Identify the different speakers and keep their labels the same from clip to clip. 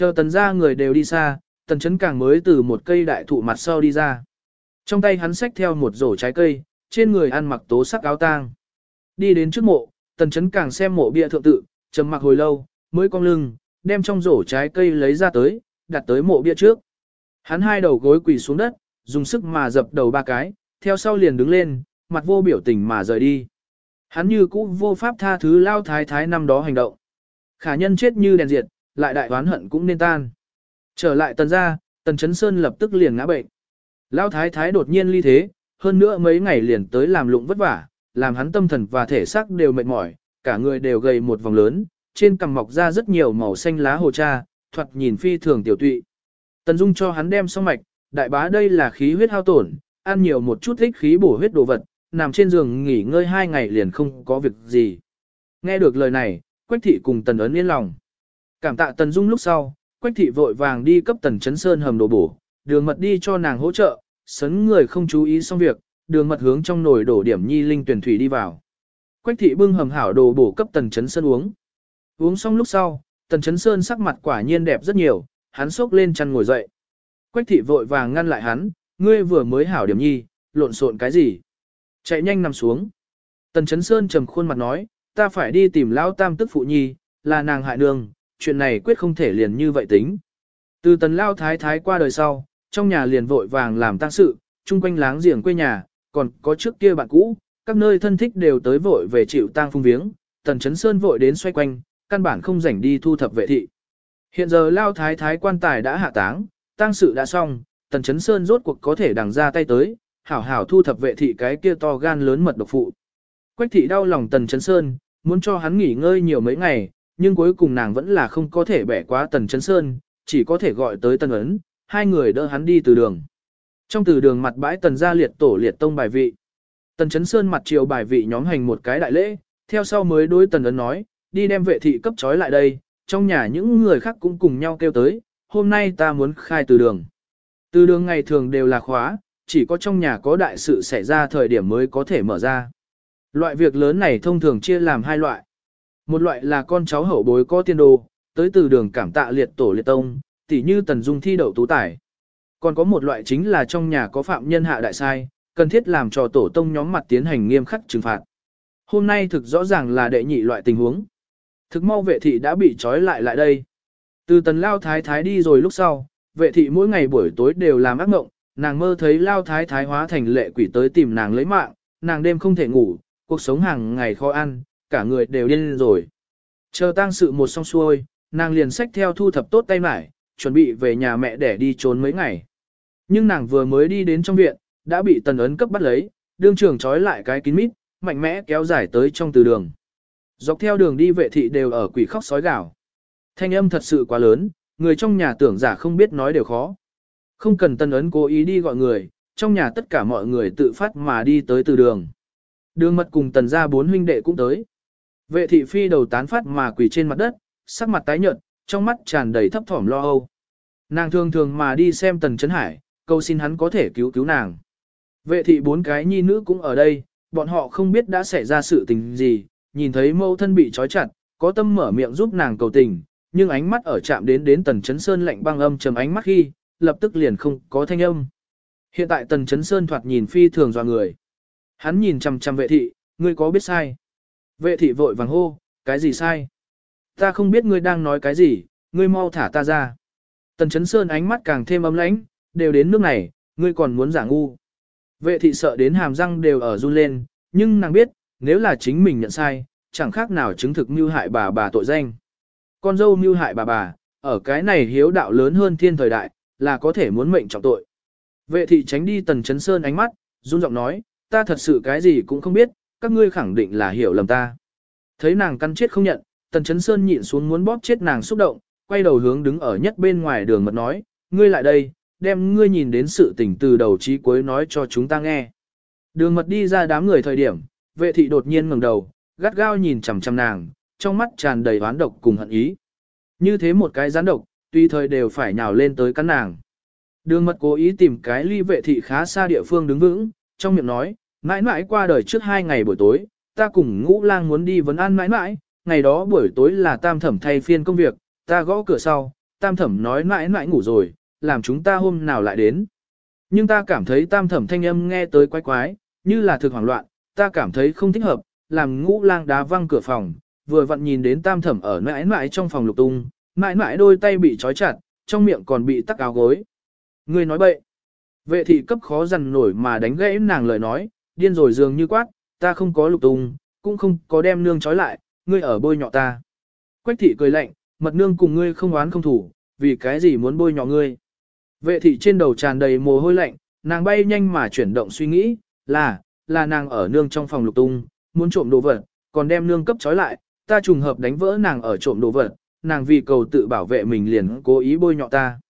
Speaker 1: Chờ tần ra người đều đi xa, tần chấn càng mới từ một cây đại thụ mặt sau đi ra. Trong tay hắn xách theo một rổ trái cây, trên người ăn mặc tố sắc áo tang. Đi đến trước mộ, tần chấn càng xem mộ bia thượng tự, trầm mặc hồi lâu, mới cong lưng, đem trong rổ trái cây lấy ra tới, đặt tới mộ bia trước. Hắn hai đầu gối quỳ xuống đất, dùng sức mà dập đầu ba cái, theo sau liền đứng lên, mặt vô biểu tình mà rời đi. Hắn như cũ vô pháp tha thứ lao thái thái năm đó hành động. Khả nhân chết như đèn diệt, lại đại oán hận cũng nên tan. Trở lại tần ra, tần chấn sơn lập tức liền ngã bệnh. lão thái thái đột nhiên ly thế, hơn nữa mấy ngày liền tới làm lụng vất vả, làm hắn tâm thần và thể xác đều mệt mỏi, cả người đều gầy một vòng lớn, trên cằm mọc ra rất nhiều màu xanh lá hồ cha, thoạt nhìn phi thường tiểu tụy. Tần Dung cho hắn đem xong mạch, đại bá đây là khí huyết hao tổn, ăn nhiều một chút thích khí bổ huyết đồ vật, nằm trên giường nghỉ ngơi hai ngày liền không có việc gì. Nghe được lời này, Quách thị cùng Tần ấn yên lòng. Cảm tạ Tần Dung lúc sau, Quách thị vội vàng đi cấp Tần Chấn Sơn hầm đồ bổ, đường mật đi cho nàng hỗ trợ, sấn người không chú ý xong việc, đường mật hướng trong nồi đổ điểm nhi linh tuyển thủy đi vào. Quách thị bưng hầm hảo đồ bổ cấp Tần Chấn Sơn uống. Uống xong lúc sau, Tần Chấn Sơn sắc mặt quả nhiên đẹp rất nhiều, hắn sốc lên chăn ngồi dậy. Quách thị vội vàng ngăn lại hắn, ngươi vừa mới hảo điểm nhi, lộn xộn cái gì? Chạy nhanh nằm xuống. Tần Chấn Sơn trầm khuôn mặt nói, ta phải đi tìm lão tam tức phụ nhi, là nàng hại nương, chuyện này quyết không thể liền như vậy tính. Từ tần lao thái thái qua đời sau, trong nhà liền vội vàng làm tang sự, chung quanh láng giềng quê nhà, còn có trước kia bạn cũ, các nơi thân thích đều tới vội về chịu tang phung viếng, tần chấn sơn vội đến xoay quanh, căn bản không rảnh đi thu thập vệ thị. Hiện giờ lao thái thái quan tài đã hạ táng, tang sự đã xong, tần chấn sơn rốt cuộc có thể đằng ra tay tới, hảo hảo thu thập vệ thị cái kia to gan lớn mật độc phụ. Quách thị đau lòng tần chấn sơn, muốn cho hắn nghỉ ngơi nhiều mấy ngày, nhưng cuối cùng nàng vẫn là không có thể bẻ quá tần chấn sơn, chỉ có thể gọi tới tần ấn, hai người đỡ hắn đi từ đường. Trong từ đường mặt bãi tần gia liệt tổ liệt tông bài vị. Tần chấn sơn mặt chiều bài vị nhóm hành một cái đại lễ, theo sau mới đối tần ấn nói, đi đem vệ thị cấp trói lại đây, trong nhà những người khác cũng cùng nhau kêu tới, hôm nay ta muốn khai từ đường. Từ đường ngày thường đều là khóa, chỉ có trong nhà có đại sự xảy ra thời điểm mới có thể mở ra. Loại việc lớn này thông thường chia làm hai loại. Một loại là con cháu hậu bối có tiên đồ, tới từ đường cảm tạ liệt tổ liệt tông, tỉ như tần dung thi đậu tú tải. Còn có một loại chính là trong nhà có phạm nhân hạ đại sai, cần thiết làm cho tổ tông nhóm mặt tiến hành nghiêm khắc trừng phạt. Hôm nay thực rõ ràng là đệ nhị loại tình huống. Thực mau vệ thị đã bị trói lại lại đây. Từ tần lao thái thái đi rồi lúc sau, vệ thị mỗi ngày buổi tối đều làm ác mộng, nàng mơ thấy lao thái thái hóa thành lệ quỷ tới tìm nàng lấy mạng, nàng đêm không thể ngủ, cuộc sống hàng ngày khó ăn, cả người đều điên rồi. Chờ tang sự một xong xuôi, nàng liền xách theo thu thập tốt tay mải, chuẩn bị về nhà mẹ để đi trốn mấy ngày. Nhưng nàng vừa mới đi đến trong viện, đã bị tần ấn cấp bắt lấy, đương trưởng trói lại cái kín mít, mạnh mẽ kéo dài tới trong từ đường. Dọc theo đường đi vệ thị đều ở quỷ khóc sói gào. Thanh âm thật sự quá lớn, người trong nhà tưởng giả không biết nói đều khó. Không cần tần ấn cố ý đi gọi người, trong nhà tất cả mọi người tự phát mà đi tới từ đường. Đường mật cùng tần gia bốn huynh đệ cũng tới. Vệ thị phi đầu tán phát mà quỳ trên mặt đất, sắc mặt tái nhợt, trong mắt tràn đầy thấp thỏm lo âu. Nàng thường thường mà đi xem tần chấn hải, cầu xin hắn có thể cứu cứu nàng. Vệ thị bốn cái nhi nữ cũng ở đây, bọn họ không biết đã xảy ra sự tình gì, nhìn thấy mâu thân bị trói chặt, có tâm mở miệng giúp nàng cầu tình, nhưng ánh mắt ở chạm đến đến tần chấn sơn lạnh băng âm trầm ánh mắt khi, lập tức liền không có thanh âm. Hiện tại tần chấn sơn thoạt nhìn phi thường dò người. Hắn nhìn chằm chằm vệ thị, ngươi có biết sai? Vệ thị vội vàng hô, cái gì sai? Ta không biết ngươi đang nói cái gì, ngươi mau thả ta ra. Tần chấn sơn ánh mắt càng thêm ấm lãnh, đều đến nước này, ngươi còn muốn giả ngu. Vệ thị sợ đến hàm răng đều ở run lên, nhưng nàng biết, nếu là chính mình nhận sai, chẳng khác nào chứng thực mưu hại bà bà tội danh. Con dâu mưu hại bà bà, ở cái này hiếu đạo lớn hơn thiên thời đại, là có thể muốn mệnh trọng tội. Vệ thị tránh đi tần chấn sơn ánh mắt, run giọng nói, ta thật sự cái gì cũng không biết, các ngươi khẳng định là hiểu lầm ta. Thấy nàng căn chết không nhận, tần chấn sơn nhịn xuống muốn bóp chết nàng xúc động, quay đầu hướng đứng ở nhất bên ngoài đường mật nói, ngươi lại đây, đem ngươi nhìn đến sự tình từ đầu chí cuối nói cho chúng ta nghe. Đường mật đi ra đám người thời điểm, vệ thị đột nhiên ngẩng đầu, gắt gao nhìn chằm chằm nàng, trong mắt tràn đầy oán độc cùng hận ý. Như thế một cái gián độc, tuy thời đều phải nhào lên tới cắn nàng. Đường mật cố ý tìm cái ly vệ thị khá xa địa phương đứng vững, trong miệng nói, mãi mãi qua đời trước hai ngày buổi tối, ta cùng ngũ lang muốn đi vấn an mãi mãi, ngày đó buổi tối là tam thẩm thay phiên công việc, ta gõ cửa sau, tam thẩm nói mãi mãi ngủ rồi, làm chúng ta hôm nào lại đến. Nhưng ta cảm thấy tam thẩm thanh âm nghe tới quái quái, như là thực hoảng loạn, ta cảm thấy không thích hợp, làm ngũ lang đá văng cửa phòng, vừa vặn nhìn đến tam thẩm ở mãi mãi trong phòng lục tung, mãi mãi đôi tay bị trói chặt, trong miệng còn bị tắc áo gối. Người nói bậy. Vệ thị cấp khó dằn nổi mà đánh gãy nàng lời nói, điên rồi dường như quát, ta không có lục tung, cũng không có đem nương trói lại, ngươi ở bôi nhọ ta. Quách thị cười lạnh, mật nương cùng ngươi không oán không thủ, vì cái gì muốn bôi nhọ ngươi. Vệ thị trên đầu tràn đầy mồ hôi lạnh, nàng bay nhanh mà chuyển động suy nghĩ, là, là nàng ở nương trong phòng lục tung, muốn trộm đồ vật, còn đem nương cấp trói lại, ta trùng hợp đánh vỡ nàng ở trộm đồ vật, nàng vì cầu tự bảo vệ mình liền cố ý bôi nhọ ta.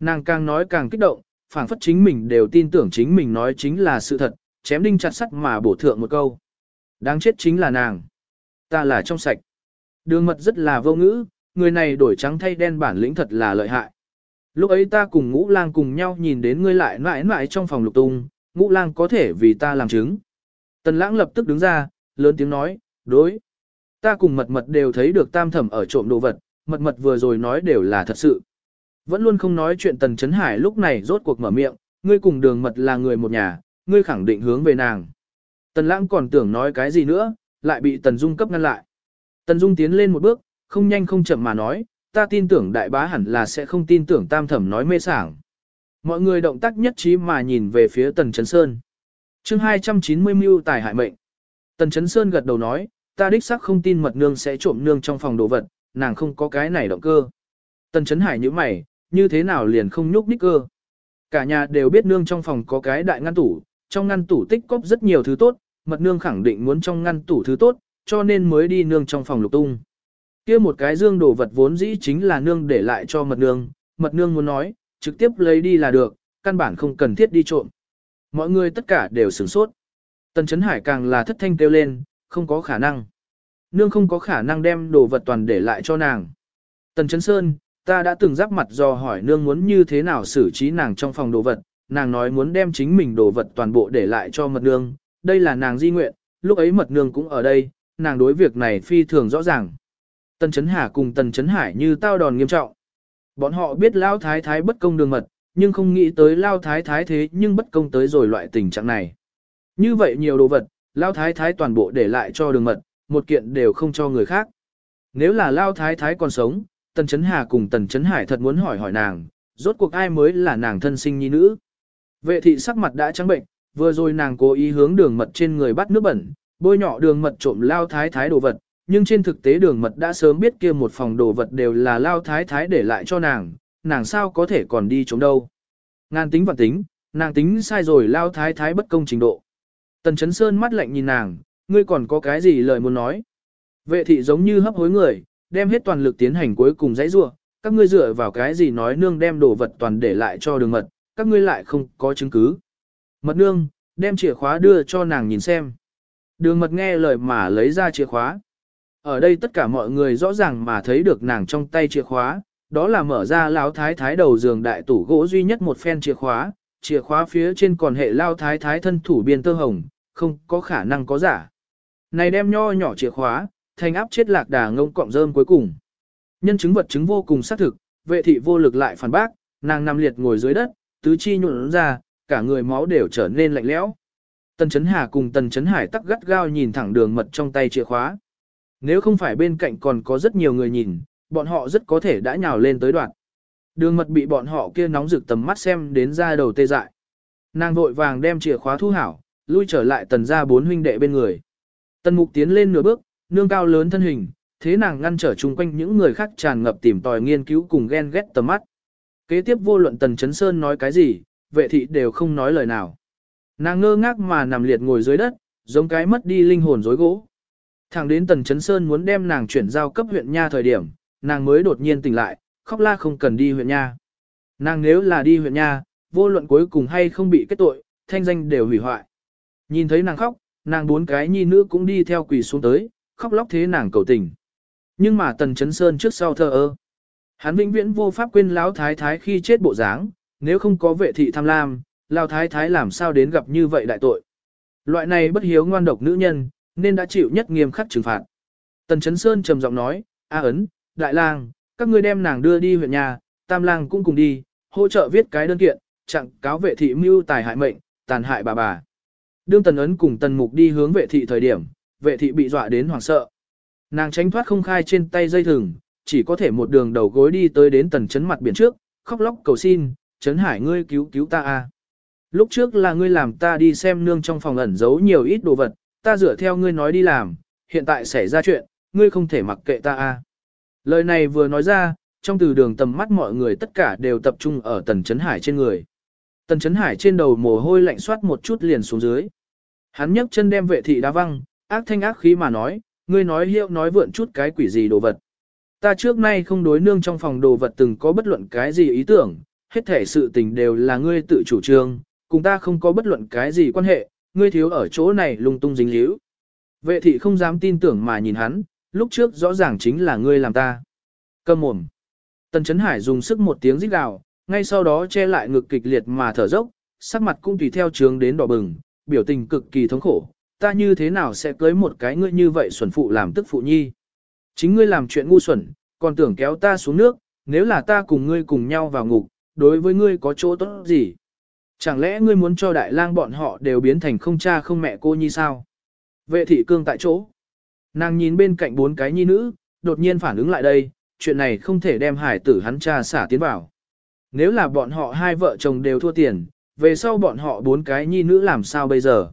Speaker 1: Nàng càng nói càng kích động, phảng phất chính mình đều tin tưởng chính mình nói chính là sự thật, chém đinh chặt sắt mà bổ thượng một câu. Đáng chết chính là nàng. Ta là trong sạch. Đường mật rất là vô ngữ, người này đổi trắng thay đen bản lĩnh thật là lợi hại. Lúc ấy ta cùng ngũ lang cùng nhau nhìn đến ngươi lại mãi mãi trong phòng lục tung, ngũ lang có thể vì ta làm chứng. Tần lãng lập tức đứng ra, lớn tiếng nói, đối. Ta cùng mật mật đều thấy được tam thẩm ở trộm đồ vật, mật mật vừa rồi nói đều là thật sự. Vẫn luôn không nói chuyện Tần Chấn Hải lúc này rốt cuộc mở miệng, ngươi cùng đường mật là người một nhà, ngươi khẳng định hướng về nàng. Tần lãng còn tưởng nói cái gì nữa, lại bị Tần Dung cấp ngăn lại. Tần Dung tiến lên một bước, không nhanh không chậm mà nói, ta tin tưởng đại bá hẳn là sẽ không tin tưởng tam thẩm nói mê sảng. Mọi người động tác nhất trí mà nhìn về phía Tần Chấn Sơn. chương 290 mưu tài hại mệnh. Tần Chấn Sơn gật đầu nói, ta đích xác không tin mật nương sẽ trộm nương trong phòng đồ vật, nàng không có cái này động cơ. Tần Chấn Hải như mày, như thế nào liền không nhúc ních cơ. Cả nhà đều biết nương trong phòng có cái đại ngăn tủ, trong ngăn tủ tích cóp rất nhiều thứ tốt, mật nương khẳng định muốn trong ngăn tủ thứ tốt, cho nên mới đi nương trong phòng lục tung. kia một cái dương đồ vật vốn dĩ chính là nương để lại cho mật nương, mật nương muốn nói, trực tiếp lấy đi là được, căn bản không cần thiết đi trộm. Mọi người tất cả đều sửng sốt. Tần Chấn Hải càng là thất thanh kêu lên, không có khả năng. Nương không có khả năng đem đồ vật toàn để lại cho nàng. Tần Chấn Sơn, ta đã từng giáp mặt do hỏi nương muốn như thế nào xử trí nàng trong phòng đồ vật, nàng nói muốn đem chính mình đồ vật toàn bộ để lại cho mật nương, đây là nàng di nguyện, lúc ấy mật nương cũng ở đây, nàng đối việc này phi thường rõ ràng. Tần Chấn Hà cùng Tần Chấn Hải như tao đòn nghiêm trọng. Bọn họ biết Lao Thái Thái bất công đường mật, nhưng không nghĩ tới Lao Thái Thái thế nhưng bất công tới rồi loại tình trạng này. Như vậy nhiều đồ vật, Lao Thái Thái toàn bộ để lại cho đường mật, một kiện đều không cho người khác. Nếu là Lao Thái Thái còn sống, Tần Chấn Hà cùng Tần Chấn Hải thật muốn hỏi hỏi nàng, rốt cuộc ai mới là nàng thân sinh nhi nữ. Vệ thị sắc mặt đã trắng bệnh, vừa rồi nàng cố ý hướng đường mật trên người bắt nước bẩn, bôi nhọ đường mật trộm Lao Thái Thái đồ vật, nhưng trên thực tế đường mật đã sớm biết kia một phòng đồ vật đều là Lao Thái Thái để lại cho nàng, nàng sao có thể còn đi trốn đâu. Ngàn tính và tính, nàng tính sai rồi Lao Thái Thái bất công trình độ. Tần Chấn Sơn mắt lạnh nhìn nàng, ngươi còn có cái gì lời muốn nói. Vệ thị giống như hấp hối người, đem hết toàn lực tiến hành cuối cùng dãy rua, các ngươi dựa vào cái gì nói nương đem đồ vật toàn để lại cho đường mật, các ngươi lại không có chứng cứ. Mật nương, đem chìa khóa đưa cho nàng nhìn xem. Đường mật nghe lời mà lấy ra chìa khóa. Ở đây tất cả mọi người rõ ràng mà thấy được nàng trong tay chìa khóa, đó là mở ra lão thái thái đầu giường đại tủ gỗ duy nhất một phen chìa khóa, chìa khóa phía trên còn hệ lao thái thái thân thủ biên tơ hồng, không có khả năng có giả. Này đem nho nhỏ chìa khóa, thành áp chết lạc đà ngông cọng rơm cuối cùng. Nhân chứng vật chứng vô cùng xác thực, vệ thị vô lực lại phản bác, nàng nằm liệt ngồi dưới đất, tứ chi nhuộn ra, cả người máu đều trở nên lạnh lẽo. Tần Chấn Hà cùng Tần Chấn Hải tắc gắt gao nhìn thẳng đường mật trong tay chìa khóa. Nếu không phải bên cạnh còn có rất nhiều người nhìn, bọn họ rất có thể đã nhào lên tới đoạn. Đường mật bị bọn họ kia nóng rực tầm mắt xem đến ra đầu tê dại. Nàng vội vàng đem chìa khóa thu hảo, lui trở lại tần ra bốn huynh đệ bên người. Tần mục tiến lên nửa bước, nương cao lớn thân hình, thế nàng ngăn trở chung quanh những người khác tràn ngập tìm tòi nghiên cứu cùng ghen ghét tầm mắt. Kế tiếp vô luận tần chấn sơn nói cái gì, vệ thị đều không nói lời nào. Nàng ngơ ngác mà nằm liệt ngồi dưới đất, giống cái mất đi linh hồn rối gỗ. Thẳng đến tần chấn sơn muốn đem nàng chuyển giao cấp huyện nha thời điểm, nàng mới đột nhiên tỉnh lại, khóc la không cần đi huyện nha. Nàng nếu là đi huyện nha, vô luận cuối cùng hay không bị kết tội, thanh danh đều hủy hoại. Nhìn thấy nàng khóc, nàng bốn cái nhi nữ cũng đi theo quỳ xuống tới, khóc lóc thế nàng cầu tình. Nhưng mà Tần Chấn Sơn trước sau thờ ơ. Hắn vĩnh viễn vô pháp quên lão thái thái khi chết bộ dáng, nếu không có vệ thị tham lam, lão thái thái làm sao đến gặp như vậy đại tội. Loại này bất hiếu ngoan độc nữ nhân, nên đã chịu nhất nghiêm khắc trừng phạt. Tần Chấn Sơn trầm giọng nói, A ấn, đại lang, các ngươi đem nàng đưa đi huyện nhà, tam lang cũng cùng đi, hỗ trợ viết cái đơn kiện, chặn cáo vệ thị mưu tài hại mệnh, tàn hại bà bà. Đương tần ấn cùng tần mục đi hướng vệ thị thời điểm, vệ thị bị dọa đến hoảng sợ. Nàng tránh thoát không khai trên tay dây thừng, chỉ có thể một đường đầu gối đi tới đến tần chấn mặt biển trước, khóc lóc cầu xin, chấn hải ngươi cứu cứu ta a. Lúc trước là ngươi làm ta đi xem nương trong phòng ẩn giấu nhiều ít đồ vật, ta dựa theo ngươi nói đi làm, hiện tại xảy ra chuyện, ngươi không thể mặc kệ ta a. Lời này vừa nói ra, trong từ đường tầm mắt mọi người tất cả đều tập trung ở tần chấn hải trên người. Tần chấn hải trên đầu mồ hôi lạnh soát một chút liền xuống dưới. Hắn nhấc chân đem vệ thị đá văng, ác thanh ác khí mà nói, ngươi nói hiệu nói vượn chút cái quỷ gì đồ vật. Ta trước nay không đối nương trong phòng đồ vật từng có bất luận cái gì ý tưởng, hết thể sự tình đều là ngươi tự chủ trương, cùng ta không có bất luận cái gì quan hệ, ngươi thiếu ở chỗ này lung tung dính líu. Vệ thị không dám tin tưởng mà nhìn hắn, lúc trước rõ ràng chính là ngươi làm ta. Cầm mồm. Tần Chấn Hải dùng sức một tiếng rít gào, ngay sau đó che lại ngực kịch liệt mà thở dốc, sắc mặt cũng tùy theo trướng đến đỏ bừng, biểu tình cực kỳ thống khổ. Ta như thế nào sẽ cưới một cái ngươi như vậy xuẩn phụ làm tức phụ nhi? Chính ngươi làm chuyện ngu xuẩn, còn tưởng kéo ta xuống nước, nếu là ta cùng ngươi cùng nhau vào ngục, đối với ngươi có chỗ tốt gì? Chẳng lẽ ngươi muốn cho đại lang bọn họ đều biến thành không cha không mẹ cô như sao? Vệ thị cương tại chỗ. Nàng nhìn bên cạnh bốn cái nhi nữ, đột nhiên phản ứng lại đây, chuyện này không thể đem hải tử hắn cha xả tiến vào. Nếu là bọn họ hai vợ chồng đều thua tiền, về sau bọn họ bốn cái nhi nữ làm sao bây giờ?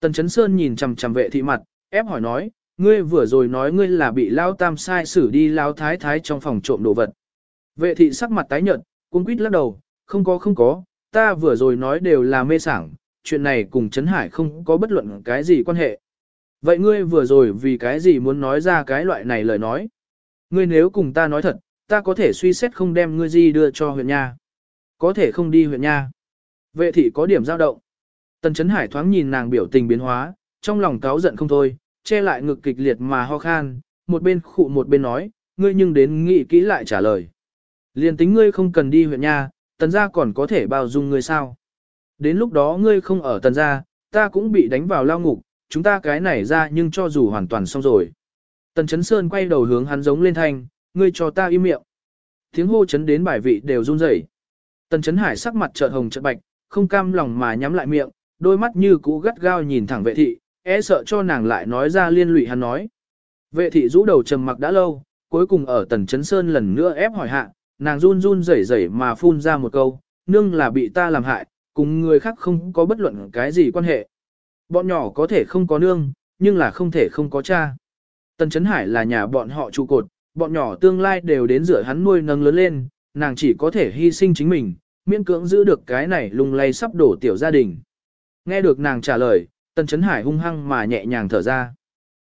Speaker 1: Tần Chấn Sơn nhìn chằm chằm vệ thị mặt, ép hỏi nói, ngươi vừa rồi nói ngươi là bị lao tam sai xử đi lao thái thái trong phòng trộm đồ vật. Vệ thị sắc mặt tái nhợt, cuống quýt lắc đầu, không có không có, ta vừa rồi nói đều là mê sảng, chuyện này cùng Trấn Hải không có bất luận cái gì quan hệ. Vậy ngươi vừa rồi vì cái gì muốn nói ra cái loại này lời nói? Ngươi nếu cùng ta nói thật, ta có thể suy xét không đem ngươi gì đưa cho huyện nha. Có thể không đi huyện nha. Vệ thị có điểm dao động. Tần Trấn Hải thoáng nhìn nàng biểu tình biến hóa, trong lòng cáo giận không thôi, che lại ngực kịch liệt mà ho khan, một bên khụ một bên nói, ngươi nhưng đến nghĩ kỹ lại trả lời. liền tính ngươi không cần đi huyện nha, tần gia còn có thể bao dung ngươi sao. Đến lúc đó ngươi không ở tần gia, ta cũng bị đánh vào lao ngục, chúng ta cái này ra nhưng cho dù hoàn toàn xong rồi. Tần Chấn Sơn quay đầu hướng hắn giống lên thanh, ngươi cho ta im miệng. Tiếng hô chấn đến bài vị đều run rẩy. Tần Chấn Hải sắc mặt chợt hồng chợt bạch, không cam lòng mà nhắm lại miệng, đôi mắt như cũ gắt gao nhìn thẳng vệ thị, e sợ cho nàng lại nói ra liên lụy hắn nói. Vệ thị rũ đầu trầm mặc đã lâu, cuối cùng ở Tần Chấn Sơn lần nữa ép hỏi hạ, nàng run run rẩy rẩy mà phun ra một câu, nương là bị ta làm hại, cùng người khác không có bất luận cái gì quan hệ. Bọn nhỏ có thể không có nương, nhưng là không thể không có cha. Tần Chấn Hải là nhà bọn họ trụ cột, bọn nhỏ tương lai đều đến rửa hắn nuôi nâng lớn lên, nàng chỉ có thể hy sinh chính mình, miễn cưỡng giữ được cái này lung lay sắp đổ tiểu gia đình. Nghe được nàng trả lời, Tần Chấn Hải hung hăng mà nhẹ nhàng thở ra.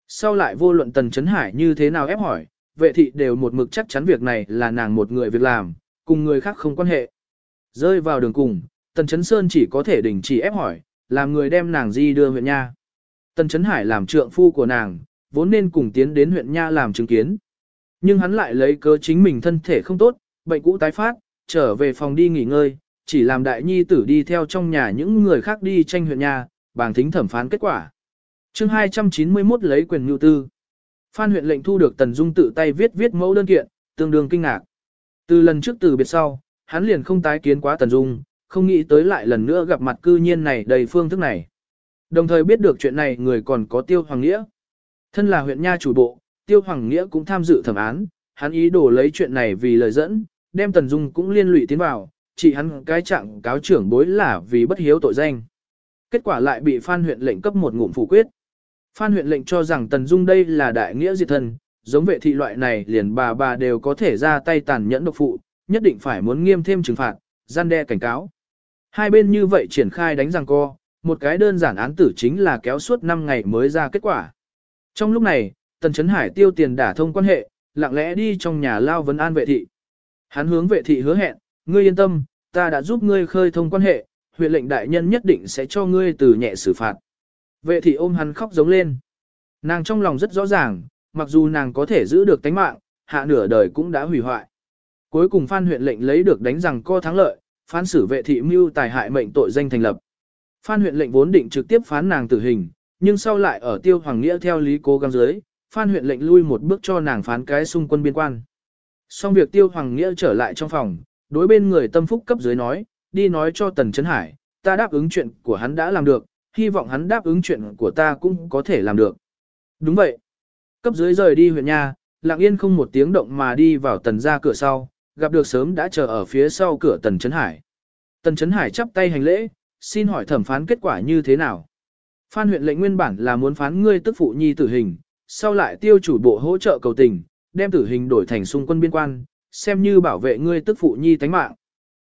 Speaker 1: Sau lại vô luận Tần Chấn Hải như thế nào ép hỏi, vệ thị đều một mực chắc chắn việc này là nàng một người việc làm, cùng người khác không quan hệ. Rơi vào đường cùng, Tần Chấn Sơn chỉ có thể đình chỉ ép hỏi, làm người đem nàng di đưa huyện nha. Tần Chấn Hải làm trượng phu của nàng, vốn nên cùng tiến đến huyện nha làm chứng kiến. Nhưng hắn lại lấy cớ chính mình thân thể không tốt, bệnh cũ tái phát, trở về phòng đi nghỉ ngơi, chỉ làm đại nhi tử đi theo trong nhà những người khác đi tranh huyện nha, bàng thính thẩm phán kết quả. chương 291 lấy quyền nhu tư. Phan huyện lệnh thu được Tần Dung tự tay viết viết mẫu đơn kiện, tương đương kinh ngạc. Từ lần trước từ biệt sau, hắn liền không tái kiến quá Tần Dung, không nghĩ tới lại lần nữa gặp mặt cư nhiên này đầy phương thức này. Đồng thời biết được chuyện này người còn có Tiêu Hoàng Nghĩa. Thân là huyện nha chủ bộ, Tiêu Hoàng Nghĩa cũng tham dự thẩm án, hắn ý đồ lấy chuyện này vì lời dẫn, đem Tần Dung cũng liên lụy tiến vào, chỉ hắn cái trạng cáo trưởng bối là vì bất hiếu tội danh. Kết quả lại bị Phan huyện lệnh cấp một ngụm phủ quyết. Phan huyện lệnh cho rằng Tần Dung đây là đại nghĩa diệt thân, giống vệ thị loại này liền bà bà đều có thể ra tay tàn nhẫn độc phụ, nhất định phải muốn nghiêm thêm trừng phạt, gian đe cảnh cáo. Hai bên như vậy triển khai đánh răng co, một cái đơn giản án tử chính là kéo suốt 5 ngày mới ra kết quả. Trong lúc này, Tần Chấn Hải tiêu tiền đả thông quan hệ, lặng lẽ đi trong nhà lao vấn an vệ thị. Hắn hướng vệ thị hứa hẹn, ngươi yên tâm, ta đã giúp ngươi khơi thông quan hệ, huyện lệnh đại nhân nhất định sẽ cho ngươi từ nhẹ xử phạt. Vệ thị ôm hắn khóc giống lên. Nàng trong lòng rất rõ ràng, mặc dù nàng có thể giữ được tánh mạng, hạ nửa đời cũng đã hủy hoại. Cuối cùng Phan huyện lệnh lấy được đánh rằng co thắng lợi, phán xử vệ thị mưu tài hại mệnh tội danh thành lập. Phan huyện lệnh vốn định trực tiếp phán nàng tử hình, nhưng sau lại ở tiêu hoàng nghĩa theo lý cố gắng dưới, Phan huyện lệnh lui một bước cho nàng phán cái xung quân biên quan. Xong việc tiêu hoàng nghĩa trở lại trong phòng, đối bên người tâm phúc cấp dưới nói, đi nói cho Tần Trấn Hải, ta đáp ứng chuyện của hắn đã làm được, hy vọng hắn đáp ứng chuyện của ta cũng có thể làm được. Đúng vậy. Cấp dưới rời đi huyện nhà, lặng yên không một tiếng động mà đi vào tần ra cửa sau, gặp được sớm đã chờ ở phía sau cửa tần Trấn Hải. Tần Trấn Hải chắp tay hành lễ, xin hỏi thẩm phán kết quả như thế nào? Phan huyện lệnh nguyên bản là muốn phán ngươi tức phụ nhi tử hình, sau lại tiêu chủ bộ hỗ trợ cầu tình, đem tử hình đổi thành xung quân biên quan, xem như bảo vệ ngươi tức phụ nhi tánh mạng.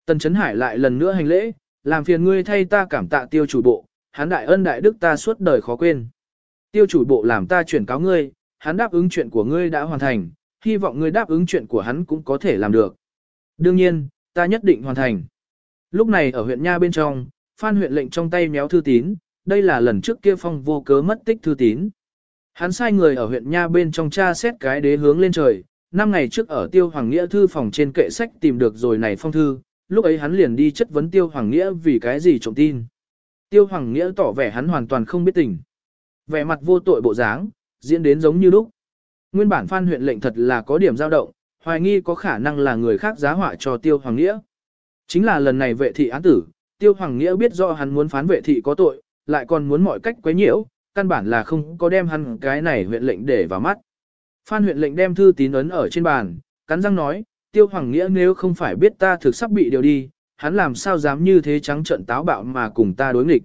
Speaker 1: Tần Trấn Hải lại lần nữa hành lễ, làm phiền ngươi thay ta cảm tạ tiêu chủ bộ, hắn đại ân đại đức ta suốt đời khó quên. Tiêu chủ bộ làm ta chuyển cáo ngươi, hắn đáp ứng chuyện của ngươi đã hoàn thành, hy vọng ngươi đáp ứng chuyện của hắn cũng có thể làm được. Đương nhiên, ta nhất định hoàn thành. Lúc này ở huyện Nha bên trong, Phan huyện lệnh trong tay méo thư tín, đây là lần trước kia phong vô cớ mất tích thư tín. Hắn sai người ở huyện Nha bên trong tra xét cái đế hướng lên trời, năm ngày trước ở Tiêu Hoàng Nghĩa thư phòng trên kệ sách tìm được rồi này phong thư, lúc ấy hắn liền đi chất vấn Tiêu Hoàng Nghĩa vì cái gì trộm tin. Tiêu Hoàng Nghĩa tỏ vẻ hắn hoàn toàn không biết tình. Vẻ mặt vô tội bộ dáng, diễn đến giống như lúc. Nguyên bản Phan huyện lệnh thật là có điểm dao động, hoài nghi có khả năng là người khác giá họa cho Tiêu Hoàng Nghĩa. Chính là lần này vệ thị án tử, Tiêu Hoàng Nghĩa biết rõ hắn muốn phán vệ thị có tội, lại còn muốn mọi cách quấy nhiễu, căn bản là không có đem hắn cái này huyện lệnh để vào mắt. Phan huyện lệnh đem thư tín ấn ở trên bàn, cắn răng nói, Tiêu Hoàng Nghĩa nếu không phải biết ta thực sắp bị điều đi, hắn làm sao dám như thế trắng trận táo bạo mà cùng ta đối nghịch.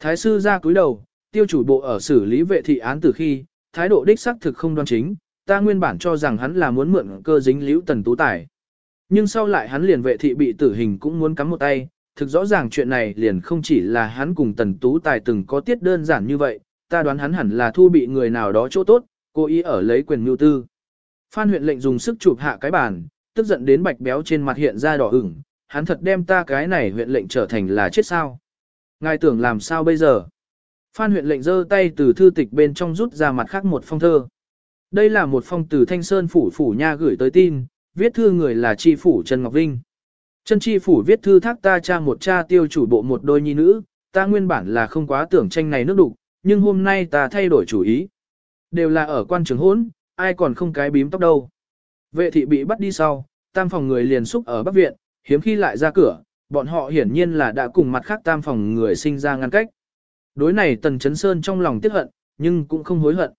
Speaker 1: Thái sư ra cúi đầu, tiêu chủ bộ ở xử lý vệ thị án từ khi, thái độ đích xác thực không đoan chính, ta nguyên bản cho rằng hắn là muốn mượn cơ dính liễu tần tú tài. Nhưng sau lại hắn liền vệ thị bị tử hình cũng muốn cắm một tay, thực rõ ràng chuyện này liền không chỉ là hắn cùng tần tú tài từng có tiết đơn giản như vậy, ta đoán hắn hẳn là thu bị người nào đó chỗ tốt, cố ý ở lấy quyền mưu tư. Phan huyện lệnh dùng sức chụp hạ cái bàn, tức giận đến bạch béo trên mặt hiện ra đỏ ửng, hắn thật đem ta cái này huyện lệnh trở thành là chết sao. Ngài tưởng làm sao bây giờ? Phan huyện lệnh giơ tay từ thư tịch bên trong rút ra mặt khác một phong thơ. Đây là một phong từ Thanh Sơn Phủ Phủ Nha gửi tới tin, viết thư người là tri phủ Trần Ngọc Vinh. Trần tri phủ viết thư thác ta cha một cha tiêu chủ bộ một đôi nhi nữ, ta nguyên bản là không quá tưởng tranh này nước đục, nhưng hôm nay ta thay đổi chủ ý. Đều là ở quan trường hỗn, ai còn không cái bím tóc đâu. Vệ thị bị bắt đi sau, tam phòng người liền xúc ở Bắc Viện, hiếm khi lại ra cửa, bọn họ hiển nhiên là đã cùng mặt khác tam phòng người sinh ra ngăn cách. Đối này Tần Chấn Sơn trong lòng tiếc hận, nhưng cũng không hối hận.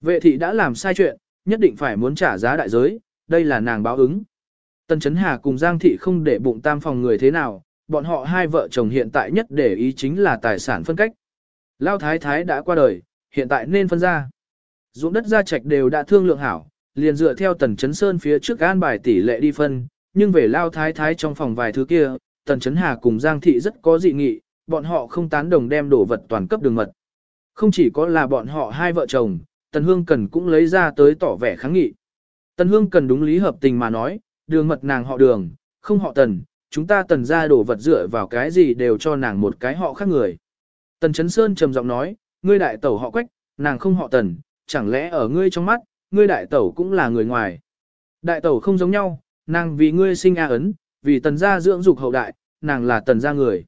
Speaker 1: Vệ thị đã làm sai chuyện, nhất định phải muốn trả giá đại giới, đây là nàng báo ứng. Tần Chấn Hà cùng Giang Thị không để bụng tam phòng người thế nào, bọn họ hai vợ chồng hiện tại nhất để ý chính là tài sản phân cách. Lao Thái Thái đã qua đời, hiện tại nên phân ra. Dũng đất gia trạch đều đã thương lượng hảo, liền dựa theo Tần Chấn Sơn phía trước an bài tỷ lệ đi phân, nhưng về Lao Thái Thái trong phòng vài thứ kia, Tần Chấn Hà cùng Giang Thị rất có dị nghị, bọn họ không tán đồng đem đổ vật toàn cấp đường mật. Không chỉ có là bọn họ hai vợ chồng, Tần Hương Cần cũng lấy ra tới tỏ vẻ kháng nghị. Tần Hương Cần đúng lý hợp tình mà nói, đường mật nàng họ đường, không họ Tần, chúng ta Tần ra đổ vật dựa vào cái gì đều cho nàng một cái họ khác người. Tần Chấn Sơn trầm giọng nói, ngươi đại tẩu họ quách, nàng không họ Tần, chẳng lẽ ở ngươi trong mắt, ngươi đại tẩu cũng là người ngoài. Đại tẩu không giống nhau, nàng vì ngươi sinh A ấn, vì tần gia dưỡng dục hậu đại, nàng là tần gia người.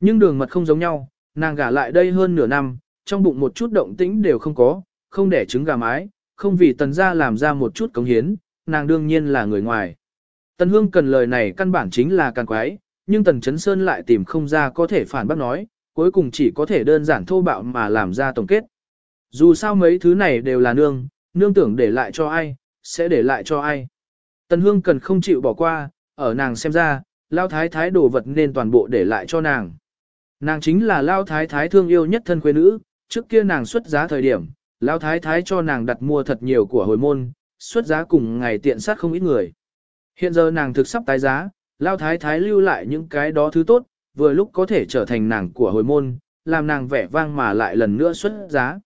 Speaker 1: Nhưng đường mật không giống nhau, nàng gả lại đây hơn nửa năm, trong bụng một chút động tĩnh đều không có, không đẻ trứng gà mái, không vì tần gia làm ra một chút cống hiến, nàng đương nhiên là người ngoài. Tần hương cần lời này căn bản chính là càng quái, nhưng tần chấn sơn lại tìm không ra có thể phản bác nói, cuối cùng chỉ có thể đơn giản thô bạo mà làm ra tổng kết. Dù sao mấy thứ này đều là nương, nương tưởng để lại cho ai, sẽ để lại cho ai. Tần hương cần không chịu bỏ qua, ở nàng xem ra, lao thái thái đồ vật nên toàn bộ để lại cho nàng. Nàng chính là lao thái thái thương yêu nhất thân quê nữ, trước kia nàng xuất giá thời điểm, lao thái thái cho nàng đặt mua thật nhiều của hồi môn, xuất giá cùng ngày tiện sát không ít người. Hiện giờ nàng thực sắp tái giá, lao thái thái lưu lại những cái đó thứ tốt, vừa lúc có thể trở thành nàng của hồi môn, làm nàng vẻ vang mà lại lần nữa xuất giá.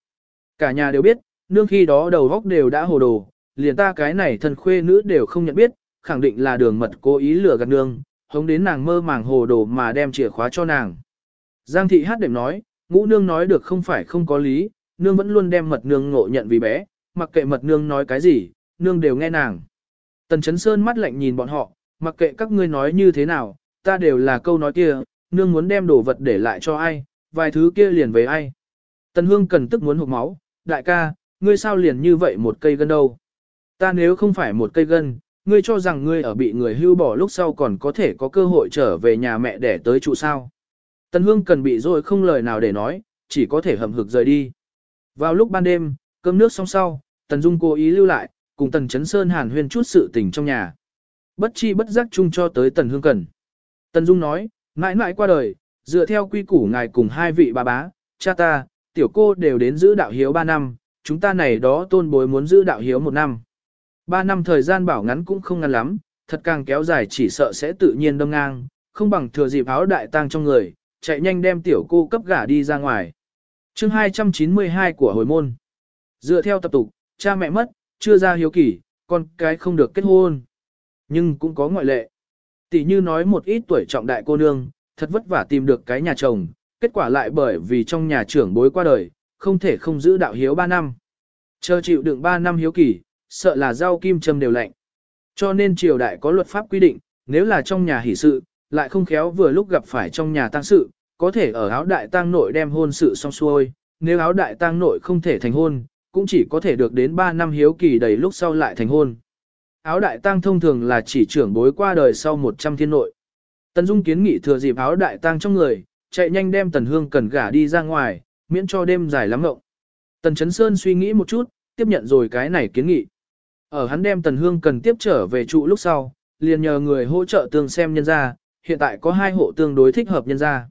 Speaker 1: Cả nhà đều biết, nương khi đó đầu góc đều đã hồ đồ, liền ta cái này thân khuê nữ đều không nhận biết, khẳng định là đường mật cố ý lừa gạt nương, hống đến nàng mơ màng hồ đồ mà đem chìa khóa cho nàng. Giang thị hát đệm nói, ngũ nương nói được không phải không có lý, nương vẫn luôn đem mật nương ngộ nhận vì bé, mặc kệ mật nương nói cái gì, nương đều nghe nàng. Tần Chấn Sơn mắt lạnh nhìn bọn họ, mặc kệ các ngươi nói như thế nào, ta đều là câu nói kia, nương muốn đem đồ vật để lại cho ai, vài thứ kia liền về ai. Tần Hương cần tức muốn hụt máu, đại ca, ngươi sao liền như vậy một cây gân đâu. Ta nếu không phải một cây gân, ngươi cho rằng ngươi ở bị người hưu bỏ lúc sau còn có thể có cơ hội trở về nhà mẹ để tới trụ sao. Tần Hương cần bị rồi không lời nào để nói, chỉ có thể hầm hực rời đi. Vào lúc ban đêm, cơm nước xong sau, Tần Dung cố ý lưu lại, cùng Tần Chấn Sơn hàn huyên chút sự tình trong nhà. Bất chi bất giác chung cho tới Tần Hương Cần. Tần Dung nói, mãi mãi qua đời, dựa theo quy củ ngài cùng hai vị bà bá, cha ta, tiểu cô đều đến giữ đạo hiếu ba năm, chúng ta này đó tôn bối muốn giữ đạo hiếu một năm. Ba năm thời gian bảo ngắn cũng không ngắn lắm, thật càng kéo dài chỉ sợ sẽ tự nhiên đâm ngang, không bằng thừa dịp áo đại tang trong người, chạy nhanh đem tiểu cô cấp gả đi ra ngoài. chương 292 của hồi môn. Dựa theo tập tục, cha mẹ mất, chưa ra hiếu kỷ, con cái không được kết hôn. Nhưng cũng có ngoại lệ. Tỷ như nói một ít tuổi trọng đại cô nương, thật vất vả tìm được cái nhà chồng, kết quả lại bởi vì trong nhà trưởng bối qua đời, không thể không giữ đạo hiếu 3 năm. Chờ chịu đựng 3 năm hiếu kỳ, sợ là rau kim châm đều lạnh. Cho nên triều đại có luật pháp quy định, nếu là trong nhà hỷ sự, lại không khéo vừa lúc gặp phải trong nhà tang sự, có thể ở áo đại tang nội đem hôn sự xong xuôi, nếu áo đại tang nội không thể thành hôn, cũng chỉ có thể được đến 3 năm hiếu kỳ đầy lúc sau lại thành hôn. Áo đại tang thông thường là chỉ trưởng bối qua đời sau 100 thiên nội. Tần Dung kiến nghị thừa dịp áo đại tang trong người, chạy nhanh đem Tần Hương cần gả đi ra ngoài, miễn cho đêm dài lắm ngộng. Tần Chấn Sơn suy nghĩ một chút, tiếp nhận rồi cái này kiến nghị. Ở hắn đem Tần Hương cần tiếp trở về trụ lúc sau, liền nhờ người hỗ trợ tương xem nhân gia, hiện tại có hai hộ tương đối thích hợp nhân gia.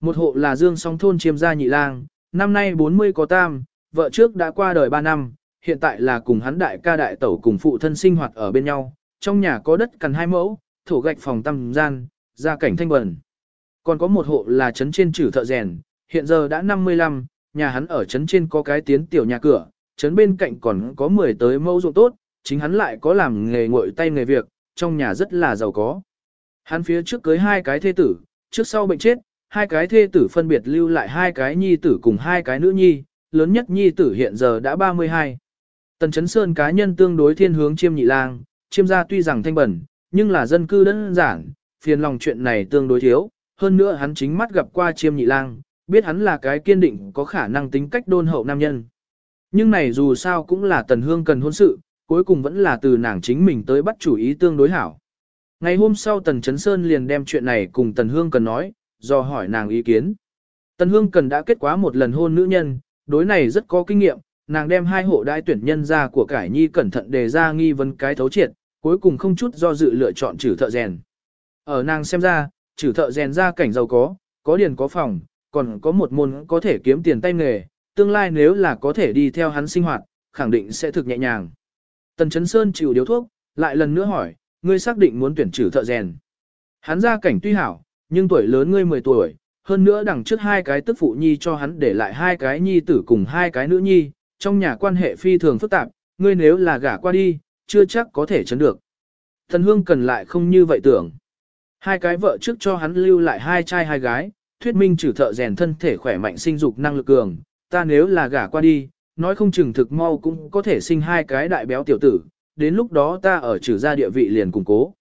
Speaker 1: Một hộ là Dương Song thôn chiêm gia nhị lang, năm nay 40 có tam, vợ trước đã qua đời 3 năm, hiện tại là cùng hắn đại ca đại tẩu cùng phụ thân sinh hoạt ở bên nhau, trong nhà có đất cần hai mẫu, thổ gạch phòng tăm gian, gia cảnh thanh bẩn. Còn có một hộ là trấn trên trừ thợ rèn, hiện giờ đã 55, nhà hắn ở trấn trên có cái tiến tiểu nhà cửa, trấn bên cạnh còn có 10 tới mẫu ruộng tốt, chính hắn lại có làm nghề ngội tay nghề việc, trong nhà rất là giàu có. Hắn phía trước cưới hai cái thê tử, trước sau bệnh chết, hai cái thê tử phân biệt lưu lại hai cái nhi tử cùng hai cái nữ nhi, lớn nhất nhi tử hiện giờ đã 32. Tần Chấn Sơn cá nhân tương đối thiên hướng chiêm nhị lang, chiêm gia tuy rằng thanh bẩn, nhưng là dân cư đơn giản, phiền lòng chuyện này tương đối thiếu, hơn nữa hắn chính mắt gặp qua chiêm nhị lang, biết hắn là cái kiên định có khả năng tính cách đôn hậu nam nhân. Nhưng này dù sao cũng là tần hương cần hôn sự, cuối cùng vẫn là từ nàng chính mình tới bắt chủ ý tương đối hảo. Ngày hôm sau Tần Chấn Sơn liền đem chuyện này cùng Tần Hương Cần nói, do hỏi nàng ý kiến. Tần Hương Cần đã kết quá một lần hôn nữ nhân, đối này rất có kinh nghiệm, nàng đem hai hộ đại tuyển nhân ra của cải nhi cẩn thận đề ra nghi vấn cái thấu triệt, cuối cùng không chút do dự lựa chọn trừ thợ rèn. Ở nàng xem ra, trừ thợ rèn ra cảnh giàu có, có điền có phòng, còn có một môn có thể kiếm tiền tay nghề, tương lai nếu là có thể đi theo hắn sinh hoạt, khẳng định sẽ thực nhẹ nhàng. Tần Chấn Sơn chịu điếu thuốc, lại lần nữa hỏi, ngươi xác định muốn tuyển trừ thợ rèn. Hắn ra cảnh tuy hảo, nhưng tuổi lớn ngươi 10 tuổi, hơn nữa đằng trước hai cái tức phụ nhi cho hắn để lại hai cái nhi tử cùng hai cái nữ nhi, trong nhà quan hệ phi thường phức tạp, ngươi nếu là gả qua đi, chưa chắc có thể chấn được. Thần hương cần lại không như vậy tưởng. Hai cái vợ trước cho hắn lưu lại hai trai hai gái, thuyết minh trừ thợ rèn thân thể khỏe mạnh sinh dục năng lực cường, ta nếu là gả qua đi, nói không chừng thực mau cũng có thể sinh hai cái đại béo tiểu tử, đến lúc đó ta ở trừ gia địa vị liền củng cố.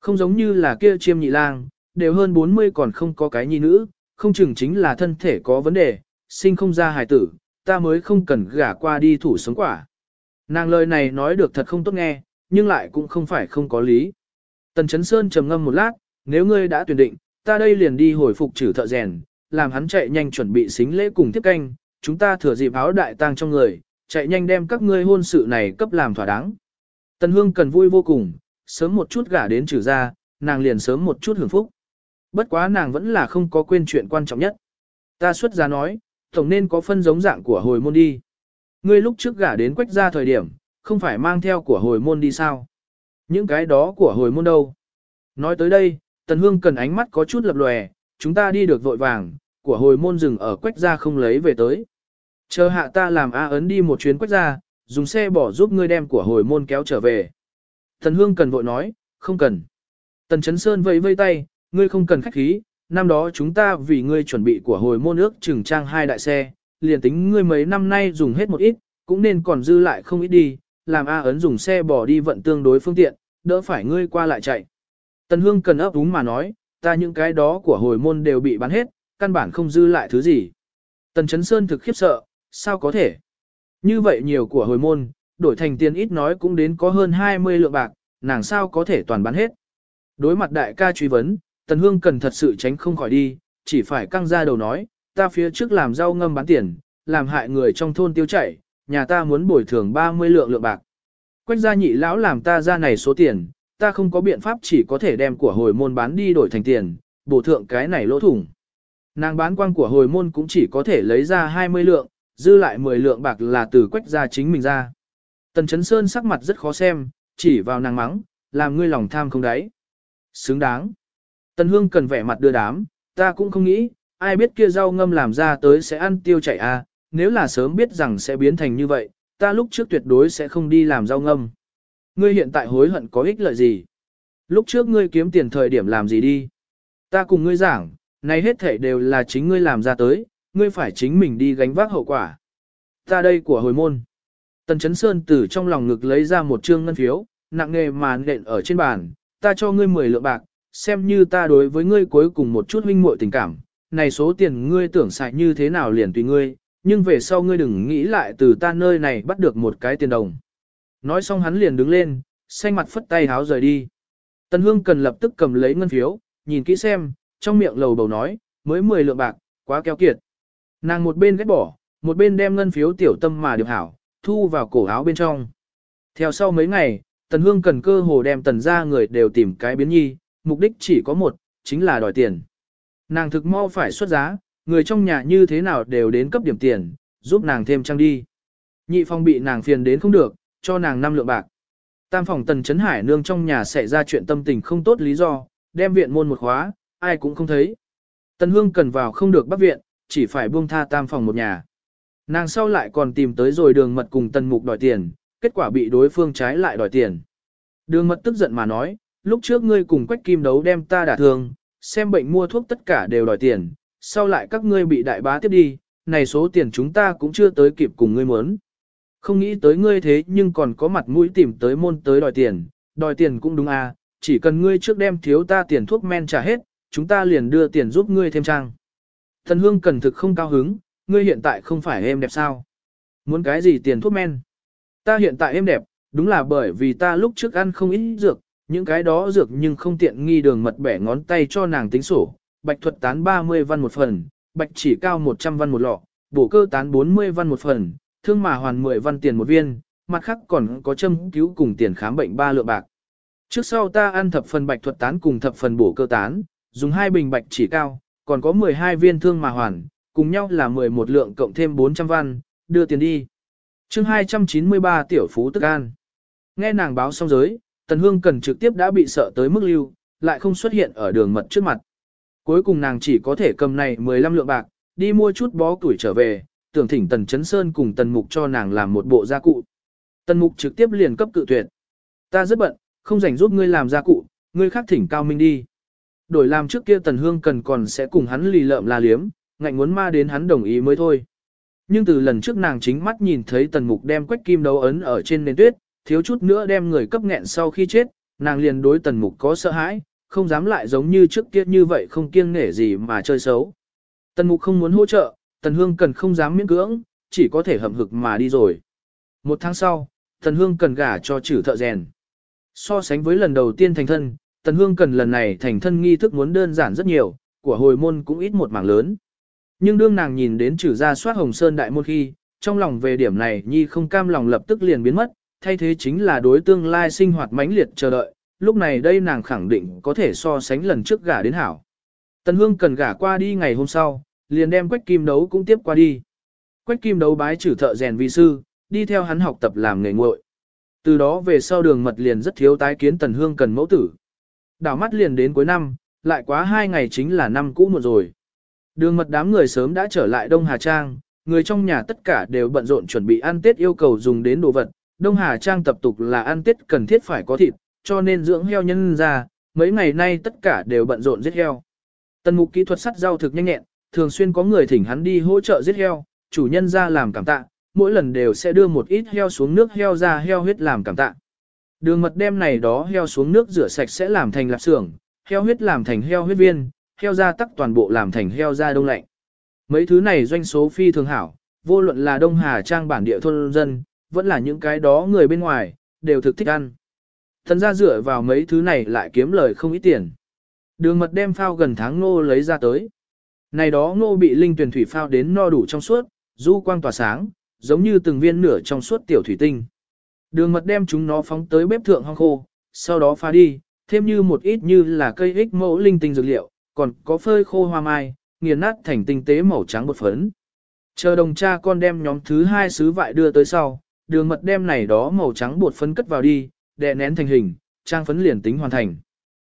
Speaker 1: Không giống như là kia chiêm nhị lang, đều hơn 40 còn không có cái nhi nữ, không chừng chính là thân thể có vấn đề, sinh không ra hài tử, ta mới không cần gả qua đi thủ sống quả. Nàng lời này nói được thật không tốt nghe, nhưng lại cũng không phải không có lý. Tần Chấn Sơn trầm ngâm một lát, nếu ngươi đã tuyển định, ta đây liền đi hồi phục trừ thợ rèn, làm hắn chạy nhanh chuẩn bị xính lễ cùng tiếp canh, chúng ta thừa dịp áo đại tang trong người, chạy nhanh đem các ngươi hôn sự này cấp làm thỏa đáng. Tần Hương cần vui vô cùng, sớm một chút gả đến trừ ra, nàng liền sớm một chút hưởng phúc. Bất quá nàng vẫn là không có quên chuyện quan trọng nhất. Ta xuất ra nói, tổng nên có phân giống dạng của hồi môn đi. Ngươi lúc trước gả đến quách ra thời điểm, không phải mang theo của hồi môn đi sao? Những cái đó của hồi môn đâu? Nói tới đây, Tần Hương cần ánh mắt có chút lập lòe, chúng ta đi được vội vàng, của hồi môn rừng ở quách Gia không lấy về tới. Chờ hạ ta làm A ấn đi một chuyến quách Gia, dùng xe bỏ giúp ngươi đem của hồi môn kéo trở về. Tần Hương cần vội nói, không cần. Tần Chấn Sơn vẫy vây tay, ngươi không cần khách khí, năm đó chúng ta vì ngươi chuẩn bị của hồi môn ước trừng trang hai đại xe, liền tính ngươi mấy năm nay dùng hết một ít, cũng nên còn dư lại không ít đi, làm A ấn dùng xe bỏ đi vận tương đối phương tiện, đỡ phải ngươi qua lại chạy. Tần Hương cần ấp đúng mà nói, ta những cái đó của hồi môn đều bị bán hết, căn bản không dư lại thứ gì. Tần Chấn Sơn thực khiếp sợ, sao có thể? Như vậy nhiều của hồi môn, đổi thành tiền ít nói cũng đến có hơn 20 lượng bạc, nàng sao có thể toàn bán hết. Đối mặt đại ca truy vấn, Tần Hương cần thật sự tránh không khỏi đi, chỉ phải căng ra đầu nói, ta phía trước làm rau ngâm bán tiền, làm hại người trong thôn tiêu chảy, nhà ta muốn bồi thường 30 lượng lượng bạc. Quách gia nhị lão làm ta ra này số tiền, ta không có biện pháp chỉ có thể đem của hồi môn bán đi đổi thành tiền, bổ thượng cái này lỗ thủng. Nàng bán quang của hồi môn cũng chỉ có thể lấy ra 20 lượng, dư lại 10 lượng bạc là từ quách gia chính mình ra. Tần Chấn Sơn sắc mặt rất khó xem, chỉ vào nàng mắng, làm ngươi lòng tham không đáy. Xứng đáng. Tần Hương cần vẻ mặt đưa đám, ta cũng không nghĩ, ai biết kia rau ngâm làm ra tới sẽ ăn tiêu chảy à, nếu là sớm biết rằng sẽ biến thành như vậy, ta lúc trước tuyệt đối sẽ không đi làm rau ngâm. Ngươi hiện tại hối hận có ích lợi gì? Lúc trước ngươi kiếm tiền thời điểm làm gì đi? Ta cùng ngươi giảng, này hết thể đều là chính ngươi làm ra tới, ngươi phải chính mình đi gánh vác hậu quả. Ta đây của hồi môn. Tần Chấn Sơn từ trong lòng ngực lấy ra một trương ngân phiếu, nặng nghề mà nện ở trên bàn, ta cho ngươi 10 lượng bạc, xem như ta đối với ngươi cuối cùng một chút huynh muội tình cảm, này số tiền ngươi tưởng xài như thế nào liền tùy ngươi, nhưng về sau ngươi đừng nghĩ lại từ ta nơi này bắt được một cái tiền đồng. Nói xong hắn liền đứng lên, xanh mặt phất tay háo rời đi. Tần Hương cần lập tức cầm lấy ngân phiếu, nhìn kỹ xem, trong miệng lầu bầu nói, mới 10 lượng bạc, quá keo kiệt. Nàng một bên ghét bỏ, một bên đem ngân phiếu tiểu tâm mà điều hảo, thu vào cổ áo bên trong. Theo sau mấy ngày, Tần Hương cần cơ hồ đem tần ra người đều tìm cái biến nhi, mục đích chỉ có một, chính là đòi tiền. Nàng thực mau phải xuất giá, người trong nhà như thế nào đều đến cấp điểm tiền, giúp nàng thêm trang đi. Nhị phong bị nàng phiền đến không được, cho nàng năm lượng bạc. Tam phòng tần chấn hải nương trong nhà xảy ra chuyện tâm tình không tốt lý do, đem viện môn một khóa, ai cũng không thấy. Tần hương cần vào không được bắt viện, chỉ phải buông tha tam phòng một nhà. Nàng sau lại còn tìm tới rồi đường mật cùng tần mục đòi tiền, kết quả bị đối phương trái lại đòi tiền. Đường mật tức giận mà nói, lúc trước ngươi cùng quách kim đấu đem ta đả thương, xem bệnh mua thuốc tất cả đều đòi tiền, sau lại các ngươi bị đại bá tiếp đi, này số tiền chúng ta cũng chưa tới kịp cùng ngươi muốn. Không nghĩ tới ngươi thế nhưng còn có mặt mũi tìm tới môn tới đòi tiền, đòi tiền cũng đúng à, chỉ cần ngươi trước đem thiếu ta tiền thuốc men trả hết, chúng ta liền đưa tiền giúp ngươi thêm trang. Thần hương cần thực không cao hứng, ngươi hiện tại không phải em đẹp sao? Muốn cái gì tiền thuốc men? Ta hiện tại em đẹp, đúng là bởi vì ta lúc trước ăn không ít dược, những cái đó dược nhưng không tiện nghi đường mật bẻ ngón tay cho nàng tính sổ, bạch thuật tán 30 văn một phần, bạch chỉ cao 100 văn một lọ, bổ cơ tán 40 văn một phần, thương mà hoàn 10 văn tiền một viên, mặt khác còn có châm cứu cùng tiền khám bệnh ba lượng bạc. Trước sau ta ăn thập phần bạch thuật tán cùng thập phần bổ cơ tán, dùng hai bình bạch chỉ cao, còn có 12 viên thương mà hoàn, cùng nhau là 11 lượng cộng thêm 400 văn, đưa tiền đi. chương 293 tiểu phú tức an. Nghe nàng báo xong giới, Tần Hương cần trực tiếp đã bị sợ tới mức lưu, lại không xuất hiện ở đường mật trước mặt. Cuối cùng nàng chỉ có thể cầm này 15 lượng bạc, đi mua chút bó tuổi trở về, tưởng thỉnh Tần Chấn Sơn cùng Tần Mục cho nàng làm một bộ gia cụ. Tần Mục trực tiếp liền cấp cự tuyệt. Ta rất bận, không rảnh giúp ngươi làm gia cụ, ngươi khác thỉnh Cao Minh đi. Đổi làm trước kia Tần Hương cần còn sẽ cùng hắn lì lợm la liếm, ngạnh muốn ma đến hắn đồng ý mới thôi. Nhưng từ lần trước nàng chính mắt nhìn thấy Tần Mục đem quách kim đấu ấn ở trên nền tuyết, thiếu chút nữa đem người cấp nghẹn sau khi chết, nàng liền đối Tần Mục có sợ hãi, không dám lại giống như trước kia như vậy không kiêng nể gì mà chơi xấu. Tần Mục không muốn hỗ trợ, Tần Hương cần không dám miễn cưỡng, chỉ có thể hậm hực mà đi rồi. Một tháng sau, Tần Hương cần gả cho chử thợ rèn. So sánh với lần đầu tiên thành thân, Tần Hương cần lần này thành thân nghi thức muốn đơn giản rất nhiều, của hồi môn cũng ít một mảng lớn. Nhưng đương nàng nhìn đến trừ ra soát hồng sơn đại môn khi, trong lòng về điểm này nhi không cam lòng lập tức liền biến mất, thay thế chính là đối tương lai sinh hoạt mãnh liệt chờ đợi, lúc này đây nàng khẳng định có thể so sánh lần trước gả đến hảo. Tần Hương cần gả qua đi ngày hôm sau, liền đem Quách Kim Đấu cũng tiếp qua đi. Quách Kim Đấu bái trừ thợ rèn vi sư, đi theo hắn học tập làm nghề nguội. Từ đó về sau đường mật liền rất thiếu tái kiến Tần Hương cần mẫu tử. Đảo mắt liền đến cuối năm, lại quá hai ngày chính là năm cũ một rồi. Đường mật đám người sớm đã trở lại Đông Hà Trang, người trong nhà tất cả đều bận rộn chuẩn bị ăn Tết yêu cầu dùng đến đồ vật. Đông Hà Trang tập tục là ăn Tết cần thiết phải có thịt, cho nên dưỡng heo nhân ra, mấy ngày nay tất cả đều bận rộn giết heo. Tần mục kỹ thuật sắt rau thực nhanh nhẹn, thường xuyên có người thỉnh hắn đi hỗ trợ giết heo, chủ nhân ra làm cảm tạ, mỗi lần đều sẽ đưa một ít heo xuống nước heo ra heo huyết làm cảm tạ. Đường mật đem này đó heo xuống nước rửa sạch sẽ làm thành lạp xưởng, heo huyết làm thành heo huyết viên, heo da tắc toàn bộ làm thành heo da đông lạnh. Mấy thứ này doanh số phi thường hảo, vô luận là Đông Hà Trang bản địa thôn dân, vẫn là những cái đó người bên ngoài, đều thực thích ăn. thần ra dựa vào mấy thứ này lại kiếm lời không ít tiền. Đường mật đem phao gần tháng ngô lấy ra tới. Này đó ngô bị linh tuyển thủy phao đến no đủ trong suốt, du quang tỏa sáng, giống như từng viên nửa trong suốt tiểu thủy tinh. Đường mật đem chúng nó phóng tới bếp thượng hong khô, sau đó pha đi, thêm như một ít như là cây ích mẫu linh tinh dược liệu, còn có phơi khô hoa mai, nghiền nát thành tinh tế màu trắng bột phấn. Chờ đồng cha con đem nhóm thứ hai sứ vại đưa tới sau, đường mật đem này đó màu trắng bột phấn cất vào đi, đè nén thành hình, trang phấn liền tính hoàn thành.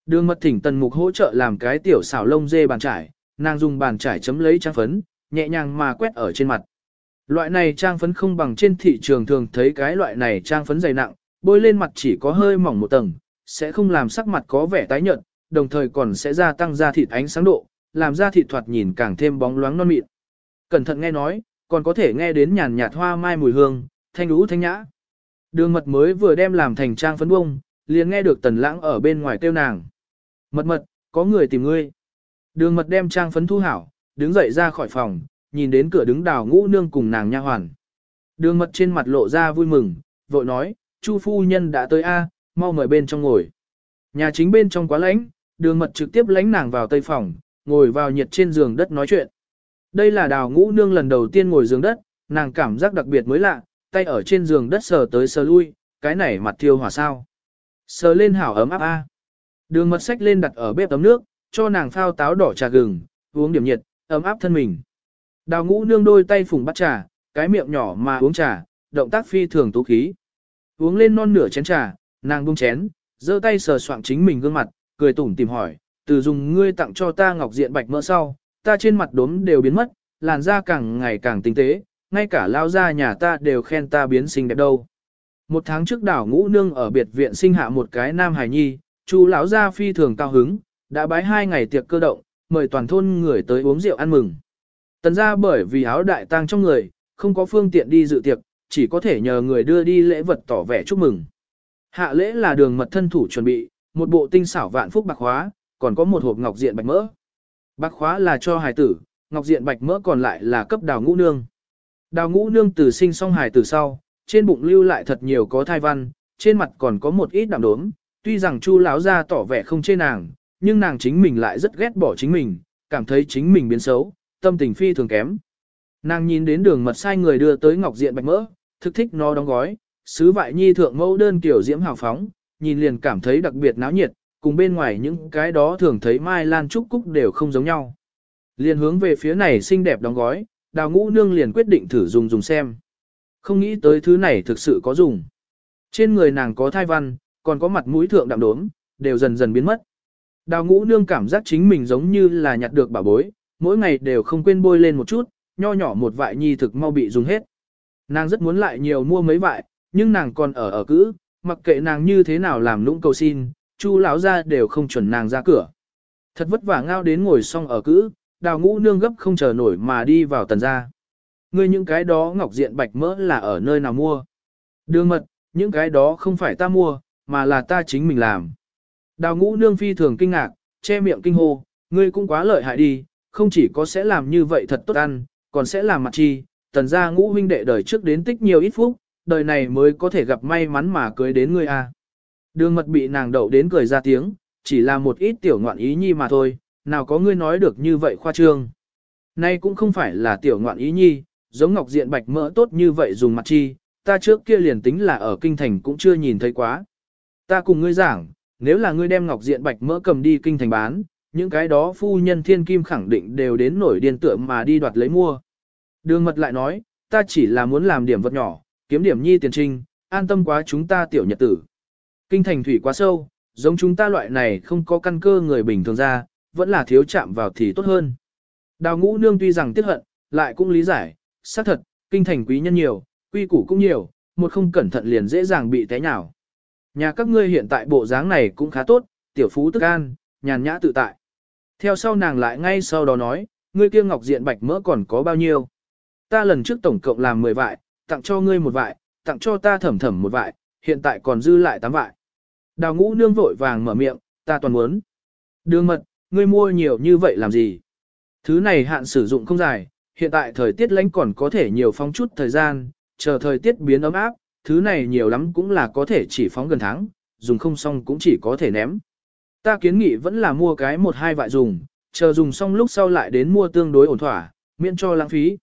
Speaker 1: Đường mật thỉnh tần mục hỗ trợ làm cái tiểu xảo lông dê bàn trải, nàng dùng bàn trải chấm lấy trang phấn, nhẹ nhàng mà quét ở trên mặt. Loại này trang phấn không bằng trên thị trường thường thấy cái loại này trang phấn dày nặng, bôi lên mặt chỉ có hơi mỏng một tầng, sẽ không làm sắc mặt có vẻ tái nhợt, đồng thời còn sẽ gia tăng da thịt ánh sáng độ, làm da thịt thoạt nhìn càng thêm bóng loáng non mịn. Cẩn thận nghe nói, còn có thể nghe đến nhàn nhạt hoa mai mùi hương, thanh lũ thanh nhã. Đường mật mới vừa đem làm thành trang phấn bông, liền nghe được tần lãng ở bên ngoài kêu nàng. Mật mật, có người tìm ngươi. Đường mật đem trang phấn thu hảo, đứng dậy ra khỏi phòng, nhìn đến cửa đứng đào ngũ nương cùng nàng nha hoàn. Đường mật trên mặt lộ ra vui mừng, vội nói, Chu phu nhân đã tới A, mau mời bên trong ngồi. Nhà chính bên trong quá lạnh, đường mật trực tiếp lánh nàng vào tây phòng, ngồi vào nhiệt trên giường đất nói chuyện. Đây là đào ngũ nương lần đầu tiên ngồi giường đất, nàng cảm giác đặc biệt mới lạ, tay ở trên giường đất sờ tới sờ lui, cái này mặt thiêu hỏa sao. Sờ lên hảo ấm áp A. Đường mật sách lên đặt ở bếp tấm nước, cho nàng phao táo đỏ trà gừng, uống điểm nhiệt, ấm áp thân mình. Đào ngũ nương đôi tay phùng bắt trà, cái miệng nhỏ mà uống trà, động tác phi thường tú khí. Uống lên non nửa chén trà, nàng buông chén, giơ tay sờ soạng chính mình gương mặt, cười tủm tìm hỏi, từ dùng ngươi tặng cho ta ngọc diện bạch mỡ sau, ta trên mặt đốm đều biến mất, làn da càng ngày càng tinh tế, ngay cả lao ra nhà ta đều khen ta biến xinh đẹp đâu. Một tháng trước đảo ngũ nương ở biệt viện sinh hạ một cái nam hài nhi, chú lão gia phi thường cao hứng, đã bái hai ngày tiệc cơ động, mời toàn thôn người tới uống rượu ăn mừng. Tần ra bởi vì áo đại tang trong người, không có phương tiện đi dự tiệc, chỉ có thể nhờ người đưa đi lễ vật tỏ vẻ chúc mừng. Hạ lễ là đường mật thân thủ chuẩn bị, một bộ tinh xảo vạn phúc bạc khóa, còn có một hộp ngọc diện bạch mỡ. Bạc khóa là cho hài tử, ngọc diện bạch mỡ còn lại là cấp đào ngũ nương. Đào ngũ nương từ sinh xong hài tử sau, trên bụng lưu lại thật nhiều có thai văn, trên mặt còn có một ít đạm đốm, tuy rằng chu lão ra tỏ vẻ không chê nàng, nhưng nàng chính mình lại rất ghét bỏ chính mình, cảm thấy chính mình biến xấu, tâm tình phi thường kém. Nàng nhìn đến đường mật sai người đưa tới ngọc diện bạch mỡ, thực thích nó đóng gói, sứ vại nhi thượng mẫu đơn kiểu diễm hào phóng, nhìn liền cảm thấy đặc biệt náo nhiệt, cùng bên ngoài những cái đó thường thấy mai lan trúc cúc đều không giống nhau. Liền hướng về phía này xinh đẹp đóng gói, đào ngũ nương liền quyết định thử dùng dùng xem. Không nghĩ tới thứ này thực sự có dùng. Trên người nàng có thai văn, còn có mặt mũi thượng đạm đốm, đều dần dần biến mất. Đào ngũ nương cảm giác chính mình giống như là nhặt được bảo bối, mỗi ngày đều không quên bôi lên một chút, nho nhỏ một vại nhi thực mau bị dùng hết. Nàng rất muốn lại nhiều mua mấy vại, nhưng nàng còn ở ở cữ, mặc kệ nàng như thế nào làm lũng cầu xin, chu lão ra đều không chuẩn nàng ra cửa. Thật vất vả ngao đến ngồi xong ở cữ, đào ngũ nương gấp không chờ nổi mà đi vào tần ra. Ngươi những cái đó ngọc diện bạch mỡ là ở nơi nào mua? Đường mật, những cái đó không phải ta mua, mà là ta chính mình làm. Đào ngũ nương phi thường kinh ngạc, che miệng kinh hô, ngươi cũng quá lợi hại đi, không chỉ có sẽ làm như vậy thật tốt ăn, còn sẽ làm mặt chi, tần gia ngũ huynh đệ đời trước đến tích nhiều ít phúc, đời này mới có thể gặp may mắn mà cưới đến ngươi a. Đường mật bị nàng đậu đến cười ra tiếng, chỉ là một ít tiểu ngoạn ý nhi mà thôi, nào có ngươi nói được như vậy khoa trương. Nay cũng không phải là tiểu ngoạn ý nhi, giống ngọc diện bạch mỡ tốt như vậy dùng mặt chi, ta trước kia liền tính là ở kinh thành cũng chưa nhìn thấy quá. Ta cùng ngươi giảng, nếu là ngươi đem ngọc diện bạch mỡ cầm đi kinh thành bán, những cái đó phu nhân thiên kim khẳng định đều đến nổi điên tượng mà đi đoạt lấy mua. Đường mật lại nói, ta chỉ là muốn làm điểm vật nhỏ, kiếm điểm nhi tiền trinh, an tâm quá chúng ta tiểu nhật tử. Kinh thành thủy quá sâu, giống chúng ta loại này không có căn cơ người bình thường ra, vẫn là thiếu chạm vào thì tốt hơn. Đào ngũ nương tuy rằng tiếc hận, lại cũng lý giải, xác thật, kinh thành quý nhân nhiều, quy củ cũng nhiều, một không cẩn thận liền dễ dàng bị té nhào. Nhà các ngươi hiện tại bộ dáng này cũng khá tốt, tiểu phú tức an, nhàn nhã tự tại. Theo sau nàng lại ngay sau đó nói, ngươi kia ngọc diện bạch mỡ còn có bao nhiêu? Ta lần trước tổng cộng làm 10 vại, tặng cho ngươi một vại, tặng cho ta thẩm thẩm một vại, hiện tại còn dư lại 8 vại. Đào ngũ nương vội vàng mở miệng, ta toàn muốn. Đường mật, ngươi mua nhiều như vậy làm gì? Thứ này hạn sử dụng không dài, hiện tại thời tiết lạnh còn có thể nhiều phóng chút thời gian, chờ thời tiết biến ấm áp, thứ này nhiều lắm cũng là có thể chỉ phóng gần tháng, dùng không xong cũng chỉ có thể ném. Ta kiến nghị vẫn là mua cái một hai vại dùng, chờ dùng xong lúc sau lại đến mua tương đối ổn thỏa, miễn cho lãng phí.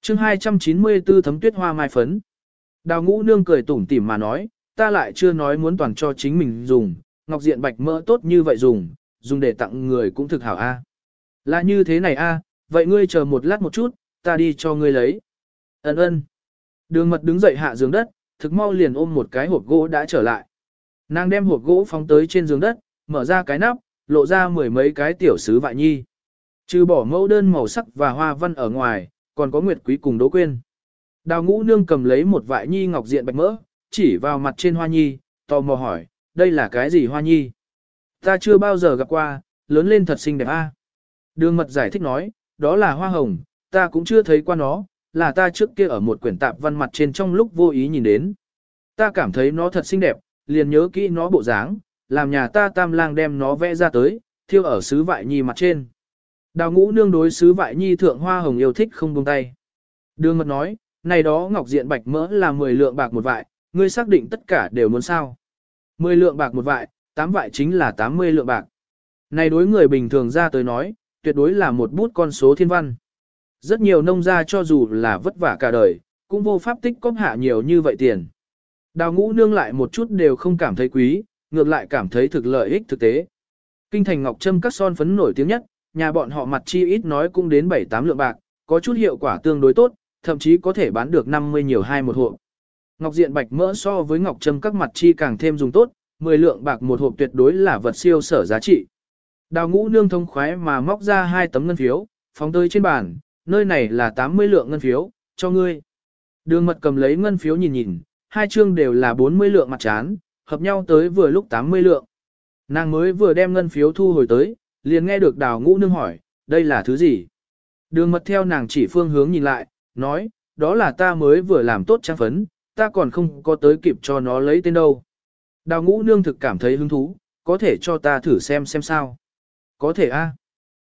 Speaker 1: chương 294 thấm tuyết hoa mai phấn. Đào ngũ nương cười tủm tỉm mà nói, ta lại chưa nói muốn toàn cho chính mình dùng, ngọc diện bạch mỡ tốt như vậy dùng, dùng để tặng người cũng thực hảo a. Là như thế này a, vậy ngươi chờ một lát một chút, ta đi cho ngươi lấy. Ấn ơn. Đường mật đứng dậy hạ giường đất, thực mau liền ôm một cái hộp gỗ đã trở lại. Nàng đem hộp gỗ phóng tới trên giường đất, mở ra cái nắp, lộ ra mười mấy cái tiểu sứ vại nhi. Trừ bỏ mẫu đơn màu sắc và hoa văn ở ngoài, còn có nguyệt quý cùng đố quên. Đào ngũ nương cầm lấy một vại nhi ngọc diện bạch mỡ, chỉ vào mặt trên hoa nhi, tò mò hỏi, đây là cái gì hoa nhi? Ta chưa bao giờ gặp qua, lớn lên thật xinh đẹp a. Đường mật giải thích nói, đó là hoa hồng, ta cũng chưa thấy qua nó, là ta trước kia ở một quyển tạp văn mặt trên trong lúc vô ý nhìn đến. Ta cảm thấy nó thật xinh đẹp, liền nhớ kỹ nó bộ dáng, làm nhà ta tam lang đem nó vẽ ra tới, thiêu ở sứ vại nhi mặt trên. Đào ngũ nương đối sứ vại nhi thượng hoa hồng yêu thích không buông tay. Đường mật nói, này đó ngọc diện bạch mỡ là 10 lượng bạc một vại, ngươi xác định tất cả đều muốn sao. 10 lượng bạc một vại, 8 vại chính là 80 lượng bạc. Này đối người bình thường ra tới nói, tuyệt đối là một bút con số thiên văn. Rất nhiều nông gia cho dù là vất vả cả đời, cũng vô pháp tích cóp hạ nhiều như vậy tiền. Đào ngũ nương lại một chút đều không cảm thấy quý, ngược lại cảm thấy thực lợi ích thực tế. Kinh thành Ngọc Trâm các son phấn nổi tiếng nhất, nhà bọn họ mặt chi ít nói cũng đến 7-8 lượng bạc, có chút hiệu quả tương đối tốt, thậm chí có thể bán được 50 nhiều hai một hộp. Ngọc diện bạch mỡ so với Ngọc Trâm các mặt chi càng thêm dùng tốt, 10 lượng bạc một hộp tuyệt đối là vật siêu sở giá trị. Đào ngũ nương thông khoái mà móc ra hai tấm ngân phiếu, phóng tới trên bàn, nơi này là 80 lượng ngân phiếu, cho ngươi. Đường mật cầm lấy ngân phiếu nhìn nhìn, hai chương đều là 40 lượng mặt chán, hợp nhau tới vừa lúc 80 lượng. Nàng mới vừa đem ngân phiếu thu hồi tới, liền nghe được đào ngũ nương hỏi, đây là thứ gì? Đường mật theo nàng chỉ phương hướng nhìn lại, nói, đó là ta mới vừa làm tốt trang phấn, ta còn không có tới kịp cho nó lấy tên đâu. Đào ngũ nương thực cảm thấy hứng thú, có thể cho ta thử xem xem sao. Có thể a.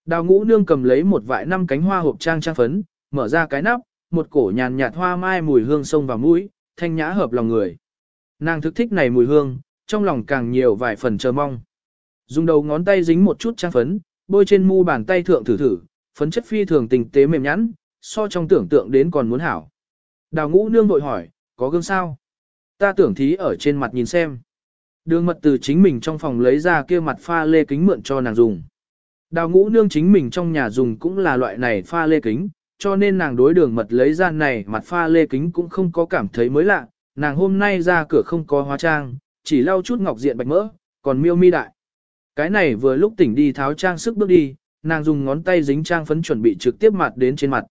Speaker 1: Đào ngũ nương cầm lấy một vại năm cánh hoa hộp trang trang phấn, mở ra cái nắp, một cổ nhàn nhạt hoa mai mùi hương sông vào mũi, thanh nhã hợp lòng người. Nàng thực thích này mùi hương, trong lòng càng nhiều vài phần chờ mong. Dùng đầu ngón tay dính một chút trang phấn, bôi trên mu bàn tay thượng thử thử, phấn chất phi thường tình tế mềm nhẵn, so trong tưởng tượng đến còn muốn hảo. Đào ngũ nương vội hỏi, có gương sao? Ta tưởng thí ở trên mặt nhìn xem. Đường mật từ chính mình trong phòng lấy ra kia mặt pha lê kính mượn cho nàng dùng. Đào ngũ nương chính mình trong nhà dùng cũng là loại này pha lê kính, cho nên nàng đối đường mật lấy ra này mặt pha lê kính cũng không có cảm thấy mới lạ, nàng hôm nay ra cửa không có hóa trang, chỉ lau chút ngọc diện bạch mỡ, còn miêu mi đại. Cái này vừa lúc tỉnh đi tháo trang sức bước đi, nàng dùng ngón tay dính trang phấn chuẩn bị trực tiếp mặt đến trên mặt.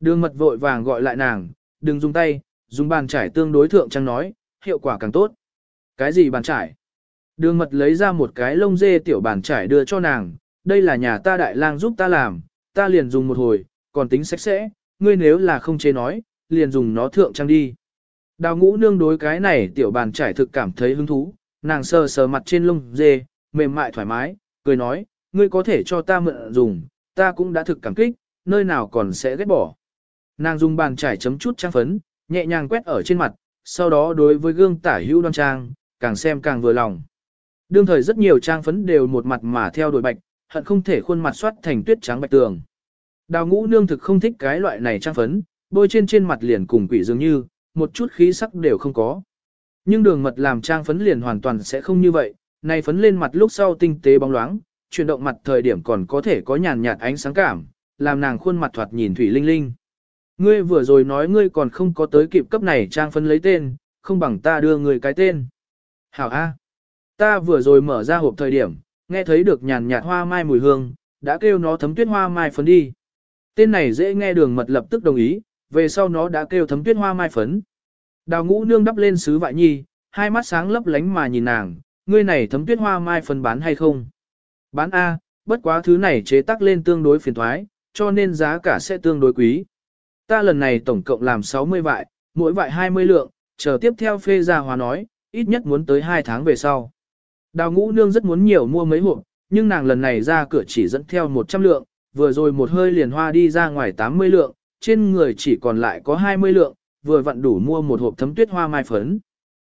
Speaker 1: Đường mật vội vàng gọi lại nàng, đừng dùng tay, dùng bàn trải tương đối thượng trang nói, hiệu quả càng tốt. Cái gì bàn trải? Đường mật lấy ra một cái lông dê tiểu bàn trải đưa cho nàng, đây là nhà ta đại lang giúp ta làm, ta liền dùng một hồi, còn tính sạch sẽ, ngươi nếu là không chế nói, liền dùng nó thượng trang đi. Đào ngũ nương đối cái này tiểu bàn trải thực cảm thấy hứng thú, nàng sờ sờ mặt trên lông dê, mềm mại thoải mái, cười nói, ngươi có thể cho ta mượn dùng, ta cũng đã thực cảm kích, nơi nào còn sẽ ghét bỏ. Nàng dùng bàn trải chấm chút trang phấn, nhẹ nhàng quét ở trên mặt, sau đó đối với gương tả hữu đoan trang, càng xem càng vừa lòng. Đương thời rất nhiều trang phấn đều một mặt mà theo đuổi bạch, hận không thể khuôn mặt soát thành tuyết trắng bạch tường. Đào ngũ nương thực không thích cái loại này trang phấn, bôi trên trên mặt liền cùng quỷ dường như, một chút khí sắc đều không có. Nhưng đường mật làm trang phấn liền hoàn toàn sẽ không như vậy, này phấn lên mặt lúc sau tinh tế bóng loáng, chuyển động mặt thời điểm còn có thể có nhàn nhạt ánh sáng cảm, làm nàng khuôn mặt thoạt nhìn thủy linh linh. Ngươi vừa rồi nói ngươi còn không có tới kịp cấp này trang phấn lấy tên, không bằng ta đưa người cái tên. Hảo A. Ta vừa rồi mở ra hộp thời điểm, nghe thấy được nhàn nhạt hoa mai mùi hương, đã kêu nó thấm tuyết hoa mai phấn đi. Tên này dễ nghe đường mật lập tức đồng ý, về sau nó đã kêu thấm tuyết hoa mai phấn. Đào ngũ nương đắp lên sứ vại nhi, hai mắt sáng lấp lánh mà nhìn nàng, ngươi này thấm tuyết hoa mai phấn bán hay không? Bán A, bất quá thứ này chế tác lên tương đối phiền thoái, cho nên giá cả sẽ tương đối quý. Ta lần này tổng cộng làm 60 vại, mỗi vại 20 lượng, chờ tiếp theo phê gia hóa nói, ít nhất muốn tới 2 tháng về sau. Đào ngũ nương rất muốn nhiều mua mấy hộp, nhưng nàng lần này ra cửa chỉ dẫn theo 100 lượng, vừa rồi một hơi liền hoa đi ra ngoài 80 lượng, trên người chỉ còn lại có 20 lượng, vừa vặn đủ mua một hộp thấm tuyết hoa mai phấn.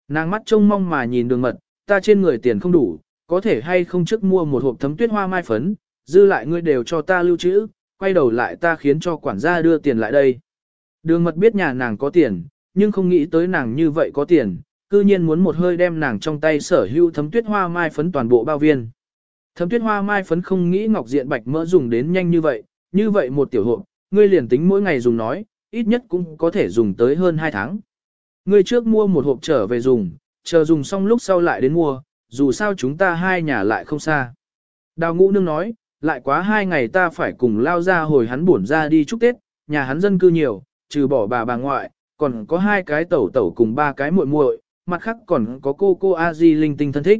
Speaker 1: Nàng mắt trông mong mà nhìn đường mật, ta trên người tiền không đủ, có thể hay không trước mua một hộp thấm tuyết hoa mai phấn, dư lại ngươi đều cho ta lưu trữ, quay đầu lại ta khiến cho quản gia đưa tiền lại đây. Đường mật biết nhà nàng có tiền, nhưng không nghĩ tới nàng như vậy có tiền, cư nhiên muốn một hơi đem nàng trong tay sở hữu thấm tuyết hoa mai phấn toàn bộ bao viên. Thấm tuyết hoa mai phấn không nghĩ ngọc diện bạch mỡ dùng đến nhanh như vậy, như vậy một tiểu hộp, ngươi liền tính mỗi ngày dùng nói, ít nhất cũng có thể dùng tới hơn 2 tháng. Ngươi trước mua một hộp trở về dùng, chờ dùng xong lúc sau lại đến mua, dù sao chúng ta hai nhà lại không xa. Đào ngũ nương nói, lại quá hai ngày ta phải cùng lao ra hồi hắn buồn ra đi chúc Tết, nhà hắn dân cư nhiều, trừ bỏ bà bà ngoại, còn có hai cái tẩu tẩu cùng ba cái muội muội, mặt khác còn có cô cô A Di linh tinh thân thích.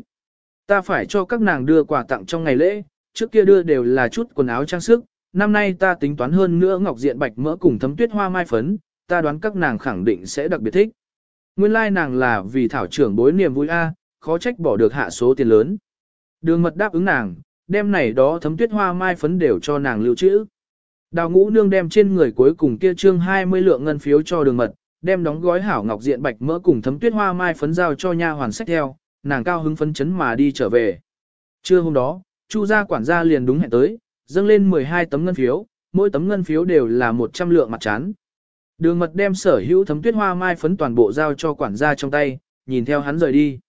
Speaker 1: Ta phải cho các nàng đưa quà tặng trong ngày lễ, trước kia đưa đều là chút quần áo trang sức, năm nay ta tính toán hơn nữa ngọc diện bạch mỡ cùng thấm tuyết hoa mai phấn, ta đoán các nàng khẳng định sẽ đặc biệt thích. Nguyên lai like nàng là vì thảo trưởng bối niềm vui A, khó trách bỏ được hạ số tiền lớn. Đường mật đáp ứng nàng, đem này đó thấm tuyết hoa mai phấn đều cho nàng lưu trữ. Đào ngũ nương đem trên người cuối cùng kia trương 20 lượng ngân phiếu cho đường mật, đem đóng gói hảo ngọc diện bạch mỡ cùng thấm tuyết hoa mai phấn giao cho nha hoàn sách theo, nàng cao hứng phấn chấn mà đi trở về. Trưa hôm đó, Chu gia quản gia liền đúng hẹn tới, dâng lên 12 tấm ngân phiếu, mỗi tấm ngân phiếu đều là 100 lượng mặt chán. Đường mật đem sở hữu thấm tuyết hoa mai phấn toàn bộ giao cho quản gia trong tay, nhìn theo hắn rời đi.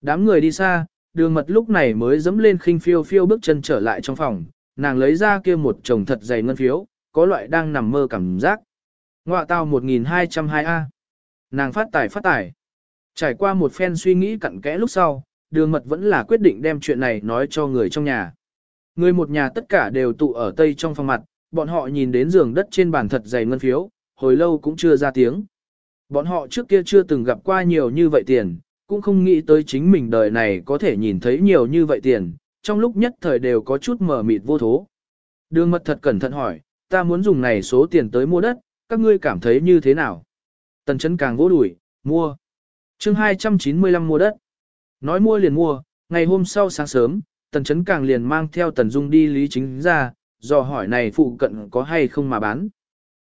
Speaker 1: Đám người đi xa, đường mật lúc này mới dẫm lên khinh phiêu phiêu bước chân trở lại trong phòng, nàng lấy ra kia một chồng thật dày ngân phiếu, có loại đang nằm mơ cảm giác. Ngoạ tao 1202A. Nàng phát tài phát tài. Trải qua một phen suy nghĩ cặn kẽ lúc sau, đường mật vẫn là quyết định đem chuyện này nói cho người trong nhà. Người một nhà tất cả đều tụ ở tây trong phòng mặt, bọn họ nhìn đến giường đất trên bàn thật dày ngân phiếu, hồi lâu cũng chưa ra tiếng. Bọn họ trước kia chưa từng gặp qua nhiều như vậy tiền, cũng không nghĩ tới chính mình đời này có thể nhìn thấy nhiều như vậy tiền, trong lúc nhất thời đều có chút mờ mịt vô thố. Đường mật thật cẩn thận hỏi, ta muốn dùng này số tiền tới mua đất, các ngươi cảm thấy như thế nào? Tần chấn càng vỗ đuổi, mua. chương 295 mua đất. Nói mua liền mua, ngày hôm sau sáng sớm, tần chấn càng liền mang theo tần dung đi Lý Chính ra, dò hỏi này phụ cận có hay không mà bán.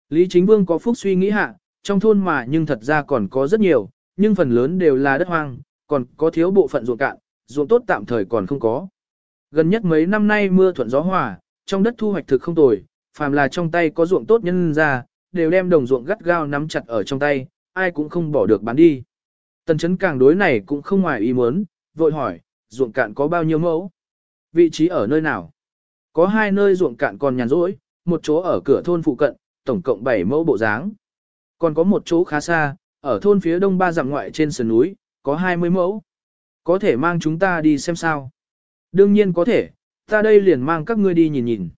Speaker 1: Lý Chính Vương có phúc suy nghĩ hạ, trong thôn mà nhưng thật ra còn có rất nhiều, nhưng phần lớn đều là đất hoang, còn có thiếu bộ phận ruộng cạn, ruộng tốt tạm thời còn không có. Gần nhất mấy năm nay mưa thuận gió hòa, trong đất thu hoạch thực không tồi, phàm là trong tay có ruộng tốt nhân ra, đều đem đồng ruộng gắt gao nắm chặt ở trong tay, ai cũng không bỏ được bán đi. Tần chấn càng đối này cũng không ngoài ý muốn, vội hỏi, ruộng cạn có bao nhiêu mẫu? Vị trí ở nơi nào? Có hai nơi ruộng cạn còn nhàn rỗi, một chỗ ở cửa thôn phụ cận, tổng cộng 7 mẫu bộ dáng. Còn có một chỗ khá xa, ở thôn phía đông ba dặm ngoại trên sườn núi, có 20 mẫu. Có thể mang chúng ta đi xem sao? Đương nhiên có thể, ta đây liền mang các ngươi đi nhìn nhìn.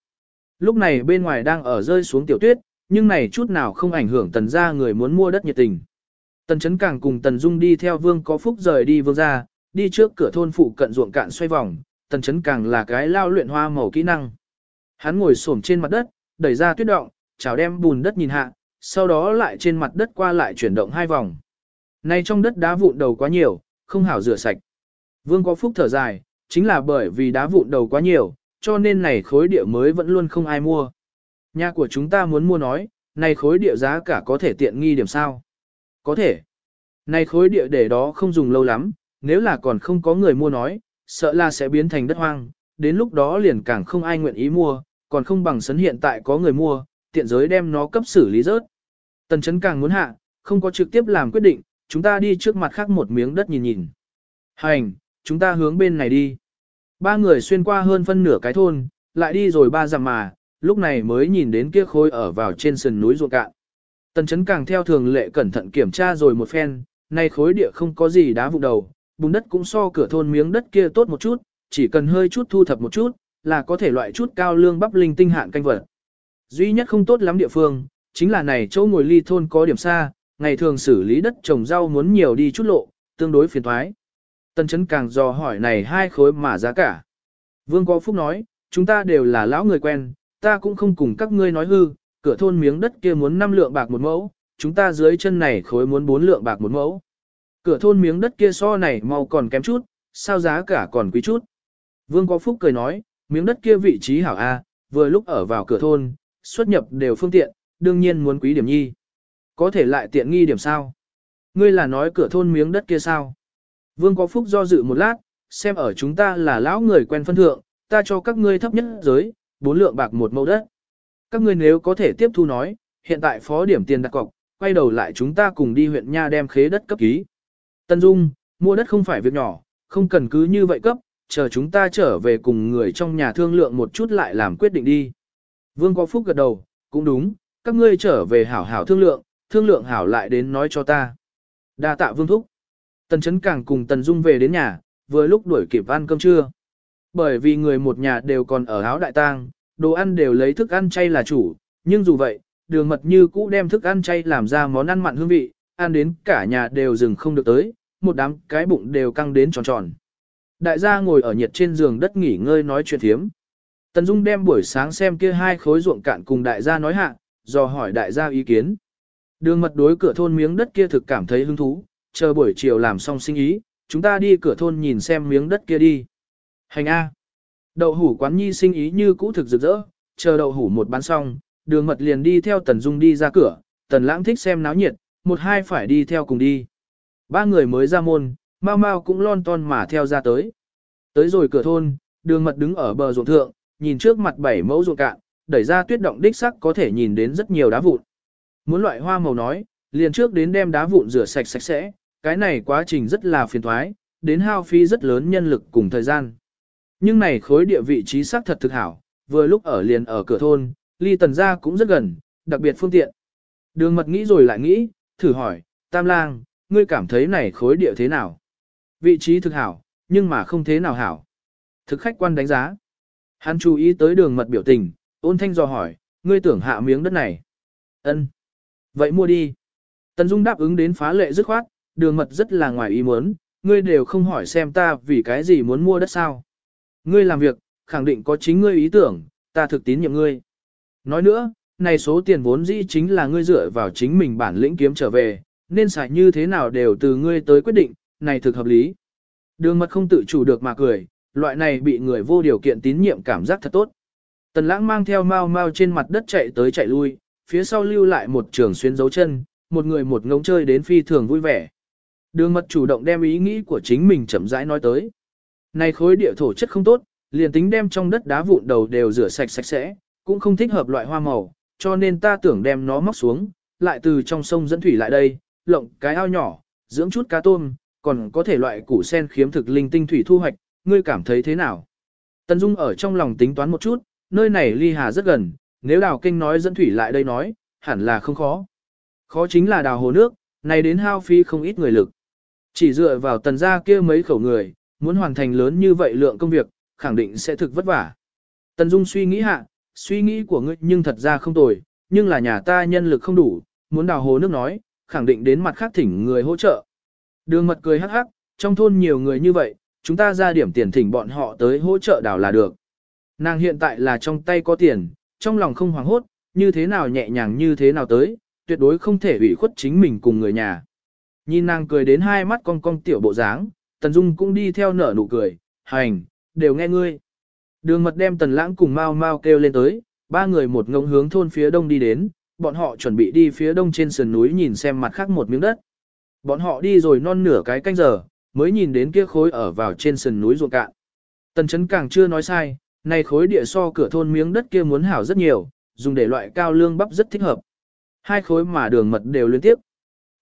Speaker 1: Lúc này bên ngoài đang ở rơi xuống tiểu tuyết, nhưng này chút nào không ảnh hưởng tần gia người muốn mua đất nhiệt tình. Tần Chấn Càng cùng Tần Dung đi theo Vương có phúc rời đi Vương gia, đi trước cửa thôn phụ cận ruộng cạn xoay vòng, Tần Chấn Càng là cái lao luyện hoa màu kỹ năng. Hắn ngồi xổm trên mặt đất, đẩy ra tuyết động, chào đem bùn đất nhìn hạ, sau đó lại trên mặt đất qua lại chuyển động hai vòng. Này trong đất đá vụn đầu quá nhiều, không hảo rửa sạch. Vương có phúc thở dài, chính là bởi vì đá vụn đầu quá nhiều, cho nên này khối địa mới vẫn luôn không ai mua. Nhà của chúng ta muốn mua nói, này khối địa giá cả có thể tiện nghi điểm sao? Có thể. Này khối địa để đó không dùng lâu lắm, nếu là còn không có người mua nói, sợ là sẽ biến thành đất hoang, đến lúc đó liền càng không ai nguyện ý mua, còn không bằng sấn hiện tại có người mua, tiện giới đem nó cấp xử lý rớt. Tần chấn càng muốn hạ, không có trực tiếp làm quyết định, chúng ta đi trước mặt khác một miếng đất nhìn nhìn. Hành, chúng ta hướng bên này đi. Ba người xuyên qua hơn phân nửa cái thôn, lại đi rồi ba dặm mà, lúc này mới nhìn đến kia khối ở vào trên sườn núi ruộng cạn. Tần chấn càng theo thường lệ cẩn thận kiểm tra rồi một phen, nay khối địa không có gì đá vụn đầu, bùn đất cũng so cửa thôn miếng đất kia tốt một chút, chỉ cần hơi chút thu thập một chút, là có thể loại chút cao lương bắp linh tinh hạn canh vật. Duy nhất không tốt lắm địa phương, chính là này chỗ ngồi ly thôn có điểm xa, ngày thường xử lý đất trồng rau muốn nhiều đi chút lộ, tương đối phiền thoái. Tần chấn càng dò hỏi này hai khối mà giá cả. Vương có phúc nói, chúng ta đều là lão người quen, ta cũng không cùng các ngươi nói hư, cửa thôn miếng đất kia muốn 5 lượng bạc một mẫu, chúng ta dưới chân này khối muốn 4 lượng bạc một mẫu. Cửa thôn miếng đất kia so này mau còn kém chút, sao giá cả còn quý chút. Vương có phúc cười nói, miếng đất kia vị trí hảo A, vừa lúc ở vào cửa thôn, xuất nhập đều phương tiện, đương nhiên muốn quý điểm nhi. Có thể lại tiện nghi điểm sao? Ngươi là nói cửa thôn miếng đất kia sao? Vương có phúc do dự một lát, xem ở chúng ta là lão người quen phân thượng, ta cho các ngươi thấp nhất giới, bốn lượng bạc một mẫu đất. Các ngươi nếu có thể tiếp thu nói, hiện tại phó điểm tiền đặt cọc, quay đầu lại chúng ta cùng đi huyện Nha đem khế đất cấp ký. Tân Dung, mua đất không phải việc nhỏ, không cần cứ như vậy cấp, chờ chúng ta trở về cùng người trong nhà thương lượng một chút lại làm quyết định đi. Vương có phúc gật đầu, cũng đúng, các ngươi trở về hảo hảo thương lượng, thương lượng hảo lại đến nói cho ta. Đa tạ Vương Thúc. Tần Chấn Càng cùng Tần Dung về đến nhà, vừa lúc đuổi kịp ăn cơm trưa. Bởi vì người một nhà đều còn ở áo đại tang, đồ ăn đều lấy thức ăn chay là chủ, nhưng dù vậy, đường mật như cũ đem thức ăn chay làm ra món ăn mặn hương vị, ăn đến cả nhà đều dừng không được tới, một đám cái bụng đều căng đến tròn tròn. Đại gia ngồi ở nhiệt trên giường đất nghỉ ngơi nói chuyện thiếm. Tần Dung đem buổi sáng xem kia hai khối ruộng cạn cùng đại gia nói hạ, dò hỏi đại gia ý kiến. Đường mật đối cửa thôn miếng đất kia thực cảm thấy hứng thú, chờ buổi chiều làm xong sinh ý, chúng ta đi cửa thôn nhìn xem miếng đất kia đi. Hành A. Đậu hủ quán nhi sinh ý như cũ thực rực rỡ, chờ đậu hủ một bán xong, đường mật liền đi theo Tần Dung đi ra cửa, Tần Lãng thích xem náo nhiệt, một hai phải đi theo cùng đi. Ba người mới ra môn, mau mau cũng lon ton mà theo ra tới. Tới rồi cửa thôn, đường mật đứng ở bờ ruộng thượng, nhìn trước mặt bảy mẫu ruộng cạn, đẩy ra tuyết động đích sắc có thể nhìn đến rất nhiều đá vụn. Muốn loại hoa màu nói, liền trước đến đem đá vụn rửa sạch sạch sẽ, cái này quá trình rất là phiền thoái, đến hao phí rất lớn nhân lực cùng thời gian. Nhưng này khối địa vị trí xác thật thực hảo, vừa lúc ở liền ở cửa thôn, ly tần gia cũng rất gần, đặc biệt phương tiện. Đường mật nghĩ rồi lại nghĩ, thử hỏi, tam lang, ngươi cảm thấy này khối địa thế nào? Vị trí thực hảo, nhưng mà không thế nào hảo. Thực khách quan đánh giá. Hắn chú ý tới đường mật biểu tình, ôn thanh dò hỏi, ngươi tưởng hạ miếng đất này. ân Vậy mua đi. Tần Dung đáp ứng đến phá lệ dứt khoát, đường mật rất là ngoài ý muốn, ngươi đều không hỏi xem ta vì cái gì muốn mua đất sao. Ngươi làm việc, khẳng định có chính ngươi ý tưởng, ta thực tín nhiệm ngươi. Nói nữa, này số tiền vốn dĩ chính là ngươi dựa vào chính mình bản lĩnh kiếm trở về, nên xài như thế nào đều từ ngươi tới quyết định, này thực hợp lý. Đường mật không tự chủ được mà cười, loại này bị người vô điều kiện tín nhiệm cảm giác thật tốt. Tần lãng mang theo mau mau trên mặt đất chạy tới chạy lui, phía sau lưu lại một trường xuyên dấu chân, một người một ngống chơi đến phi thường vui vẻ. Đường mật chủ động đem ý nghĩ của chính mình chậm rãi nói tới. Này khối địa thổ chất không tốt, liền tính đem trong đất đá vụn đầu đều rửa sạch sạch sẽ, cũng không thích hợp loại hoa màu, cho nên ta tưởng đem nó móc xuống, lại từ trong sông dẫn thủy lại đây, lộng cái ao nhỏ, dưỡng chút cá tôm, còn có thể loại củ sen khiếm thực linh tinh thủy thu hoạch, ngươi cảm thấy thế nào? Tần Dung ở trong lòng tính toán một chút, nơi này ly hà rất gần, nếu đào kinh nói dẫn thủy lại đây nói, hẳn là không khó. Khó chính là đào hồ nước, này đến hao phí không ít người lực. Chỉ dựa vào tần gia kia mấy khẩu người, muốn hoàn thành lớn như vậy lượng công việc, khẳng định sẽ thực vất vả. Tần Dung suy nghĩ hạ, suy nghĩ của ngươi nhưng thật ra không tồi, nhưng là nhà ta nhân lực không đủ, muốn đào hồ nước nói, khẳng định đến mặt khác thỉnh người hỗ trợ. Đường mật cười hắc hắc, trong thôn nhiều người như vậy, chúng ta ra điểm tiền thỉnh bọn họ tới hỗ trợ đào là được. Nàng hiện tại là trong tay có tiền, trong lòng không hoảng hốt, như thế nào nhẹ nhàng như thế nào tới, tuyệt đối không thể ủy khuất chính mình cùng người nhà. Nhìn nàng cười đến hai mắt cong cong tiểu bộ dáng, Tần Dung cũng đi theo nở nụ cười, hành, đều nghe ngươi. Đường mật đem Tần Lãng cùng Mao Mao kêu lên tới, ba người một ngông hướng thôn phía đông đi đến, bọn họ chuẩn bị đi phía đông trên sườn núi nhìn xem mặt khác một miếng đất. Bọn họ đi rồi non nửa cái canh giờ, mới nhìn đến kia khối ở vào trên sườn núi ruộng cạn. Tần chấn càng chưa nói sai, này khối địa so cửa thôn miếng đất kia muốn hảo rất nhiều, dùng để loại cao lương bắp rất thích hợp. Hai khối mà đường mật đều liên tiếp.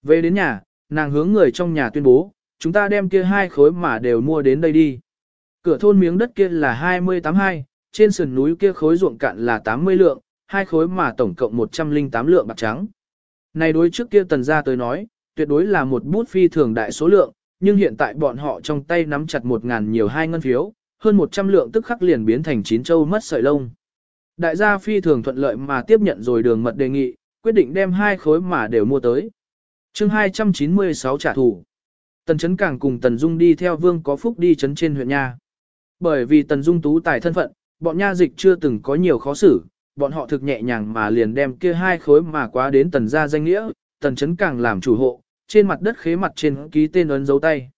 Speaker 1: Về đến nhà, nàng hướng người trong nhà tuyên bố, chúng ta đem kia hai khối mà đều mua đến đây đi. Cửa thôn miếng đất kia là 282, trên sườn núi kia khối ruộng cạn là 80 lượng, hai khối mà tổng cộng 108 lượng bạc trắng. Này đối trước kia tần gia tới nói, tuyệt đối là một bút phi thường đại số lượng, nhưng hiện tại bọn họ trong tay nắm chặt một ngàn nhiều hai ngân phiếu, hơn 100 lượng tức khắc liền biến thành chín châu mất sợi lông. Đại gia phi thường thuận lợi mà tiếp nhận rồi đường mật đề nghị, quyết định đem hai khối mà đều mua tới. chương 296 trả thù. Tần Chấn Càng cùng Tần Dung đi theo Vương Có Phúc đi chấn trên huyện Nha. Bởi vì Tần Dung tú tài thân phận, bọn nha dịch chưa từng có nhiều khó xử, bọn họ thực nhẹ nhàng mà liền đem kia hai khối mà quá đến Tần gia danh nghĩa, Tần Chấn Càng làm chủ hộ, trên mặt đất khế mặt trên ký tên ấn dấu tay.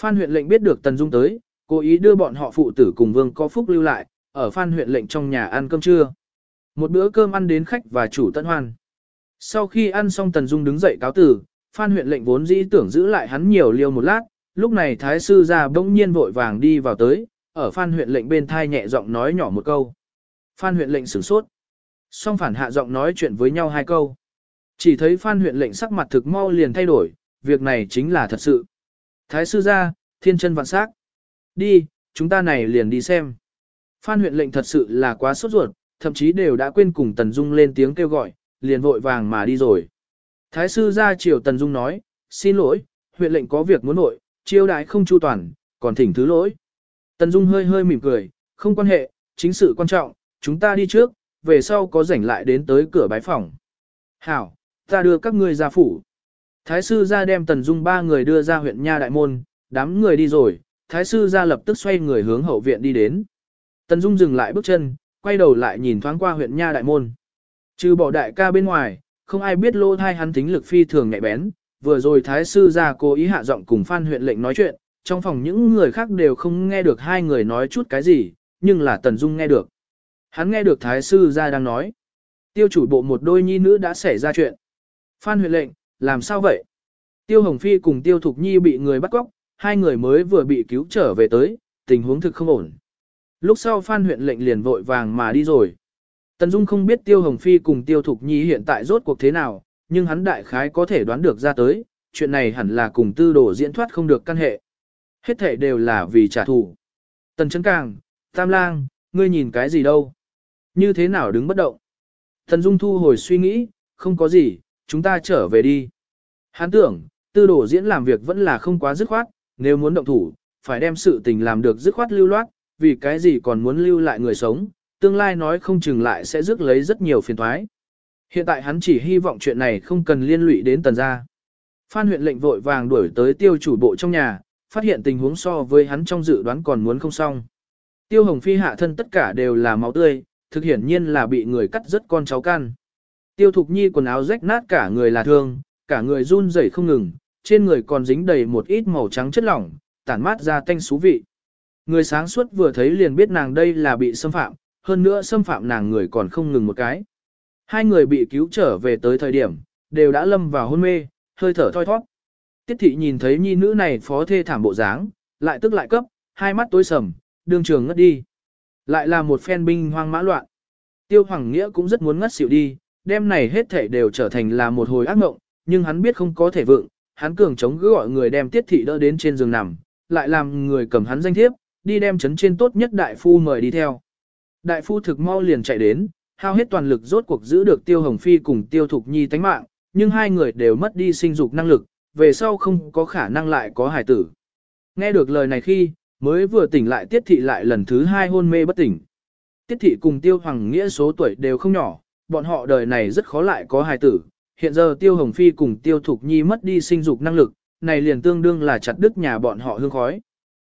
Speaker 1: Phan huyện lệnh biết được Tần Dung tới, cố ý đưa bọn họ phụ tử cùng Vương Có Phúc lưu lại, ở Phan huyện lệnh trong nhà ăn cơm trưa. Một bữa cơm ăn đến khách và chủ tận hoan. Sau khi ăn xong Tần Dung đứng dậy cáo tử, Phan huyện lệnh vốn dĩ tưởng giữ lại hắn nhiều liêu một lát, lúc này thái sư ra bỗng nhiên vội vàng đi vào tới, ở Phan huyện lệnh bên thai nhẹ giọng nói nhỏ một câu. Phan huyện lệnh sửng sốt. Song phản hạ giọng nói chuyện với nhau hai câu. Chỉ thấy Phan huyện lệnh sắc mặt thực mau liền thay đổi, việc này chính là thật sự. Thái sư ra, thiên chân vạn sắc. Đi, chúng ta này liền đi xem. Phan huyện lệnh thật sự là quá sốt ruột, thậm chí đều đã quên cùng Tần Dung lên tiếng kêu gọi, liền vội vàng mà đi rồi. Thái sư ra chiều Tần Dung nói, xin lỗi, huyện lệnh có việc muốn nội, chiêu đại không chu toàn, còn thỉnh thứ lỗi. Tần Dung hơi hơi mỉm cười, không quan hệ, chính sự quan trọng, chúng ta đi trước, về sau có rảnh lại đến tới cửa bái phòng. Hảo, ta đưa các ngươi ra phủ. Thái sư ra đem Tần Dung ba người đưa ra huyện Nha Đại Môn, đám người đi rồi, Thái sư ra lập tức xoay người hướng hậu viện đi đến. Tần Dung dừng lại bước chân, quay đầu lại nhìn thoáng qua huyện Nha Đại Môn. Trừ bỏ đại ca bên ngoài, không ai biết lô thai hắn tính lực phi thường nhạy bén, vừa rồi Thái sư ra cố ý hạ giọng cùng Phan huyện lệnh nói chuyện, trong phòng những người khác đều không nghe được hai người nói chút cái gì, nhưng là Tần Dung nghe được. Hắn nghe được Thái sư ra đang nói. Tiêu chủ bộ một đôi nhi nữ đã xảy ra chuyện. Phan huyện lệnh, làm sao vậy? Tiêu Hồng Phi cùng Tiêu Thục Nhi bị người bắt cóc, hai người mới vừa bị cứu trở về tới, tình huống thực không ổn. Lúc sau Phan huyện lệnh liền vội vàng mà đi rồi. Tần Dung không biết Tiêu Hồng Phi cùng Tiêu Thục Nhi hiện tại rốt cuộc thế nào, nhưng hắn đại khái có thể đoán được ra tới, chuyện này hẳn là cùng tư đồ diễn thoát không được căn hệ. Hết thể đều là vì trả thù. Tần Trấn Càng, Tam Lang, ngươi nhìn cái gì đâu? Như thế nào đứng bất động? Tần Dung thu hồi suy nghĩ, không có gì, chúng ta trở về đi. Hắn tưởng, tư đồ diễn làm việc vẫn là không quá dứt khoát, nếu muốn động thủ, phải đem sự tình làm được dứt khoát lưu loát, vì cái gì còn muốn lưu lại người sống, tương lai nói không chừng lại sẽ rước lấy rất nhiều phiền toái. Hiện tại hắn chỉ hy vọng chuyện này không cần liên lụy đến tần gia. Phan huyện lệnh vội vàng đuổi tới tiêu chủ bộ trong nhà, phát hiện tình huống so với hắn trong dự đoán còn muốn không xong. Tiêu hồng phi hạ thân tất cả đều là máu tươi, thực hiển nhiên là bị người cắt rất con cháu can. Tiêu thục nhi quần áo rách nát cả người là thương, cả người run rẩy không ngừng, trên người còn dính đầy một ít màu trắng chất lỏng, tản mát ra tanh xú vị. Người sáng suốt vừa thấy liền biết nàng đây là bị xâm phạm, hơn nữa xâm phạm nàng người còn không ngừng một cái. Hai người bị cứu trở về tới thời điểm, đều đã lâm vào hôn mê, hơi thở thoi thoát. Tiết thị nhìn thấy nhi nữ này phó thê thảm bộ dáng, lại tức lại cấp, hai mắt tối sầm, đương trường ngất đi. Lại là một phen binh hoang mã loạn. Tiêu Hoàng Nghĩa cũng rất muốn ngất xỉu đi, đêm này hết thể đều trở thành là một hồi ác mộng, nhưng hắn biết không có thể vượng, hắn cường chống cứ gọi người đem tiết thị đỡ đến trên giường nằm, lại làm người cầm hắn danh thiếp, đi đem chấn trên tốt nhất đại phu mời đi theo. Đại phu thực mau liền chạy đến, hao hết toàn lực rốt cuộc giữ được Tiêu Hồng Phi cùng Tiêu Thục Nhi tánh mạng, nhưng hai người đều mất đi sinh dục năng lực, về sau không có khả năng lại có hài tử. Nghe được lời này khi, mới vừa tỉnh lại Tiết Thị lại lần thứ hai hôn mê bất tỉnh. Tiết Thị cùng Tiêu Hoàng Nghĩa số tuổi đều không nhỏ, bọn họ đời này rất khó lại có hài tử. Hiện giờ Tiêu Hồng Phi cùng Tiêu Thục Nhi mất đi sinh dục năng lực, này liền tương đương là chặt đứt nhà bọn họ hương khói.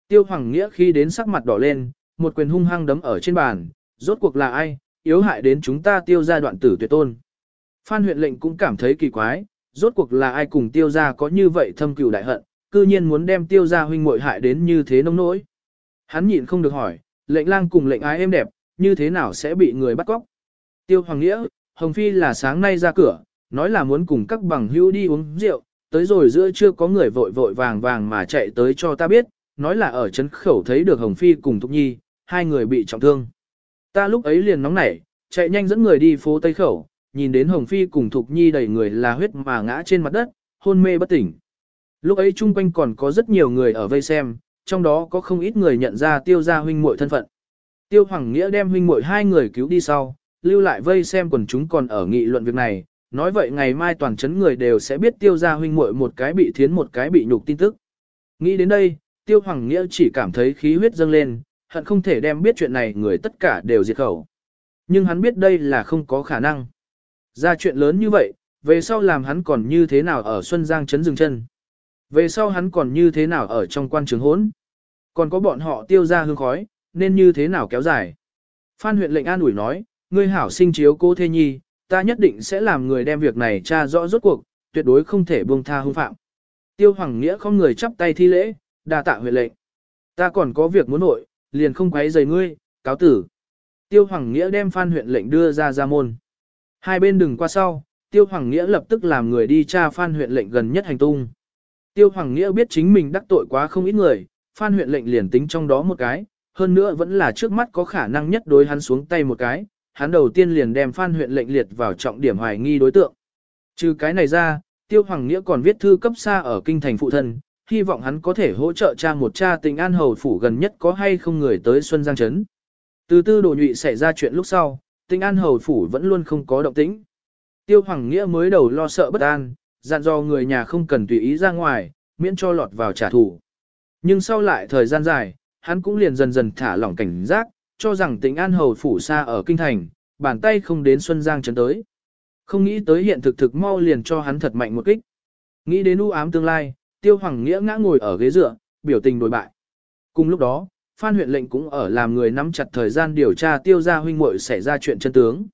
Speaker 1: Tiêu Hoàng Nghĩa khi đến sắc mặt đỏ lên, một quyền hung hăng đấm ở trên bàn, rốt cuộc là ai, yếu hại đến chúng ta tiêu gia đoạn tử tuyệt tôn. Phan huyện lệnh cũng cảm thấy kỳ quái, rốt cuộc là ai cùng tiêu gia có như vậy thâm cừu đại hận, cư nhiên muốn đem tiêu gia huynh muội hại đến như thế nông nỗi. Hắn nhịn không được hỏi, lệnh lang cùng lệnh ái êm đẹp, như thế nào sẽ bị người bắt cóc? Tiêu Hoàng Nghĩa, Hồng Phi là sáng nay ra cửa, nói là muốn cùng các bằng hữu đi uống rượu, tới rồi giữa chưa có người vội vội vàng vàng mà chạy tới cho ta biết, nói là ở trấn khẩu thấy được Hồng Phi cùng Thục Nhi, hai người bị trọng thương. Ta lúc ấy liền nóng nảy, chạy nhanh dẫn người đi phố Tây Khẩu, nhìn đến Hồng Phi cùng Thục Nhi đầy người là huyết mà ngã trên mặt đất, hôn mê bất tỉnh. Lúc ấy chung quanh còn có rất nhiều người ở vây xem, trong đó có không ít người nhận ra tiêu gia huynh muội thân phận. Tiêu Hoàng Nghĩa đem huynh muội hai người cứu đi sau, lưu lại vây xem quần chúng còn ở nghị luận việc này, nói vậy ngày mai toàn chấn người đều sẽ biết tiêu gia huynh muội một cái bị thiến một cái bị nhục tin tức. Nghĩ đến đây, Tiêu Hoàng Nghĩa chỉ cảm thấy khí huyết dâng lên, hận không thể đem biết chuyện này người tất cả đều diệt khẩu. Nhưng hắn biết đây là không có khả năng. Ra chuyện lớn như vậy, về sau làm hắn còn như thế nào ở Xuân Giang chấn dừng chân. Về sau hắn còn như thế nào ở trong quan trường hốn. Còn có bọn họ tiêu ra hương khói, nên như thế nào kéo dài. Phan huyện lệnh an ủi nói, ngươi hảo sinh chiếu cô Thê Nhi, ta nhất định sẽ làm người đem việc này tra rõ rốt cuộc, tuyệt đối không thể buông tha hung phạm. Tiêu Hoàng Nghĩa không người chắp tay thi lễ, đa tạ huyện lệnh. Ta còn có việc muốn nội, liền không quấy rầy ngươi, cáo tử. Tiêu Hoàng Nghĩa đem Phan huyện lệnh đưa ra ra môn. Hai bên đừng qua sau, Tiêu Hoàng Nghĩa lập tức làm người đi tra Phan huyện lệnh gần nhất hành tung. Tiêu Hoàng Nghĩa biết chính mình đắc tội quá không ít người, Phan huyện lệnh liền tính trong đó một cái, hơn nữa vẫn là trước mắt có khả năng nhất đối hắn xuống tay một cái, hắn đầu tiên liền đem Phan huyện lệnh liệt vào trọng điểm hoài nghi đối tượng. Trừ cái này ra, Tiêu Hoàng Nghĩa còn viết thư cấp xa ở kinh thành phụ thân, hy vọng hắn có thể hỗ trợ cha một cha tình an hầu phủ gần nhất có hay không người tới Xuân Giang Trấn. Từ tư đồ nhụy xảy ra chuyện lúc sau, tình an hầu phủ vẫn luôn không có động tĩnh. Tiêu Hoàng Nghĩa mới đầu lo sợ bất an, dặn dò người nhà không cần tùy ý ra ngoài, miễn cho lọt vào trả thù. Nhưng sau lại thời gian dài, hắn cũng liền dần dần thả lỏng cảnh giác, cho rằng tình an hầu phủ xa ở kinh thành, bàn tay không đến Xuân Giang Trấn tới. Không nghĩ tới hiện thực thực mau liền cho hắn thật mạnh một kích. Nghĩ đến u ám tương lai, Tiêu Hoàng Nghĩa ngã ngồi ở ghế dựa, biểu tình đối bại. Cùng lúc đó, Phan huyện lệnh cũng ở làm người nắm chặt thời gian điều tra Tiêu gia huynh muội xảy ra chuyện chân tướng.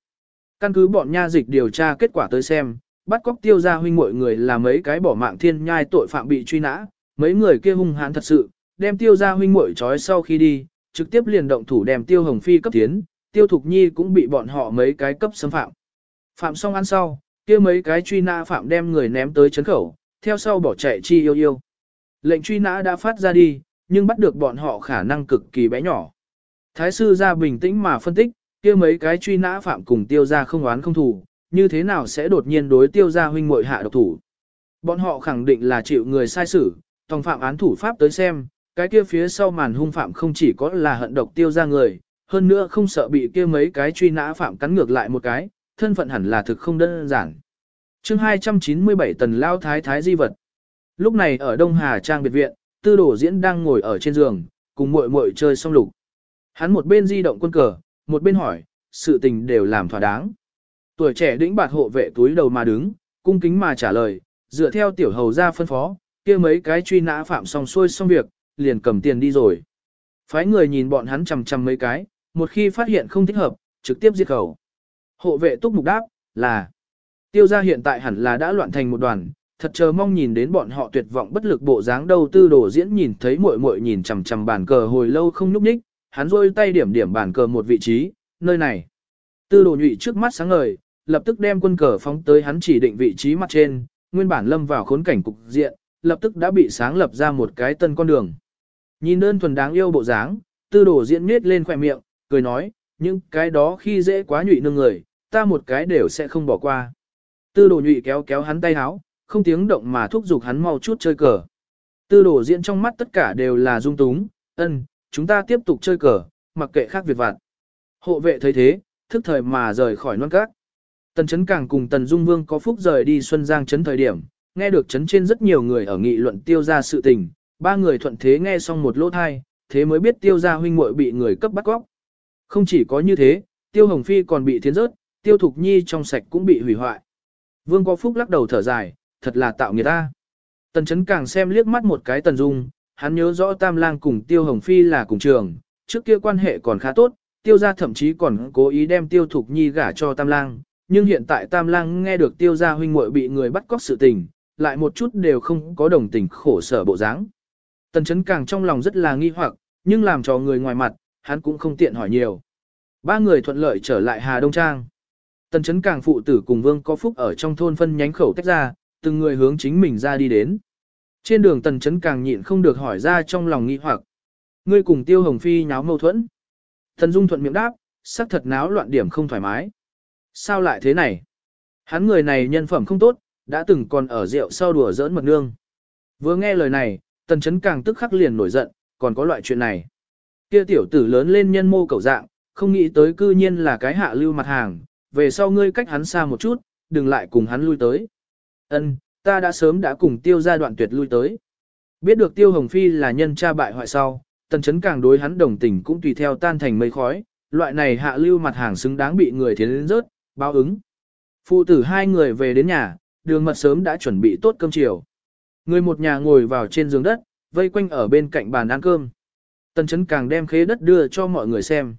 Speaker 1: Căn cứ bọn nha dịch điều tra kết quả tới xem, bắt cóc Tiêu gia huynh muội người là mấy cái bỏ mạng thiên nhai tội phạm bị truy nã, mấy người kia hung hãn thật sự, đem Tiêu gia huynh muội trói sau khi đi, trực tiếp liền động thủ đem Tiêu Hồng Phi cấp tiến, Tiêu Thục Nhi cũng bị bọn họ mấy cái cấp xâm phạm. Phạm xong ăn sau, kia mấy cái truy nã phạm đem người ném tới chấn khẩu, theo sau bỏ chạy chi yêu yêu. Lệnh truy nã đã phát ra đi, nhưng bắt được bọn họ khả năng cực kỳ bé nhỏ. Thái sư ra bình tĩnh mà phân tích, kia mấy cái truy nã phạm cùng tiêu ra không oán không thù, như thế nào sẽ đột nhiên đối tiêu ra huynh muội hạ độc thủ. Bọn họ khẳng định là chịu người sai xử, tòng phạm án thủ pháp tới xem, cái kia phía sau màn hung phạm không chỉ có là hận độc tiêu ra người, hơn nữa không sợ bị kia mấy cái truy nã phạm cắn ngược lại một cái, thân phận hẳn là thực không đơn giản chương 297 tần lao thái thái di vật. Lúc này ở Đông Hà Trang biệt viện, tư đổ diễn đang ngồi ở trên giường, cùng muội muội chơi song lục. Hắn một bên di động quân cờ, một bên hỏi, sự tình đều làm thỏa đáng. Tuổi trẻ đĩnh bạt hộ vệ túi đầu mà đứng, cung kính mà trả lời, dựa theo tiểu hầu ra phân phó, kia mấy cái truy nã phạm xong xuôi xong việc, liền cầm tiền đi rồi. Phái người nhìn bọn hắn chằm chằm mấy cái, một khi phát hiện không thích hợp, trực tiếp giết khẩu. Hộ vệ túc mục đáp, là tiêu gia hiện tại hẳn là đã loạn thành một đoàn, thật chờ mong nhìn đến bọn họ tuyệt vọng bất lực bộ dáng đầu tư Đồ diễn nhìn thấy muội muội nhìn chằm chằm bàn cờ hồi lâu không nhúc nhích, hắn rôi tay điểm điểm bàn cờ một vị trí, nơi này. Tư đồ nhụy trước mắt sáng ngời, lập tức đem quân cờ phóng tới hắn chỉ định vị trí mặt trên, nguyên bản lâm vào khốn cảnh cục diện, lập tức đã bị sáng lập ra một cái tân con đường. Nhìn đơn thuần đáng yêu bộ dáng, tư đồ diễn miết lên khỏe miệng, cười nói, những cái đó khi dễ quá nhụy nương người, ta một cái đều sẽ không bỏ qua. Tư đồ nhụy kéo kéo hắn tay háo, không tiếng động mà thúc giục hắn mau chút chơi cờ. Tư đồ diễn trong mắt tất cả đều là dung túng, ân, chúng ta tiếp tục chơi cờ, mặc kệ khác việc vặt. Hộ vệ thấy thế, thức thời mà rời khỏi non cát. Tần Trấn càng cùng Tần Dung Vương có phúc rời đi Xuân Giang Trấn thời điểm, nghe được Trấn trên rất nhiều người ở nghị luận tiêu ra sự tình, ba người thuận thế nghe xong một lỗ thai, thế mới biết tiêu ra huynh muội bị người cấp bắt cóc. Không chỉ có như thế, tiêu hồng phi còn bị thiến rớt, tiêu thục nhi trong sạch cũng bị hủy hoại. Vương có phúc lắc đầu thở dài, thật là tạo người ta. Tần chấn càng xem liếc mắt một cái tần dung, hắn nhớ rõ tam lang cùng tiêu hồng phi là cùng trường, trước kia quan hệ còn khá tốt, tiêu gia thậm chí còn cố ý đem tiêu thục nhi gả cho tam lang, nhưng hiện tại tam lang nghe được tiêu gia huynh muội bị người bắt cóc sự tình, lại một chút đều không có đồng tình khổ sở bộ dáng. Tần chấn càng trong lòng rất là nghi hoặc, nhưng làm cho người ngoài mặt, hắn cũng không tiện hỏi nhiều. Ba người thuận lợi trở lại Hà Đông Trang. Tần chấn càng phụ tử cùng vương có phúc ở trong thôn phân nhánh khẩu tách ra, từng người hướng chính mình ra đi đến. Trên đường tần chấn càng nhịn không được hỏi ra trong lòng nghi hoặc. Ngươi cùng tiêu hồng phi nháo mâu thuẫn. Tần dung thuận miệng đáp, sắc thật náo loạn điểm không thoải mái. Sao lại thế này? Hắn người này nhân phẩm không tốt, đã từng còn ở rượu sau đùa giỡn mật nương. Vừa nghe lời này, tần chấn càng tức khắc liền nổi giận, còn có loại chuyện này. Kia tiểu tử lớn lên nhân mô cầu dạng, không nghĩ tới cư nhiên là cái hạ lưu mặt hàng, về sau ngươi cách hắn xa một chút, đừng lại cùng hắn lui tới. Ân, ta đã sớm đã cùng tiêu gia đoạn tuyệt lui tới. Biết được tiêu hồng phi là nhân cha bại hoại sau, tần chấn càng đối hắn đồng tình cũng tùy theo tan thành mây khói, loại này hạ lưu mặt hàng xứng đáng bị người thiến lên rớt, báo ứng. Phụ tử hai người về đến nhà, đường mật sớm đã chuẩn bị tốt cơm chiều. Người một nhà ngồi vào trên giường đất, vây quanh ở bên cạnh bàn ăn cơm. Tần chấn càng đem khế đất đưa cho mọi người xem.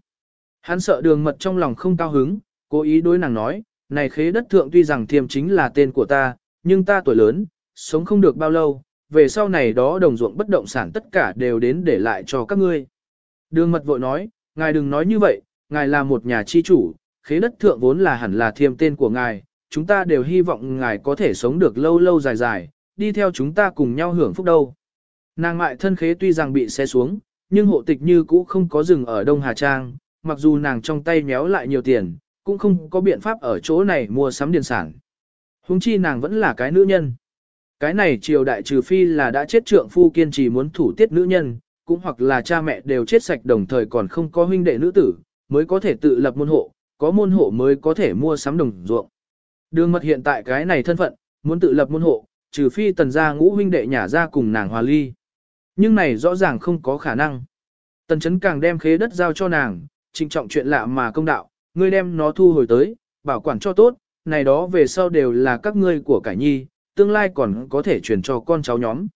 Speaker 1: Hắn sợ đường mật trong lòng không cao hứng, cố ý đối nàng nói, này khế đất thượng tuy rằng thiềm chính là tên của ta, nhưng ta tuổi lớn, sống không được bao lâu, về sau này đó đồng ruộng bất động sản tất cả đều đến để lại cho các ngươi. Đường mật vội nói, ngài đừng nói như vậy, ngài là một nhà chi chủ, khế đất thượng vốn là hẳn là thiềm tên của ngài, chúng ta đều hy vọng ngài có thể sống được lâu lâu dài dài, đi theo chúng ta cùng nhau hưởng phúc đâu. Nàng mại thân khế tuy rằng bị xe xuống, nhưng hộ tịch như cũ không có rừng ở Đông Hà Trang, mặc dù nàng trong tay méo lại nhiều tiền, cũng không có biện pháp ở chỗ này mua sắm điền sản. Hùng chi nàng vẫn là cái nữ nhân. Cái này triều đại trừ phi là đã chết trượng phu kiên trì muốn thủ tiết nữ nhân, cũng hoặc là cha mẹ đều chết sạch đồng thời còn không có huynh đệ nữ tử, mới có thể tự lập môn hộ, có môn hộ mới có thể mua sắm đồng ruộng. Đường mật hiện tại cái này thân phận, muốn tự lập môn hộ, trừ phi tần gia ngũ huynh đệ nhà ra cùng nàng hòa ly. Nhưng này rõ ràng không có khả năng. Tần chấn càng đem khế đất giao cho nàng, trinh trọng chuyện lạ mà công đạo, ngươi đem nó thu hồi tới, bảo quản cho tốt, này đó về sau đều là các ngươi của cải nhi, tương lai còn có thể truyền cho con cháu nhóm.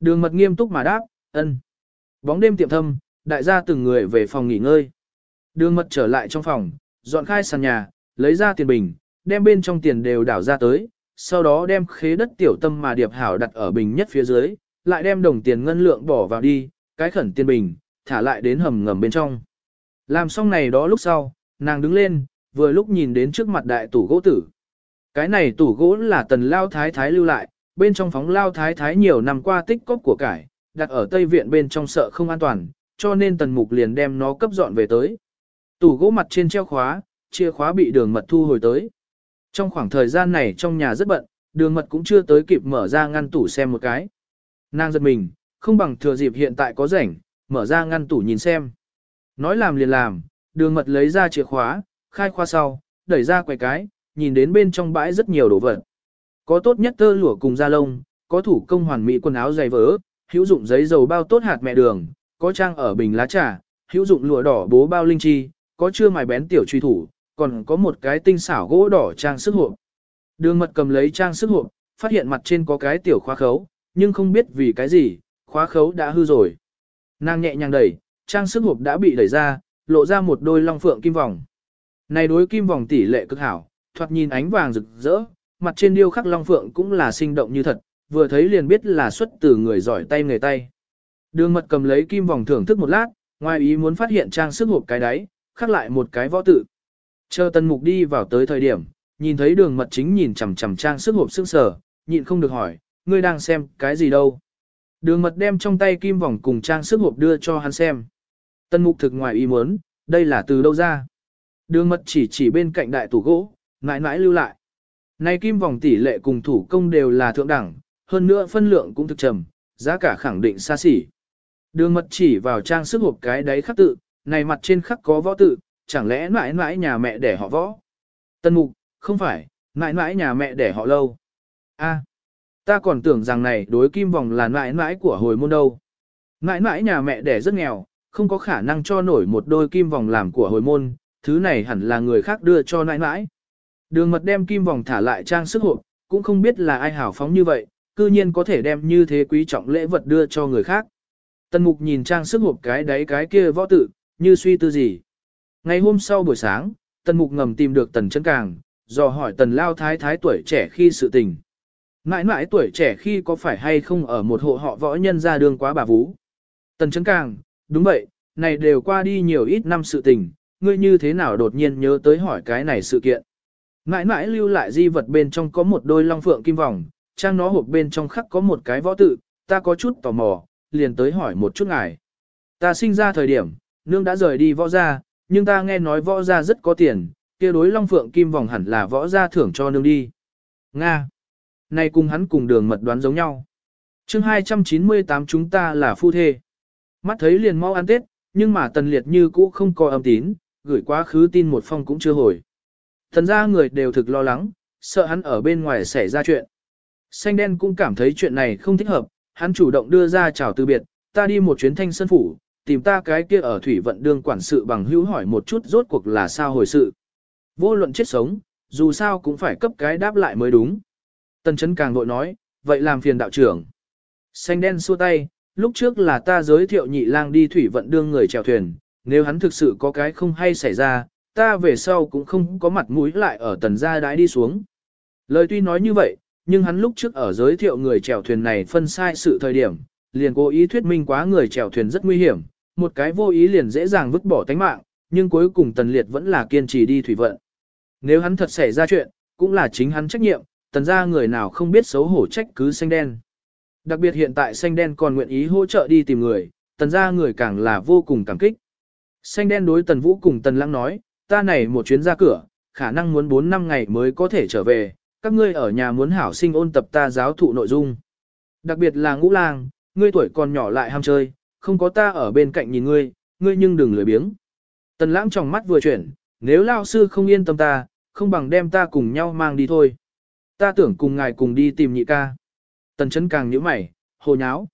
Speaker 1: Đường mật nghiêm túc mà đáp, ân. Bóng đêm tiệm thâm, đại gia từng người về phòng nghỉ ngơi. Đường mật trở lại trong phòng, dọn khai sàn nhà, lấy ra tiền bình, đem bên trong tiền đều đảo ra tới, sau đó đem khế đất tiểu tâm mà điệp hảo đặt ở bình nhất phía dưới, lại đem đồng tiền ngân lượng bỏ vào đi, cái khẩn tiền bình, thả lại đến hầm ngầm bên trong. Làm xong này đó lúc sau, nàng đứng lên, vừa lúc nhìn đến trước mặt đại tủ gỗ tử. Cái này tủ gỗ là tần lao thái thái lưu lại, bên trong phóng lao thái thái nhiều năm qua tích cóp của cải, đặt ở tây viện bên trong sợ không an toàn, cho nên tần mục liền đem nó cấp dọn về tới. Tủ gỗ mặt trên treo khóa, chìa khóa bị đường mật thu hồi tới. Trong khoảng thời gian này trong nhà rất bận, đường mật cũng chưa tới kịp mở ra ngăn tủ xem một cái. Nàng giật mình, không bằng thừa dịp hiện tại có rảnh, mở ra ngăn tủ nhìn xem. Nói làm liền làm, đường mật lấy ra chìa khóa, khai khoa sau, đẩy ra quầy cái, nhìn đến bên trong bãi rất nhiều đồ vật. Có tốt nhất tơ lụa cùng da lông, có thủ công hoàn mỹ quần áo dày vỡ, hữu dụng giấy dầu bao tốt hạt mẹ đường, có trang ở bình lá trà, hữu dụng lụa đỏ bố bao linh chi, có chưa mài bén tiểu truy thủ, còn có một cái tinh xảo gỗ đỏ trang sức hộp. Đường mật cầm lấy trang sức hộp, phát hiện mặt trên có cái tiểu khóa khấu, nhưng không biết vì cái gì, khóa khấu đã hư rồi. Nàng nhẹ nhàng đẩy, trang sức hộp đã bị đẩy ra, lộ ra một đôi long phượng kim vòng. Này đối kim vòng tỷ lệ cực hảo, thoạt nhìn ánh vàng rực rỡ, mặt trên điêu khắc long phượng cũng là sinh động như thật, vừa thấy liền biết là xuất từ người giỏi tay nghề tay. Đường mật cầm lấy kim vòng thưởng thức một lát, ngoài ý muốn phát hiện trang sức hộp cái đáy, khắc lại một cái võ tự. Chờ tân mục đi vào tới thời điểm, nhìn thấy đường mật chính nhìn chằm chằm trang sức hộp sương sở, nhịn không được hỏi, ngươi đang xem cái gì đâu. Đường mật đem trong tay kim vòng cùng trang sức hộp đưa cho hắn xem. Tân mục thực ngoài ý muốn, đây là từ đâu ra. Đường mật chỉ chỉ bên cạnh đại tủ gỗ, mãi mãi lưu lại. Này kim vòng tỷ lệ cùng thủ công đều là thượng đẳng, hơn nữa phân lượng cũng thực trầm, giá cả khẳng định xa xỉ. Đường mật chỉ vào trang sức hộp cái đấy khắc tự, này mặt trên khắc có võ tự, chẳng lẽ mãi mãi nhà mẹ để họ võ. Tân mục, không phải, mãi mãi nhà mẹ để họ lâu. a ta còn tưởng rằng này đối kim vòng là mãi mãi của hồi môn đâu. Mãi mãi nhà mẹ đẻ rất nghèo, không có khả năng cho nổi một đôi kim vòng làm của hồi môn, thứ này hẳn là người khác đưa cho nãi nãi. Đường mật đem kim vòng thả lại trang sức hộp, cũng không biết là ai hảo phóng như vậy, cư nhiên có thể đem như thế quý trọng lễ vật đưa cho người khác. Tần mục nhìn trang sức hộp cái đấy cái kia võ tự, như suy tư gì. Ngày hôm sau buổi sáng, tần mục ngầm tìm được tần chân càng, dò hỏi tần lao thái thái tuổi trẻ khi sự tình. Mãi mãi tuổi trẻ khi có phải hay không ở một hộ họ võ nhân ra đường quá bà vú. Tần chân càng, đúng vậy, này đều qua đi nhiều ít năm sự tình, ngươi như thế nào đột nhiên nhớ tới hỏi cái này sự kiện. Mãi mãi lưu lại di vật bên trong có một đôi long phượng kim vòng, trang nó hộp bên trong khắc có một cái võ tự, ta có chút tò mò, liền tới hỏi một chút ngài. Ta sinh ra thời điểm, nương đã rời đi võ gia, nhưng ta nghe nói võ gia rất có tiền, kia đối long phượng kim vòng hẳn là võ gia thưởng cho nương đi. Nga. Này cùng hắn cùng đường mật đoán giống nhau. chương 298 chúng ta là phu thê. Mắt thấy liền mau ăn tết, nhưng mà tần liệt như cũ không có âm tín, gửi quá khứ tin một phong cũng chưa hồi. Thần ra người đều thực lo lắng, sợ hắn ở bên ngoài xảy ra chuyện. Xanh đen cũng cảm thấy chuyện này không thích hợp, hắn chủ động đưa ra chào từ biệt, ta đi một chuyến thanh sân phủ, tìm ta cái kia ở thủy vận đương quản sự bằng hữu hỏi một chút rốt cuộc là sao hồi sự. Vô luận chết sống, dù sao cũng phải cấp cái đáp lại mới đúng. Tần chấn càng vội nói, vậy làm phiền đạo trưởng. Xanh đen xua tay, lúc trước là ta giới thiệu nhị lang đi thủy vận đương người chèo thuyền, nếu hắn thực sự có cái không hay xảy ra, ta về sau cũng không có mặt mũi lại ở tần gia đái đi xuống. Lời tuy nói như vậy, nhưng hắn lúc trước ở giới thiệu người chèo thuyền này phân sai sự thời điểm, liền cố ý thuyết minh quá người chèo thuyền rất nguy hiểm, một cái vô ý liền dễ dàng vứt bỏ tánh mạng, nhưng cuối cùng tần liệt vẫn là kiên trì đi thủy vận. Nếu hắn thật xảy ra chuyện, cũng là chính hắn trách nhiệm, tần gia người nào không biết xấu hổ trách cứ xanh đen. Đặc biệt hiện tại xanh đen còn nguyện ý hỗ trợ đi tìm người, tần ra người càng là vô cùng cảm kích. Xanh đen đối tần vũ cùng tần lãng nói, ta này một chuyến ra cửa, khả năng muốn 4 năm ngày mới có thể trở về, các ngươi ở nhà muốn hảo sinh ôn tập ta giáo thụ nội dung. Đặc biệt là ngũ lang, ngươi tuổi còn nhỏ lại ham chơi, không có ta ở bên cạnh nhìn ngươi, ngươi nhưng đừng lười biếng. Tần lãng trong mắt vừa chuyển, nếu lao sư không yên tâm ta, không bằng đem ta cùng nhau mang đi thôi. Ta tưởng cùng ngài cùng đi tìm nhị ca. Tần chấn càng nhíu mày, hồ nháo.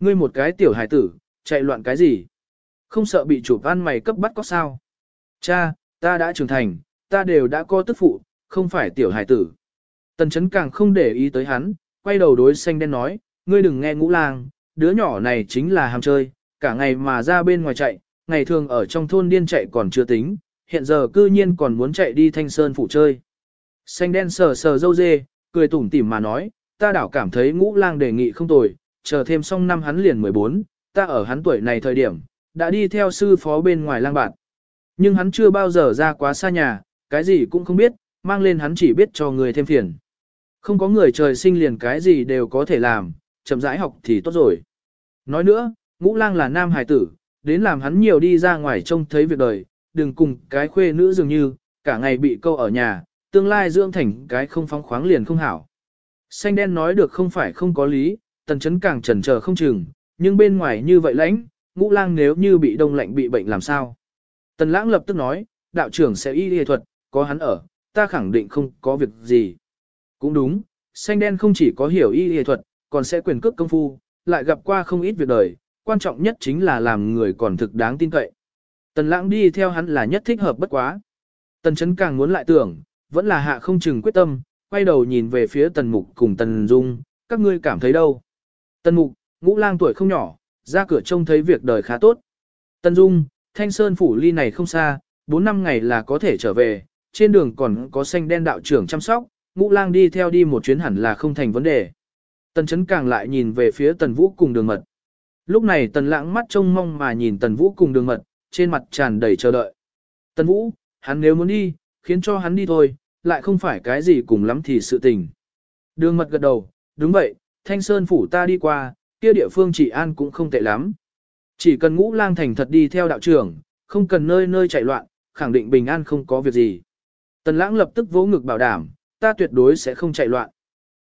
Speaker 1: Ngươi một cái tiểu hải tử, chạy loạn cái gì? Không sợ bị chủ ăn mày cấp bắt có sao? Cha, ta đã trưởng thành, ta đều đã có tức phụ, không phải tiểu hải tử. Tần chấn càng không để ý tới hắn, quay đầu đối xanh đen nói, ngươi đừng nghe ngũ lang, đứa nhỏ này chính là ham chơi, cả ngày mà ra bên ngoài chạy, ngày thường ở trong thôn điên chạy còn chưa tính, hiện giờ cư nhiên còn muốn chạy đi thanh sơn phủ chơi. Xanh đen sờ sờ dâu dê, cười tủm tỉm mà nói, ta đảo cảm thấy ngũ lang đề nghị không tồi, chờ thêm xong năm hắn liền 14, ta ở hắn tuổi này thời điểm, đã đi theo sư phó bên ngoài lang bạn. Nhưng hắn chưa bao giờ ra quá xa nhà, cái gì cũng không biết, mang lên hắn chỉ biết cho người thêm phiền. Không có người trời sinh liền cái gì đều có thể làm, chậm rãi học thì tốt rồi. Nói nữa, ngũ lang là nam hài tử, đến làm hắn nhiều đi ra ngoài trông thấy việc đời, đừng cùng cái khuê nữ dường như, cả ngày bị câu ở nhà, tương lai dưỡng thành cái không phóng khoáng liền không hảo. Xanh đen nói được không phải không có lý, tần chấn càng chần chờ không chừng, nhưng bên ngoài như vậy lãnh, ngũ lang nếu như bị đông lạnh bị bệnh làm sao. Tần lãng lập tức nói, đạo trưởng sẽ y y thuật, có hắn ở, ta khẳng định không có việc gì. Cũng đúng, xanh đen không chỉ có hiểu y y thuật, còn sẽ quyền cước công phu, lại gặp qua không ít việc đời, quan trọng nhất chính là làm người còn thực đáng tin cậy. Tần lãng đi theo hắn là nhất thích hợp bất quá. Tần chấn càng muốn lại tưởng, vẫn là hạ không chừng quyết tâm, quay đầu nhìn về phía tần mục cùng tần dung, các ngươi cảm thấy đâu. Tần mục, ngũ lang tuổi không nhỏ, ra cửa trông thấy việc đời khá tốt. Tần dung, thanh sơn phủ ly này không xa, 4 năm ngày là có thể trở về, trên đường còn có xanh đen đạo trưởng chăm sóc, ngũ lang đi theo đi một chuyến hẳn là không thành vấn đề. Tần chấn càng lại nhìn về phía tần vũ cùng đường mật. Lúc này tần lãng mắt trông mong mà nhìn tần vũ cùng đường mật, trên mặt tràn đầy chờ đợi. Tần vũ, hắn nếu muốn đi, khiến cho hắn đi thôi, lại không phải cái gì cùng lắm thì sự tình. Đường mật gật đầu, đúng vậy, thanh sơn phủ ta đi qua, kia địa phương chỉ an cũng không tệ lắm. Chỉ cần ngũ lang thành thật đi theo đạo trưởng, không cần nơi nơi chạy loạn, khẳng định bình an không có việc gì. Tần lãng lập tức vỗ ngực bảo đảm, ta tuyệt đối sẽ không chạy loạn.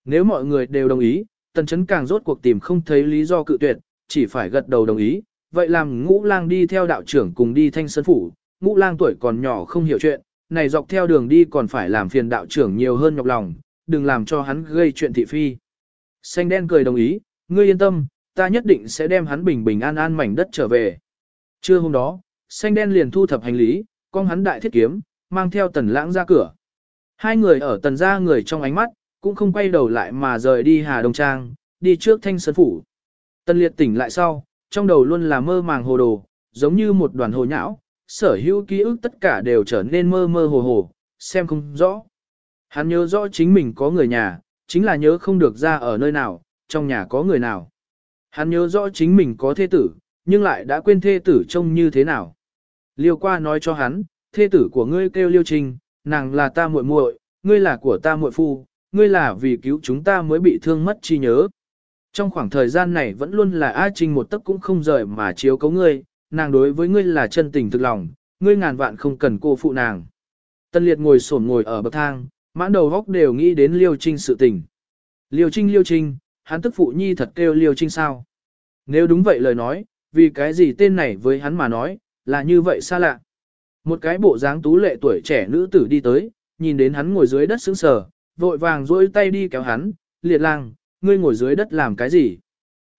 Speaker 1: Nếu mọi người đều đồng ý, tần chấn càng rốt cuộc tìm không thấy lý do cự tuyệt, chỉ phải gật đầu đồng ý, vậy làm ngũ lang đi theo đạo trưởng cùng đi thanh sơn phủ, ngũ lang tuổi còn nhỏ không hiểu chuyện, này dọc theo đường đi còn phải làm phiền đạo trưởng nhiều hơn nhọc lòng, đừng làm cho hắn gây chuyện thị phi. Xanh đen cười đồng ý, ngươi yên tâm, ta nhất định sẽ đem hắn bình bình an an mảnh đất trở về. Trưa hôm đó, xanh đen liền thu thập hành lý, con hắn đại thiết kiếm, mang theo tần lãng ra cửa. Hai người ở tần ra người trong ánh mắt, cũng không quay đầu lại mà rời đi Hà Đông Trang, đi trước thanh sơn phủ. Tần liệt tỉnh lại sau, trong đầu luôn là mơ màng hồ đồ, giống như một đoàn hồ nhão, sở hữu ký ức tất cả đều trở nên mơ mơ hồ hồ, xem không rõ. Hắn nhớ rõ chính mình có người nhà, chính là nhớ không được ra ở nơi nào, trong nhà có người nào. Hắn nhớ rõ chính mình có thê tử, nhưng lại đã quên thê tử trông như thế nào. Liêu qua nói cho hắn, thê tử của ngươi kêu Liêu Trinh, nàng là ta muội muội, ngươi là của ta muội phu, ngươi là vì cứu chúng ta mới bị thương mất chi nhớ. Trong khoảng thời gian này vẫn luôn là A Trinh một tấc cũng không rời mà chiếu cấu ngươi, nàng đối với ngươi là chân tình thực lòng, ngươi ngàn vạn không cần cô phụ nàng. Tân liệt ngồi sổn ngồi ở bậc thang, mãn đầu góc đều nghĩ đến Liêu Trinh sự tình. Liêu Trinh Liêu Trinh, hắn tức phụ nhi thật kêu Liêu Trinh sao? Nếu đúng vậy lời nói, vì cái gì tên này với hắn mà nói, là như vậy xa lạ. Một cái bộ dáng tú lệ tuổi trẻ nữ tử đi tới, nhìn đến hắn ngồi dưới đất sững sờ, vội vàng duỗi tay đi kéo hắn, liệt lang, ngươi ngồi dưới đất làm cái gì?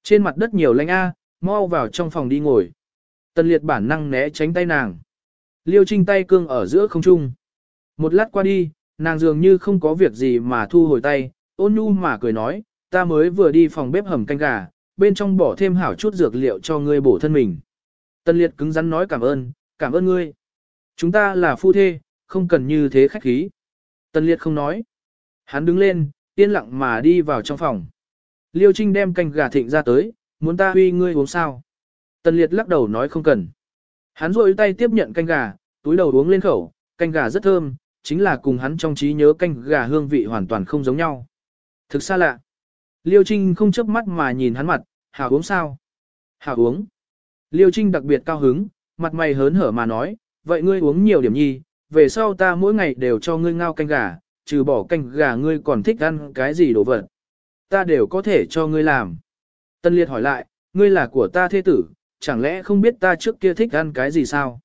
Speaker 1: Trên mặt đất nhiều lanh a, mau vào trong phòng đi ngồi. Tần liệt bản năng né tránh tay nàng. Liêu trinh tay cương ở giữa không trung. Một lát qua đi, nàng dường như không có việc gì mà thu hồi tay, ôn nhu mà cười nói, ta mới vừa đi phòng bếp hầm canh gà, bên trong bỏ thêm hảo chút dược liệu cho ngươi bổ thân mình. Tần liệt cứng rắn nói cảm ơn, cảm ơn ngươi. Chúng ta là phu thê, không cần như thế khách khí. Tần liệt không nói. Hắn đứng lên, yên lặng mà đi vào trong phòng. Liêu Trinh đem canh gà thịnh ra tới, muốn ta huy ngươi uống sao? Tần liệt lắc đầu nói không cần. Hắn rôi tay tiếp nhận canh gà, túi đầu uống lên khẩu, canh gà rất thơm, chính là cùng hắn trong trí nhớ canh gà hương vị hoàn toàn không giống nhau. Thực xa lạ. Liêu Trinh không chớp mắt mà nhìn hắn mặt, hảo uống sao? Hảo uống. Liêu Trinh đặc biệt cao hứng, mặt mày hớn hở mà nói, vậy ngươi uống nhiều điểm nhi, về sau ta mỗi ngày đều cho ngươi ngao canh gà, trừ bỏ canh gà ngươi còn thích ăn cái gì đồ vật. Ta đều có thể cho ngươi làm. Tân Liệt hỏi lại, ngươi là của ta thế tử, chẳng lẽ không biết ta trước kia thích ăn cái gì sao?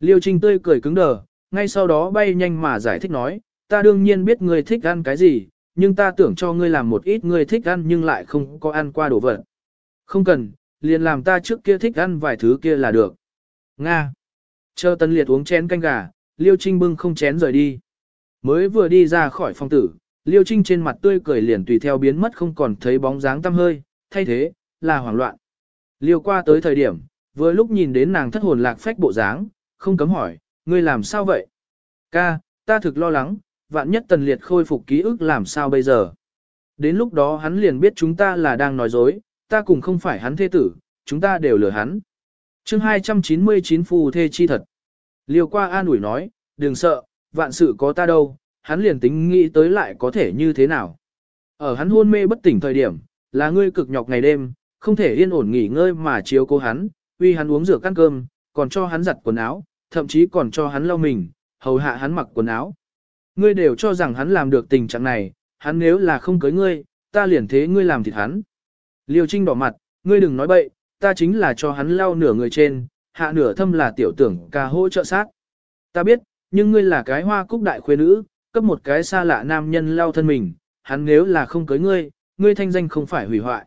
Speaker 1: Liêu Trinh tươi cười cứng đờ, ngay sau đó bay nhanh mà giải thích nói, ta đương nhiên biết ngươi thích ăn cái gì, nhưng ta tưởng cho ngươi làm một ít ngươi thích ăn nhưng lại không có ăn qua đồ vật. Không cần, liền làm ta trước kia thích ăn vài thứ kia là được. Nga. Chờ Tân Liệt uống chén canh gà, Liêu Trinh bưng không chén rời đi. Mới vừa đi ra khỏi phòng tử, Liêu Trinh trên mặt tươi cười liền tùy theo biến mất không còn thấy bóng dáng tăm hơi, thay thế, là hoảng loạn. Liêu qua tới thời điểm, vừa lúc nhìn đến nàng thất hồn lạc phách bộ dáng, không cấm hỏi, ngươi làm sao vậy? Ca, ta thực lo lắng, vạn nhất tần liệt khôi phục ký ức làm sao bây giờ? Đến lúc đó hắn liền biết chúng ta là đang nói dối, ta cùng không phải hắn thế tử, chúng ta đều lừa hắn. chương 299 phù thê chi thật. Liêu qua an ủi nói, đừng sợ, vạn sự có ta đâu, hắn liền tính nghĩ tới lại có thể như thế nào. Ở hắn hôn mê bất tỉnh thời điểm, là ngươi cực nhọc ngày đêm, không thể yên ổn nghỉ ngơi mà chiếu cố hắn, uy hắn uống rửa ăn cơm, còn cho hắn giặt quần áo, thậm chí còn cho hắn lau mình, hầu hạ hắn mặc quần áo. Ngươi đều cho rằng hắn làm được tình trạng này, hắn nếu là không cưới ngươi, ta liền thế ngươi làm thịt hắn. Liêu Trinh đỏ mặt, ngươi đừng nói bậy, ta chính là cho hắn lau nửa người trên, hạ nửa thâm là tiểu tưởng ca hỗ trợ sát. Ta biết, nhưng ngươi là cái hoa cúc đại khuê nữ, cấp một cái xa lạ nam nhân lau thân mình, hắn nếu là không cưới ngươi, ngươi thanh danh không phải hủy hoại.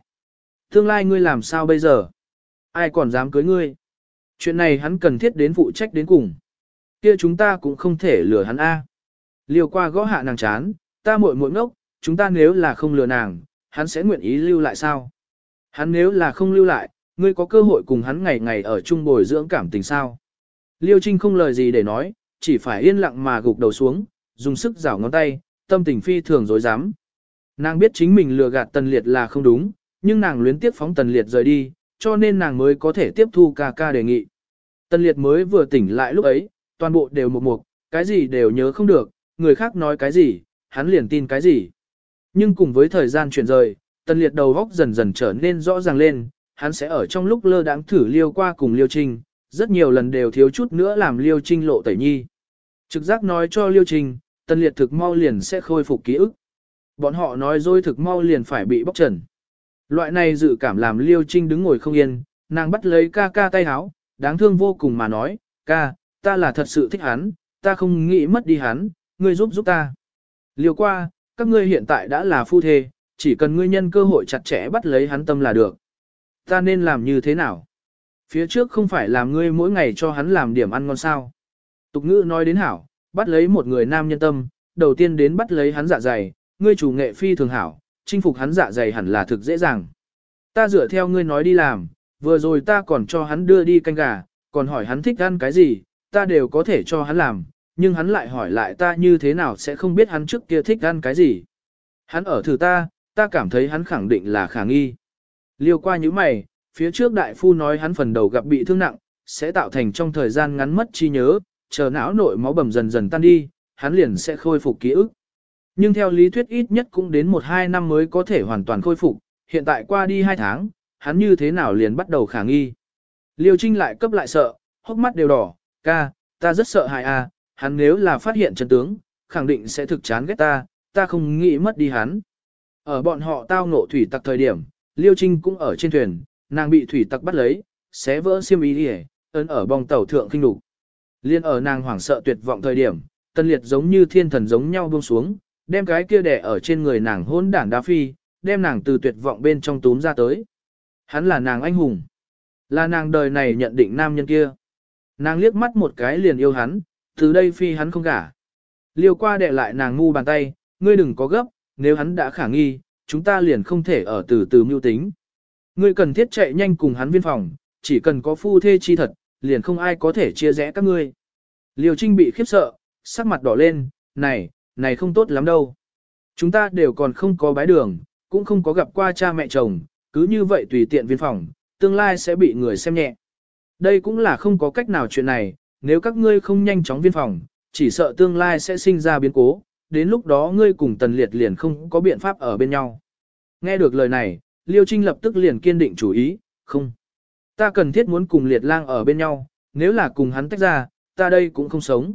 Speaker 1: Tương lai ngươi làm sao bây giờ? Ai còn dám cưới ngươi? Chuyện này hắn cần thiết đến phụ trách đến cùng. Kia chúng ta cũng không thể lừa hắn a. Liều qua gõ hạ nàng chán, ta muội muội ngốc, chúng ta nếu là không lừa nàng, hắn sẽ nguyện ý lưu lại sao? Hắn nếu là không lưu lại, ngươi có cơ hội cùng hắn ngày ngày ở chung bồi dưỡng cảm tình sao? Liêu Trinh không lời gì để nói, chỉ phải yên lặng mà gục đầu xuống, dùng sức rảo ngón tay, tâm tình phi thường dối dám. Nàng biết chính mình lừa gạt tần liệt là không đúng, nhưng nàng luyến tiếp phóng tần liệt rời đi, cho nên nàng mới có thể tiếp thu ca ca đề nghị. Tần liệt mới vừa tỉnh lại lúc ấy, toàn bộ đều một mục, cái gì đều nhớ không được, người khác nói cái gì, hắn liền tin cái gì. Nhưng cùng với thời gian chuyển rời, tần liệt đầu góc dần dần trở nên rõ ràng lên, hắn sẽ ở trong lúc lơ đãng thử liêu qua cùng liêu trinh, rất nhiều lần đều thiếu chút nữa làm liêu trinh lộ tẩy nhi. Trực giác nói cho liêu trinh, tần liệt thực mau liền sẽ khôi phục ký ức. Bọn họ nói dối thực mau liền phải bị bóc trần. Loại này dự cảm làm liêu trinh đứng ngồi không yên, nàng bắt lấy ca ca tay háo, đáng thương vô cùng mà nói, ca, ta là thật sự thích hắn, ta không nghĩ mất đi hắn, ngươi giúp giúp ta. Liêu qua, các ngươi hiện tại đã là phu thê, chỉ cần ngươi nhân cơ hội chặt chẽ bắt lấy hắn tâm là được. Ta nên làm như thế nào? Phía trước không phải làm ngươi mỗi ngày cho hắn làm điểm ăn ngon sao. Tục ngữ nói đến hảo, bắt lấy một người nam nhân tâm, đầu tiên đến bắt lấy hắn dạ dày, ngươi chủ nghệ phi thường hảo, chinh phục hắn dạ dày hẳn là thực dễ dàng. Ta dựa theo ngươi nói đi làm, vừa rồi ta còn cho hắn đưa đi canh gà, còn hỏi hắn thích ăn cái gì, ta đều có thể cho hắn làm, nhưng hắn lại hỏi lại ta như thế nào sẽ không biết hắn trước kia thích ăn cái gì. Hắn ở thử ta, ta cảm thấy hắn khẳng định là khả nghi. Liêu qua những mày, phía trước đại phu nói hắn phần đầu gặp bị thương nặng, sẽ tạo thành trong thời gian ngắn mất trí nhớ, chờ não nội máu bầm dần dần tan đi, hắn liền sẽ khôi phục ký ức. Nhưng theo lý thuyết ít nhất cũng đến 1-2 năm mới có thể hoàn toàn khôi phục, hiện tại qua đi 2 tháng, hắn như thế nào liền bắt đầu khả nghi. Liêu Trinh lại cấp lại sợ, hốc mắt đều đỏ, ca, ta rất sợ hại à, hắn nếu là phát hiện chân tướng, khẳng định sẽ thực chán ghét ta, ta không nghĩ mất đi hắn. Ở bọn họ tao ngộ thủy tặc thời điểm, Liêu Trinh cũng ở trên thuyền, nàng bị thủy tặc bắt lấy, xé vỡ xiêm y đi ấn ở bong tàu thượng kinh đục. Liên ở nàng hoảng sợ tuyệt vọng thời điểm, tân liệt giống như thiên thần giống nhau buông xuống, đem cái kia đẻ ở trên người nàng hôn đảng đá phi, đem nàng từ tuyệt vọng bên trong túm ra tới. Hắn là nàng anh hùng. Là nàng đời này nhận định nam nhân kia. Nàng liếc mắt một cái liền yêu hắn, từ đây phi hắn không gả. Liêu qua đẻ lại nàng ngu bàn tay, ngươi đừng có gấp, nếu hắn đã khả nghi, chúng ta liền không thể ở từ từ mưu tính. Ngươi cần thiết chạy nhanh cùng hắn viên phòng, chỉ cần có phu thê chi thật, liền không ai có thể chia rẽ các ngươi. Liêu Trinh bị khiếp sợ, sắc mặt đỏ lên, này, này không tốt lắm đâu. Chúng ta đều còn không có bái đường, cũng không có gặp qua cha mẹ chồng, cứ như vậy tùy tiện viên phòng, tương lai sẽ bị người xem nhẹ. Đây cũng là không có cách nào chuyện này, nếu các ngươi không nhanh chóng viên phòng, chỉ sợ tương lai sẽ sinh ra biến cố, đến lúc đó ngươi cùng tần liệt liền không có biện pháp ở bên nhau. Nghe được lời này, Liêu Trinh lập tức liền kiên định chủ ý, không. Ta cần thiết muốn cùng liệt lang ở bên nhau, nếu là cùng hắn tách ra, ta đây cũng không sống.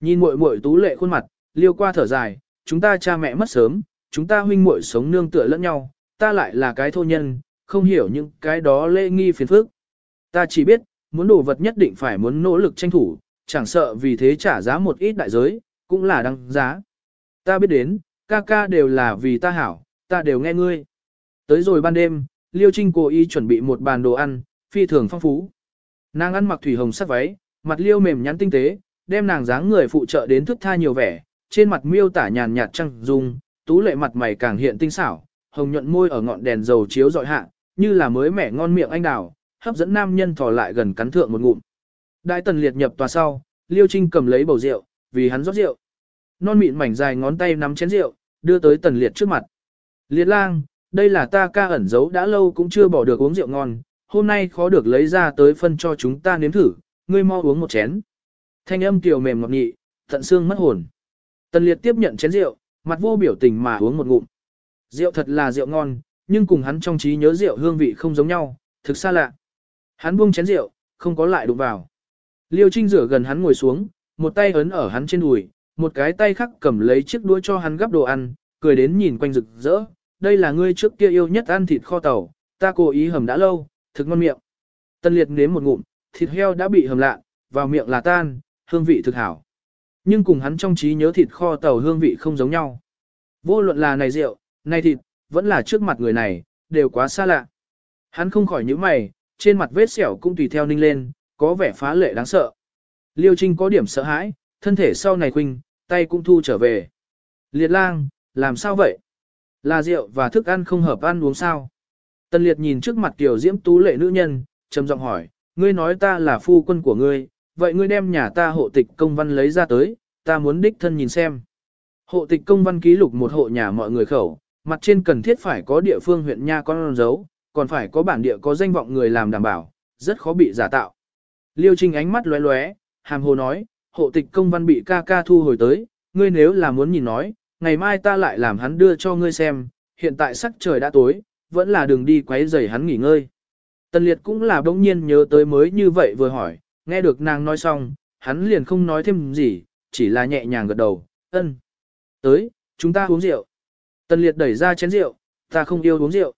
Speaker 1: Nhìn muội muội tú lệ khuôn mặt, Liêu qua thở dài, chúng ta cha mẹ mất sớm, chúng ta huynh muội sống nương tựa lẫn nhau, ta lại là cái thô nhân, không hiểu những cái đó lễ nghi phiền phức. Ta chỉ biết, muốn đồ vật nhất định phải muốn nỗ lực tranh thủ, chẳng sợ vì thế trả giá một ít đại giới, cũng là đăng giá. Ta biết đến, ca ca đều là vì ta hảo, ta đều nghe ngươi. Tới rồi ban đêm, Liêu Trinh cố ý chuẩn bị một bàn đồ ăn, phi thường phong phú. Nàng ăn mặc thủy hồng sắc váy, mặt liêu mềm nhắn tinh tế, đem nàng dáng người phụ trợ đến thức tha nhiều vẻ, trên mặt miêu tả nhàn nhạt trăng dung, tú lệ mặt mày càng hiện tinh xảo, hồng nhuận môi ở ngọn đèn dầu chiếu dọi hạ, như là mới mẻ ngon miệng anh đào, hấp dẫn nam nhân thò lại gần cắn thượng một ngụm. Đại tần liệt nhập tòa sau, Liêu Trinh cầm lấy bầu rượu, vì hắn rót rượu. Non mịn mảnh dài ngón tay nắm chén rượu, đưa tới tần liệt trước mặt. Liệt lang, đây là ta ca ẩn giấu đã lâu cũng chưa bỏ được uống rượu ngon, hôm nay khó được lấy ra tới phân cho chúng ta nếm thử, ngươi mau uống một chén. Thanh âm kiều mềm ngọt nhị, tận xương mất hồn. Tần liệt tiếp nhận chén rượu, mặt vô biểu tình mà uống một ngụm. Rượu thật là rượu ngon, nhưng cùng hắn trong trí nhớ rượu hương vị không giống nhau, thực xa lạ. Hắn buông chén rượu, không có lại đụng vào. Liêu Trinh rửa gần hắn ngồi xuống, một tay ấn ở hắn trên đùi, một cái tay khác cầm lấy chiếc đũa cho hắn gắp đồ ăn, cười đến nhìn quanh rực rỡ. Đây là ngươi trước kia yêu nhất ăn thịt kho tàu, ta cố ý hầm đã lâu, thực ngon miệng. Tân liệt nếm một ngụm, thịt heo đã bị hầm lạ, vào miệng là tan, hương vị thực hảo. Nhưng cùng hắn trong trí nhớ thịt kho tàu hương vị không giống nhau. Vô luận là này rượu, này thịt, vẫn là trước mặt người này, đều quá xa lạ. Hắn không khỏi nhíu mày, trên mặt vết sẹo cũng tùy theo ninh lên, có vẻ phá lệ đáng sợ. Liêu Trinh có điểm sợ hãi, thân thể sau này khuynh, tay cũng thu trở về. Liệt lang, làm sao vậy? Là rượu và thức ăn không hợp ăn uống sao? Tân liệt nhìn trước mặt tiểu diễm tú lệ nữ nhân, trầm giọng hỏi, ngươi nói ta là phu quân của ngươi, vậy ngươi đem nhà ta hộ tịch công văn lấy ra tới, ta muốn đích thân nhìn xem. Hộ tịch công văn ký lục một hộ nhà mọi người khẩu, mặt trên cần thiết phải có địa phương huyện nha con dấu, còn phải có bản địa có danh vọng người làm đảm bảo, rất khó bị giả tạo. Liêu Trinh ánh mắt lóe lóe, hàm hồ nói, hộ tịch công văn bị ca ca thu hồi tới, ngươi nếu là muốn nhìn nói, ngày mai ta lại làm hắn đưa cho ngươi xem, hiện tại sắc trời đã tối, vẫn là đường đi quấy rầy hắn nghỉ ngơi. Tần liệt cũng là bỗng nhiên nhớ tới mới như vậy vừa hỏi, nghe được nàng nói xong, hắn liền không nói thêm gì, chỉ là nhẹ nhàng gật đầu, ân. Tới, chúng ta uống rượu. Tần liệt đẩy ra chén rượu, ta không yêu uống rượu.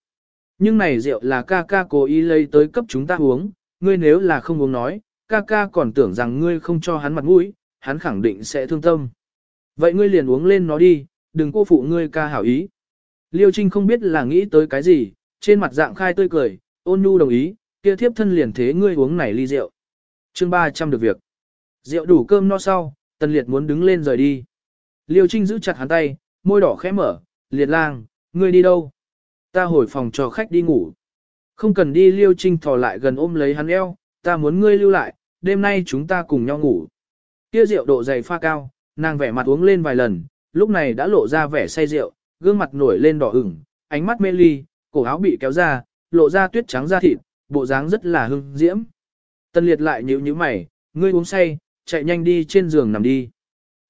Speaker 1: Nhưng này rượu là ca ca cố ý lấy tới cấp chúng ta uống, ngươi nếu là không uống nói, ca ca còn tưởng rằng ngươi không cho hắn mặt mũi, hắn khẳng định sẽ thương tâm. Vậy ngươi liền uống lên nó đi, đừng cô phụ ngươi ca hảo ý. Liêu Trinh không biết là nghĩ tới cái gì, trên mặt dạng khai tươi cười, ôn nhu đồng ý, kia thiếp thân liền thế ngươi uống này ly rượu chương 300 được việc. Rượu đủ cơm no sau, tần liệt muốn đứng lên rời đi. Liêu Trinh giữ chặt hắn tay, môi đỏ khẽ mở, liệt lang, ngươi đi đâu? Ta hồi phòng cho khách đi ngủ. Không cần đi Liêu Trinh thò lại gần ôm lấy hắn eo, ta muốn ngươi lưu lại, đêm nay chúng ta cùng nhau ngủ. Kia rượu độ dày pha cao, nàng vẻ mặt uống lên vài lần, lúc này đã lộ ra vẻ say rượu, gương mặt nổi lên đỏ ửng, ánh mắt mê ly, cổ áo bị kéo ra, lộ ra tuyết trắng da thịt, bộ dáng rất là hưng diễm. Tân liệt lại nhíu nhíu mày, ngươi uống say, chạy nhanh đi trên giường nằm đi.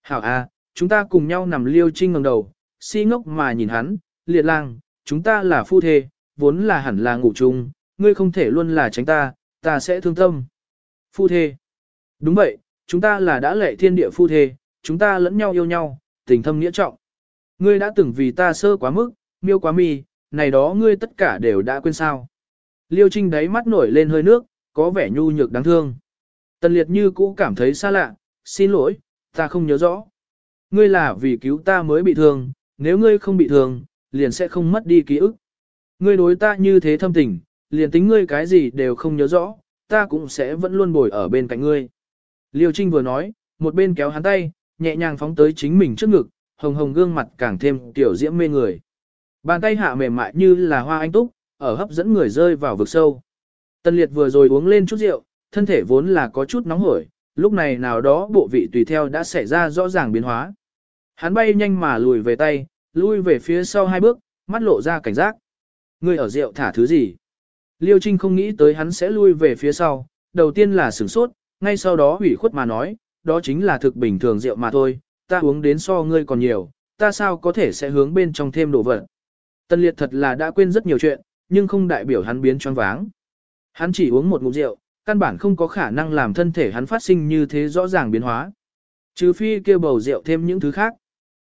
Speaker 1: Hảo a, chúng ta cùng nhau nằm liêu trinh ngẩng đầu, si ngốc mà nhìn hắn, liệt lang, chúng ta là phu thê, vốn là hẳn là ngủ chung, ngươi không thể luôn là tránh ta, ta sẽ thương tâm. Phu thê. Đúng vậy, chúng ta là đã lệ thiên địa phu thê, chúng ta lẫn nhau yêu nhau, tình thâm nghĩa trọng. Ngươi đã từng vì ta sơ quá mức, miêu quá mi, này đó ngươi tất cả đều đã quên sao. Liêu Trinh đáy mắt nổi lên hơi nước, có vẻ nhu nhược đáng thương. Tần liệt như cũ cảm thấy xa lạ, xin lỗi, ta không nhớ rõ. Ngươi là vì cứu ta mới bị thương, nếu ngươi không bị thương, liền sẽ không mất đi ký ức. Ngươi đối ta như thế thâm tình, liền tính ngươi cái gì đều không nhớ rõ, ta cũng sẽ vẫn luôn bồi ở bên cạnh ngươi. Liêu Trinh vừa nói, một bên kéo hắn tay, nhẹ nhàng phóng tới chính mình trước ngực, hồng hồng gương mặt càng thêm tiểu diễm mê người. Bàn tay hạ mềm mại như là hoa anh túc, ở hấp dẫn người rơi vào vực sâu. Tân liệt vừa rồi uống lên chút rượu, thân thể vốn là có chút nóng hổi, lúc này nào đó bộ vị tùy theo đã xảy ra rõ ràng biến hóa. Hắn bay nhanh mà lùi về tay, lui về phía sau hai bước, mắt lộ ra cảnh giác. Ngươi ở rượu thả thứ gì? Liêu Trinh không nghĩ tới hắn sẽ lui về phía sau, đầu tiên là sửng sốt, ngay sau đó hủy khuất mà nói, đó chính là thực bình thường rượu mà thôi, ta uống đến so ngươi còn nhiều, ta sao có thể sẽ hướng bên trong thêm đồ vật. Tân liệt thật là đã quên rất nhiều chuyện, nhưng không đại biểu hắn biến choáng váng. Hắn chỉ uống một ngụm rượu, căn bản không có khả năng làm thân thể hắn phát sinh như thế rõ ràng biến hóa. Trừ phi kêu bầu rượu thêm những thứ khác.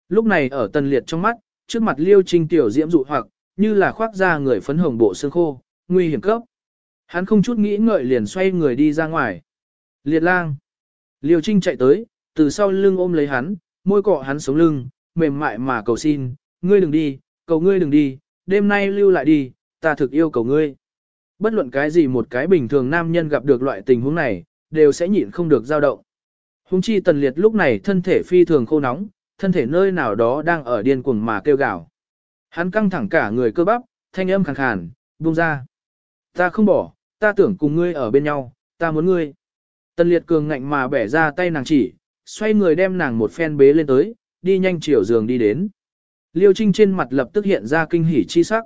Speaker 1: Lúc này ở tần liệt trong mắt, trước mặt liêu trinh tiểu diễm dụ hoặc, như là khoác ra người phấn hồng bộ xương khô, nguy hiểm cấp. Hắn không chút nghĩ ngợi liền xoay người đi ra ngoài. Liệt lang. Liêu trinh chạy tới, từ sau lưng ôm lấy hắn, môi cọ hắn sống lưng, mềm mại mà cầu xin, ngươi đừng đi, cầu ngươi đừng đi, đêm nay lưu lại đi, ta thực yêu cầu ngươi. Bất luận cái gì một cái bình thường nam nhân gặp được loại tình huống này, đều sẽ nhịn không được dao động. Hùng chi tần liệt lúc này thân thể phi thường khô nóng, thân thể nơi nào đó đang ở điên cuồng mà kêu gào. Hắn căng thẳng cả người cơ bắp, thanh âm khàn khàn, buông ra. Ta không bỏ, ta tưởng cùng ngươi ở bên nhau, ta muốn ngươi. Tần liệt cường ngạnh mà bẻ ra tay nàng chỉ, xoay người đem nàng một phen bế lên tới, đi nhanh chiều giường đi đến. Liêu Trinh trên mặt lập tức hiện ra kinh hỉ chi sắc.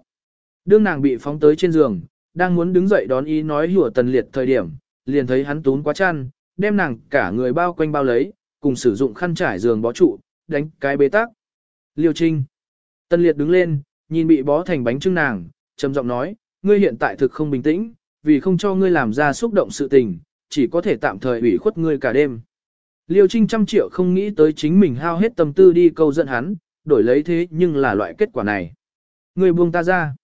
Speaker 1: Đương nàng bị phóng tới trên giường, đang muốn đứng dậy đón ý nói hủa tần liệt thời điểm, liền thấy hắn tún quá chăn, đem nàng cả người bao quanh bao lấy, cùng sử dụng khăn trải giường bó trụ, đánh cái bế tắc. Liêu Trinh. Tần liệt đứng lên, nhìn bị bó thành bánh trưng nàng, trầm giọng nói, ngươi hiện tại thực không bình tĩnh, vì không cho ngươi làm ra xúc động sự tình, chỉ có thể tạm thời ủy khuất ngươi cả đêm. Liêu Trinh trăm triệu không nghĩ tới chính mình hao hết tâm tư đi câu dẫn hắn, đổi lấy thế nhưng là loại kết quả này. Người buông ta ra.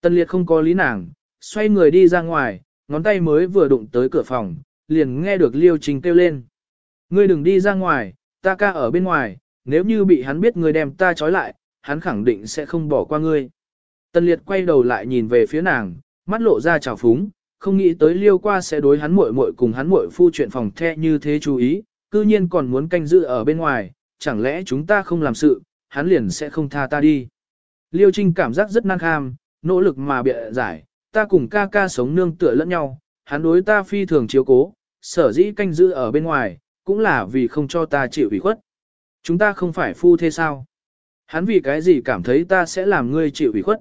Speaker 1: Tân liệt không có lý nàng, xoay người đi ra ngoài, ngón tay mới vừa đụng tới cửa phòng, liền nghe được Liêu Trình kêu lên. Ngươi đừng đi ra ngoài, ta ca ở bên ngoài, nếu như bị hắn biết ngươi đem ta trói lại, hắn khẳng định sẽ không bỏ qua ngươi. Tân liệt quay đầu lại nhìn về phía nàng, mắt lộ ra trào phúng, không nghĩ tới liêu qua sẽ đối hắn muội muội cùng hắn muội phu chuyện phòng the như thế chú ý, cư nhiên còn muốn canh giữ ở bên ngoài, chẳng lẽ chúng ta không làm sự, hắn liền sẽ không tha ta đi. Liêu Trinh cảm giác rất năng kham, nỗ lực mà bịa giải, ta cùng ca ca sống nương tựa lẫn nhau, hắn đối ta phi thường chiếu cố, sở dĩ canh giữ ở bên ngoài, cũng là vì không cho ta chịu ủy khuất. Chúng ta không phải phu thế sao? Hắn vì cái gì cảm thấy ta sẽ làm ngươi chịu ủy khuất?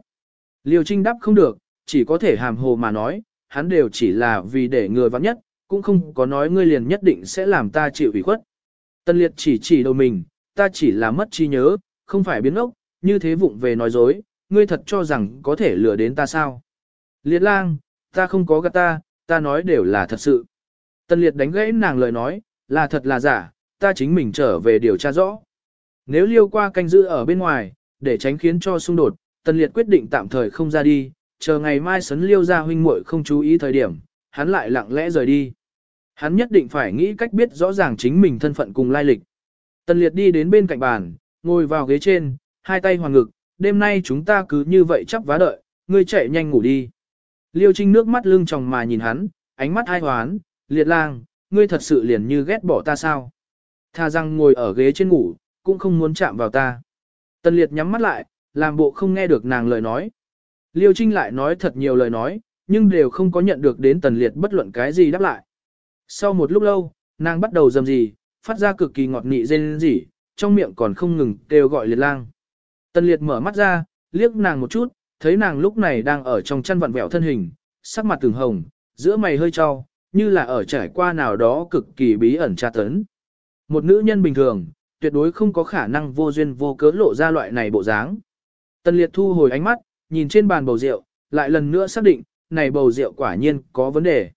Speaker 1: Liêu Trinh đáp không được, chỉ có thể hàm hồ mà nói, hắn đều chỉ là vì để người vắng nhất, cũng không có nói ngươi liền nhất định sẽ làm ta chịu ủy khuất. Tân liệt chỉ chỉ đầu mình, ta chỉ là mất trí nhớ, không phải biến ốc, như thế vụng về nói dối, ngươi thật cho rằng có thể lừa đến ta sao. Liệt lang, ta không có gạt ta, ta nói đều là thật sự. Tân liệt đánh gãy nàng lời nói, là thật là giả, ta chính mình trở về điều tra rõ. Nếu liêu qua canh giữ ở bên ngoài, để tránh khiến cho xung đột, tân liệt quyết định tạm thời không ra đi, chờ ngày mai sấn liêu ra huynh muội không chú ý thời điểm, hắn lại lặng lẽ rời đi. Hắn nhất định phải nghĩ cách biết rõ ràng chính mình thân phận cùng lai lịch. Tần liệt đi đến bên cạnh bàn, ngồi vào ghế trên, hai tay hoàng ngực, đêm nay chúng ta cứ như vậy chắp vá đợi, ngươi chạy nhanh ngủ đi. Liêu Trinh nước mắt lưng tròng mà nhìn hắn, ánh mắt ai hoán, liệt lang, ngươi thật sự liền như ghét bỏ ta sao. Tha rằng ngồi ở ghế trên ngủ, cũng không muốn chạm vào ta. Tần liệt nhắm mắt lại, làm bộ không nghe được nàng lời nói. Liêu Trinh lại nói thật nhiều lời nói, nhưng đều không có nhận được đến tần liệt bất luận cái gì đáp lại. Sau một lúc lâu, nàng bắt đầu dầm gì, phát ra cực kỳ ngọt nị rên rỉ, trong miệng còn không ngừng kêu gọi liệt lang. Tần liệt mở mắt ra, liếc nàng một chút, thấy nàng lúc này đang ở trong chăn vặn vẹo thân hình, sắc mặt từng hồng, giữa mày hơi cho, như là ở trải qua nào đó cực kỳ bí ẩn tra tấn. Một nữ nhân bình thường, tuyệt đối không có khả năng vô duyên vô cớ lộ ra loại này bộ dáng. Tần liệt thu hồi ánh mắt, nhìn trên bàn bầu rượu, lại lần nữa xác định, này bầu rượu quả nhiên có vấn đề.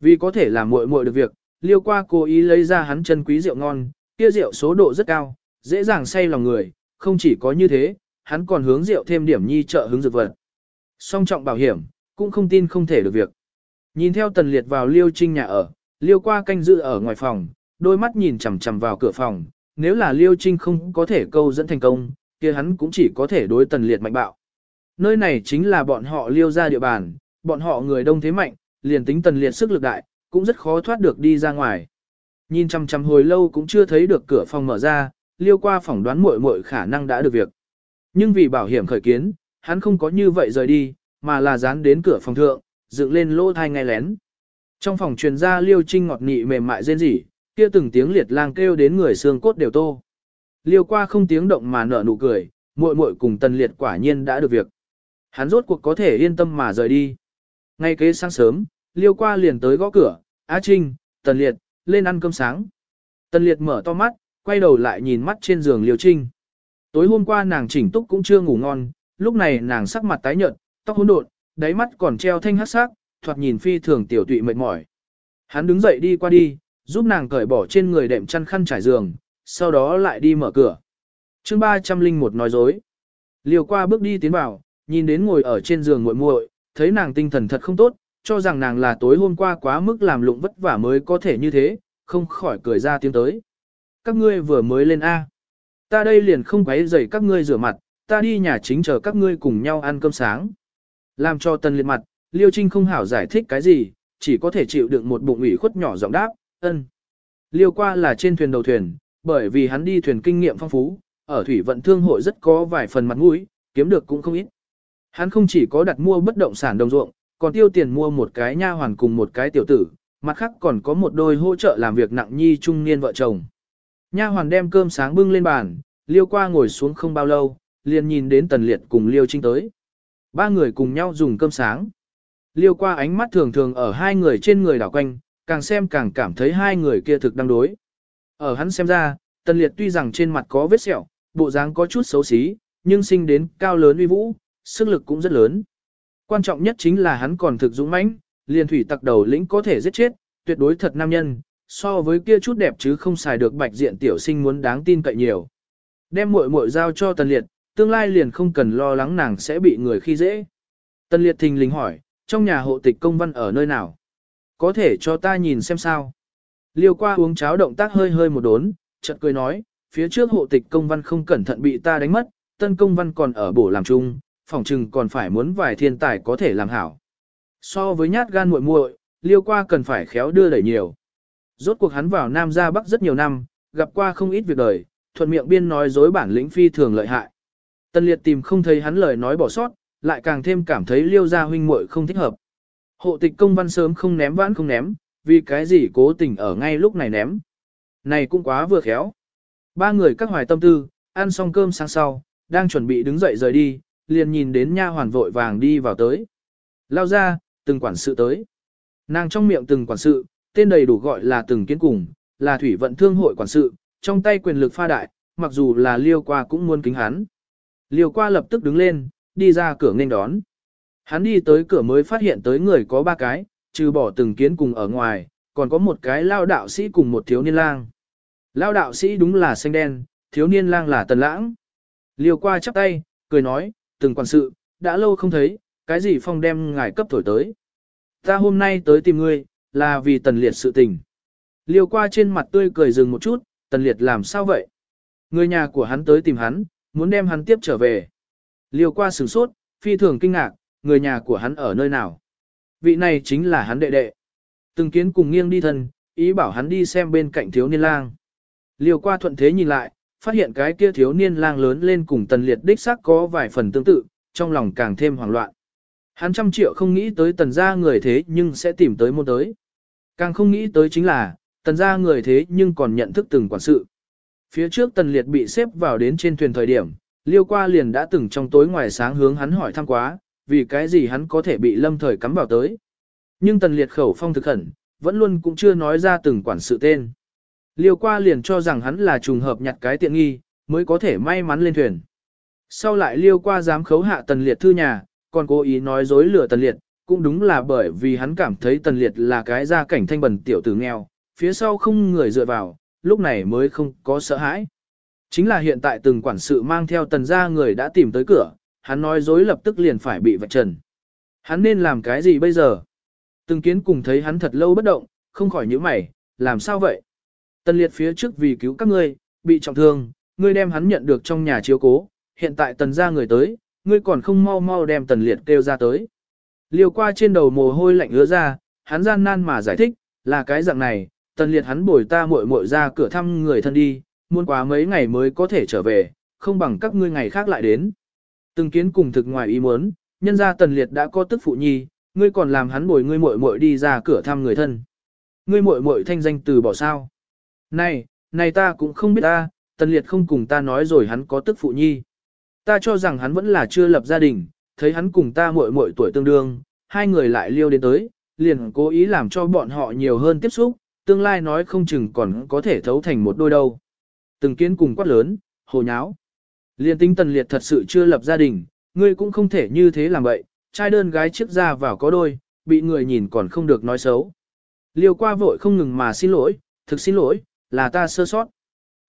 Speaker 1: Vì có thể làm muội muội được việc, liêu qua cố ý lấy ra hắn chân quý rượu ngon, kia rượu số độ rất cao, dễ dàng say lòng người, không chỉ có như thế, hắn còn hướng rượu thêm điểm nhi trợ hướng dược vật. Song trọng bảo hiểm, cũng không tin không thể được việc. Nhìn theo tần liệt vào liêu trinh nhà ở, liêu qua canh giữ ở ngoài phòng, đôi mắt nhìn chằm chằm vào cửa phòng, nếu là liêu trinh không có thể câu dẫn thành công, kia hắn cũng chỉ có thể đối tần liệt mạnh bạo. Nơi này chính là bọn họ liêu ra địa bàn, bọn họ người đông thế mạnh, liền tính tần liệt sức lực đại, cũng rất khó thoát được đi ra ngoài. Nhìn chằm chằm hồi lâu cũng chưa thấy được cửa phòng mở ra, liêu qua phỏng đoán muội muội khả năng đã được việc. Nhưng vì bảo hiểm khởi kiến, hắn không có như vậy rời đi, mà là dán đến cửa phòng thượng, dựng lên lỗ thai ngay lén. Trong phòng truyền ra liêu trinh ngọt nị mềm mại rên rỉ, kia từng tiếng liệt lang kêu đến người xương cốt đều tô. Liêu qua không tiếng động mà nở nụ cười, muội muội cùng tần liệt quả nhiên đã được việc. Hắn rốt cuộc có thể yên tâm mà rời đi. Ngay kế sáng sớm, liêu qua liền tới gõ cửa, Á Trinh, Tần Liệt, lên ăn cơm sáng. Tần liệt mở to mắt, quay đầu lại nhìn mắt trên giường liêu trinh. Tối hôm qua nàng chỉnh túc cũng chưa ngủ ngon, lúc này nàng sắc mặt tái nhợt, tóc hỗn độn, đáy mắt còn treo thanh hắc sắc, thoạt nhìn phi thường tiểu tụy mệt mỏi. Hắn đứng dậy đi qua đi, giúp nàng cởi bỏ trên người đệm chăn khăn trải giường, sau đó lại đi mở cửa. chương 301 nói dối. Liều qua bước đi tiến vào, nhìn đến ngồi ở trên giường muội muội, thấy nàng tinh thần thật không tốt, cho rằng nàng là tối hôm qua quá mức làm lụng vất vả mới có thể như thế, không khỏi cười ra tiếng tới. Các ngươi vừa mới lên A. Ta đây liền không quấy rầy các ngươi rửa mặt, ta đi nhà chính chờ các ngươi cùng nhau ăn cơm sáng. Làm cho tần liệt mặt, Liêu Trinh không hảo giải thích cái gì, chỉ có thể chịu đựng một bụng ủy khuất nhỏ giọng đáp, ân. Liêu qua là trên thuyền đầu thuyền, bởi vì hắn đi thuyền kinh nghiệm phong phú, ở thủy vận thương hội rất có vài phần mặt mũi, kiếm được cũng không ít. Hắn không chỉ có đặt mua bất động sản đồng ruộng, còn tiêu tiền mua một cái nha hoàn cùng một cái tiểu tử, mặt khác còn có một đôi hỗ trợ làm việc nặng nhi trung niên vợ chồng. Nha hoàn đem cơm sáng bưng lên bàn, liêu qua ngồi xuống không bao lâu, liền nhìn đến tần liệt cùng liêu trinh tới. Ba người cùng nhau dùng cơm sáng. Liêu qua ánh mắt thường thường ở hai người trên người đảo quanh, càng xem càng cảm thấy hai người kia thực đang đối. Ở hắn xem ra, tần liệt tuy rằng trên mặt có vết sẹo, bộ dáng có chút xấu xí, nhưng sinh đến cao lớn uy vũ, sức lực cũng rất lớn. Quan trọng nhất chính là hắn còn thực dũng mãnh, liền thủy tặc đầu lĩnh có thể giết chết, tuyệt đối thật nam nhân, so với kia chút đẹp chứ không xài được bạch diện tiểu sinh muốn đáng tin cậy nhiều. Đem muội muội giao cho Tần Liệt, tương lai liền không cần lo lắng nàng sẽ bị người khi dễ. Tần Liệt thình lình hỏi, trong nhà hộ tịch công văn ở nơi nào? Có thể cho ta nhìn xem sao? Liêu qua uống cháo động tác hơi hơi một đốn, chợt cười nói, phía trước hộ tịch công văn không cẩn thận bị ta đánh mất, tân công văn còn ở bổ làm chung, phòng trừng còn phải muốn vài thiên tài có thể làm hảo. So với nhát gan muội muội, liêu qua cần phải khéo đưa đẩy nhiều. Rốt cuộc hắn vào Nam ra Bắc rất nhiều năm, gặp qua không ít việc đời, thuận miệng biên nói dối bản lĩnh phi thường lợi hại. Tân liệt tìm không thấy hắn lời nói bỏ sót, lại càng thêm cảm thấy liêu gia huynh muội không thích hợp. Hộ tịch công văn sớm không ném vãn không ném, vì cái gì cố tình ở ngay lúc này ném. Này cũng quá vừa khéo. Ba người các hoài tâm tư, ăn xong cơm sáng sau, đang chuẩn bị đứng dậy rời đi, liền nhìn đến nha hoàn vội vàng đi vào tới. Lao ra, từng quản sự tới. Nàng trong miệng từng quản sự, tên đầy đủ gọi là từng kiến cùng, là thủy vận thương hội quản sự, trong tay quyền lực pha đại, mặc dù là liêu qua cũng muốn kính hắn. Liêu qua lập tức đứng lên, đi ra cửa nghênh đón. Hắn đi tới cửa mới phát hiện tới người có ba cái, trừ bỏ từng kiến cùng ở ngoài, còn có một cái lao đạo sĩ cùng một thiếu niên lang. Lao đạo sĩ đúng là xanh đen, thiếu niên lang là tần lãng. Liêu qua chắp tay, cười nói, từng quản sự, đã lâu không thấy, cái gì phong đem ngài cấp thổi tới. Ta hôm nay tới tìm ngươi, là vì tần liệt sự tình. Liêu qua trên mặt tươi cười dừng một chút, tần liệt làm sao vậy? Người nhà của hắn tới tìm hắn, muốn đem hắn tiếp trở về. Liêu qua sửng sốt, phi thường kinh ngạc, người nhà của hắn ở nơi nào? Vị này chính là hắn đệ đệ. Từng kiến cùng nghiêng đi thân, ý bảo hắn đi xem bên cạnh thiếu niên lang. Liêu qua thuận thế nhìn lại, phát hiện cái kia thiếu niên lang lớn lên cùng tần liệt đích xác có vài phần tương tự, trong lòng càng thêm hoảng loạn. Hắn trăm triệu không nghĩ tới tần gia người thế nhưng sẽ tìm tới môn tới. Càng không nghĩ tới chính là, tần gia người thế nhưng còn nhận thức từng quản sự. Phía trước tần liệt bị xếp vào đến trên thuyền thời điểm, liêu qua liền đã từng trong tối ngoài sáng hướng hắn hỏi thăm quá, vì cái gì hắn có thể bị lâm thời cắm vào tới. Nhưng tần liệt khẩu phong thực khẩn, vẫn luôn cũng chưa nói ra từng quản sự tên. Liêu qua liền cho rằng hắn là trùng hợp nhặt cái tiện nghi, mới có thể may mắn lên thuyền. Sau lại liêu qua dám khấu hạ tần liệt thư nhà, còn cố ý nói dối lừa tần liệt, cũng đúng là bởi vì hắn cảm thấy tần liệt là cái gia cảnh thanh bần tiểu tử nghèo, phía sau không người dựa vào, lúc này mới không có sợ hãi. Chính là hiện tại từng quản sự mang theo tần gia người đã tìm tới cửa, hắn nói dối lập tức liền phải bị vạch trần. Hắn nên làm cái gì bây giờ? Từng kiến cùng thấy hắn thật lâu bất động, không khỏi nhíu mày, làm sao vậy? Tần liệt phía trước vì cứu các ngươi, bị trọng thương, ngươi đem hắn nhận được trong nhà chiếu cố, hiện tại tần gia người tới, ngươi còn không mau mau đem tần liệt kêu ra tới. Liều qua trên đầu mồ hôi lạnh ứa ra, hắn gian nan mà giải thích, là cái dạng này, tần liệt hắn bồi ta muội muội ra cửa thăm người thân đi, muốn quá mấy ngày mới có thể trở về, không bằng các ngươi ngày khác lại đến. Từng kiến cùng thực ngoài ý muốn, nhân ra tần liệt đã có tức phụ nhi, ngươi còn làm hắn bồi ngươi muội muội đi ra cửa thăm người thân. Ngươi muội muội thanh danh từ bỏ sao? Này, này ta cũng không biết ta, tần liệt không cùng ta nói rồi hắn có tức phụ nhi. Ta cho rằng hắn vẫn là chưa lập gia đình, thấy hắn cùng ta muội muội tuổi tương đương, hai người lại liêu đến tới, liền cố ý làm cho bọn họ nhiều hơn tiếp xúc, tương lai nói không chừng còn có thể thấu thành một đôi đâu. Từng kiến cùng quát lớn, hồ nháo. Liên tính tần liệt thật sự chưa lập gia đình, ngươi cũng không thể như thế làm vậy, trai đơn gái trước ra vào có đôi, bị người nhìn còn không được nói xấu. Liêu qua vội không ngừng mà xin lỗi, thực xin lỗi, là ta sơ sót.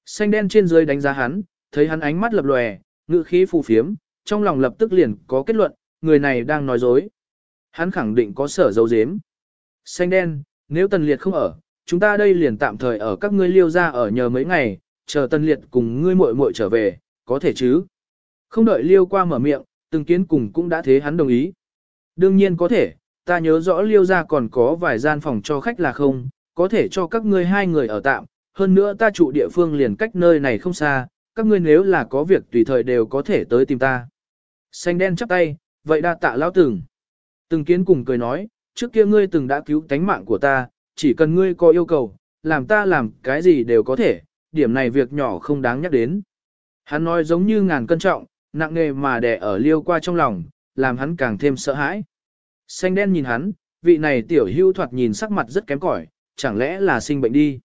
Speaker 1: Xanh đen trên dưới đánh giá hắn, thấy hắn ánh mắt lập lòe, ngự khí phù phiếm, trong lòng lập tức liền có kết luận, người này đang nói dối. Hắn khẳng định có sở dấu dếm. Xanh đen, nếu tần liệt không ở, chúng ta đây liền tạm thời ở các ngươi liêu ra ở nhờ mấy ngày, chờ tần liệt cùng ngươi muội muội trở về, có thể chứ. Không đợi liêu qua mở miệng, từng kiến cùng cũng đã thế hắn đồng ý. Đương nhiên có thể, ta nhớ rõ liêu ra còn có vài gian phòng cho khách là không, có thể cho các ngươi hai người ở tạm, hơn nữa ta trụ địa phương liền cách nơi này không xa, các ngươi nếu là có việc tùy thời đều có thể tới tìm ta. Xanh đen chắp tay, vậy đa tạ lão từng. Từng kiến cùng cười nói, trước kia ngươi từng đã cứu tánh mạng của ta, chỉ cần ngươi có yêu cầu, làm ta làm cái gì đều có thể, điểm này việc nhỏ không đáng nhắc đến. Hắn nói giống như ngàn cân trọng, nặng nề mà đè ở liêu qua trong lòng, làm hắn càng thêm sợ hãi. Xanh đen nhìn hắn, vị này tiểu hưu thoạt nhìn sắc mặt rất kém cỏi, chẳng lẽ là sinh bệnh đi.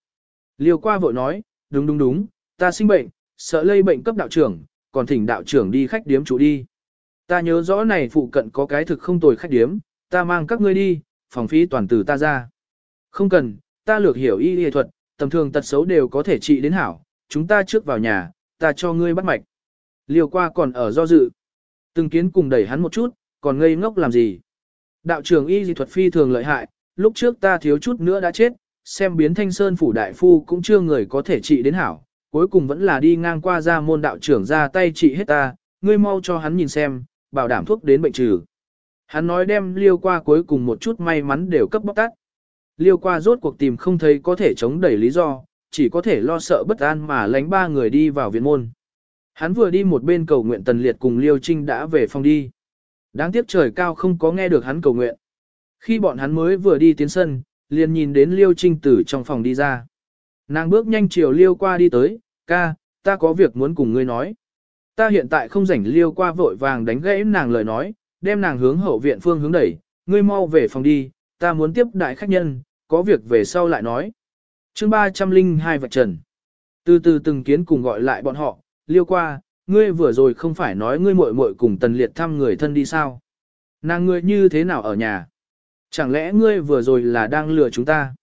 Speaker 1: Liêu qua vội nói, đúng đúng đúng, ta sinh bệnh, sợ lây bệnh cấp đạo trưởng, còn thỉnh đạo trưởng đi khách điếm chủ đi. Ta nhớ rõ này phụ cận có cái thực không tồi khách điếm, ta mang các ngươi đi, phòng phí toàn từ ta ra. Không cần, ta lược hiểu y y thuật, tầm thường tật xấu đều có thể trị đến hảo, chúng ta trước vào nhà, ta cho ngươi bắt mạch. liều qua còn ở do dự. Từng kiến cùng đẩy hắn một chút, còn ngây ngốc làm gì. Đạo trưởng y y thuật phi thường lợi hại, lúc trước ta thiếu chút nữa đã chết, xem biến thanh sơn phủ đại phu cũng chưa người có thể trị đến hảo, cuối cùng vẫn là đi ngang qua ra môn đạo trưởng ra tay trị hết ta, ngươi mau cho hắn nhìn xem, bảo đảm thuốc đến bệnh trừ. Hắn nói đem liêu qua cuối cùng một chút may mắn đều cấp bóc tắt. Liêu qua rốt cuộc tìm không thấy có thể chống đẩy lý do, chỉ có thể lo sợ bất an mà lánh ba người đi vào viện môn. Hắn vừa đi một bên cầu nguyện tần liệt cùng Liêu Trinh đã về phòng đi. Đáng tiếc trời cao không có nghe được hắn cầu nguyện. Khi bọn hắn mới vừa đi tiến sân, liền nhìn đến Liêu Trinh từ trong phòng đi ra. Nàng bước nhanh chiều Liêu qua đi tới, ca, ta có việc muốn cùng ngươi nói. Ta hiện tại không rảnh Liêu qua vội vàng đánh gãy nàng lời nói, đem nàng hướng hậu viện phương hướng đẩy, ngươi mau về phòng đi, ta muốn tiếp đại khách nhân, có việc về sau lại nói. chương 302 vạch trần. Từ từ từng kiến cùng gọi lại bọn họ, liêu qua, ngươi vừa rồi không phải nói ngươi muội muội cùng tần liệt thăm người thân đi sao? Nàng ngươi như thế nào ở nhà? Chẳng lẽ ngươi vừa rồi là đang lừa chúng ta?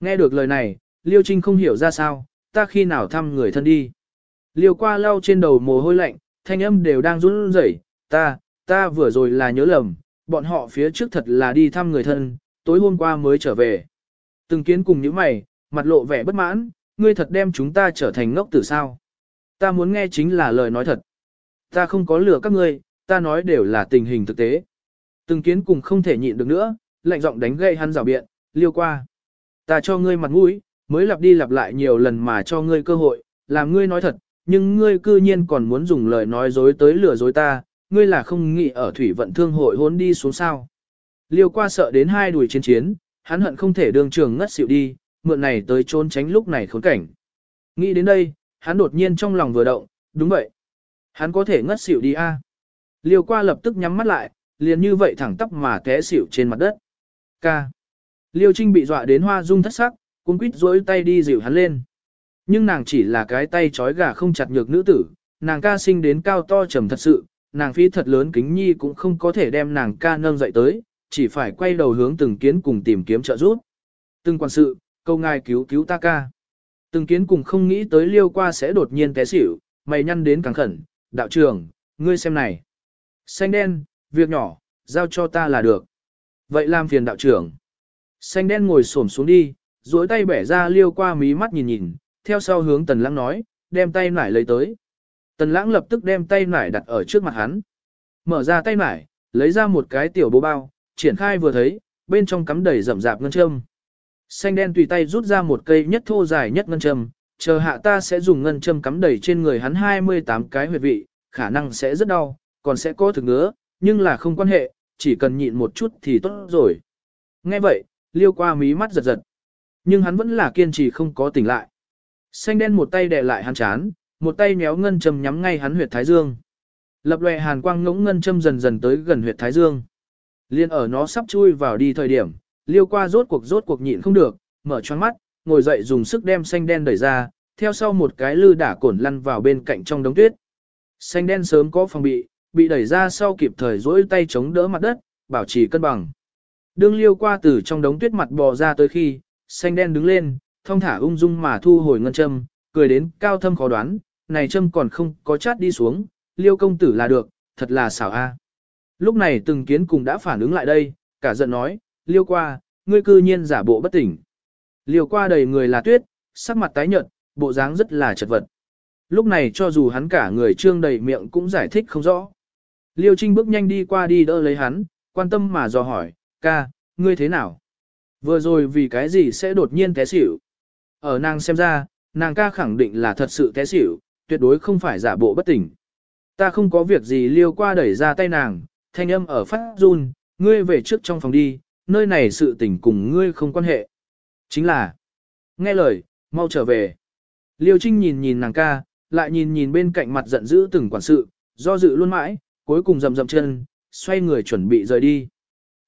Speaker 1: Nghe được lời này, Liêu Trinh không hiểu ra sao, ta khi nào thăm người thân đi? Liêu qua lau trên đầu mồ hôi lạnh, thanh âm đều đang run rẩy, ta, ta vừa rồi là nhớ lầm, bọn họ phía trước thật là đi thăm người thân, tối hôm qua mới trở về. Từng kiến cùng những mày, mặt lộ vẻ bất mãn, ngươi thật đem chúng ta trở thành ngốc tử sao? Ta muốn nghe chính là lời nói thật. Ta không có lừa các ngươi, ta nói đều là tình hình thực tế. Từng kiến cùng không thể nhịn được nữa, lạnh giọng đánh gây hắn rào biện, liêu qua. Ta cho ngươi mặt mũi, mới lặp đi lặp lại nhiều lần mà cho ngươi cơ hội, làm ngươi nói thật, nhưng ngươi cư nhiên còn muốn dùng lời nói dối tới lừa dối ta, ngươi là không nghĩ ở thủy vận thương hội hốn đi xuống sao. Liêu qua sợ đến hai đùi chiến chiến, hắn hận không thể đường trường ngất xỉu đi, mượn này tới trốn tránh lúc này khốn cảnh. Nghĩ đến đây, hắn đột nhiên trong lòng vừa động, đúng vậy. Hắn có thể ngất xỉu đi a. Liêu qua lập tức nhắm mắt lại, liền như vậy thẳng tắp mà té xỉu trên mặt đất. Ca. Liêu Trinh bị dọa đến hoa dung thất sắc, cung quýt rối tay đi dịu hắn lên. Nhưng nàng chỉ là cái tay trói gà không chặt nhược nữ tử, nàng ca sinh đến cao to trầm thật sự, nàng phi thật lớn kính nhi cũng không có thể đem nàng ca nâng dậy tới, chỉ phải quay đầu hướng từng kiến cùng tìm kiếm trợ giúp. Từng quan sự, câu ngài cứu cứu ta ca. Từng kiến cùng không nghĩ tới liêu qua sẽ đột nhiên té xỉu, mày nhăn đến càng khẩn, đạo trưởng, ngươi xem này. Xanh đen, việc nhỏ, giao cho ta là được. Vậy làm phiền đạo trưởng. Xanh đen ngồi xổm xuống đi, duỗi tay bẻ ra liêu qua mí mắt nhìn nhìn, theo sau hướng tần lãng nói, đem tay nải lấy tới. Tần lãng lập tức đem tay nải đặt ở trước mặt hắn. Mở ra tay nải, lấy ra một cái tiểu bố bao, triển khai vừa thấy, bên trong cắm đầy rậm rạp ngân châm. Xanh đen tùy tay rút ra một cây nhất thô dài nhất ngân châm, chờ hạ ta sẽ dùng ngân châm cắm đầy trên người hắn 28 cái huyệt vị, khả năng sẽ rất đau, còn sẽ có thực ngứa, nhưng là không quan hệ, chỉ cần nhịn một chút thì tốt rồi. Nghe vậy, liêu qua mí mắt giật giật. Nhưng hắn vẫn là kiên trì không có tỉnh lại. Xanh đen một tay đè lại hắn chán, một tay méo ngân châm nhắm ngay hắn huyệt thái dương. Lập lòe hàn quang ngỗng ngân châm dần dần tới gần huyệt thái dương. Liên ở nó sắp chui vào đi thời điểm, liêu qua rốt cuộc rốt cuộc nhịn không được, mở choáng mắt, ngồi dậy dùng sức đem xanh đen đẩy ra, theo sau một cái lư đả cổn lăn vào bên cạnh trong đống tuyết. Xanh đen sớm có phòng bị, bị đẩy ra sau kịp thời dỗi tay chống đỡ mặt đất, bảo trì cân bằng. Đương liêu qua từ trong đống tuyết mặt bò ra tới khi, xanh đen đứng lên, thông thả ung dung mà thu hồi ngân châm, cười đến cao thâm khó đoán, này châm còn không có chát đi xuống, liêu công tử là được, thật là xảo a. Lúc này từng kiến cùng đã phản ứng lại đây, cả giận nói, liêu qua, ngươi cư nhiên giả bộ bất tỉnh. Liêu qua đầy người là tuyết, sắc mặt tái nhợt, bộ dáng rất là chật vật. Lúc này cho dù hắn cả người trương đầy miệng cũng giải thích không rõ. Liêu Trinh bước nhanh đi qua đi đỡ lấy hắn, quan tâm mà dò hỏi, ca, ngươi thế nào? Vừa rồi vì cái gì sẽ đột nhiên té xỉu? Ở nàng xem ra, nàng ca khẳng định là thật sự té xỉu, tuyệt đối không phải giả bộ bất tỉnh. Ta không có việc gì liêu qua đẩy ra tay nàng, thanh âm ở phát run, ngươi về trước trong phòng đi, nơi này sự tình cùng ngươi không quan hệ. Chính là, nghe lời, mau trở về. Liêu Trinh nhìn nhìn nàng ca, lại nhìn nhìn bên cạnh mặt giận dữ từng quản sự, do dự luôn mãi, cuối cùng rầm rầm chân, xoay người chuẩn bị rời đi.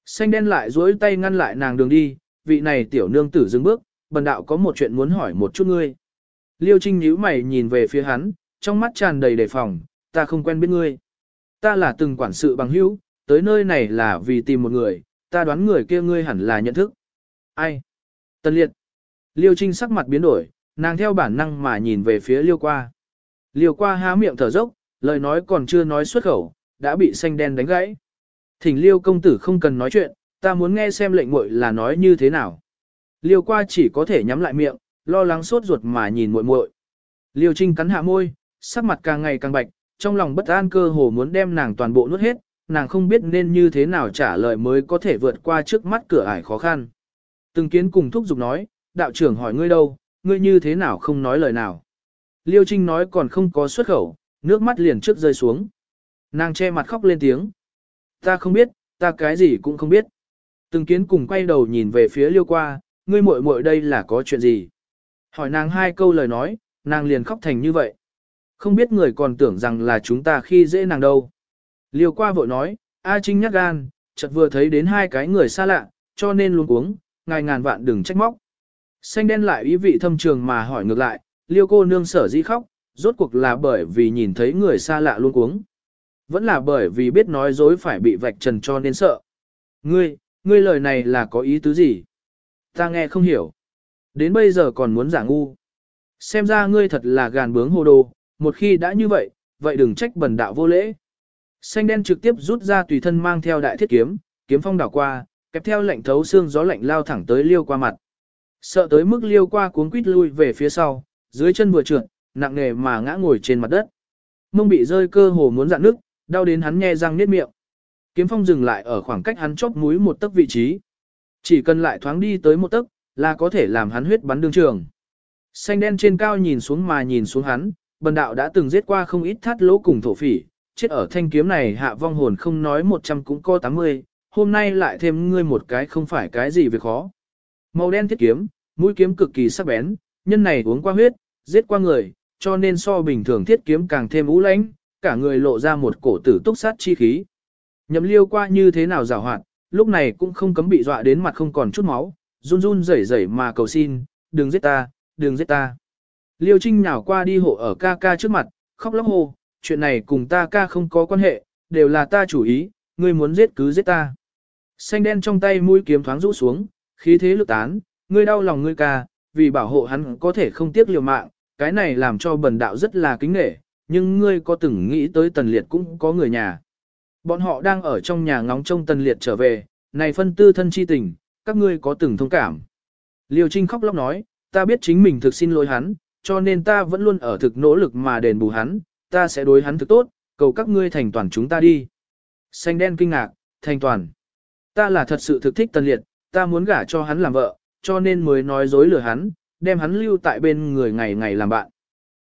Speaker 1: Xanh đen lại duỗi tay ngăn lại nàng đường đi, vị này tiểu nương tử dừng bước, bần đạo có một chuyện muốn hỏi một chút ngươi. Liêu Trinh nhíu mày nhìn về phía hắn, trong mắt tràn đầy đề phòng, ta không quen biết ngươi. Ta là từng quản sự bằng hữu, tới nơi này là vì tìm một người, ta đoán người kia ngươi hẳn là nhận thức. Ai? Tân liệt. Liêu Trinh sắc mặt biến đổi, nàng theo bản năng mà nhìn về phía Liêu qua. Liêu qua há miệng thở dốc, lời nói còn chưa nói xuất khẩu, đã bị xanh đen đánh gãy. Thỉnh Liêu công tử không cần nói chuyện, ta muốn nghe xem lệnh muội là nói như thế nào. Liêu qua chỉ có thể nhắm lại miệng, lo lắng sốt ruột mà nhìn muội muội. Liêu Trinh cắn hạ môi, sắc mặt càng ngày càng bạch, trong lòng bất an cơ hồ muốn đem nàng toàn bộ nuốt hết, nàng không biết nên như thế nào trả lời mới có thể vượt qua trước mắt cửa ải khó khăn. Từng kiến cùng thúc giục nói, đạo trưởng hỏi ngươi đâu, ngươi như thế nào không nói lời nào. Liêu Trinh nói còn không có xuất khẩu, nước mắt liền trước rơi xuống. Nàng che mặt khóc lên tiếng. Ta không biết, ta cái gì cũng không biết. Từng kiến cùng quay đầu nhìn về phía liêu qua, ngươi muội muội đây là có chuyện gì. Hỏi nàng hai câu lời nói, nàng liền khóc thành như vậy. Không biết người còn tưởng rằng là chúng ta khi dễ nàng đâu. Liêu qua vội nói, A Trinh nhắc gan, chợt vừa thấy đến hai cái người xa lạ, cho nên luôn uống, ngài ngàn vạn đừng trách móc. Xanh đen lại ý vị thâm trường mà hỏi ngược lại, liêu cô nương sở dĩ khóc, rốt cuộc là bởi vì nhìn thấy người xa lạ luôn uống. Vẫn là bởi vì biết nói dối phải bị vạch trần cho nên sợ. Ngươi, ngươi lời này là có ý tứ gì? Ta nghe không hiểu. Đến bây giờ còn muốn giả ngu. Xem ra ngươi thật là gàn bướng hồ đồ, một khi đã như vậy, vậy đừng trách bần đạo vô lễ. Xanh đen trực tiếp rút ra tùy thân mang theo đại thiết kiếm, kiếm phong đảo qua, kẹp theo lệnh thấu xương gió lạnh lao thẳng tới liêu qua mặt. Sợ tới mức liêu qua cuốn quýt lui về phía sau, dưới chân vừa trượt, nặng nề mà ngã ngồi trên mặt đất. Mông bị rơi cơ hồ muốn dạn nước, đau đến hắn nhe răng niết miệng. Kiếm phong dừng lại ở khoảng cách hắn chóp mũi một tấc vị trí. Chỉ cần lại thoáng đi tới một tấc, là có thể làm hắn huyết bắn đương trường. Xanh đen trên cao nhìn xuống mà nhìn xuống hắn, bần đạo đã từng giết qua không ít thắt lỗ cùng thổ phỉ, chết ở thanh kiếm này hạ vong hồn không nói 100 cũng có 80, hôm nay lại thêm ngươi một cái không phải cái gì việc khó. Màu đen thiết kiếm, mũi kiếm cực kỳ sắc bén, nhân này uống qua huyết, giết qua người, cho nên so bình thường thiết kiếm càng thêm ú lãnh, cả người lộ ra một cổ tử túc sát chi khí. Nhậm liêu qua như thế nào rào hoạt, lúc này cũng không cấm bị dọa đến mặt không còn chút máu, run run rẩy rẩy mà cầu xin, đừng giết ta, đừng giết ta. Liêu Trinh nhào qua đi hộ ở ca ca trước mặt, khóc lóc hô, chuyện này cùng ta ca không có quan hệ, đều là ta chủ ý, ngươi muốn giết cứ giết ta. Xanh đen trong tay mũi kiếm thoáng rũ xuống, khí thế lực tán, ngươi đau lòng ngươi ca, vì bảo hộ hắn có thể không tiếc liều mạng, cái này làm cho bần đạo rất là kính nể, nhưng ngươi có từng nghĩ tới tần liệt cũng có người nhà. Bọn họ đang ở trong nhà ngóng trông tần liệt trở về, này phân tư thân chi tình, các ngươi có từng thông cảm. Liêu Trinh khóc lóc nói, ta biết chính mình thực xin lỗi hắn, cho nên ta vẫn luôn ở thực nỗ lực mà đền bù hắn, ta sẽ đối hắn thực tốt, cầu các ngươi thành toàn chúng ta đi. Xanh đen kinh ngạc, thành toàn. Ta là thật sự thực thích tần liệt, ta muốn gả cho hắn làm vợ, cho nên mới nói dối lừa hắn, đem hắn lưu tại bên người ngày ngày làm bạn.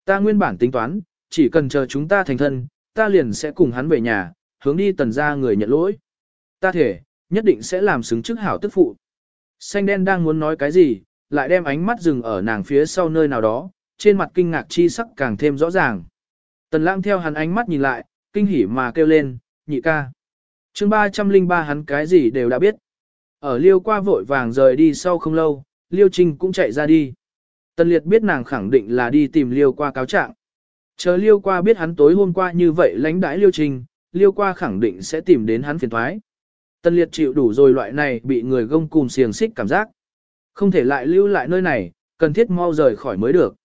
Speaker 1: Ta nguyên bản tính toán, chỉ cần chờ chúng ta thành thân, ta liền sẽ cùng hắn về nhà, hướng đi tần ra người nhận lỗi. Ta thể, nhất định sẽ làm xứng chức hảo tức phụ. Xanh đen đang muốn nói cái gì, lại đem ánh mắt dừng ở nàng phía sau nơi nào đó, trên mặt kinh ngạc chi sắc càng thêm rõ ràng. Tần lãng theo hắn ánh mắt nhìn lại, kinh hỉ mà kêu lên, nhị ca. chương 303 hắn cái gì đều đã biết. Ở liêu qua vội vàng rời đi sau không lâu, liêu trinh cũng chạy ra đi. Tần liệt biết nàng khẳng định là đi tìm liêu qua cáo trạng. Chờ liêu qua biết hắn tối hôm qua như vậy lánh đãi liêu trình, liêu qua khẳng định sẽ tìm đến hắn phiền thoái. Tần liệt chịu đủ rồi loại này bị người gông cùng xiềng xích cảm giác. Không thể lại lưu lại nơi này, cần thiết mau rời khỏi mới được.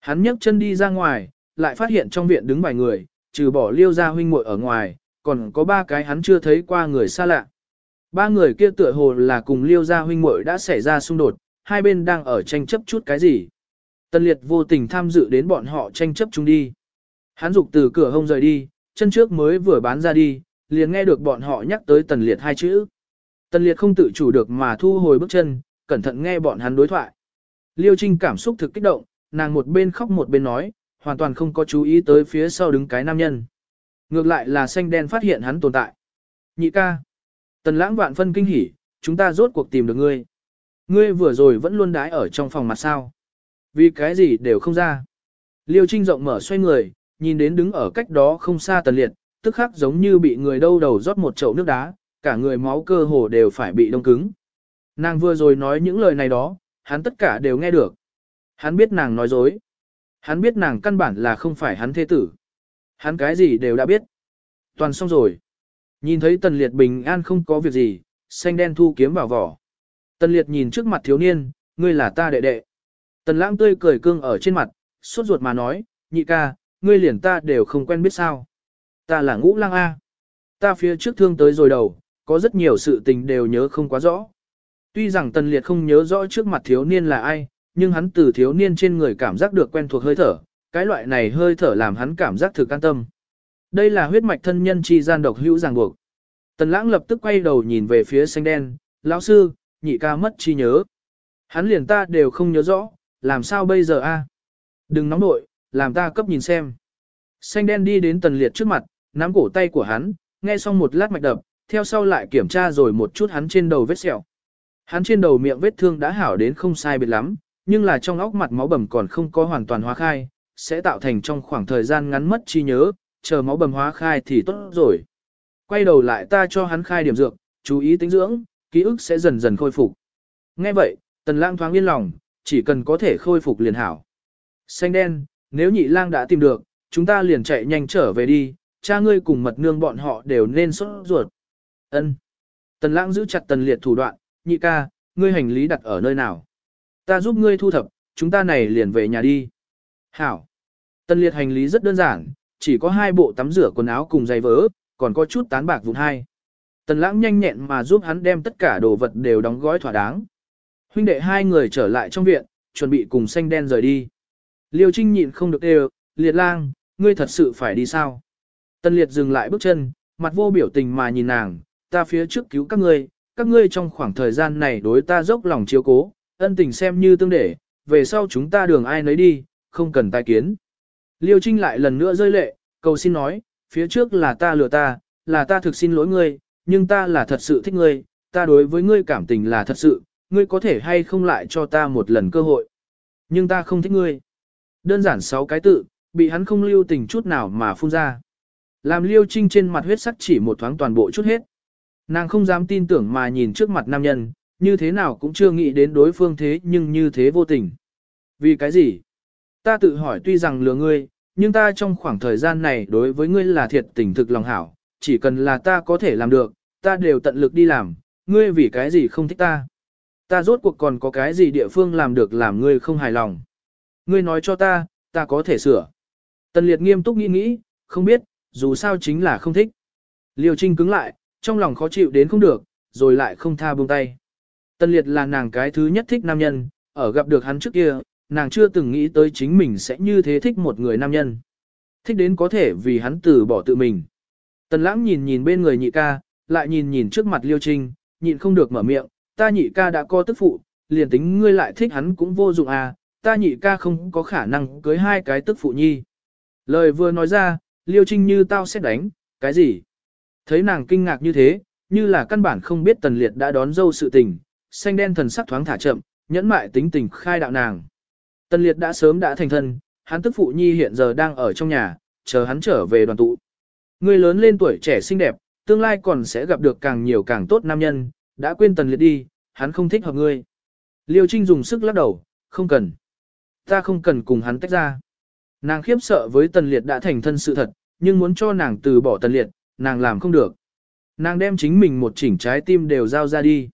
Speaker 1: Hắn nhấc chân đi ra ngoài, lại phát hiện trong viện đứng vài người, trừ bỏ liêu ra huynh muội ở ngoài, còn có ba cái hắn chưa thấy qua người xa lạ. Ba người kia tựa hồ là cùng liêu ra huynh muội đã xảy ra xung đột, hai bên đang ở tranh chấp chút cái gì. Tân liệt vô tình tham dự đến bọn họ tranh chấp chung đi. Hắn dục từ cửa hông rời đi, chân trước mới vừa bán ra đi, liền nghe được bọn họ nhắc tới tần liệt hai chữ. Tần liệt không tự chủ được mà thu hồi bước chân, cẩn thận nghe bọn hắn đối thoại. Liêu Trinh cảm xúc thực kích động, nàng một bên khóc một bên nói, hoàn toàn không có chú ý tới phía sau đứng cái nam nhân. Ngược lại là xanh đen phát hiện hắn tồn tại. Nhị ca. Tần lãng vạn phân kinh hỉ, chúng ta rốt cuộc tìm được ngươi. Ngươi vừa rồi vẫn luôn đái ở trong phòng mặt sao. Vì cái gì đều không ra. Liêu Trinh rộng mở xoay người, nhìn đến đứng ở cách đó không xa tần liệt, tức khắc giống như bị người đâu đầu rót một chậu nước đá, cả người máu cơ hồ đều phải bị đông cứng. Nàng vừa rồi nói những lời này đó, hắn tất cả đều nghe được. Hắn biết nàng nói dối. Hắn biết nàng căn bản là không phải hắn thế tử. Hắn cái gì đều đã biết. Toàn xong rồi. Nhìn thấy tần liệt bình an không có việc gì, xanh đen thu kiếm vào vỏ. Tần liệt nhìn trước mặt thiếu niên, ngươi là ta đệ đệ. Tần lãng tươi cười cương ở trên mặt, suốt ruột mà nói, nhị ca, ngươi liền ta đều không quen biết sao. Ta là ngũ lang A. Ta phía trước thương tới rồi đầu, có rất nhiều sự tình đều nhớ không quá rõ. Tuy rằng tần liệt không nhớ rõ trước mặt thiếu niên là ai, nhưng hắn từ thiếu niên trên người cảm giác được quen thuộc hơi thở, cái loại này hơi thở làm hắn cảm giác thực an tâm. Đây là huyết mạch thân nhân chi gian độc hữu ràng buộc. Tần lãng lập tức quay đầu nhìn về phía xanh đen, lão sư, nhị ca mất chi nhớ. Hắn liền ta đều không nhớ rõ, làm sao bây giờ a? Đừng nóng nội, làm ta cấp nhìn xem. Xanh đen đi đến tần liệt trước mặt, nắm cổ tay của hắn, nghe xong một lát mạch đập, theo sau lại kiểm tra rồi một chút hắn trên đầu vết sẹo. Hắn trên đầu miệng vết thương đã hảo đến không sai biệt lắm, nhưng là trong óc mặt máu bầm còn không có hoàn toàn hóa khai, sẽ tạo thành trong khoảng thời gian ngắn mất trí nhớ, chờ máu bầm hóa khai thì tốt rồi. Quay đầu lại ta cho hắn khai điểm dược, chú ý tính dưỡng, ký ức sẽ dần dần khôi phục. Nghe vậy, tần lang thoáng yên lòng, chỉ cần có thể khôi phục liền hảo. Xanh đen, nếu nhị lang đã tìm được, chúng ta liền chạy nhanh trở về đi, cha ngươi cùng mật nương bọn họ đều nên sốt ruột. Ân. Tần lãng giữ chặt tần liệt thủ đoạn, nhị ca, ngươi hành lý đặt ở nơi nào? Ta giúp ngươi thu thập, chúng ta này liền về nhà đi. Hảo. Tần liệt hành lý rất đơn giản, chỉ có hai bộ tắm rửa quần áo cùng giày vớ, còn có chút tán bạc vụn hai. Tần lãng nhanh nhẹn mà giúp hắn đem tất cả đồ vật đều đóng gói thỏa đáng. Huynh đệ hai người trở lại trong viện, chuẩn bị cùng xanh đen rời đi. Liêu Trinh nhịn không được đều, liệt lang, ngươi thật sự phải đi sao? Tân liệt dừng lại bước chân, mặt vô biểu tình mà nhìn nàng, ta phía trước cứu các ngươi, các ngươi trong khoảng thời gian này đối ta dốc lòng chiếu cố, ân tình xem như tương để, về sau chúng ta đường ai nấy đi, không cần tai kiến. Liêu Trinh lại lần nữa rơi lệ, cầu xin nói, phía trước là ta lừa ta, là ta thực xin lỗi ngươi, nhưng ta là thật sự thích ngươi, ta đối với ngươi cảm tình là thật sự, ngươi có thể hay không lại cho ta một lần cơ hội. Nhưng ta không thích ngươi. Đơn giản sáu cái tự, bị hắn không lưu tình chút nào mà phun ra. Làm liêu trinh trên mặt huyết sắc chỉ một thoáng toàn bộ chút hết. Nàng không dám tin tưởng mà nhìn trước mặt nam nhân, như thế nào cũng chưa nghĩ đến đối phương thế nhưng như thế vô tình. Vì cái gì? Ta tự hỏi tuy rằng lừa ngươi, nhưng ta trong khoảng thời gian này đối với ngươi là thiệt tình thực lòng hảo, chỉ cần là ta có thể làm được, ta đều tận lực đi làm, ngươi vì cái gì không thích ta. Ta rốt cuộc còn có cái gì địa phương làm được làm ngươi không hài lòng. Ngươi nói cho ta, ta có thể sửa. Tần liệt nghiêm túc nghĩ nghĩ, không biết, dù sao chính là không thích. Liêu Trinh cứng lại, trong lòng khó chịu đến không được, rồi lại không tha buông tay. Tần liệt là nàng cái thứ nhất thích nam nhân, ở gặp được hắn trước kia, nàng chưa từng nghĩ tới chính mình sẽ như thế thích một người nam nhân. Thích đến có thể vì hắn từ bỏ tự mình. Tần lãng nhìn nhìn bên người nhị ca, lại nhìn nhìn trước mặt liêu trinh, nhịn không được mở miệng, ta nhị ca đã co tức phụ, liền tính ngươi lại thích hắn cũng vô dụng à, ta nhị ca không có khả năng cưới hai cái tức phụ nhi. Lời vừa nói ra, liêu trinh như tao sẽ đánh, cái gì? Thấy nàng kinh ngạc như thế, như là căn bản không biết tần liệt đã đón dâu sự tình, xanh đen thần sắc thoáng thả chậm, nhẫn mại tính tình khai đạo nàng. Tần liệt đã sớm đã thành thân, hắn tức phụ nhi hiện giờ đang ở trong nhà, chờ hắn trở về đoàn tụ. Người lớn lên tuổi trẻ xinh đẹp, tương lai còn sẽ gặp được càng nhiều càng tốt nam nhân, đã quên tần liệt đi, hắn không thích hợp ngươi. Liêu Trinh dùng sức lắc đầu, không cần. Ta không cần cùng hắn tách ra. Nàng khiếp sợ với tần liệt đã thành thân sự thật, nhưng muốn cho nàng từ bỏ tần liệt, nàng làm không được. Nàng đem chính mình một chỉnh trái tim đều giao ra đi.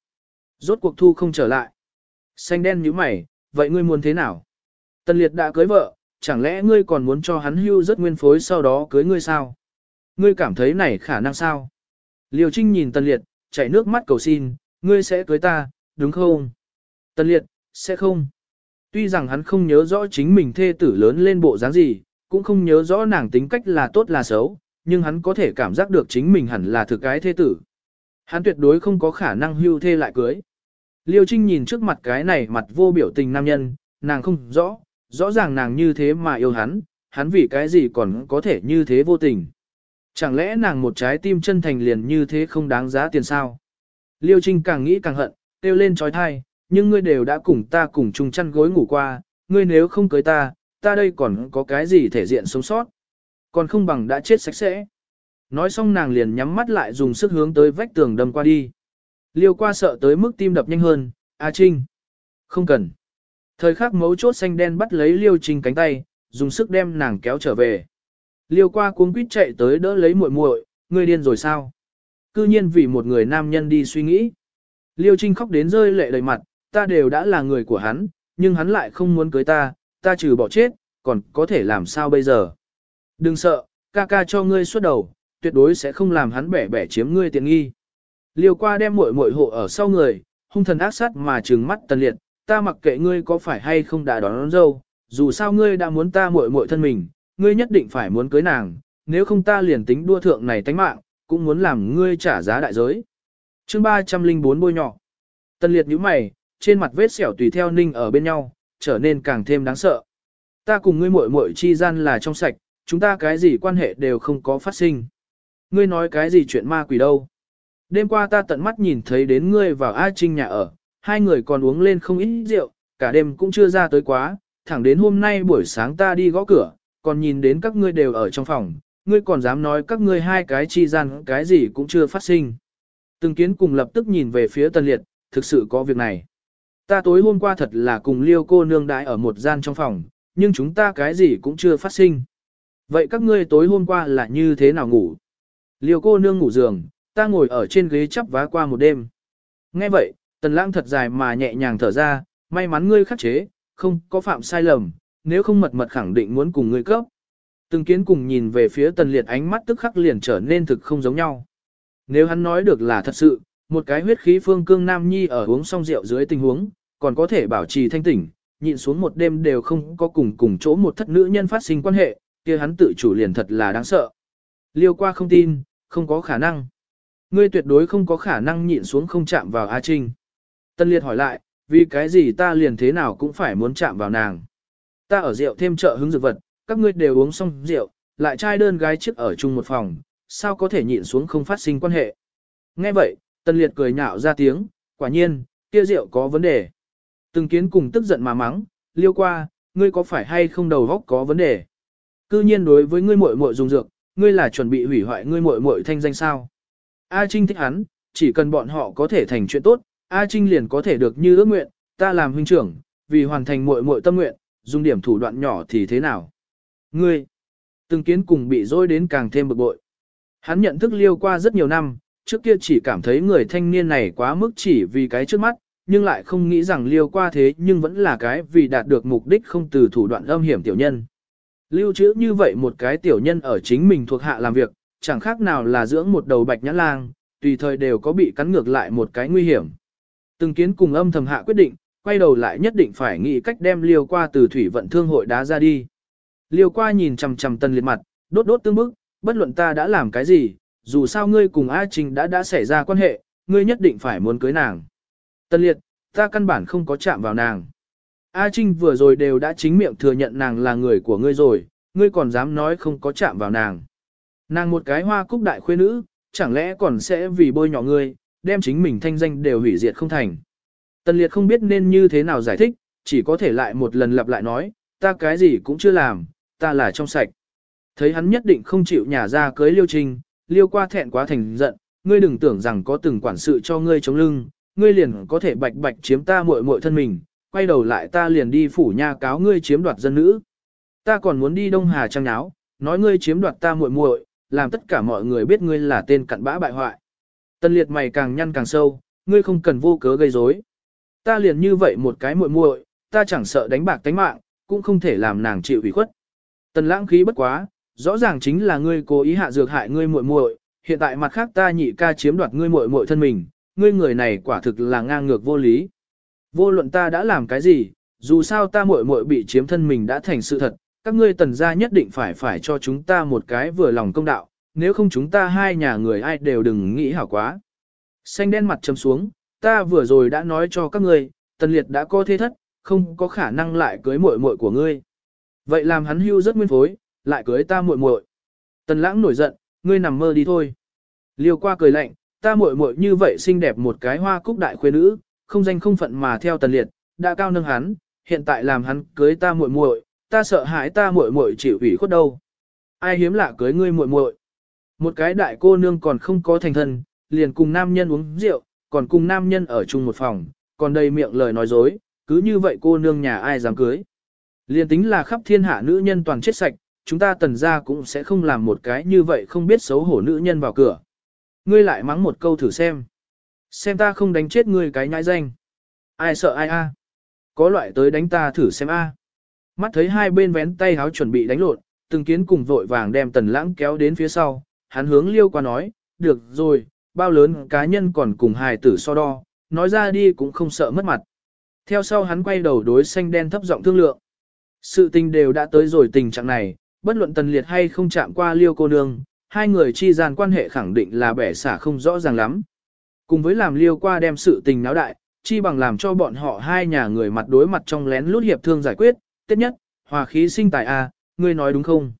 Speaker 1: Rốt cuộc thu không trở lại. Xanh đen như mày, vậy ngươi muốn thế nào? Tần liệt đã cưới vợ, chẳng lẽ ngươi còn muốn cho hắn hưu rất nguyên phối sau đó cưới ngươi sao? Ngươi cảm thấy này khả năng sao? Liều Trinh nhìn Tần Liệt, chảy nước mắt cầu xin, ngươi sẽ cưới ta, đúng không? Tần Liệt, sẽ không. Tuy rằng hắn không nhớ rõ chính mình thê tử lớn lên bộ dáng gì, cũng không nhớ rõ nàng tính cách là tốt là xấu, nhưng hắn có thể cảm giác được chính mình hẳn là thực cái thê tử. Hắn tuyệt đối không có khả năng hưu thê lại cưới. Liêu Trinh nhìn trước mặt cái này mặt vô biểu tình nam nhân, nàng không rõ, rõ ràng nàng như thế mà yêu hắn, hắn vì cái gì còn có thể như thế vô tình. Chẳng lẽ nàng một trái tim chân thành liền như thế không đáng giá tiền sao? Liêu Trinh càng nghĩ càng hận, kêu lên trói thai, nhưng ngươi đều đã cùng ta cùng chung chăn gối ngủ qua, ngươi nếu không cưới ta, ta đây còn có cái gì thể diện sống sót? Còn không bằng đã chết sạch sẽ. Nói xong nàng liền nhắm mắt lại dùng sức hướng tới vách tường đâm qua đi. Liêu qua sợ tới mức tim đập nhanh hơn, A Trinh. Không cần. Thời khắc mấu chốt xanh đen bắt lấy Liêu Trinh cánh tay, dùng sức đem nàng kéo trở về. Liêu qua cuống quýt chạy tới đỡ lấy muội muội, ngươi điên rồi sao? Cư nhiên vì một người nam nhân đi suy nghĩ. Liêu Trinh khóc đến rơi lệ đầy mặt, ta đều đã là người của hắn, nhưng hắn lại không muốn cưới ta, ta trừ bỏ chết, còn có thể làm sao bây giờ? Đừng sợ, ca ca cho ngươi suốt đầu, tuyệt đối sẽ không làm hắn bẻ bẻ chiếm ngươi tiện nghi. Liều qua đem muội muội hộ ở sau người, hung thần ác sát mà trừng mắt tần liệt, ta mặc kệ ngươi có phải hay không đã đón, đón dâu, dù sao ngươi đã muốn ta muội muội thân mình, ngươi nhất định phải muốn cưới nàng, nếu không ta liền tính đua thượng này tánh mạng, cũng muốn làm ngươi trả giá đại giới. chương 304 bôi nhỏ. Tân liệt nhíu mày, trên mặt vết sẹo tùy theo ninh ở bên nhau, trở nên càng thêm đáng sợ. Ta cùng ngươi muội muội chi gian là trong sạch, chúng ta cái gì quan hệ đều không có phát sinh. Ngươi nói cái gì chuyện ma quỷ đâu. Đêm qua ta tận mắt nhìn thấy đến ngươi vào A Trinh nhà ở, hai người còn uống lên không ít rượu, cả đêm cũng chưa ra tới quá, thẳng đến hôm nay buổi sáng ta đi gõ cửa, còn nhìn đến các ngươi đều ở trong phòng, ngươi còn dám nói các ngươi hai cái chi gian cái gì cũng chưa phát sinh. Từng kiến cùng lập tức nhìn về phía Tân Liệt, thực sự có việc này. Ta tối hôm qua thật là cùng liêu cô nương đãi ở một gian trong phòng, nhưng chúng ta cái gì cũng chưa phát sinh. Vậy các ngươi tối hôm qua là như thế nào ngủ? Liêu cô nương ngủ giường, ta ngồi ở trên ghế chắp vá qua một đêm. Nghe vậy, tần lãng thật dài mà nhẹ nhàng thở ra, may mắn ngươi khắc chế, không có phạm sai lầm, nếu không mật mật khẳng định muốn cùng ngươi cấp. Từng kiến cùng nhìn về phía tần liệt ánh mắt tức khắc liền trở nên thực không giống nhau. Nếu hắn nói được là thật sự, một cái huyết khí phương cương nam nhi ở uống xong rượu dưới tình huống, còn có thể bảo trì thanh tỉnh, nhịn xuống một đêm đều không có cùng cùng chỗ một thất nữ nhân phát sinh quan hệ, kia hắn tự chủ liền thật là đáng sợ. Liêu qua không tin, không có khả năng. Ngươi tuyệt đối không có khả năng nhịn xuống không chạm vào A Trinh. Tân Liệt hỏi lại, vì cái gì ta liền thế nào cũng phải muốn chạm vào nàng. Ta ở rượu thêm trợ hứng dược vật, các ngươi đều uống xong rượu, lại trai đơn gái trước ở chung một phòng, sao có thể nhịn xuống không phát sinh quan hệ. Nghe vậy, Tân Liệt cười nhạo ra tiếng, quả nhiên, kia rượu có vấn đề. Từng kiến cùng tức giận mà mắng, liêu qua, ngươi có phải hay không đầu góc có vấn đề. Cư nhiên đối với ngươi muội muội dùng dược, ngươi là chuẩn bị hủy hoại ngươi muội muội thanh danh sao. A Trinh thích hắn, chỉ cần bọn họ có thể thành chuyện tốt, A Trinh liền có thể được như ước nguyện, ta làm huynh trưởng, vì hoàn thành muội muội tâm nguyện, dùng điểm thủ đoạn nhỏ thì thế nào? Ngươi, từng kiến cùng bị dối đến càng thêm bực bội. Hắn nhận thức liêu qua rất nhiều năm, trước kia chỉ cảm thấy người thanh niên này quá mức chỉ vì cái trước mắt, nhưng lại không nghĩ rằng liêu qua thế nhưng vẫn là cái vì đạt được mục đích không từ thủ đoạn âm hiểm tiểu nhân. Lưu trữ như vậy một cái tiểu nhân ở chính mình thuộc hạ làm việc, chẳng khác nào là dưỡng một đầu bạch nhãn lang, tùy thời đều có bị cắn ngược lại một cái nguy hiểm. Từng kiến cùng âm thầm hạ quyết định, quay đầu lại nhất định phải nghĩ cách đem liêu qua từ thủy vận thương hội đá ra đi. Liêu qua nhìn chằm chằm tân liệt mặt, đốt đốt tương bức, bất luận ta đã làm cái gì, dù sao ngươi cùng A Trình đã đã xảy ra quan hệ, ngươi nhất định phải muốn cưới nàng. Tân liệt, ta căn bản không có chạm vào nàng. A Trinh vừa rồi đều đã chính miệng thừa nhận nàng là người của ngươi rồi, ngươi còn dám nói không có chạm vào nàng. Nàng một cái hoa cúc đại khuê nữ, chẳng lẽ còn sẽ vì bôi nhỏ ngươi, đem chính mình thanh danh đều hủy diệt không thành. Tần liệt không biết nên như thế nào giải thích, chỉ có thể lại một lần lặp lại nói, ta cái gì cũng chưa làm, ta là trong sạch. Thấy hắn nhất định không chịu nhà ra cưới liêu trình, liêu qua thẹn quá thành giận, ngươi đừng tưởng rằng có từng quản sự cho ngươi chống lưng, ngươi liền có thể bạch bạch chiếm ta muội muội thân mình, quay đầu lại ta liền đi phủ nha cáo ngươi chiếm đoạt dân nữ. Ta còn muốn đi Đông Hà trang náo, nói ngươi chiếm đoạt ta muội muội, làm tất cả mọi người biết ngươi là tên cặn bã bại hoại. Tần liệt mày càng nhăn càng sâu, ngươi không cần vô cớ gây rối. Ta liền như vậy một cái muội muội, ta chẳng sợ đánh bạc tánh mạng, cũng không thể làm nàng chịu ủy khuất. Tần lãng khí bất quá, rõ ràng chính là ngươi cố ý hạ dược hại ngươi muội muội, hiện tại mặt khác ta nhị ca chiếm đoạt ngươi muội muội thân mình, ngươi người này quả thực là ngang ngược vô lý. Vô luận ta đã làm cái gì, dù sao ta muội muội bị chiếm thân mình đã thành sự thật, các ngươi tần gia nhất định phải phải cho chúng ta một cái vừa lòng công đạo, nếu không chúng ta hai nhà người ai đều đừng nghĩ hảo quá. Xanh đen mặt chấm xuống, ta vừa rồi đã nói cho các ngươi, tần liệt đã có thế thất, không có khả năng lại cưới muội muội của ngươi. Vậy làm hắn hưu rất nguyên phối, lại cưới ta muội muội. Tần lãng nổi giận, ngươi nằm mơ đi thôi. Liêu qua cười lạnh, ta muội muội như vậy xinh đẹp một cái hoa cúc đại khuê nữ, không danh không phận mà theo tần liệt, đã cao nâng hắn, hiện tại làm hắn cưới ta muội muội, ta sợ hãi ta muội muội chịu ủy khuất đâu. Ai hiếm lạ cưới ngươi muội muội. Một cái đại cô nương còn không có thành thân, liền cùng nam nhân uống rượu, còn cùng nam nhân ở chung một phòng, còn đầy miệng lời nói dối, cứ như vậy cô nương nhà ai dám cưới. Liền tính là khắp thiên hạ nữ nhân toàn chết sạch, chúng ta tần ra cũng sẽ không làm một cái như vậy không biết xấu hổ nữ nhân vào cửa. Ngươi lại mắng một câu thử xem. Xem ta không đánh chết ngươi cái nhãi danh. Ai sợ ai a? À? Có loại tới đánh ta thử xem a. À? Mắt thấy hai bên vén tay háo chuẩn bị đánh lộn, từng kiến cùng vội vàng đem tần lãng kéo đến phía sau, hắn hướng liêu qua nói, được rồi, bao lớn cá nhân còn cùng hài tử so đo, nói ra đi cũng không sợ mất mặt. Theo sau hắn quay đầu đối xanh đen thấp giọng thương lượng. Sự tình đều đã tới rồi tình trạng này, bất luận tần liệt hay không chạm qua liêu cô nương, hai người chi gian quan hệ khẳng định là bẻ xả không rõ ràng lắm. Cùng với làm liêu qua đem sự tình náo đại, chi bằng làm cho bọn họ hai nhà người mặt đối mặt trong lén lút hiệp thương giải quyết, tiết nhất, hòa khí sinh tài a, ngươi nói đúng không?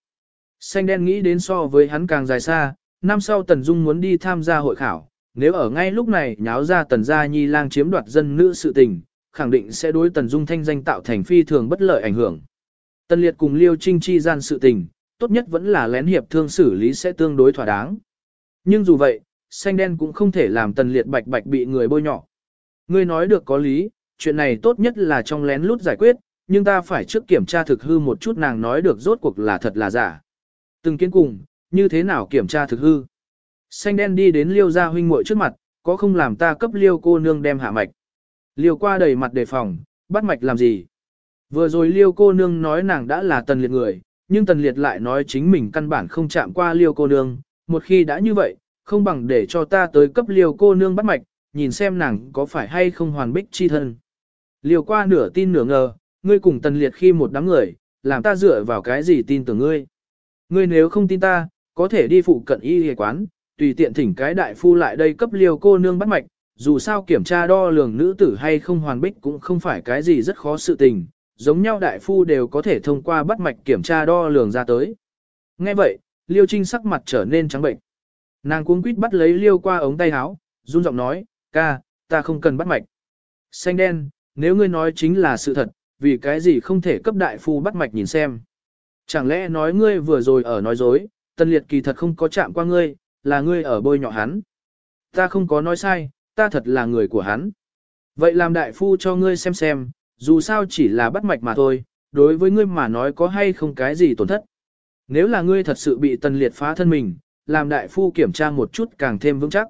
Speaker 1: Xanh đen nghĩ đến so với hắn càng dài xa, năm sau Tần Dung muốn đi tham gia hội khảo, nếu ở ngay lúc này nháo ra Tần Gia Nhi lang chiếm đoạt dân nữ sự tình, khẳng định sẽ đối Tần Dung thanh danh tạo thành phi thường bất lợi ảnh hưởng. Tần Liệt cùng Liêu Trinh chi gian sự tình, tốt nhất vẫn là lén hiệp thương xử lý sẽ tương đối thỏa đáng. Nhưng dù vậy, xanh đen cũng không thể làm Tần Liệt bạch bạch bị người bôi nhọ. Ngươi nói được có lý, chuyện này tốt nhất là trong lén lút giải quyết, nhưng ta phải trước kiểm tra thực hư một chút nàng nói được rốt cuộc là thật là giả. Từng kiến cùng, như thế nào kiểm tra thực hư? Xanh đen đi đến liêu gia huynh muội trước mặt, có không làm ta cấp liêu cô nương đem hạ mạch. Liêu qua đầy mặt đề phòng, bắt mạch làm gì? Vừa rồi liêu cô nương nói nàng đã là tần liệt người, nhưng tần liệt lại nói chính mình căn bản không chạm qua liêu cô nương. Một khi đã như vậy, không bằng để cho ta tới cấp liêu cô nương bắt mạch, nhìn xem nàng có phải hay không hoàn bích chi thân. Liêu qua nửa tin nửa ngờ, ngươi cùng tần liệt khi một đám người, làm ta dựa vào cái gì tin tưởng ngươi. Ngươi nếu không tin ta, có thể đi phụ cận y y quán, tùy tiện thỉnh cái đại phu lại đây cấp liều cô nương bắt mạch, dù sao kiểm tra đo lường nữ tử hay không hoàn bích cũng không phải cái gì rất khó sự tình, giống nhau đại phu đều có thể thông qua bắt mạch kiểm tra đo lường ra tới. Nghe vậy, Liêu Trinh sắc mặt trở nên trắng bệnh. Nàng cuống quýt bắt lấy Liêu qua ống tay áo, run giọng nói, ca, ta không cần bắt mạch. Xanh đen, nếu ngươi nói chính là sự thật, vì cái gì không thể cấp đại phu bắt mạch nhìn xem. Chẳng lẽ nói ngươi vừa rồi ở nói dối, tân liệt kỳ thật không có chạm qua ngươi, là ngươi ở bôi nhọ hắn. Ta không có nói sai, ta thật là người của hắn. Vậy làm đại phu cho ngươi xem xem, dù sao chỉ là bắt mạch mà thôi, đối với ngươi mà nói có hay không cái gì tổn thất. Nếu là ngươi thật sự bị tần liệt phá thân mình, làm đại phu kiểm tra một chút càng thêm vững chắc.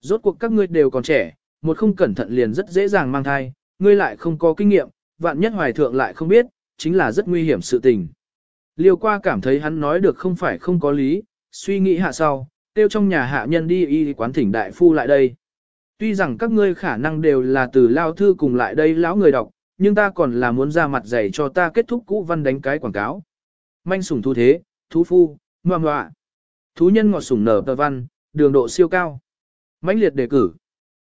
Speaker 1: Rốt cuộc các ngươi đều còn trẻ, một không cẩn thận liền rất dễ dàng mang thai, ngươi lại không có kinh nghiệm, vạn nhất hoài thượng lại không biết, chính là rất nguy hiểm sự tình. Liêu qua cảm thấy hắn nói được không phải không có lý, suy nghĩ hạ sau, tiêu trong nhà hạ nhân đi y quán thỉnh đại phu lại đây. Tuy rằng các ngươi khả năng đều là từ lao thư cùng lại đây lão người đọc, nhưng ta còn là muốn ra mặt dày cho ta kết thúc cũ văn đánh cái quảng cáo. Manh sủng thu thế, thú phu, ngoa ngoạ. Thú nhân ngọt sủng nở tờ văn, đường độ siêu cao. mãnh liệt đề cử.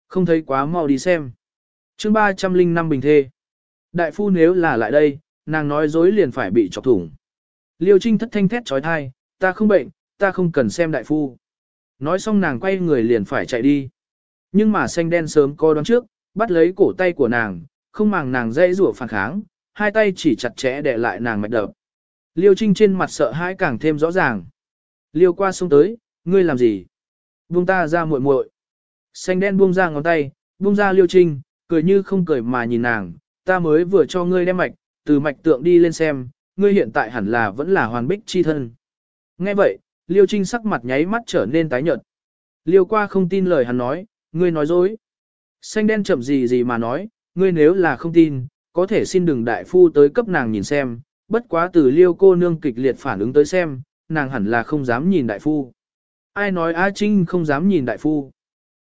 Speaker 1: Không thấy quá mau đi xem. chương 305 bình thê. Đại phu nếu là lại đây, nàng nói dối liền phải bị chọc thủng. Liêu Trinh thất thanh thét trói thai, ta không bệnh, ta không cần xem đại phu. Nói xong nàng quay người liền phải chạy đi. Nhưng mà xanh đen sớm co đoán trước, bắt lấy cổ tay của nàng, không màng nàng dây rủa phản kháng, hai tay chỉ chặt chẽ để lại nàng mạch đập. Liêu Trinh trên mặt sợ hãi càng thêm rõ ràng. Liêu qua sông tới, ngươi làm gì? Buông ta ra muội muội. Xanh đen buông ra ngón tay, buông ra Liêu Trinh, cười như không cười mà nhìn nàng, ta mới vừa cho ngươi đem mạch, từ mạch tượng đi lên xem, ngươi hiện tại hẳn là vẫn là hoàn bích chi thân. Nghe vậy, Liêu Trinh sắc mặt nháy mắt trở nên tái nhợt. Liêu qua không tin lời hắn nói, ngươi nói dối. Xanh đen chậm gì gì mà nói, ngươi nếu là không tin, có thể xin đừng đại phu tới cấp nàng nhìn xem, bất quá từ liêu cô nương kịch liệt phản ứng tới xem, nàng hẳn là không dám nhìn đại phu. Ai nói A Trinh không dám nhìn đại phu?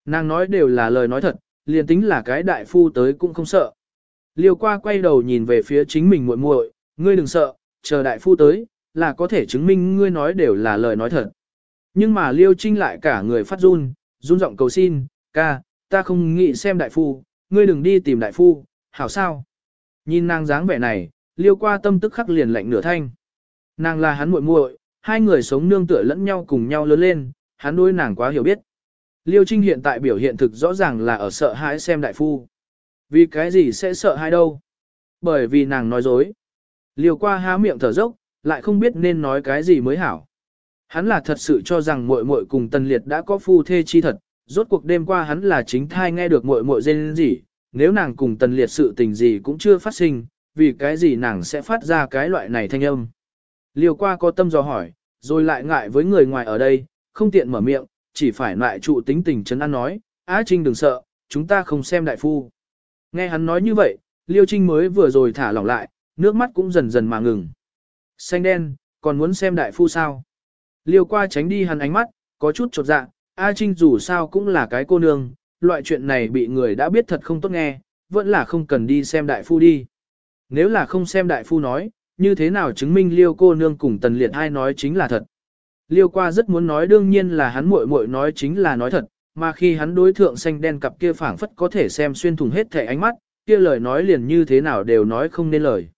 Speaker 1: Nàng nói đều là lời nói thật, liền tính là cái đại phu tới cũng không sợ. Liêu qua quay đầu nhìn về phía chính mình muội muội, ngươi đừng sợ, chờ đại phu tới, là có thể chứng minh ngươi nói đều là lời nói thật. Nhưng mà Liêu Trinh lại cả người phát run, run giọng cầu xin, ca, ta không nghĩ xem đại phu, ngươi đừng đi tìm đại phu, hảo sao? Nhìn nàng dáng vẻ này, Liêu qua tâm tức khắc liền lạnh nửa thanh. Nàng là hắn muội muội, hai người sống nương tựa lẫn nhau cùng nhau lớn lên, hắn đối nàng quá hiểu biết. Liêu Trinh hiện tại biểu hiện thực rõ ràng là ở sợ hãi xem đại phu. Vì cái gì sẽ sợ hãi đâu? Bởi vì nàng nói dối. Liêu qua há miệng thở dốc, lại không biết nên nói cái gì mới hảo. Hắn là thật sự cho rằng muội muội cùng Tần Liệt đã có phu thê chi thật, rốt cuộc đêm qua hắn là chính thai nghe được muội muội rên gì, nếu nàng cùng Tần Liệt sự tình gì cũng chưa phát sinh, vì cái gì nàng sẽ phát ra cái loại này thanh âm. Liêu qua có tâm dò hỏi, rồi lại ngại với người ngoài ở đây, không tiện mở miệng, chỉ phải loại trụ tính tình chấn an nói, Á Trinh đừng sợ, chúng ta không xem đại phu. Nghe hắn nói như vậy, Liêu Trinh mới vừa rồi thả lỏng lại, nước mắt cũng dần dần mà ngừng. Xanh đen, còn muốn xem đại phu sao? Liêu qua tránh đi hắn ánh mắt, có chút chột dạ, A Trinh dù sao cũng là cái cô nương, loại chuyện này bị người đã biết thật không tốt nghe, vẫn là không cần đi xem đại phu đi. Nếu là không xem đại phu nói, như thế nào chứng minh liêu cô nương cùng tần liệt hai nói chính là thật. Liêu qua rất muốn nói đương nhiên là hắn muội muội nói chính là nói thật, mà khi hắn đối thượng xanh đen cặp kia phảng phất có thể xem xuyên thủng hết thể ánh mắt, kia lời nói liền như thế nào đều nói không nên lời.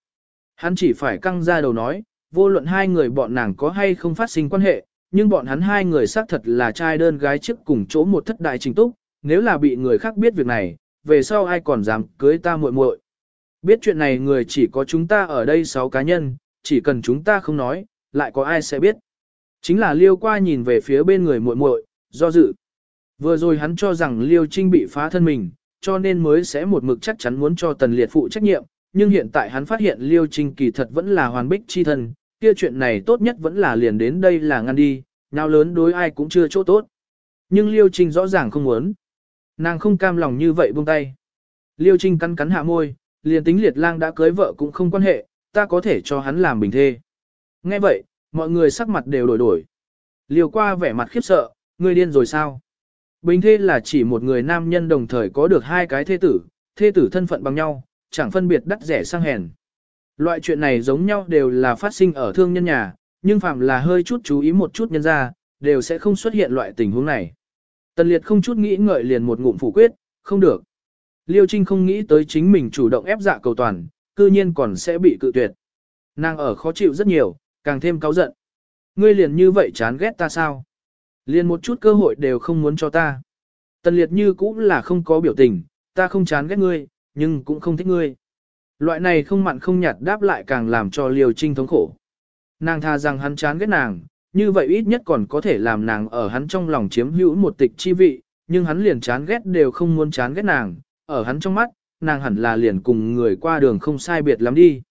Speaker 1: Hắn chỉ phải căng ra đầu nói, vô luận hai người bọn nàng có hay không phát sinh quan hệ, nhưng bọn hắn hai người xác thật là trai đơn gái trước cùng chỗ một thất đại trình túc, nếu là bị người khác biết việc này, về sau ai còn dám cưới ta muội muội. Biết chuyện này người chỉ có chúng ta ở đây sáu cá nhân, chỉ cần chúng ta không nói, lại có ai sẽ biết. Chính là Liêu qua nhìn về phía bên người muội muội, do dự. Vừa rồi hắn cho rằng Liêu Trinh bị phá thân mình, cho nên mới sẽ một mực chắc chắn muốn cho Tần Liệt phụ trách nhiệm, nhưng hiện tại hắn phát hiện Liêu Trinh kỳ thật vẫn là hoàn bích chi thân, kia chuyện này tốt nhất vẫn là liền đến đây là ngăn đi, nào lớn đối ai cũng chưa chỗ tốt. Nhưng Liêu Trinh rõ ràng không muốn. Nàng không cam lòng như vậy buông tay. Liêu Trinh cắn cắn hạ môi, liền tính liệt lang đã cưới vợ cũng không quan hệ, ta có thể cho hắn làm bình thê. Nghe vậy, mọi người sắc mặt đều đổi đổi. Liêu qua vẻ mặt khiếp sợ, ngươi điên rồi sao? Bình thê là chỉ một người nam nhân đồng thời có được hai cái thê tử, thê tử thân phận bằng nhau, chẳng phân biệt đắt rẻ sang hèn. Loại chuyện này giống nhau đều là phát sinh ở thương nhân nhà, nhưng phạm là hơi chút chú ý một chút nhân ra, đều sẽ không xuất hiện loại tình huống này. Tần liệt không chút nghĩ ngợi liền một ngụm phủ quyết, không được. Liêu Trinh không nghĩ tới chính mình chủ động ép dạ cầu toàn, cư nhiên còn sẽ bị cự tuyệt. Nàng ở khó chịu rất nhiều, càng thêm cáu giận. Ngươi liền như vậy chán ghét ta sao? Liền một chút cơ hội đều không muốn cho ta. Tần liệt như cũng là không có biểu tình, ta không chán ghét ngươi, nhưng cũng không thích ngươi. Loại này không mặn không nhạt đáp lại càng làm cho Liêu Trinh thống khổ. Nàng tha rằng hắn chán ghét nàng, như vậy ít nhất còn có thể làm nàng ở hắn trong lòng chiếm hữu một tịch chi vị, nhưng hắn liền chán ghét đều không muốn chán ghét nàng, ở hắn trong mắt, nàng hẳn là liền cùng người qua đường không sai biệt lắm đi.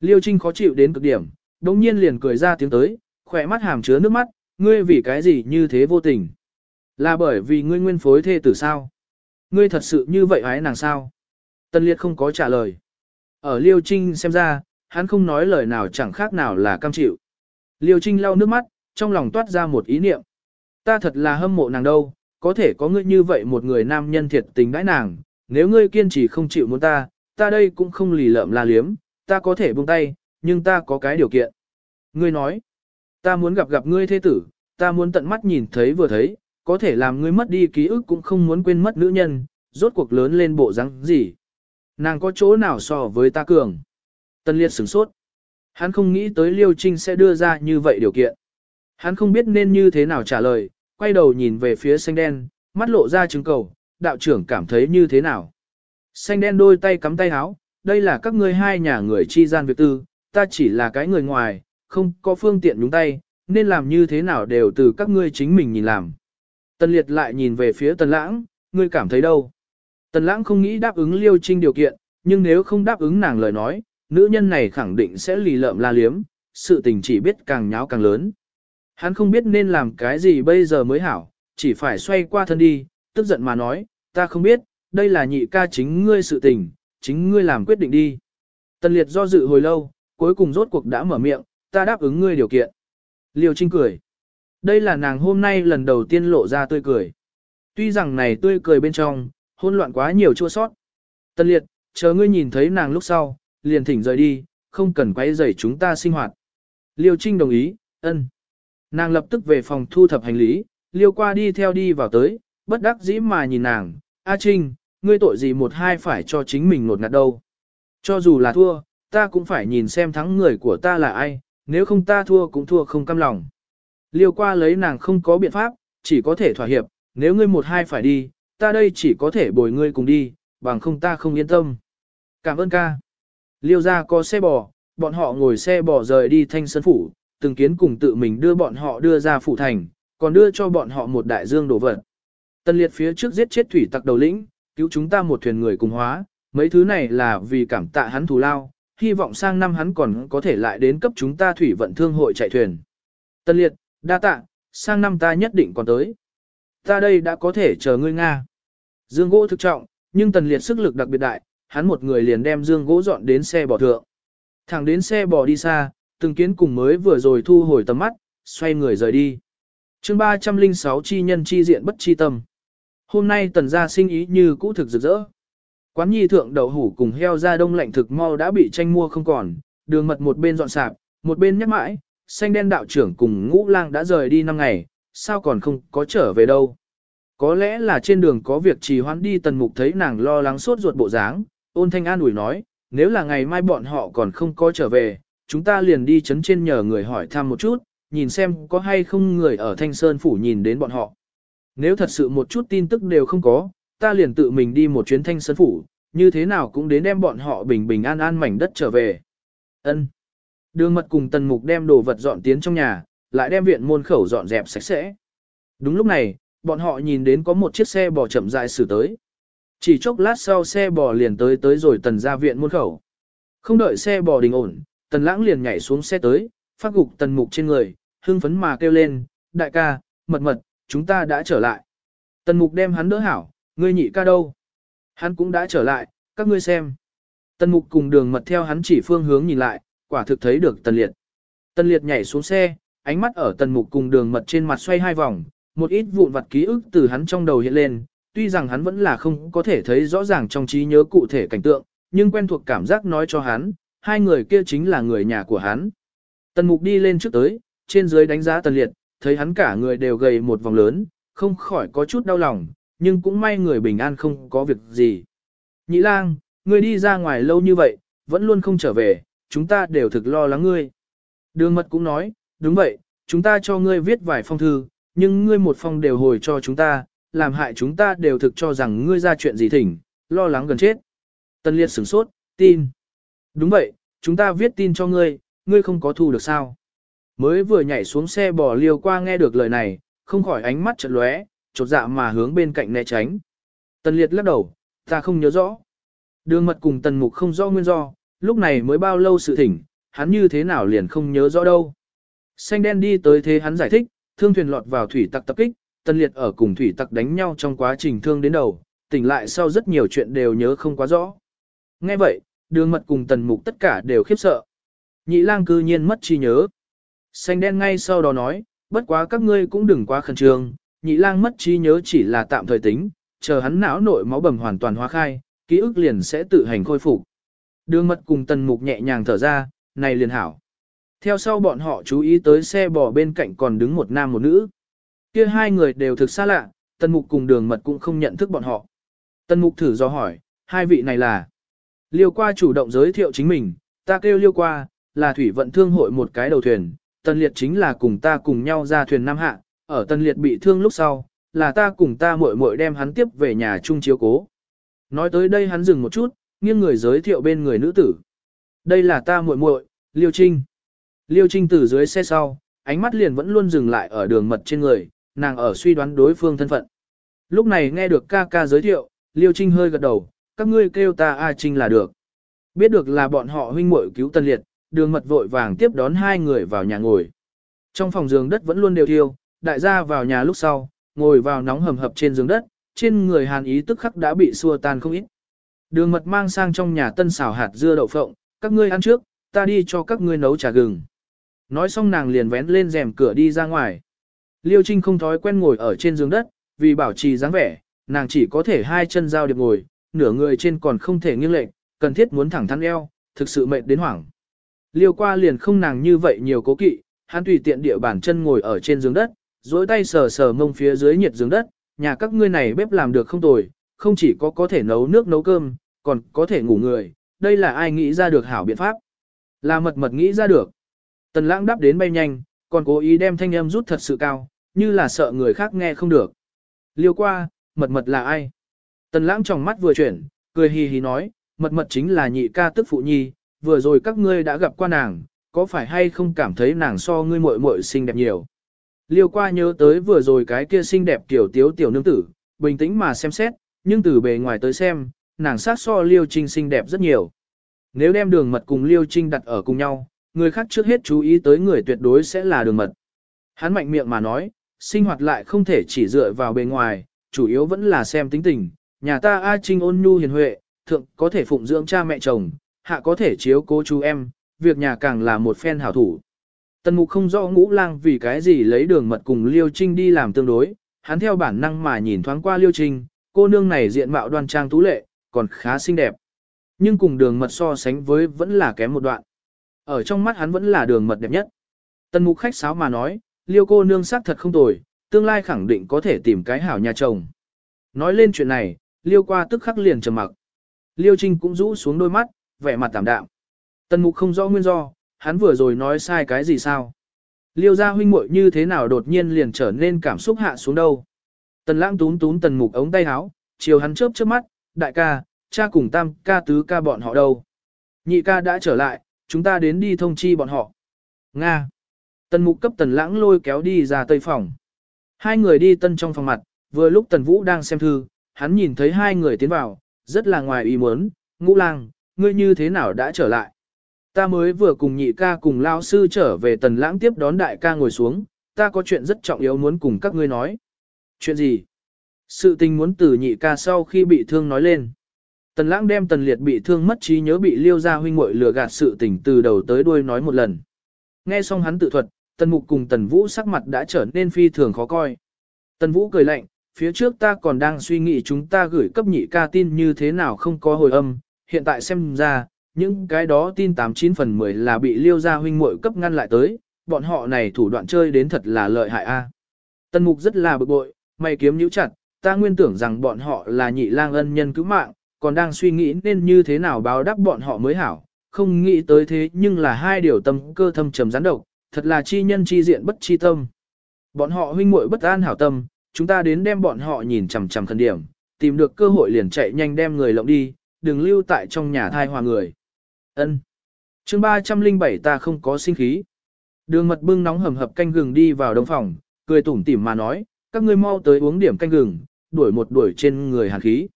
Speaker 1: Liêu Trinh khó chịu đến cực điểm, đồng nhiên liền cười ra tiếng tới, khỏe mắt hàm chứa nước mắt, ngươi vì cái gì như thế vô tình. Là bởi vì ngươi nguyên phối thê tử sao? Ngươi thật sự như vậy hái nàng sao? Tân Liệt không có trả lời. Ở Liêu Trinh xem ra, hắn không nói lời nào chẳng khác nào là cam chịu. Liêu Trinh lau nước mắt, trong lòng toát ra một ý niệm. Ta thật là hâm mộ nàng đâu, có thể có ngươi như vậy một người nam nhân thiệt tình đãi nàng, nếu ngươi kiên trì không chịu muốn ta, ta đây cũng không lì lợm la liếm, ta có thể buông tay, nhưng ta có cái điều kiện. Ngươi nói, ta muốn gặp gặp ngươi thế tử, ta muốn tận mắt nhìn thấy vừa thấy, có thể làm ngươi mất đi ký ức cũng không muốn quên mất nữ nhân, rốt cuộc lớn lên bộ răng gì. Nàng có chỗ nào so với ta cường? Tân Liệt sửng sốt. Hắn không nghĩ tới Liêu Trinh sẽ đưa ra như vậy điều kiện. Hắn không biết nên như thế nào trả lời, quay đầu nhìn về phía xanh đen, mắt lộ ra trứng cầu, đạo trưởng cảm thấy như thế nào. Xanh đen đôi tay cắm tay áo, đây là các ngươi hai nhà người chi gian việc tư, ta chỉ là cái người ngoài, không có phương tiện nhúng tay, nên làm như thế nào đều từ các ngươi chính mình nhìn làm. tân liệt lại nhìn về phía tần lãng, ngươi cảm thấy đâu? Tần lãng không nghĩ đáp ứng liêu trinh điều kiện, nhưng nếu không đáp ứng nàng lời nói, nữ nhân này khẳng định sẽ lì lợm la liếm, sự tình chỉ biết càng nháo càng lớn. Hắn không biết nên làm cái gì bây giờ mới hảo, chỉ phải xoay qua thân đi, tức giận mà nói, ta không biết, đây là nhị ca chính ngươi sự tình, chính ngươi làm quyết định đi. Tần liệt do dự hồi lâu, cuối cùng rốt cuộc đã mở miệng, ta đáp ứng ngươi điều kiện. Liêu Trinh cười. Đây là nàng hôm nay lần đầu tiên lộ ra tươi cười. Tuy rằng này tươi cười bên trong, hôn loạn quá nhiều chua sót. Tần liệt, chờ ngươi nhìn thấy nàng lúc sau, liền thỉnh rời đi, không cần quay rầy chúng ta sinh hoạt. Liêu Trinh đồng ý, ân. Nàng lập tức về phòng thu thập hành lý, liêu qua đi theo đi vào tới, bất đắc dĩ mà nhìn nàng, A Trinh, ngươi tội gì một hai phải cho chính mình nột ngạt đâu. Cho dù là thua, ta cũng phải nhìn xem thắng người của ta là ai, nếu không ta thua cũng thua không cam lòng. Liêu qua lấy nàng không có biện pháp, chỉ có thể thỏa hiệp, nếu ngươi một hai phải đi, ta đây chỉ có thể bồi ngươi cùng đi, bằng không ta không yên tâm. Cảm ơn ca. Liêu ra có xe bò, bọn họ ngồi xe bò rời đi thanh sơn phủ, từng kiến cùng tự mình đưa bọn họ đưa ra phủ thành, còn đưa cho bọn họ một đại dương đồ vật. Tân liệt phía trước giết chết thủy tặc đầu lĩnh, cứu chúng ta một thuyền người cùng hóa, mấy thứ này là vì cảm tạ hắn thù lao, hy vọng sang năm hắn còn có thể lại đến cấp chúng ta thủy vận thương hội chạy thuyền. Tân liệt, đa tạ, sang năm ta nhất định còn tới. Ta đây đã có thể chờ ngươi Nga. Dương gỗ thực trọng, nhưng tần liệt sức lực đặc biệt đại, hắn một người liền đem dương gỗ dọn đến xe bò thượng. Thẳng đến xe bò đi xa, từng kiến cùng mới vừa rồi thu hồi tầm mắt, xoay người rời đi. chương 306 chi nhân chi diện bất chi tâm. Hôm nay tần gia sinh ý như cũ thực rực rỡ. Quán nhi thượng đậu hủ cùng heo ra đông lạnh thực mau đã bị tranh mua không còn, đường mật một bên dọn sạp, một bên nhắc mãi, xanh đen đạo trưởng cùng ngũ lang đã rời đi năm ngày, sao còn không có trở về đâu. Có lẽ là trên đường có việc trì hoãn đi tần mục thấy nàng lo lắng sốt ruột bộ dáng, ôn thanh an ủi nói, nếu là ngày mai bọn họ còn không có trở về, chúng ta liền đi chấn trên nhờ người hỏi thăm một chút, nhìn xem có hay không người ở Thanh Sơn Phủ nhìn đến bọn họ. Nếu thật sự một chút tin tức đều không có, ta liền tự mình đi một chuyến Thanh Sơn Phủ, như thế nào cũng đến đem bọn họ bình bình an an mảnh đất trở về. Ân. Đường mật cùng tần mục đem đồ vật dọn tiến trong nhà, lại đem viện môn khẩu dọn dẹp sạch sẽ. Đúng lúc này, bọn họ nhìn đến có một chiếc xe bò chậm rãi xử tới. Chỉ chốc lát sau xe bò liền tới tới rồi tần ra viện môn khẩu. Không đợi xe bò đình ổn, tần lãng liền nhảy xuống xe tới, phát gục tần mục trên người, hưng phấn mà kêu lên, đại ca, mật mật, chúng ta đã trở lại. Tần mục đem hắn đỡ hảo, ngươi nhị ca đâu? Hắn cũng đã trở lại, các ngươi xem. Tần mục cùng đường mật theo hắn chỉ phương hướng nhìn lại, quả thực thấy được tần liệt. Tần liệt nhảy xuống xe, ánh mắt ở tần mục cùng đường mật trên mặt xoay hai vòng, một ít vụn vặt ký ức từ hắn trong đầu hiện lên, tuy rằng hắn vẫn là không có thể thấy rõ ràng trong trí nhớ cụ thể cảnh tượng, nhưng quen thuộc cảm giác nói cho hắn, hai người kia chính là người nhà của hắn. Tần mục đi lên trước tới, trên dưới đánh giá tần liệt, thấy hắn cả người đều gầy một vòng lớn, không khỏi có chút đau lòng, nhưng cũng may người bình an không có việc gì. Nhĩ lang, ngươi đi ra ngoài lâu như vậy, vẫn luôn không trở về, chúng ta đều thực lo lắng ngươi. Đường mật cũng nói, đúng vậy, chúng ta cho ngươi viết vài phong thư, nhưng ngươi một phong đều hồi cho chúng ta, làm hại chúng ta đều thực cho rằng ngươi ra chuyện gì thỉnh, lo lắng gần chết. Tân liệt sửng sốt, tin. Đúng vậy, chúng ta viết tin cho ngươi, ngươi không có thu được sao. Mới vừa nhảy xuống xe bò liều qua nghe được lời này, không khỏi ánh mắt chợt lóe, chột dạ mà hướng bên cạnh né tránh. Tần liệt lắc đầu, ta không nhớ rõ. Đường mật cùng tần mục không rõ nguyên do, lúc này mới bao lâu sự thỉnh, hắn như thế nào liền không nhớ rõ đâu. Xanh đen đi tới thế hắn giải thích, thương thuyền lọt vào thủy tặc tập kích, tần liệt ở cùng thủy tặc đánh nhau trong quá trình thương đến đầu, tỉnh lại sau rất nhiều chuyện đều nhớ không quá rõ. Nghe vậy, đường mật cùng tần mục tất cả đều khiếp sợ. Nhị lang cư nhiên mất trí nhớ. Xanh đen ngay sau đó nói, bất quá các ngươi cũng đừng quá khẩn trương, nhị lang mất trí nhớ chỉ là tạm thời tính, chờ hắn não nội máu bầm hoàn toàn hóa khai, ký ức liền sẽ tự hành khôi phục. Đường mật cùng tần mục nhẹ nhàng thở ra, này liền hảo. Theo sau bọn họ chú ý tới xe bò bên cạnh còn đứng một nam một nữ. Kia hai người đều thực xa lạ, tần mục cùng đường mật cũng không nhận thức bọn họ. Tần mục thử do hỏi, hai vị này là. Liêu qua chủ động giới thiệu chính mình, ta kêu liêu qua, là thủy vận thương hội một cái đầu thuyền, tần liệt chính là cùng ta cùng nhau ra thuyền Nam Hạ, ở tần liệt bị thương lúc sau, là ta cùng ta muội muội đem hắn tiếp về nhà chung chiếu cố. Nói tới đây hắn dừng một chút, nghiêng người giới thiệu bên người nữ tử. Đây là ta muội muội, Liêu Trinh. Liêu Trinh từ dưới xe sau, ánh mắt liền vẫn luôn dừng lại ở đường mật trên người, nàng ở suy đoán đối phương thân phận. Lúc này nghe được ca ca giới thiệu, Liêu Trinh hơi gật đầu, các ngươi kêu ta A Trinh là được. Biết được là bọn họ huynh muội cứu Tân Liệt, đường mật vội vàng tiếp đón hai người vào nhà ngồi. Trong phòng giường đất vẫn luôn đều thiêu, đại gia vào nhà lúc sau, ngồi vào nóng hầm hập trên giường đất, trên người hàn ý tức khắc đã bị xua tan không ít. Đường mật mang sang trong nhà tân xào hạt dưa đậu phộng, các ngươi ăn trước, ta đi cho các ngươi nấu trà gừng. Nói xong nàng liền vén lên rèm cửa đi ra ngoài. Liêu Trinh không thói quen ngồi ở trên giường đất, vì bảo trì dáng vẻ, nàng chỉ có thể hai chân giao điệp ngồi, nửa người trên còn không thể nghiêng lệch, cần thiết muốn thẳng thắn eo, thực sự mệt đến hoảng. Liêu qua liền không nàng như vậy nhiều cố kỵ, hắn tùy tiện địa bản chân ngồi ở trên giường đất, duỗi tay sờ sờ mông phía dưới nhiệt giường đất, nhà các ngươi này bếp làm được không tồi, không chỉ có có thể nấu nước nấu cơm, còn có thể ngủ người, đây là ai nghĩ ra được hảo biện pháp. Là mật mật nghĩ ra được. Tần lãng đáp đến bay nhanh, còn cố ý đem thanh âm rút thật sự cao, như là sợ người khác nghe không được. Liêu qua, mật mật là ai? Tần lãng trong mắt vừa chuyển, cười hì hì nói, mật mật chính là nhị ca tức phụ nhi, vừa rồi các ngươi đã gặp qua nàng, có phải hay không cảm thấy nàng so ngươi muội muội xinh đẹp nhiều? Liêu qua nhớ tới vừa rồi cái kia xinh đẹp tiểu tiếu tiểu nương tử, bình tĩnh mà xem xét, nhưng từ bề ngoài tới xem, nàng sát so Liêu Trinh xinh đẹp rất nhiều. Nếu đem đường mật cùng Liêu Trinh đặt ở cùng nhau, người khác trước hết chú ý tới người tuyệt đối sẽ là đường mật. Hắn mạnh miệng mà nói, sinh hoạt lại không thể chỉ dựa vào bề ngoài, chủ yếu vẫn là xem tính tình. Nhà ta A Trinh ôn nhu hiền huệ, thượng có thể phụng dưỡng cha mẹ chồng, hạ có thể chiếu cố chú em, việc nhà càng là một phen hảo thủ. Tần mục không rõ ngũ lang vì cái gì lấy đường mật cùng Liêu Trinh đi làm tương đối, hắn theo bản năng mà nhìn thoáng qua Liêu Trinh, cô nương này diện mạo đoan trang tú lệ, còn khá xinh đẹp. Nhưng cùng đường mật so sánh với vẫn là kém một đoạn. Ở trong mắt hắn vẫn là đường mật đẹp nhất. Tần mục khách sáo mà nói, Liêu cô nương sắc thật không tồi, tương lai khẳng định có thể tìm cái hảo nhà chồng. Nói lên chuyện này, Liêu qua tức khắc liền trầm mặc. Liêu Trinh cũng rũ xuống đôi mắt, vẻ mặt tạm đạm. Tần mục không rõ nguyên do, hắn vừa rồi nói sai cái gì sao? Liêu gia huynh muội như thế nào đột nhiên liền trở nên cảm xúc hạ xuống đâu? Tần lãng tún tún tần mục ống tay áo, chiều hắn chớp chớp mắt, đại ca, cha cùng tam ca tứ ca bọn họ đâu? Nhị ca đã trở lại, chúng ta đến đi thông chi bọn họ. Nga. Tần mục cấp tần lãng lôi kéo đi ra tây phòng. Hai người đi tân trong phòng mặt, vừa lúc tần vũ đang xem thư, hắn nhìn thấy hai người tiến vào, rất là ngoài ý muốn, ngũ lang, ngươi như thế nào đã trở lại? Ta mới vừa cùng nhị ca cùng lao sư trở về tần lãng tiếp đón đại ca ngồi xuống, ta có chuyện rất trọng yếu muốn cùng các ngươi nói. Chuyện gì? Sự tình muốn từ nhị ca sau khi bị thương nói lên. Tần lãng đem tần liệt bị thương mất trí nhớ bị liêu ra huynh muội lừa gạt sự tình từ đầu tới đuôi nói một lần. Nghe xong hắn tự thuật, tần mục cùng tần vũ sắc mặt đã trở nên phi thường khó coi. Tần vũ cười lạnh, phía trước ta còn đang suy nghĩ chúng ta gửi cấp nhị ca tin như thế nào không có hồi âm, hiện tại xem ra, những cái đó tin 89 phần 10 là bị liêu gia huynh muội cấp ngăn lại tới, bọn họ này thủ đoạn chơi đến thật là lợi hại a. Tần mục rất là bực bội, mày kiếm nhíu chặt, ta nguyên tưởng rằng bọn họ là nhị lang ân nhân cứu mạng, còn đang suy nghĩ nên như thế nào báo đáp bọn họ mới hảo, không nghĩ tới thế nhưng là hai điều tâm cơ thâm trầm gián độc, thật là chi nhân chi diện bất chi tâm. Bọn họ huynh muội bất an hảo tâm, chúng ta đến đem bọn họ nhìn chằm chằm khẩn điểm, tìm được cơ hội liền chạy nhanh đem người lộng đi, đừng lưu tại trong nhà thai hòa người. Ân. Chương 307 ta không có sinh khí. Đường mật bưng nóng hầm hập canh gừng đi vào đông phòng, cười tủm tỉm mà nói, các ngươi mau tới uống điểm canh gừng, đuổi một đuổi trên người hàn khí.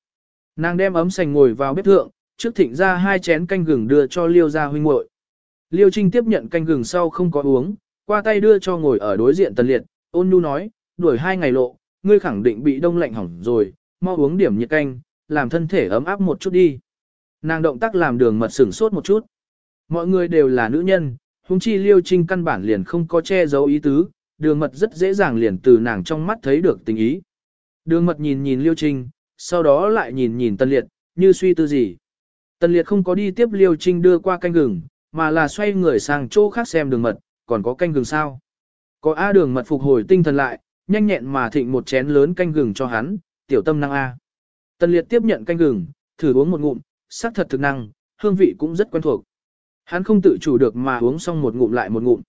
Speaker 1: Nàng đem ấm sành ngồi vào bếp thượng, trước thịnh ra hai chén canh gừng đưa cho Liêu gia huynh muội. Liêu Trinh tiếp nhận canh gừng sau không có uống, qua tay đưa cho ngồi ở đối diện Tần Liệt, ôn nhu nói, đuổi hai ngày lộ, ngươi khẳng định bị đông lạnh hỏng rồi, mau uống điểm nhiệt canh, làm thân thể ấm áp một chút đi. Nàng động tác làm đường mật sửng sốt một chút. Mọi người đều là nữ nhân, huống chi liêu trinh căn bản liền không có che giấu ý tứ, đường mật rất dễ dàng liền từ nàng trong mắt thấy được tình ý. Đường mật nhìn nhìn liêu trinh, sau đó lại nhìn nhìn tân liệt, như suy tư gì. Tân liệt không có đi tiếp liêu trinh đưa qua canh gừng, mà là xoay người sang chỗ khác xem đường mật, còn có canh gừng sao. Có A đường mật phục hồi tinh thần lại, nhanh nhẹn mà thịnh một chén lớn canh gừng cho hắn, tiểu tâm năng A. Tân liệt tiếp nhận canh gừng, thử uống một ngụm, sắc thật thực năng, hương vị cũng rất quen thuộc. Hắn không tự chủ được mà uống xong một ngụm lại một ngụm.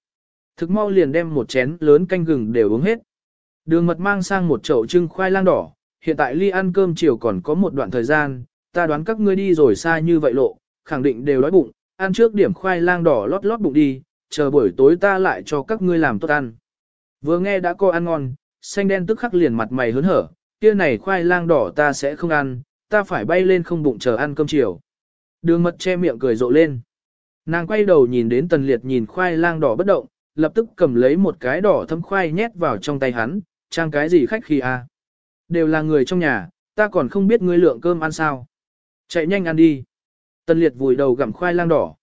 Speaker 1: Thực mau liền đem một chén lớn canh gừng đều uống hết. Đường mật mang sang một chậu trưng khoai lang đỏ, hiện tại ly ăn cơm chiều còn có một đoạn thời gian, ta đoán các ngươi đi rồi xa như vậy lộ, khẳng định đều đói bụng, ăn trước điểm khoai lang đỏ lót lót bụng đi, chờ buổi tối ta lại cho các ngươi làm tốt ăn. Vừa nghe đã có ăn ngon, xanh đen tức khắc liền mặt mày hớn hở, kia này khoai lang đỏ ta sẽ không ăn, ta phải bay lên không bụng chờ ăn cơm chiều. Đường mật che miệng cười rộ lên. Nàng quay đầu nhìn đến tần liệt nhìn khoai lang đỏ bất động, lập tức cầm lấy một cái đỏ thấm khoai nhét vào trong tay hắn, trang cái gì khách khi a? À? Đều là người trong nhà, ta còn không biết ngươi lượng cơm ăn sao. Chạy nhanh ăn đi. Tần liệt vùi đầu gặm khoai lang đỏ.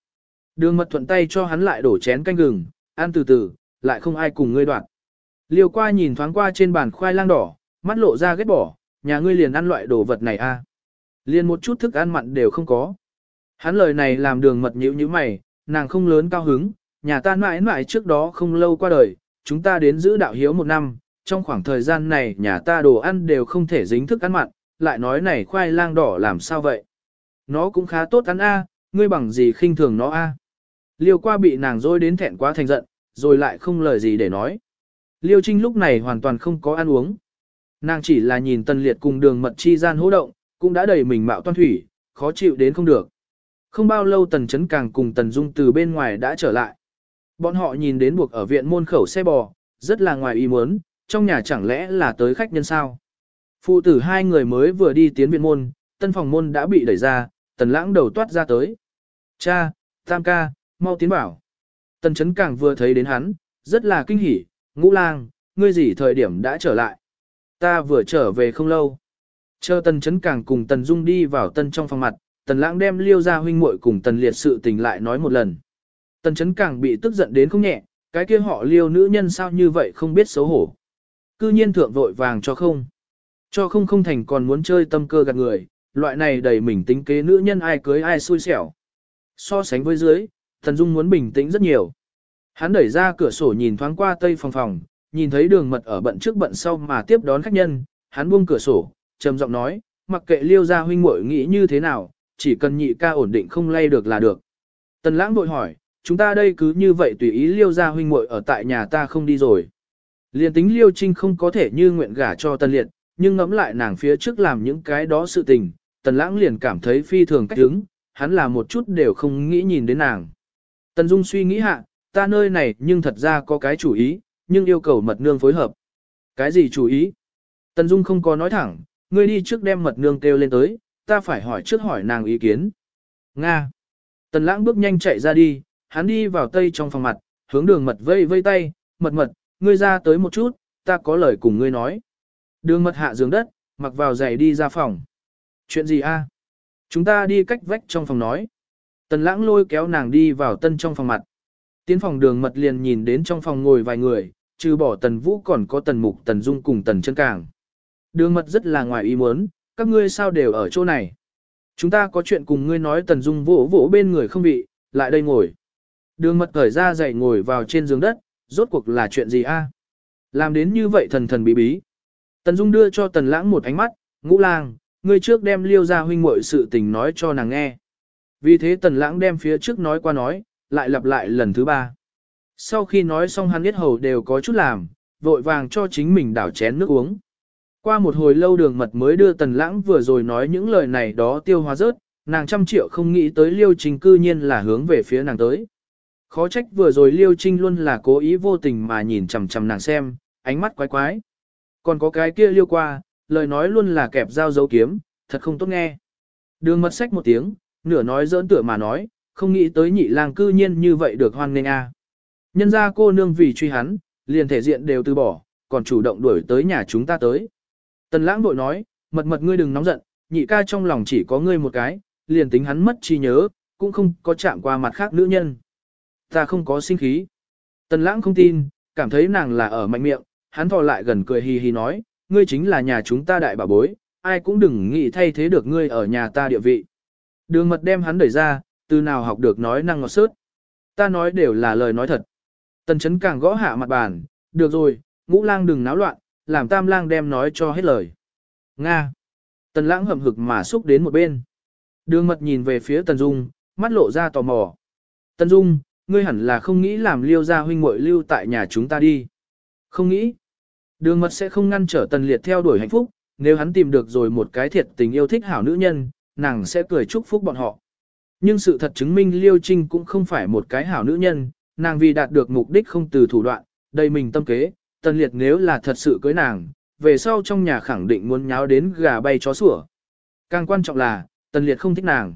Speaker 1: Đường mật thuận tay cho hắn lại đổ chén canh gừng, ăn từ từ, lại không ai cùng ngươi đoạn. Liêu qua nhìn thoáng qua trên bàn khoai lang đỏ, mắt lộ ra ghét bỏ, nhà ngươi liền ăn loại đồ vật này a? À? Liền một chút thức ăn mặn đều không có. Hắn lời này làm đường mật nhữ như mày, nàng không lớn cao hứng, nhà ta mãi mãi trước đó không lâu qua đời, chúng ta đến giữ đạo hiếu một năm, trong khoảng thời gian này nhà ta đồ ăn đều không thể dính thức ăn mặn, lại nói này khoai lang đỏ làm sao vậy? Nó cũng khá tốt ăn a, ngươi bằng gì khinh thường nó a? Liêu qua bị nàng dối đến thẹn quá thành giận, rồi lại không lời gì để nói. Liêu Trinh lúc này hoàn toàn không có ăn uống. Nàng chỉ là nhìn Tần Liệt cùng đường mật chi gian hỗ động, cũng đã đầy mình mạo toan thủy, khó chịu đến không được. Không bao lâu Tần Chấn Càng cùng Tần Dung từ bên ngoài đã trở lại. Bọn họ nhìn đến buộc ở viện môn khẩu xe bò, rất là ngoài ý muốn, trong nhà chẳng lẽ là tới khách nhân sao. Phụ tử hai người mới vừa đi tiến viện môn, tân phòng môn đã bị đẩy ra, Tần Lãng đầu toát ra tới. Cha, Tam ca, mau tiến bảo. Tần Chấn Càng vừa thấy đến hắn, rất là kinh hỉ, ngũ lang, ngươi gì thời điểm đã trở lại. Ta vừa trở về không lâu. Chờ Tần Chấn Càng cùng Tần Dung đi vào tân trong phòng mặt, Tần Lãng đem liêu ra huynh muội cùng Tần Liệt sự tình lại nói một lần. Tần Chấn Càng bị tức giận đến không nhẹ, cái kia họ liêu nữ nhân sao như vậy không biết xấu hổ. Cư nhiên thượng vội vàng cho không. Cho không không thành còn muốn chơi tâm cơ gạt người, loại này đầy mình tính kế nữ nhân ai cưới ai xui xẻo. So sánh với dưới, thần Dung muốn bình tĩnh rất nhiều. Hắn đẩy ra cửa sổ nhìn thoáng qua tây phòng phòng, nhìn thấy đường mật ở bận trước bận sau mà tiếp đón khách nhân, hắn buông cửa sổ, trầm giọng nói, mặc kệ liêu gia huynh muội nghĩ như thế nào, chỉ cần nhị ca ổn định không lay được là được. Tần lãng vội hỏi, chúng ta đây cứ như vậy tùy ý liêu gia huynh muội ở tại nhà ta không đi rồi. Liên tính liêu trinh không có thể như nguyện gả cho tần liệt, nhưng ngẫm lại nàng phía trước làm những cái đó sự tình, tần lãng liền cảm thấy phi thường cách đứng, hắn là một chút đều không nghĩ nhìn đến nàng. Tần Dung suy nghĩ hạ, ta nơi này nhưng thật ra có cái chủ ý, nhưng yêu cầu mật nương phối hợp. Cái gì chủ ý? Tần Dung không có nói thẳng, ngươi đi trước đem mật nương kêu lên tới, ta phải hỏi trước hỏi nàng ý kiến. Nga. Tần lãng bước nhanh chạy ra đi, hắn đi vào tây trong phòng mặt, hướng đường mật vây vây tay, mật mật, ngươi ra tới một chút, ta có lời cùng ngươi nói. Đường mật hạ giường đất, mặc vào giày đi ra phòng. Chuyện gì a? Chúng ta đi cách vách trong phòng nói. Tần lãng lôi kéo nàng đi vào tân trong phòng mặt. Tiến phòng đường mật liền nhìn đến trong phòng ngồi vài người, trừ bỏ tần vũ còn có tần mục tần dung cùng tần chân càng. Đường mật rất là ngoài ý muốn, các ngươi sao đều ở chỗ này. Chúng ta có chuyện cùng ngươi nói tần dung vỗ vỗ bên người không bị, lại đây ngồi. Đường mật khởi ra dậy ngồi vào trên giường đất, rốt cuộc là chuyện gì a? Làm đến như vậy thần thần bí bí. Tần dung đưa cho tần lãng một ánh mắt, ngũ lang, ngươi trước đem liêu ra huynh muội sự tình nói cho nàng nghe. Vì thế tần lãng đem phía trước nói qua nói, lại lặp lại lần thứ ba. Sau khi nói xong hắn biết hầu đều có chút làm, vội vàng cho chính mình đảo chén nước uống. Qua một hồi lâu đường mật mới đưa tần lãng vừa rồi nói những lời này đó tiêu hóa rớt, nàng trăm triệu không nghĩ tới liêu trình cư nhiên là hướng về phía nàng tới. Khó trách vừa rồi liêu trinh luôn là cố ý vô tình mà nhìn chằm chằm nàng xem, ánh mắt quái quái. Còn có cái kia liêu qua, lời nói luôn là kẹp dao dấu kiếm, thật không tốt nghe. Đường mật sách một tiếng, nửa nói dỡn tựa mà nói, không nghĩ tới nhị lang cư nhiên như vậy được hoan nghênh a. Nhân ra cô nương vì truy hắn, liền thể diện đều từ bỏ, còn chủ động đuổi tới nhà chúng ta tới. Tần lãng vội nói, mật mật ngươi đừng nóng giận, nhị ca trong lòng chỉ có ngươi một cái, liền tính hắn mất trí nhớ, cũng không có chạm qua mặt khác nữ nhân. Ta không có sinh khí. Tần lãng không tin, cảm thấy nàng là ở mạnh miệng, hắn thò lại gần cười hì hì nói, ngươi chính là nhà chúng ta đại bà bối, ai cũng đừng nghĩ thay thế được ngươi ở nhà ta địa vị. Đường mật đem hắn đẩy ra, từ nào học được nói năng ngọt sớt. Ta nói đều là lời nói thật. Tần chấn càng gõ hạ mặt bàn, được rồi, ngũ lang đừng náo loạn, làm tam lang đem nói cho hết lời. Nga. Tần lãng hậm hực mà xúc đến một bên. Đường mật nhìn về phía Tần Dung, mắt lộ ra tò mò. Tần Dung, ngươi hẳn là không nghĩ làm liêu gia huynh muội lưu tại nhà chúng ta đi. Không nghĩ. Đường mật sẽ không ngăn trở Tần Liệt theo đuổi hạnh phúc, nếu hắn tìm được rồi một cái thiệt tình yêu thích hảo nữ nhân, nàng sẽ cười chúc phúc bọn họ. Nhưng sự thật chứng minh Liêu Trinh cũng không phải một cái hảo nữ nhân, nàng vì đạt được mục đích không từ thủ đoạn, đầy mình tâm kế, Tần Liệt nếu là thật sự cưới nàng, về sau trong nhà khẳng định muốn nháo đến gà bay chó sủa. Càng quan trọng là, Tần Liệt không thích nàng.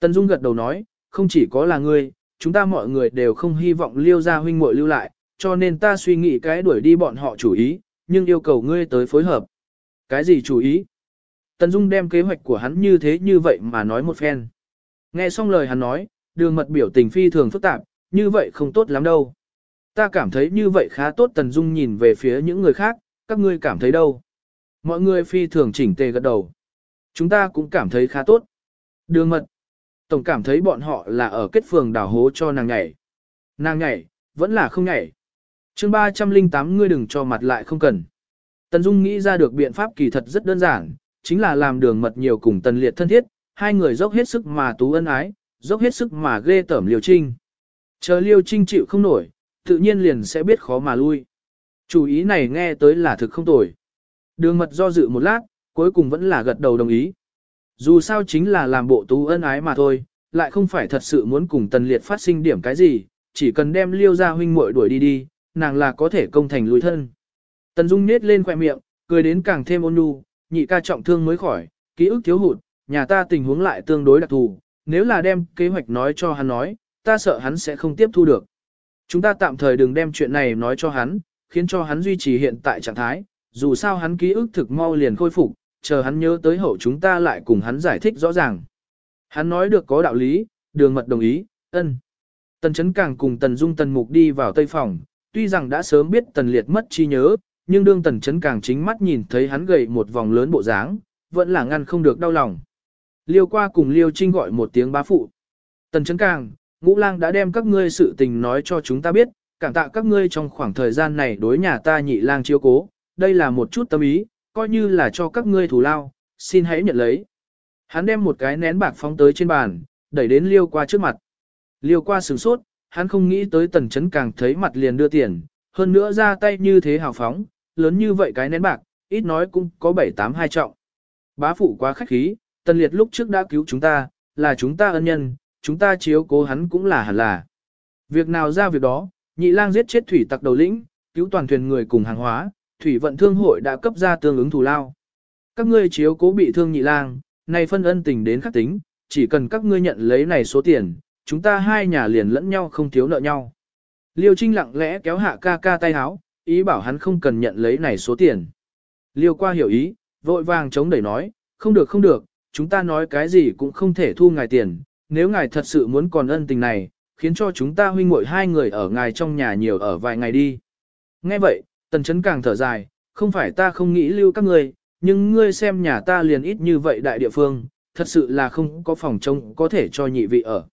Speaker 1: Tần Dung gật đầu nói, không chỉ có là ngươi, chúng ta mọi người đều không hy vọng liêu ra huynh muội lưu lại, cho nên ta suy nghĩ cái đuổi đi bọn họ chủ ý, nhưng yêu cầu ngươi tới phối hợp. Cái gì chủ ý? Tần Dung đem kế hoạch của hắn như thế như vậy mà nói một phen. Nghe xong lời hắn nói, đường mật biểu tình phi thường phức tạp, như vậy không tốt lắm đâu. Ta cảm thấy như vậy khá tốt Tần Dung nhìn về phía những người khác, các ngươi cảm thấy đâu? Mọi người phi thường chỉnh tề gật đầu. Chúng ta cũng cảm thấy khá tốt. Đường mật. Tổng cảm thấy bọn họ là ở kết phường đảo hố cho nàng nhảy. Nàng nhảy, vẫn là không nhảy. chương 308 ngươi đừng cho mặt lại không cần. Tần Dung nghĩ ra được biện pháp kỳ thật rất đơn giản, chính là làm đường mật nhiều cùng tần liệt thân thiết, hai người dốc hết sức mà tú ân ái, dốc hết sức mà ghê tởm liều trinh. Chờ liêu trinh chịu không nổi, tự nhiên liền sẽ biết khó mà lui. Chủ ý này nghe tới là thực không tồi. Đường mật do dự một lát, cuối cùng vẫn là gật đầu đồng ý. Dù sao chính là làm bộ tú ân ái mà thôi, lại không phải thật sự muốn cùng tần liệt phát sinh điểm cái gì, chỉ cần đem liêu ra huynh muội đuổi đi đi, nàng là có thể công thành lùi thân. Tần Dung nết lên khoẻ miệng, cười đến càng thêm ôn nhu, nhị ca trọng thương mới khỏi, ký ức thiếu hụt, nhà ta tình huống lại tương đối đặc thù, nếu là đem kế hoạch nói cho hắn nói, ta sợ hắn sẽ không tiếp thu được. Chúng ta tạm thời đừng đem chuyện này nói cho hắn, khiến cho hắn duy trì hiện tại trạng thái, dù sao hắn ký ức thực mau liền khôi phục, chờ hắn nhớ tới hậu chúng ta lại cùng hắn giải thích rõ ràng. Hắn nói được có đạo lý, đường mật đồng ý, ân. Tần chấn càng cùng tần dung tần mục đi vào tây phòng, tuy rằng đã sớm biết tần liệt mất chi nhớ, nhưng đương tần chấn càng chính mắt nhìn thấy hắn gầy một vòng lớn bộ dáng, vẫn là ngăn không được đau lòng. Liêu qua cùng Liêu Trinh gọi một tiếng bá phụ. Tần chấn càng, ngũ lang đã đem các ngươi sự tình nói cho chúng ta biết, cảm tạ các ngươi trong khoảng thời gian này đối nhà ta nhị lang chiếu cố, đây là một chút tâm ý, coi như là cho các ngươi thù lao, xin hãy nhận lấy. Hắn đem một cái nén bạc phóng tới trên bàn, đẩy đến liêu qua trước mặt. Liêu qua sửng sốt, hắn không nghĩ tới tần chấn càng thấy mặt liền đưa tiền, hơn nữa ra tay như thế hào phóng, lớn như vậy cái nén bạc, ít nói cũng có bảy tám hai trọng. Bá phụ quá khách khí, tần liệt lúc trước đã cứu chúng ta, là chúng ta ân nhân, chúng ta chiếu cố hắn cũng là hẳn là. Việc nào ra việc đó, nhị lang giết chết thủy tặc đầu lĩnh, cứu toàn thuyền người cùng hàng hóa, thủy vận thương hội đã cấp ra tương ứng thù lao. Các ngươi chiếu cố bị thương nhị lang, này phân ân tình đến khắc tính, chỉ cần các ngươi nhận lấy này số tiền, chúng ta hai nhà liền lẫn nhau không thiếu nợ nhau. Liêu Trinh lặng lẽ kéo hạ ca ca tay háo, ý bảo hắn không cần nhận lấy này số tiền. Liêu qua hiểu ý, vội vàng chống đẩy nói, không được không được, chúng ta nói cái gì cũng không thể thu ngài tiền, nếu ngài thật sự muốn còn ân tình này, khiến cho chúng ta huynh muội hai người ở ngài trong nhà nhiều ở vài ngày đi. Nghe vậy, tần chấn càng thở dài, không phải ta không nghĩ lưu các ngươi, nhưng ngươi xem nhà ta liền ít như vậy đại địa phương, thật sự là không có phòng trông có thể cho nhị vị ở.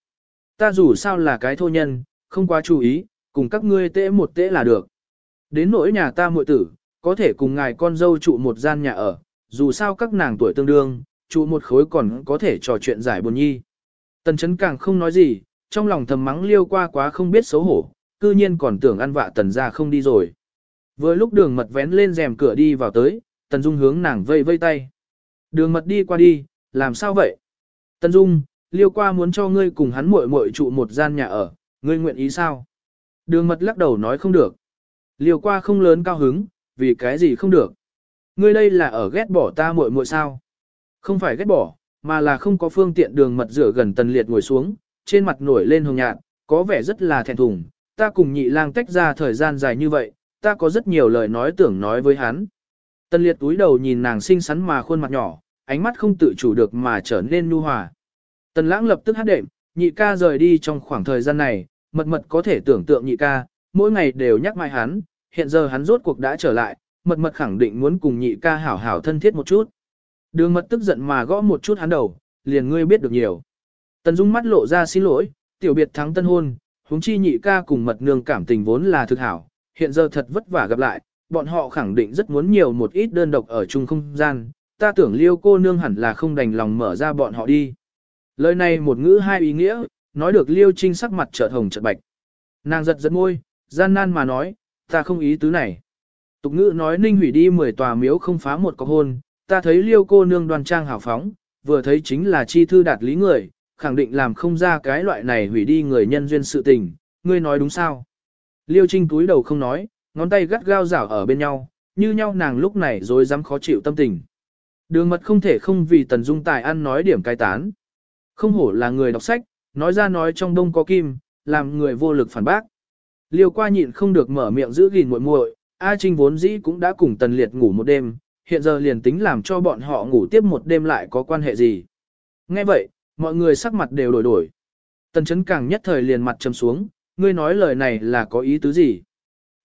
Speaker 1: Ta dù sao là cái thô nhân, không quá chú ý, cùng các ngươi tễ một tễ là được. Đến nỗi nhà ta muội tử, có thể cùng ngài con dâu trụ một gian nhà ở, dù sao các nàng tuổi tương đương, trụ một khối còn có thể trò chuyện giải buồn nhi. Tần chấn càng không nói gì, trong lòng thầm mắng liêu qua quá không biết xấu hổ, cư nhiên còn tưởng ăn vạ tần ra không đi rồi. Vừa lúc đường mật vén lên rèm cửa đi vào tới, tần dung hướng nàng vây vây tay. Đường mật đi qua đi, làm sao vậy? Tần dung, liêu qua muốn cho ngươi cùng hắn muội muội trụ một gian nhà ở, ngươi nguyện ý sao? Đường mật lắc đầu nói không được. Liêu qua không lớn cao hứng, vì cái gì không được. Ngươi đây là ở ghét bỏ ta muội muội sao? Không phải ghét bỏ, mà là không có phương tiện đường mật rửa gần tần liệt ngồi xuống, trên mặt nổi lên hồng nhạt, có vẻ rất là thẹn thùng. Ta cùng nhị lang tách ra thời gian dài như vậy, ta có rất nhiều lời nói tưởng nói với hắn. Tần liệt túi đầu nhìn nàng xinh xắn mà khuôn mặt nhỏ, ánh mắt không tự chủ được mà trở nên nu hòa. Tần lãng lập tức hát đệm, nhị ca rời đi trong khoảng thời gian này, mật mật có thể tưởng tượng nhị ca, mỗi ngày đều nhắc mai hắn, hiện giờ hắn rốt cuộc đã trở lại, mật mật khẳng định muốn cùng nhị ca hảo hảo thân thiết một chút. Đường mật tức giận mà gõ một chút hắn đầu, liền ngươi biết được nhiều. Tần Dung mắt lộ ra xin lỗi, tiểu biệt thắng tân hôn, huống chi nhị ca cùng mật nương cảm tình vốn là thực hảo, hiện giờ thật vất vả gặp lại, bọn họ khẳng định rất muốn nhiều một ít đơn độc ở chung không gian, ta tưởng liêu cô nương hẳn là không đành lòng mở ra bọn họ đi. Lời này một ngữ hai ý nghĩa, nói được liêu trinh sắc mặt chợt hồng chợt bạch. Nàng giật giật môi, gian nan mà nói, ta không ý tứ này. Tục ngữ nói ninh hủy đi 10 tòa miếu không phá một cọc hôn, ta thấy liêu cô nương đoan trang hào phóng, vừa thấy chính là chi thư đạt lý người, khẳng định làm không ra cái loại này hủy đi người nhân duyên sự tình, ngươi nói đúng sao? Liêu Trinh túi đầu không nói, ngón tay gắt gao rảo ở bên nhau, như nhau nàng lúc này rồi dám khó chịu tâm tình. Đường mật không thể không vì Tần Dung Tài ăn nói điểm cai tán. Không hổ là người đọc sách, nói ra nói trong đông có kim, làm người vô lực phản bác. Liêu qua nhịn không được mở miệng giữ gìn muội muội, A Trinh vốn dĩ cũng đã cùng Tần Liệt ngủ một đêm, hiện giờ liền tính làm cho bọn họ ngủ tiếp một đêm lại có quan hệ gì. Nghe vậy, mọi người sắc mặt đều đổi đổi. Tần chấn càng nhất thời liền mặt trầm xuống, ngươi nói lời này là có ý tứ gì?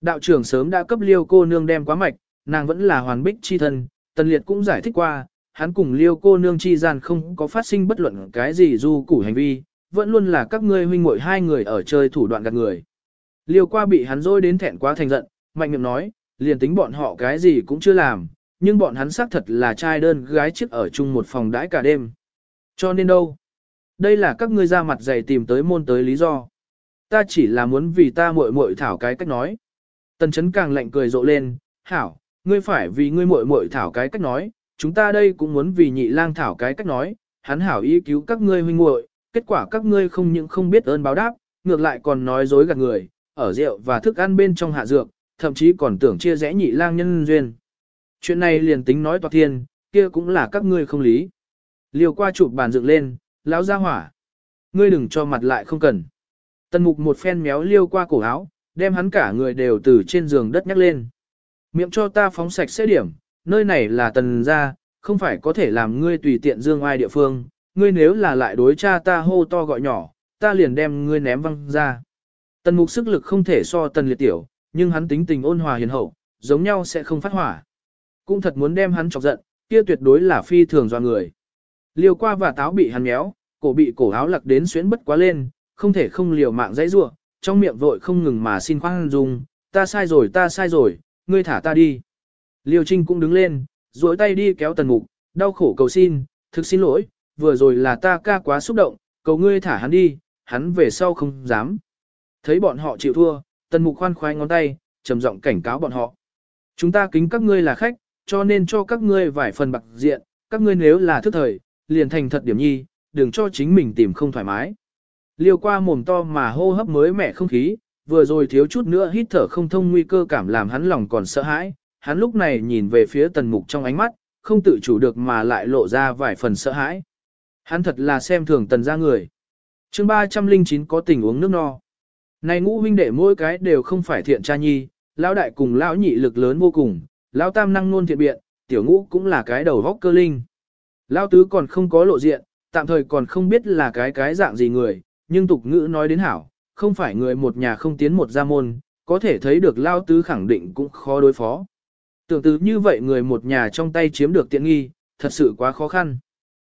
Speaker 1: Đạo trưởng sớm đã cấp liêu cô nương đem quá mạch, nàng vẫn là hoàn bích chi thân, tần liệt cũng giải thích qua, hắn cùng liêu cô nương chi gian không có phát sinh bất luận cái gì du củ hành vi, vẫn luôn là các ngươi huynh muội hai người ở chơi thủ đoạn gạt người. Liêu qua bị hắn dối đến thẹn quá thành giận, mạnh miệng nói, liền tính bọn họ cái gì cũng chưa làm, nhưng bọn hắn xác thật là trai đơn gái chiếc ở chung một phòng đãi cả đêm. Cho nên đâu? Đây là các ngươi ra mặt dày tìm tới môn tới lý do. Ta chỉ là muốn vì ta muội muội thảo cái cách nói. Tần chấn càng lạnh cười rộ lên, hảo, ngươi phải vì ngươi muội muội thảo cái cách nói, chúng ta đây cũng muốn vì nhị lang thảo cái cách nói, hắn hảo ý cứu các ngươi huynh muội, kết quả các ngươi không những không biết ơn báo đáp, ngược lại còn nói dối gạt người, ở rượu và thức ăn bên trong hạ dược, thậm chí còn tưởng chia rẽ nhị lang nhân duyên. Chuyện này liền tính nói toạc thiên, kia cũng là các ngươi không lý. Liều qua chụp bàn dựng lên, lão ra hỏa. Ngươi đừng cho mặt lại không cần. Tần mục một phen méo liêu qua cổ áo, đem hắn cả người đều từ trên giường đất nhắc lên. Miệng cho ta phóng sạch sẽ điểm, nơi này là tần gia, không phải có thể làm ngươi tùy tiện dương ai địa phương, ngươi nếu là lại đối cha ta hô to gọi nhỏ, ta liền đem ngươi ném văng ra. Tần mục sức lực không thể so tần liệt tiểu, nhưng hắn tính tình ôn hòa hiền hậu, giống nhau sẽ không phát hỏa. Cũng thật muốn đem hắn chọc giận, kia tuyệt đối là phi thường do người. Liều qua và táo bị hắn méo, cổ bị cổ áo lặc đến xuyến bất quá lên, không thể không liều mạng dãy rủa, trong miệng vội không ngừng mà xin khoan dung, ta sai rồi ta sai rồi, ngươi thả ta đi. Liêu Trinh cũng đứng lên, duỗi tay đi kéo tần mục, đau khổ cầu xin, thực xin lỗi, vừa rồi là ta ca quá xúc động, cầu ngươi thả hắn đi, hắn về sau không dám. Thấy bọn họ chịu thua, tần mục khoan khoái ngón tay, trầm giọng cảnh cáo bọn họ. Chúng ta kính các ngươi là khách, cho nên cho các ngươi vài phần bạc diện, các ngươi nếu là thức thời, liền thành thật điểm nhi, đừng cho chính mình tìm không thoải mái. Liêu qua mồm to mà hô hấp mới mẻ không khí, vừa rồi thiếu chút nữa hít thở không thông nguy cơ cảm làm hắn lòng còn sợ hãi, hắn lúc này nhìn về phía tần mục trong ánh mắt, không tự chủ được mà lại lộ ra vài phần sợ hãi. Hắn thật là xem thường tần ra người. chương 309 có tình uống nước no. Này ngũ huynh đệ mỗi cái đều không phải thiện cha nhi, lão đại cùng lão nhị lực lớn vô cùng, lão tam năng nôn thiện biện, tiểu ngũ cũng là cái đầu góc cơ linh. Lão tứ còn không có lộ diện, tạm thời còn không biết là cái cái dạng gì người, nhưng tục ngữ nói đến hảo, không phải người một nhà không tiến một gia môn, có thể thấy được lao tứ khẳng định cũng khó đối phó. Tưởng từ như vậy người một nhà trong tay chiếm được tiện nghi, thật sự quá khó khăn.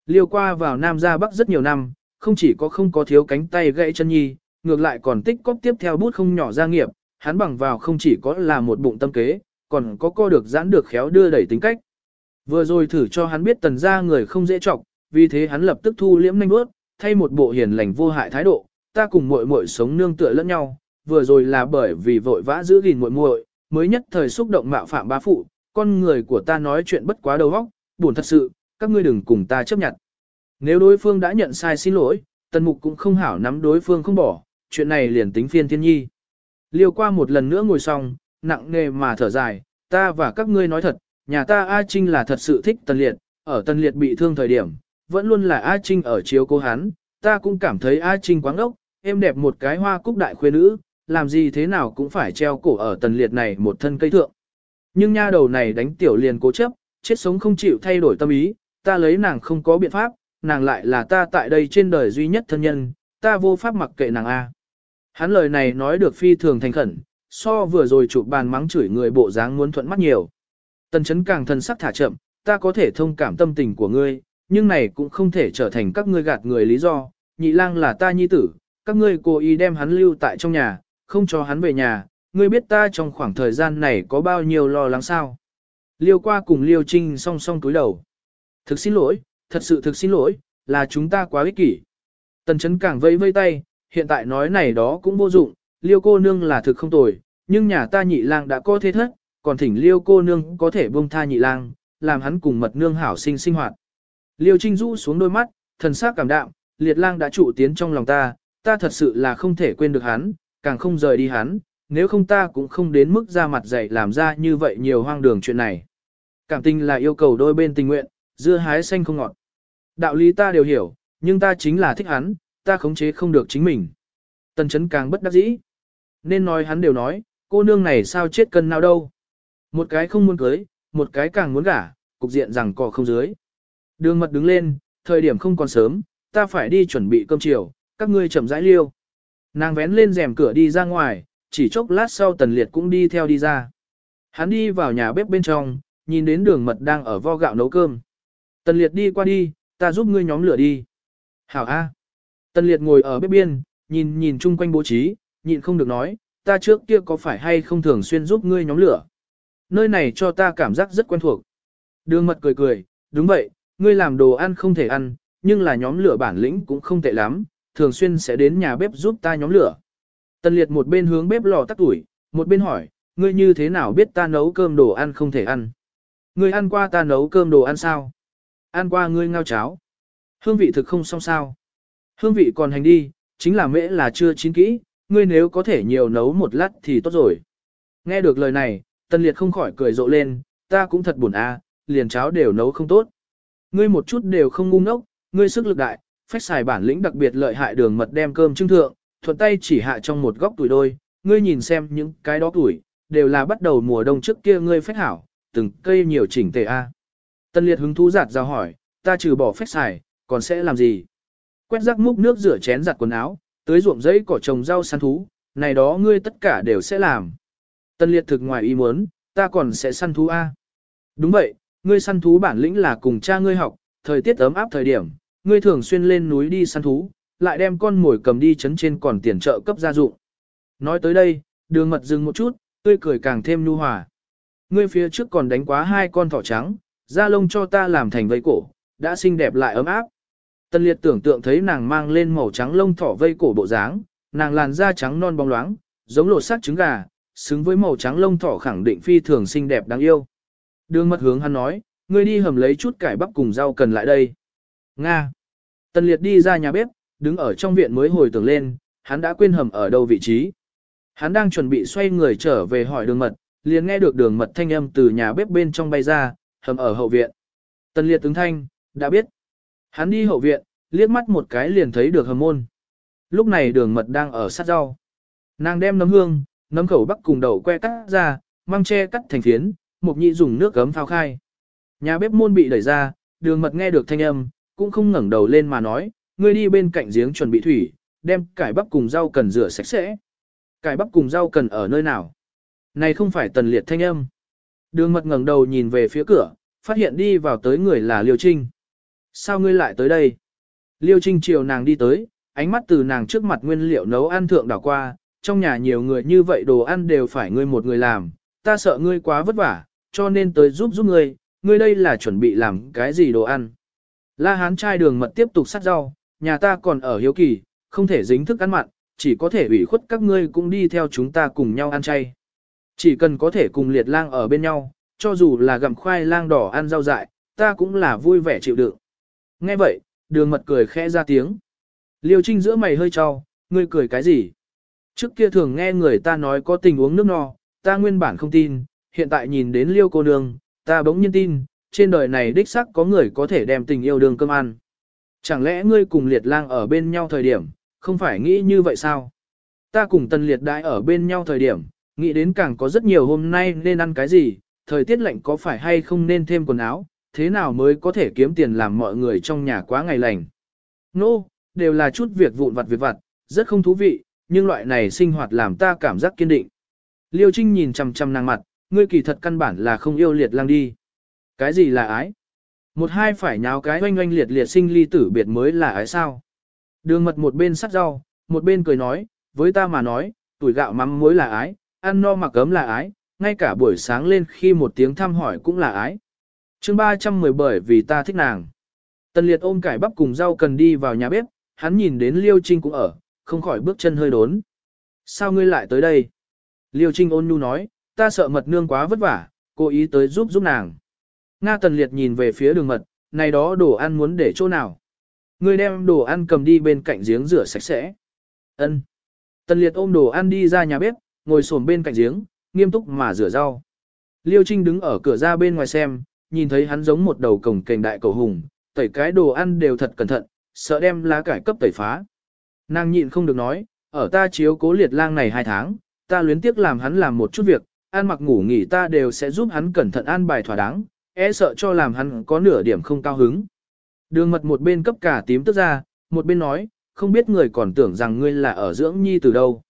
Speaker 1: Liêu qua vào Nam ra Bắc rất nhiều năm, không chỉ có không có thiếu cánh tay gãy chân nhi, ngược lại còn tích cóp tiếp theo bút không nhỏ gia nghiệp, hắn bằng vào không chỉ có là một bụng tâm kế, còn có co được giãn được khéo đưa đẩy tính cách. Vừa rồi thử cho hắn biết tần gia người không dễ trọng, vì thế hắn lập tức thu liễm nhanh bước, thay một bộ hiền lành vô hại thái độ, ta cùng muội muội sống nương tựa lẫn nhau, vừa rồi là bởi vì vội vã giữ gìn muội muội, mới nhất thời xúc động mạo phạm bá phụ, con người của ta nói chuyện bất quá đầu óc, buồn thật sự, các ngươi đừng cùng ta chấp nhận. Nếu đối phương đã nhận sai xin lỗi, tần mục cũng không hảo nắm đối phương không bỏ, chuyện này liền tính phiên thiên nhi. Liêu qua một lần nữa ngồi xong, nặng nề mà thở dài, ta và các ngươi nói thật, nhà ta A Trinh là thật sự thích tần liệt, ở tần liệt bị thương thời điểm, vẫn luôn là A Trinh ở chiếu cô hắn, ta cũng cảm thấy A Trinh quáng ốc, em đẹp một cái hoa cúc đại khuê nữ, làm gì thế nào cũng phải treo cổ ở tần liệt này một thân cây thượng. Nhưng nha đầu này đánh tiểu liền cố chấp, chết sống không chịu thay đổi tâm ý, ta lấy nàng không có biện pháp, nàng lại là ta tại đây trên đời duy nhất thân nhân, ta vô pháp mặc kệ nàng A. Hắn lời này nói được phi thường thành khẩn, so vừa rồi chụp bàn mắng chửi người bộ dáng muốn thuận mắt nhiều. Tần chấn càng thân sắc thả chậm, ta có thể thông cảm tâm tình của ngươi, nhưng này cũng không thể trở thành các ngươi gạt người lý do, nhị lang là ta nhi tử, các ngươi cố ý đem hắn lưu tại trong nhà, không cho hắn về nhà, ngươi biết ta trong khoảng thời gian này có bao nhiêu lo lắng sao. Liêu qua cùng Liêu Trinh song song túi đầu. Thực xin lỗi, thật sự thực xin lỗi, là chúng ta quá ích kỷ. Tần chấn càng vẫy vây tay, hiện tại nói này đó cũng vô dụng, Liêu cô nương là thực không tồi, nhưng nhà ta nhị lang đã có thế thất, còn thỉnh Liêu cô nương có thể buông tha nhị lang, làm hắn cùng mật nương hảo sinh sinh hoạt. Liêu Trinh rũ xuống đôi mắt, thần sắc cảm đạm, liệt lang đã trụ tiến trong lòng ta, ta thật sự là không thể quên được hắn, càng không rời đi hắn, nếu không ta cũng không đến mức ra mặt dạy làm ra như vậy nhiều hoang đường chuyện này. Cảm tình là yêu cầu đôi bên tình nguyện, dưa hái xanh không ngọt. Đạo lý ta đều hiểu, nhưng ta chính là thích hắn, ta khống chế không được chính mình. Tần chấn càng bất đắc dĩ. Nên nói hắn đều nói, cô nương này sao chết cân nào đâu. Một cái không muốn cưới, một cái càng muốn gả, cục diện rằng cò không dưới. Đường mật đứng lên, thời điểm không còn sớm, ta phải đi chuẩn bị cơm chiều, các ngươi chậm rãi liêu. Nàng vén lên rèm cửa đi ra ngoài, chỉ chốc lát sau tần liệt cũng đi theo đi ra. Hắn đi vào nhà bếp bên trong, nhìn đến đường mật đang ở vo gạo nấu cơm. Tần liệt đi qua đi, ta giúp ngươi nhóm lửa đi. Hảo A. Tần liệt ngồi ở bếp biên, nhìn nhìn chung quanh bố trí, nhịn không được nói, ta trước kia có phải hay không thường xuyên giúp ngươi nhóm lửa. Nơi này cho ta cảm giác rất quen thuộc. Đường mật cười cười, đúng vậy, ngươi làm đồ ăn không thể ăn, nhưng là nhóm lửa bản lĩnh cũng không tệ lắm, thường xuyên sẽ đến nhà bếp giúp ta nhóm lửa. Tần liệt một bên hướng bếp lò tắt tuổi, một bên hỏi, ngươi như thế nào biết ta nấu cơm đồ ăn không thể ăn? Ngươi ăn qua ta nấu cơm đồ ăn sao? Ăn qua ngươi ngao cháo. Hương vị thực không xong sao? Hương vị còn hành đi, chính là mễ là chưa chín kỹ, ngươi nếu có thể nhiều nấu một lát thì tốt rồi. Nghe được lời này, Tần Liệt không khỏi cười rộ lên, ta cũng thật buồn a, liền cháo đều nấu không tốt. Ngươi một chút đều không ngu ngốc, ngươi sức lực đại, phách xài bản lĩnh đặc biệt lợi hại đường mật đem cơm trưng thượng, thuận tay chỉ hạ trong một góc tuổi đôi, ngươi nhìn xem những cái đó tuổi, đều là bắt đầu mùa đông trước kia ngươi phách hảo, từng cây nhiều chỉnh tề a. Tân liệt hứng thú giạt ra hỏi, ta trừ bỏ phách xài, còn sẽ làm gì? Quét rác múc nước rửa chén giặt quần áo, tưới ruộng giấy cỏ trồng rau săn thú, này đó ngươi tất cả đều sẽ làm. Tân liệt thực ngoài ý muốn, ta còn sẽ săn thú a. Đúng vậy, ngươi săn thú bản lĩnh là cùng cha ngươi học, thời tiết ấm áp thời điểm, ngươi thường xuyên lên núi đi săn thú, lại đem con mồi cầm đi chấn trên còn tiền trợ cấp gia dụng. Nói tới đây, đường mật dừng một chút, tươi cười càng thêm nhu hòa. Ngươi phía trước còn đánh quá hai con thỏ trắng, da lông cho ta làm thành vây cổ, đã xinh đẹp lại ấm áp. Tân liệt tưởng tượng thấy nàng mang lên màu trắng lông thỏ vây cổ bộ dáng, nàng làn da trắng non bóng loáng, giống lột xác trứng gà, xứng với màu trắng lông thỏ khẳng định phi thường xinh đẹp đáng yêu. Đường mật hướng hắn nói, ngươi đi hầm lấy chút cải bắp cùng rau cần lại đây. Nga. Tần liệt đi ra nhà bếp, đứng ở trong viện mới hồi tưởng lên, hắn đã quên hầm ở đâu vị trí. Hắn đang chuẩn bị xoay người trở về hỏi đường mật, liền nghe được đường mật thanh âm từ nhà bếp bên trong bay ra, hầm ở hậu viện. Tần liệt ứng thanh, đã biết. Hắn đi hậu viện, liếc mắt một cái liền thấy được hầm môn. Lúc này đường mật đang ở sát rau. Nàng đem nấm hương, nấm khẩu bắc cùng đậu que cắt ra, mang che cắt thành phiến, mục nhị dùng nước gấm phao khai. Nhà bếp môn bị đẩy ra, đường mật nghe được thanh âm, cũng không ngẩng đầu lên mà nói, ngươi đi bên cạnh giếng chuẩn bị thủy, đem cải bắp cùng rau cần rửa sạch sẽ. Cải bắp cùng rau cần ở nơi nào? Này không phải tần liệt thanh âm. Đường mật ngẩng đầu nhìn về phía cửa, phát hiện đi vào tới người là Liêu Trinh. Sao ngươi lại tới đây? Liêu Trinh chiều nàng đi tới, ánh mắt từ nàng trước mặt nguyên liệu nấu ăn thượng đảo qua, trong nhà nhiều người như vậy đồ ăn đều phải ngươi một người làm, ta sợ ngươi quá vất vả, cho nên tới giúp giúp ngươi, ngươi đây là chuẩn bị làm cái gì đồ ăn. La hán trai đường mật tiếp tục sát rau, nhà ta còn ở hiếu kỳ, không thể dính thức ăn mặn, chỉ có thể ủy khuất các ngươi cũng đi theo chúng ta cùng nhau ăn chay. Chỉ cần có thể cùng liệt lang ở bên nhau, cho dù là gặm khoai lang đỏ ăn rau dại, ta cũng là vui vẻ chịu đựng. Nghe vậy, đường mật cười khẽ ra tiếng. Liêu trinh giữa mày hơi trao, ngươi cười cái gì? Trước kia thường nghe người ta nói có tình uống nước no, ta nguyên bản không tin, hiện tại nhìn đến liêu cô nương, ta bỗng nhiên tin, trên đời này đích xác có người có thể đem tình yêu đường cơm ăn. Chẳng lẽ ngươi cùng liệt lang ở bên nhau thời điểm, không phải nghĩ như vậy sao? Ta cùng tần liệt đại ở bên nhau thời điểm, nghĩ đến càng có rất nhiều hôm nay nên ăn cái gì, thời tiết lạnh có phải hay không nên thêm quần áo, thế nào mới có thể kiếm tiền làm mọi người trong nhà quá ngày lành. Nô, no, đều là chút việc vụn vặt việc vặt, rất không thú vị, nhưng loại này sinh hoạt làm ta cảm giác kiên định. Liêu Trinh nhìn chằm chằm nàng mặt, ngươi kỳ thật căn bản là không yêu liệt lang đi. Cái gì là ái? Một hai phải nháo cái oanh oanh liệt liệt sinh ly tử biệt mới là ái sao? Đường mật một bên sắt rau, một bên cười nói, với ta mà nói, tuổi gạo mắm muối là ái, ăn no mặc ấm là ái, ngay cả buổi sáng lên khi một tiếng thăm hỏi cũng là ái. chương 310 bởi vì ta thích nàng. Tần liệt ôm cải bắp cùng rau cần đi vào nhà bếp, hắn nhìn đến Liêu Trinh cũng ở, không khỏi bước chân hơi đốn. Sao ngươi lại tới đây? Liêu Trinh ôn nhu nói, ta sợ mật nương quá vất vả, cố ý tới giúp giúp nàng. Nga Tần Liệt nhìn về phía đường mật, này đó đồ ăn muốn để chỗ nào? Người đem đồ ăn cầm đi bên cạnh giếng rửa sạch sẽ. Ân. Tần Liệt ôm đồ ăn đi ra nhà bếp, ngồi xổm bên cạnh giếng, nghiêm túc mà rửa rau. Liêu Trinh đứng ở cửa ra bên ngoài xem, nhìn thấy hắn giống một đầu cổng kềnh đại cầu hùng, tẩy cái đồ ăn đều thật cẩn thận, sợ đem lá cải cấp tẩy phá. Nàng nhịn không được nói, ở ta chiếu cố liệt lang này hai tháng, ta luyến tiếc làm hắn làm một chút việc, ăn mặc ngủ nghỉ ta đều sẽ giúp hắn cẩn thận an bài thỏa đáng, e sợ cho làm hắn có nửa điểm không cao hứng. Đường mật một bên cấp cả tím tức ra, một bên nói, không biết người còn tưởng rằng ngươi là ở dưỡng nhi từ đâu.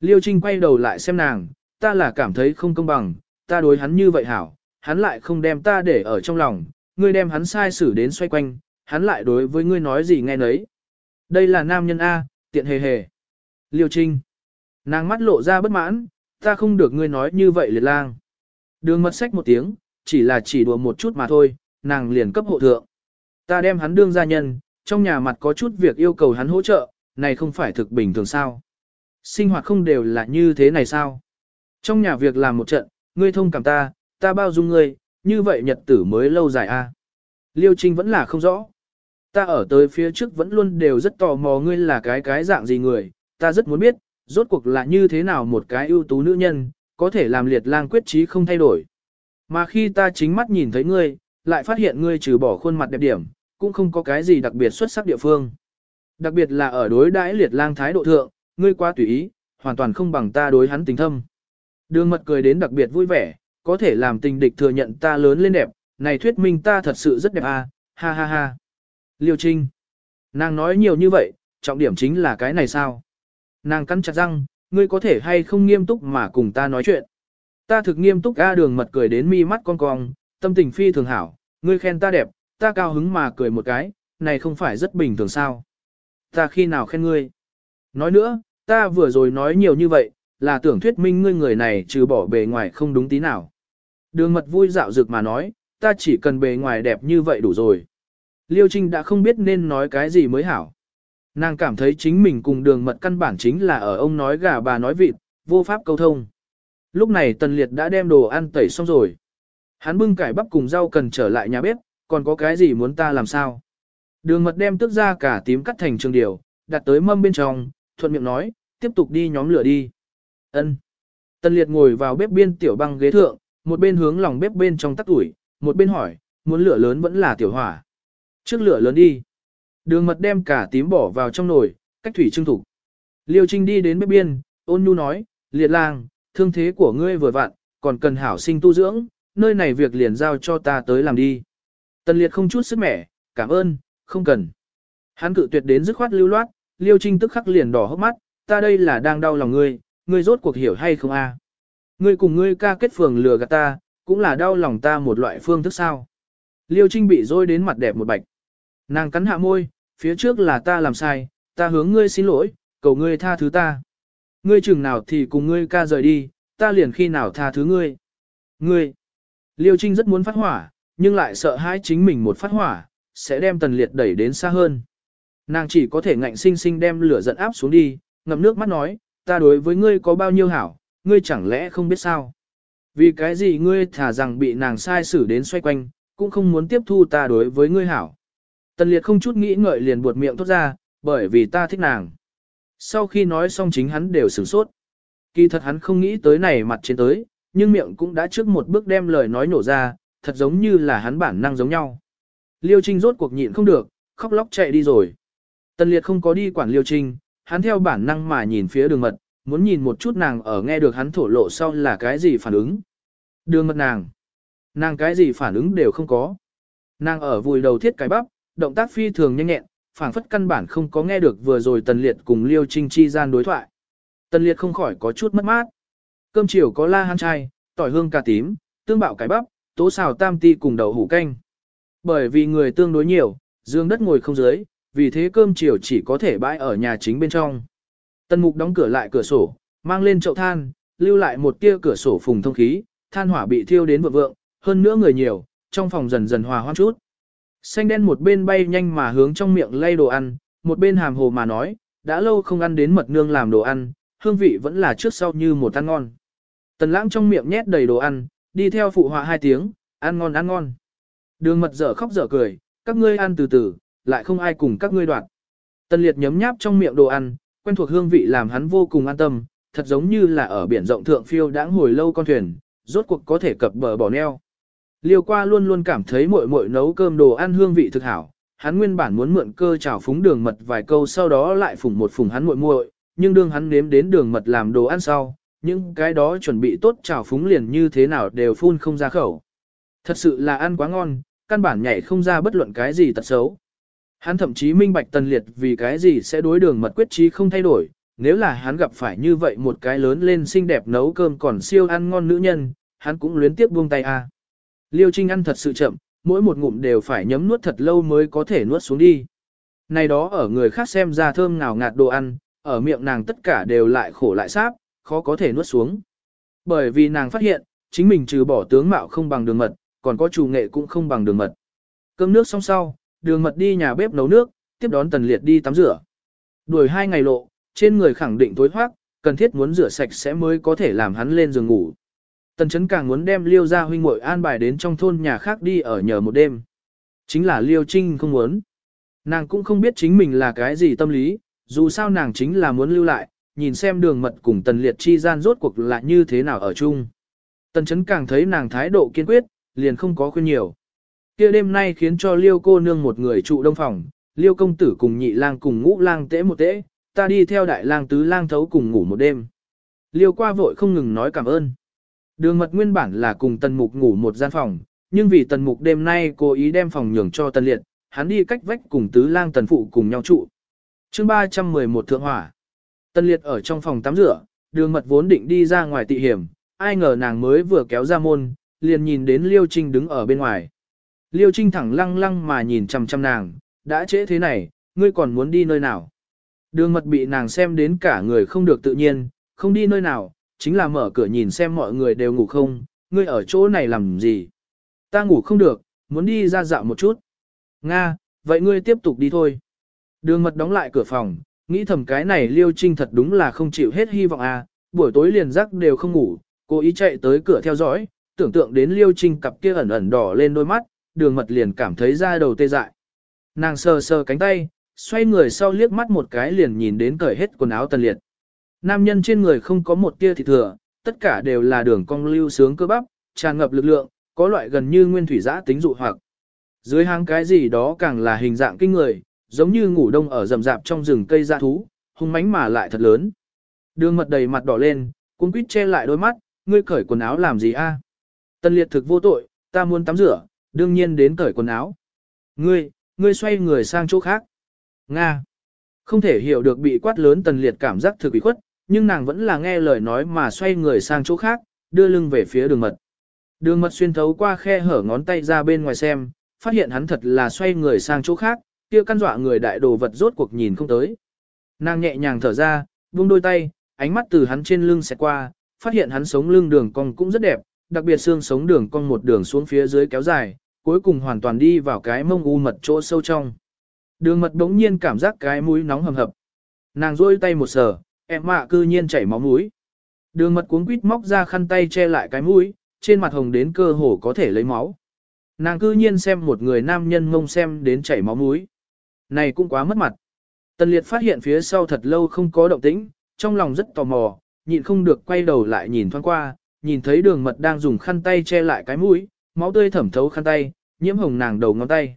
Speaker 1: Liêu Trinh quay đầu lại xem nàng, ta là cảm thấy không công bằng, ta đối hắn như vậy hảo, hắn lại không đem ta để ở trong lòng, ngươi đem hắn sai xử đến xoay quanh, hắn lại đối với ngươi nói gì nghe nấy. Đây là nam nhân A, tiện hề hề. Liêu Trinh. Nàng mắt lộ ra bất mãn, ta không được ngươi nói như vậy liệt lang. Đường mật sách một tiếng, chỉ là chỉ đùa một chút mà thôi, nàng liền cấp hộ thượng. Ta đem hắn đương gia nhân, trong nhà mặt có chút việc yêu cầu hắn hỗ trợ, này không phải thực bình thường sao. Sinh hoạt không đều là như thế này sao. Trong nhà việc làm một trận, ngươi thông cảm ta, ta bao dung ngươi, như vậy nhật tử mới lâu dài a. Liêu Trinh vẫn là không rõ. Ta ở tới phía trước vẫn luôn đều rất tò mò ngươi là cái cái dạng gì người, ta rất muốn biết, rốt cuộc là như thế nào một cái ưu tú nữ nhân, có thể làm liệt lang quyết trí không thay đổi. Mà khi ta chính mắt nhìn thấy ngươi, lại phát hiện ngươi trừ bỏ khuôn mặt đẹp điểm, cũng không có cái gì đặc biệt xuất sắc địa phương. Đặc biệt là ở đối đãi liệt lang thái độ thượng, ngươi quá tùy ý, hoàn toàn không bằng ta đối hắn tình thâm. Đường mật cười đến đặc biệt vui vẻ, có thể làm tình địch thừa nhận ta lớn lên đẹp, này thuyết minh ta thật sự rất đẹp à, ha ha ha. Liêu Trinh. Nàng nói nhiều như vậy, trọng điểm chính là cái này sao? Nàng cắn chặt răng, ngươi có thể hay không nghiêm túc mà cùng ta nói chuyện. Ta thực nghiêm túc A đường mật cười đến mi mắt con cong, tâm tình phi thường hảo, ngươi khen ta đẹp, ta cao hứng mà cười một cái, này không phải rất bình thường sao. Ta khi nào khen ngươi? Nói nữa, ta vừa rồi nói nhiều như vậy, là tưởng thuyết minh ngươi người này trừ bỏ bề ngoài không đúng tí nào. Đường mật vui dạo dực mà nói, ta chỉ cần bề ngoài đẹp như vậy đủ rồi. Liêu Trinh đã không biết nên nói cái gì mới hảo. Nàng cảm thấy chính mình cùng đường mật căn bản chính là ở ông nói gà bà nói vịt, vô pháp câu thông. Lúc này Tần Liệt đã đem đồ ăn tẩy xong rồi. Hắn bưng cải bắp cùng rau cần trở lại nhà bếp, còn có cái gì muốn ta làm sao? Đường mật đem tức ra cả tím cắt thành trường điều, đặt tới mâm bên trong, thuận miệng nói, tiếp tục đi nhóm lửa đi. Ân. Tần Liệt ngồi vào bếp biên tiểu băng ghế thượng, một bên hướng lòng bếp bên trong tắt ủi, một bên hỏi, muốn lửa lớn vẫn là tiểu hỏa. Trước lửa lớn đi. Đường mật đem cả tím bỏ vào trong nồi, cách thủy trưng thủ. Liêu Trinh đi đến bếp biên, ôn nhu nói, liệt lang, thương thế của ngươi vừa vặn, còn cần hảo sinh tu dưỡng, nơi này việc liền giao cho ta tới làm đi. Tần liệt không chút sức mẻ, cảm ơn, không cần. Hắn cự tuyệt đến dứt khoát lưu loát, Liêu Trinh tức khắc liền đỏ hốc mắt, ta đây là đang đau lòng ngươi, ngươi rốt cuộc hiểu hay không a? Ngươi cùng ngươi ca kết phường lừa gạt ta, cũng là đau lòng ta một loại phương thức sao. Liêu Trinh bị dôi đến mặt đẹp một bạch. Nàng cắn hạ môi, phía trước là ta làm sai, ta hướng ngươi xin lỗi, cầu ngươi tha thứ ta. Ngươi chừng nào thì cùng ngươi ca rời đi, ta liền khi nào tha thứ ngươi. Ngươi. Liêu Trinh rất muốn phát hỏa, nhưng lại sợ hãi chính mình một phát hỏa, sẽ đem tần liệt đẩy đến xa hơn. Nàng chỉ có thể ngạnh sinh sinh đem lửa giận áp xuống đi, ngậm nước mắt nói, ta đối với ngươi có bao nhiêu hảo, ngươi chẳng lẽ không biết sao. Vì cái gì ngươi thả rằng bị nàng sai xử đến xoay quanh, cũng không muốn tiếp thu ta đối với ngươi hảo. Tần liệt không chút nghĩ ngợi liền buột miệng thốt ra, bởi vì ta thích nàng. Sau khi nói xong chính hắn đều sửng sốt. Kỳ thật hắn không nghĩ tới này mặt trên tới, nhưng miệng cũng đã trước một bước đem lời nói nổ ra, thật giống như là hắn bản năng giống nhau. Liêu Trinh rốt cuộc nhịn không được, khóc lóc chạy đi rồi. Tần liệt không có đi quản Liêu Trinh, hắn theo bản năng mà nhìn phía đường mật, muốn nhìn một chút nàng ở nghe được hắn thổ lộ sau là cái gì phản ứng. Đường mật nàng. Nàng cái gì phản ứng đều không có. Nàng ở vùi đầu thiết cái bắp, động tác phi thường nhanh nhẹn, phảng phất căn bản không có nghe được vừa rồi Tần Liệt cùng Liêu Trinh chi gian đối thoại. Tần Liệt không khỏi có chút mất mát. Cơm chiều có la hán chai, tỏi hương cà tím, tương bạo cái bắp, tố xào tam ti cùng đậu hủ canh. Bởi vì người tương đối nhiều, dương đất ngồi không dưới, vì thế cơm chiều chỉ có thể bãi ở nhà chính bên trong. Tần Mục đóng cửa lại cửa sổ, mang lên chậu than, lưu lại một tia cửa sổ phùng thông khí, than hỏa bị thiêu đến vượng vượng, hơn nữa người nhiều, trong phòng dần dần hòa hoãn chút. Xanh đen một bên bay nhanh mà hướng trong miệng lay đồ ăn, một bên hàm hồ mà nói, đã lâu không ăn đến mật nương làm đồ ăn, hương vị vẫn là trước sau như một ăn ngon. Tần lãng trong miệng nhét đầy đồ ăn, đi theo phụ họa hai tiếng, ăn ngon ăn ngon. Đường mật dở khóc dở cười, các ngươi ăn từ từ, lại không ai cùng các ngươi đoạt. Tần liệt nhấm nháp trong miệng đồ ăn, quen thuộc hương vị làm hắn vô cùng an tâm, thật giống như là ở biển rộng thượng phiêu đã hồi lâu con thuyền, rốt cuộc có thể cập bờ bỏ neo. Liêu qua luôn luôn cảm thấy muội muội nấu cơm đồ ăn hương vị thực hảo, hắn nguyên bản muốn mượn cơ chào phúng đường mật vài câu sau đó lại phủng một phủng hắn muội muội, nhưng đương hắn nếm đến đường mật làm đồ ăn sau, những cái đó chuẩn bị tốt chào phúng liền như thế nào đều phun không ra khẩu. Thật sự là ăn quá ngon, căn bản nhảy không ra bất luận cái gì tật xấu. Hắn thậm chí minh bạch tần liệt vì cái gì sẽ đối đường mật quyết trí không thay đổi, nếu là hắn gặp phải như vậy một cái lớn lên xinh đẹp nấu cơm còn siêu ăn ngon nữ nhân, hắn cũng luyến tiếp buông tay a. Liêu Trinh ăn thật sự chậm, mỗi một ngụm đều phải nhấm nuốt thật lâu mới có thể nuốt xuống đi. Này đó ở người khác xem ra thơm ngào ngạt đồ ăn, ở miệng nàng tất cả đều lại khổ lại sáp, khó có thể nuốt xuống. Bởi vì nàng phát hiện, chính mình trừ bỏ tướng mạo không bằng đường mật, còn có chủ nghệ cũng không bằng đường mật. Cơm nước xong sau, đường mật đi nhà bếp nấu nước, tiếp đón tần liệt đi tắm rửa. Đuổi hai ngày lộ, trên người khẳng định tối hoác, cần thiết muốn rửa sạch sẽ mới có thể làm hắn lên giường ngủ. Tần chấn càng muốn đem liêu ra huynh muội an bài đến trong thôn nhà khác đi ở nhờ một đêm. Chính là liêu trinh không muốn. Nàng cũng không biết chính mình là cái gì tâm lý, dù sao nàng chính là muốn lưu lại, nhìn xem đường mật cùng tần liệt chi gian rốt cuộc là như thế nào ở chung. Tần chấn càng thấy nàng thái độ kiên quyết, liền không có khuyên nhiều. kia đêm nay khiến cho liêu cô nương một người trụ đông phòng, liêu công tử cùng nhị lang cùng ngũ lang tễ một tễ, ta đi theo đại lang tứ lang thấu cùng ngủ một đêm. Liêu qua vội không ngừng nói cảm ơn. Đường mật nguyên bản là cùng tần mục ngủ một gian phòng, nhưng vì tần mục đêm nay cố ý đem phòng nhường cho tần liệt, hắn đi cách vách cùng tứ lang tần phụ cùng nhau trụ. chương 311 thượng hỏa. Tần liệt ở trong phòng tắm rửa, đường mật vốn định đi ra ngoài tị hiểm, ai ngờ nàng mới vừa kéo ra môn, liền nhìn đến Liêu Trinh đứng ở bên ngoài. Liêu Trinh thẳng lăng lăng mà nhìn chằm chằm nàng, đã trễ thế này, ngươi còn muốn đi nơi nào? Đường mật bị nàng xem đến cả người không được tự nhiên, không đi nơi nào, chính là mở cửa nhìn xem mọi người đều ngủ không, ngươi ở chỗ này làm gì? Ta ngủ không được, muốn đi ra dạo một chút. Nga, vậy ngươi tiếp tục đi thôi. Đường mật đóng lại cửa phòng, nghĩ thầm cái này liêu trinh thật đúng là không chịu hết hy vọng à, buổi tối liền giấc đều không ngủ, cố ý chạy tới cửa theo dõi, tưởng tượng đến liêu trinh cặp kia ẩn ẩn đỏ lên đôi mắt, đường mật liền cảm thấy da đầu tê dại. Nàng sờ sờ cánh tay, xoay người sau liếc mắt một cái liền nhìn đến cởi hết quần áo tần liệt. Nam nhân trên người không có một tia thịt thừa, tất cả đều là đường cong lưu sướng cơ bắp, tràn ngập lực lượng, có loại gần như nguyên thủy giã tính dụ hoặc. Dưới hang cái gì đó càng là hình dạng kinh người, giống như ngủ đông ở rậm rạp trong rừng cây dã thú, hung mãnh mà lại thật lớn. Đường mật đầy mặt đỏ lên, cuống quýt che lại đôi mắt, ngươi cởi quần áo làm gì a? Tân liệt thực vô tội, ta muốn tắm rửa, đương nhiên đến cởi quần áo. Ngươi, ngươi xoay người sang chỗ khác. Nga. Không thể hiểu được bị quát lớn tần liệt cảm giác thực bị khuất, nhưng nàng vẫn là nghe lời nói mà xoay người sang chỗ khác, đưa lưng về phía đường mật. Đường mật xuyên thấu qua khe hở ngón tay ra bên ngoài xem, phát hiện hắn thật là xoay người sang chỗ khác, kia căn dọa người đại đồ vật rốt cuộc nhìn không tới. Nàng nhẹ nhàng thở ra, buông đôi tay, ánh mắt từ hắn trên lưng sẽ qua, phát hiện hắn sống lưng đường cong cũng rất đẹp, đặc biệt xương sống đường cong một đường xuống phía dưới kéo dài, cuối cùng hoàn toàn đi vào cái mông u mật chỗ sâu trong. Đường mật đống nhiên cảm giác cái mũi nóng hầm hập. Nàng rôi tay một sờ, em mạ cư nhiên chảy máu mũi. Đường mật cuống quýt móc ra khăn tay che lại cái mũi, trên mặt hồng đến cơ hồ có thể lấy máu. Nàng cư nhiên xem một người nam nhân ngông xem đến chảy máu mũi. Này cũng quá mất mặt. Tần liệt phát hiện phía sau thật lâu không có động tĩnh, trong lòng rất tò mò, nhịn không được quay đầu lại nhìn thoáng qua, nhìn thấy đường mật đang dùng khăn tay che lại cái mũi, máu tươi thẩm thấu khăn tay, nhiễm hồng nàng đầu ngón tay.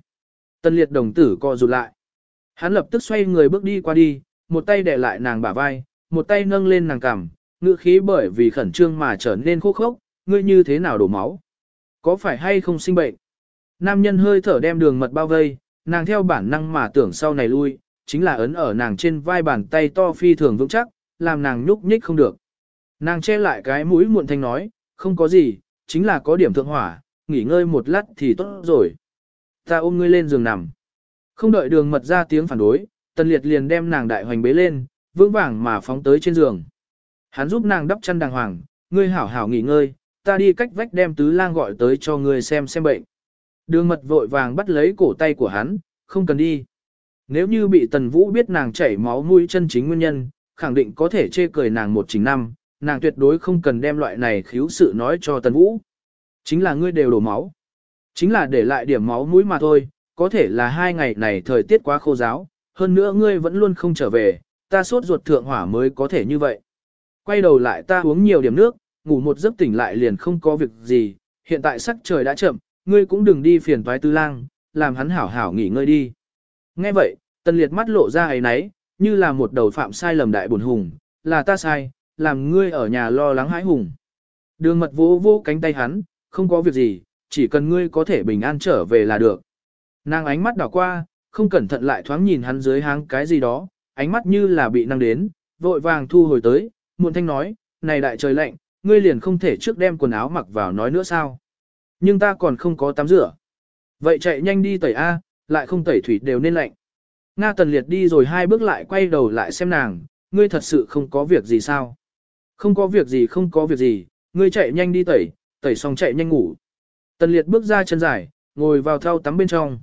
Speaker 1: Tần liệt đồng tử co rụt lại. Hắn lập tức xoay người bước đi qua đi, một tay để lại nàng bả vai, một tay nâng lên nàng cằm, ngữ khí bởi vì khẩn trương mà trở nên khô khốc, ngươi như thế nào đổ máu? Có phải hay không sinh bệnh? Nam nhân hơi thở đem đường mật bao vây, nàng theo bản năng mà tưởng sau này lui, chính là ấn ở nàng trên vai bàn tay to phi thường vững chắc, làm nàng nhúc nhích không được. Nàng che lại cái mũi muộn thanh nói, không có gì, chính là có điểm thượng hỏa, nghỉ ngơi một lát thì tốt rồi. Ta ôm ngươi lên giường nằm. Không đợi đường mật ra tiếng phản đối, tần liệt liền đem nàng đại hoành bế lên, vững vàng mà phóng tới trên giường. Hắn giúp nàng đắp chăn đàng hoàng, ngươi hảo hảo nghỉ ngơi, ta đi cách vách đem tứ lang gọi tới cho ngươi xem xem bệnh. Đường mật vội vàng bắt lấy cổ tay của hắn, không cần đi. Nếu như bị tần vũ biết nàng chảy máu mũi chân chính nguyên nhân, khẳng định có thể chê cười nàng một chính năm, nàng tuyệt đối không cần đem loại này khiếu sự nói cho tần vũ. Chính là ngươi đều đổ máu. Chính là để lại điểm máu mũi mà thôi, có thể là hai ngày này thời tiết quá khô giáo, hơn nữa ngươi vẫn luôn không trở về, ta sốt ruột thượng hỏa mới có thể như vậy. Quay đầu lại ta uống nhiều điểm nước, ngủ một giấc tỉnh lại liền không có việc gì, hiện tại sắc trời đã chậm, ngươi cũng đừng đi phiền toái tư lang, làm hắn hảo hảo nghỉ ngơi đi. Nghe vậy, tần liệt mắt lộ ra ấy náy, như là một đầu phạm sai lầm đại buồn hùng, là ta sai, làm ngươi ở nhà lo lắng hãi hùng. Đường mật vô vô cánh tay hắn, không có việc gì, chỉ cần ngươi có thể bình an trở về là được. Nàng ánh mắt đảo qua, không cẩn thận lại thoáng nhìn hắn dưới háng cái gì đó, ánh mắt như là bị năng đến, vội vàng thu hồi tới, muộn thanh nói, này đại trời lạnh, ngươi liền không thể trước đem quần áo mặc vào nói nữa sao. Nhưng ta còn không có tắm rửa. Vậy chạy nhanh đi tẩy A, lại không tẩy thủy đều nên lạnh. Nga tần liệt đi rồi hai bước lại quay đầu lại xem nàng, ngươi thật sự không có việc gì sao? Không có việc gì không có việc gì, ngươi chạy nhanh đi tẩy, tẩy xong chạy nhanh ngủ. Tần liệt bước ra chân dài, ngồi vào thau tắm bên trong.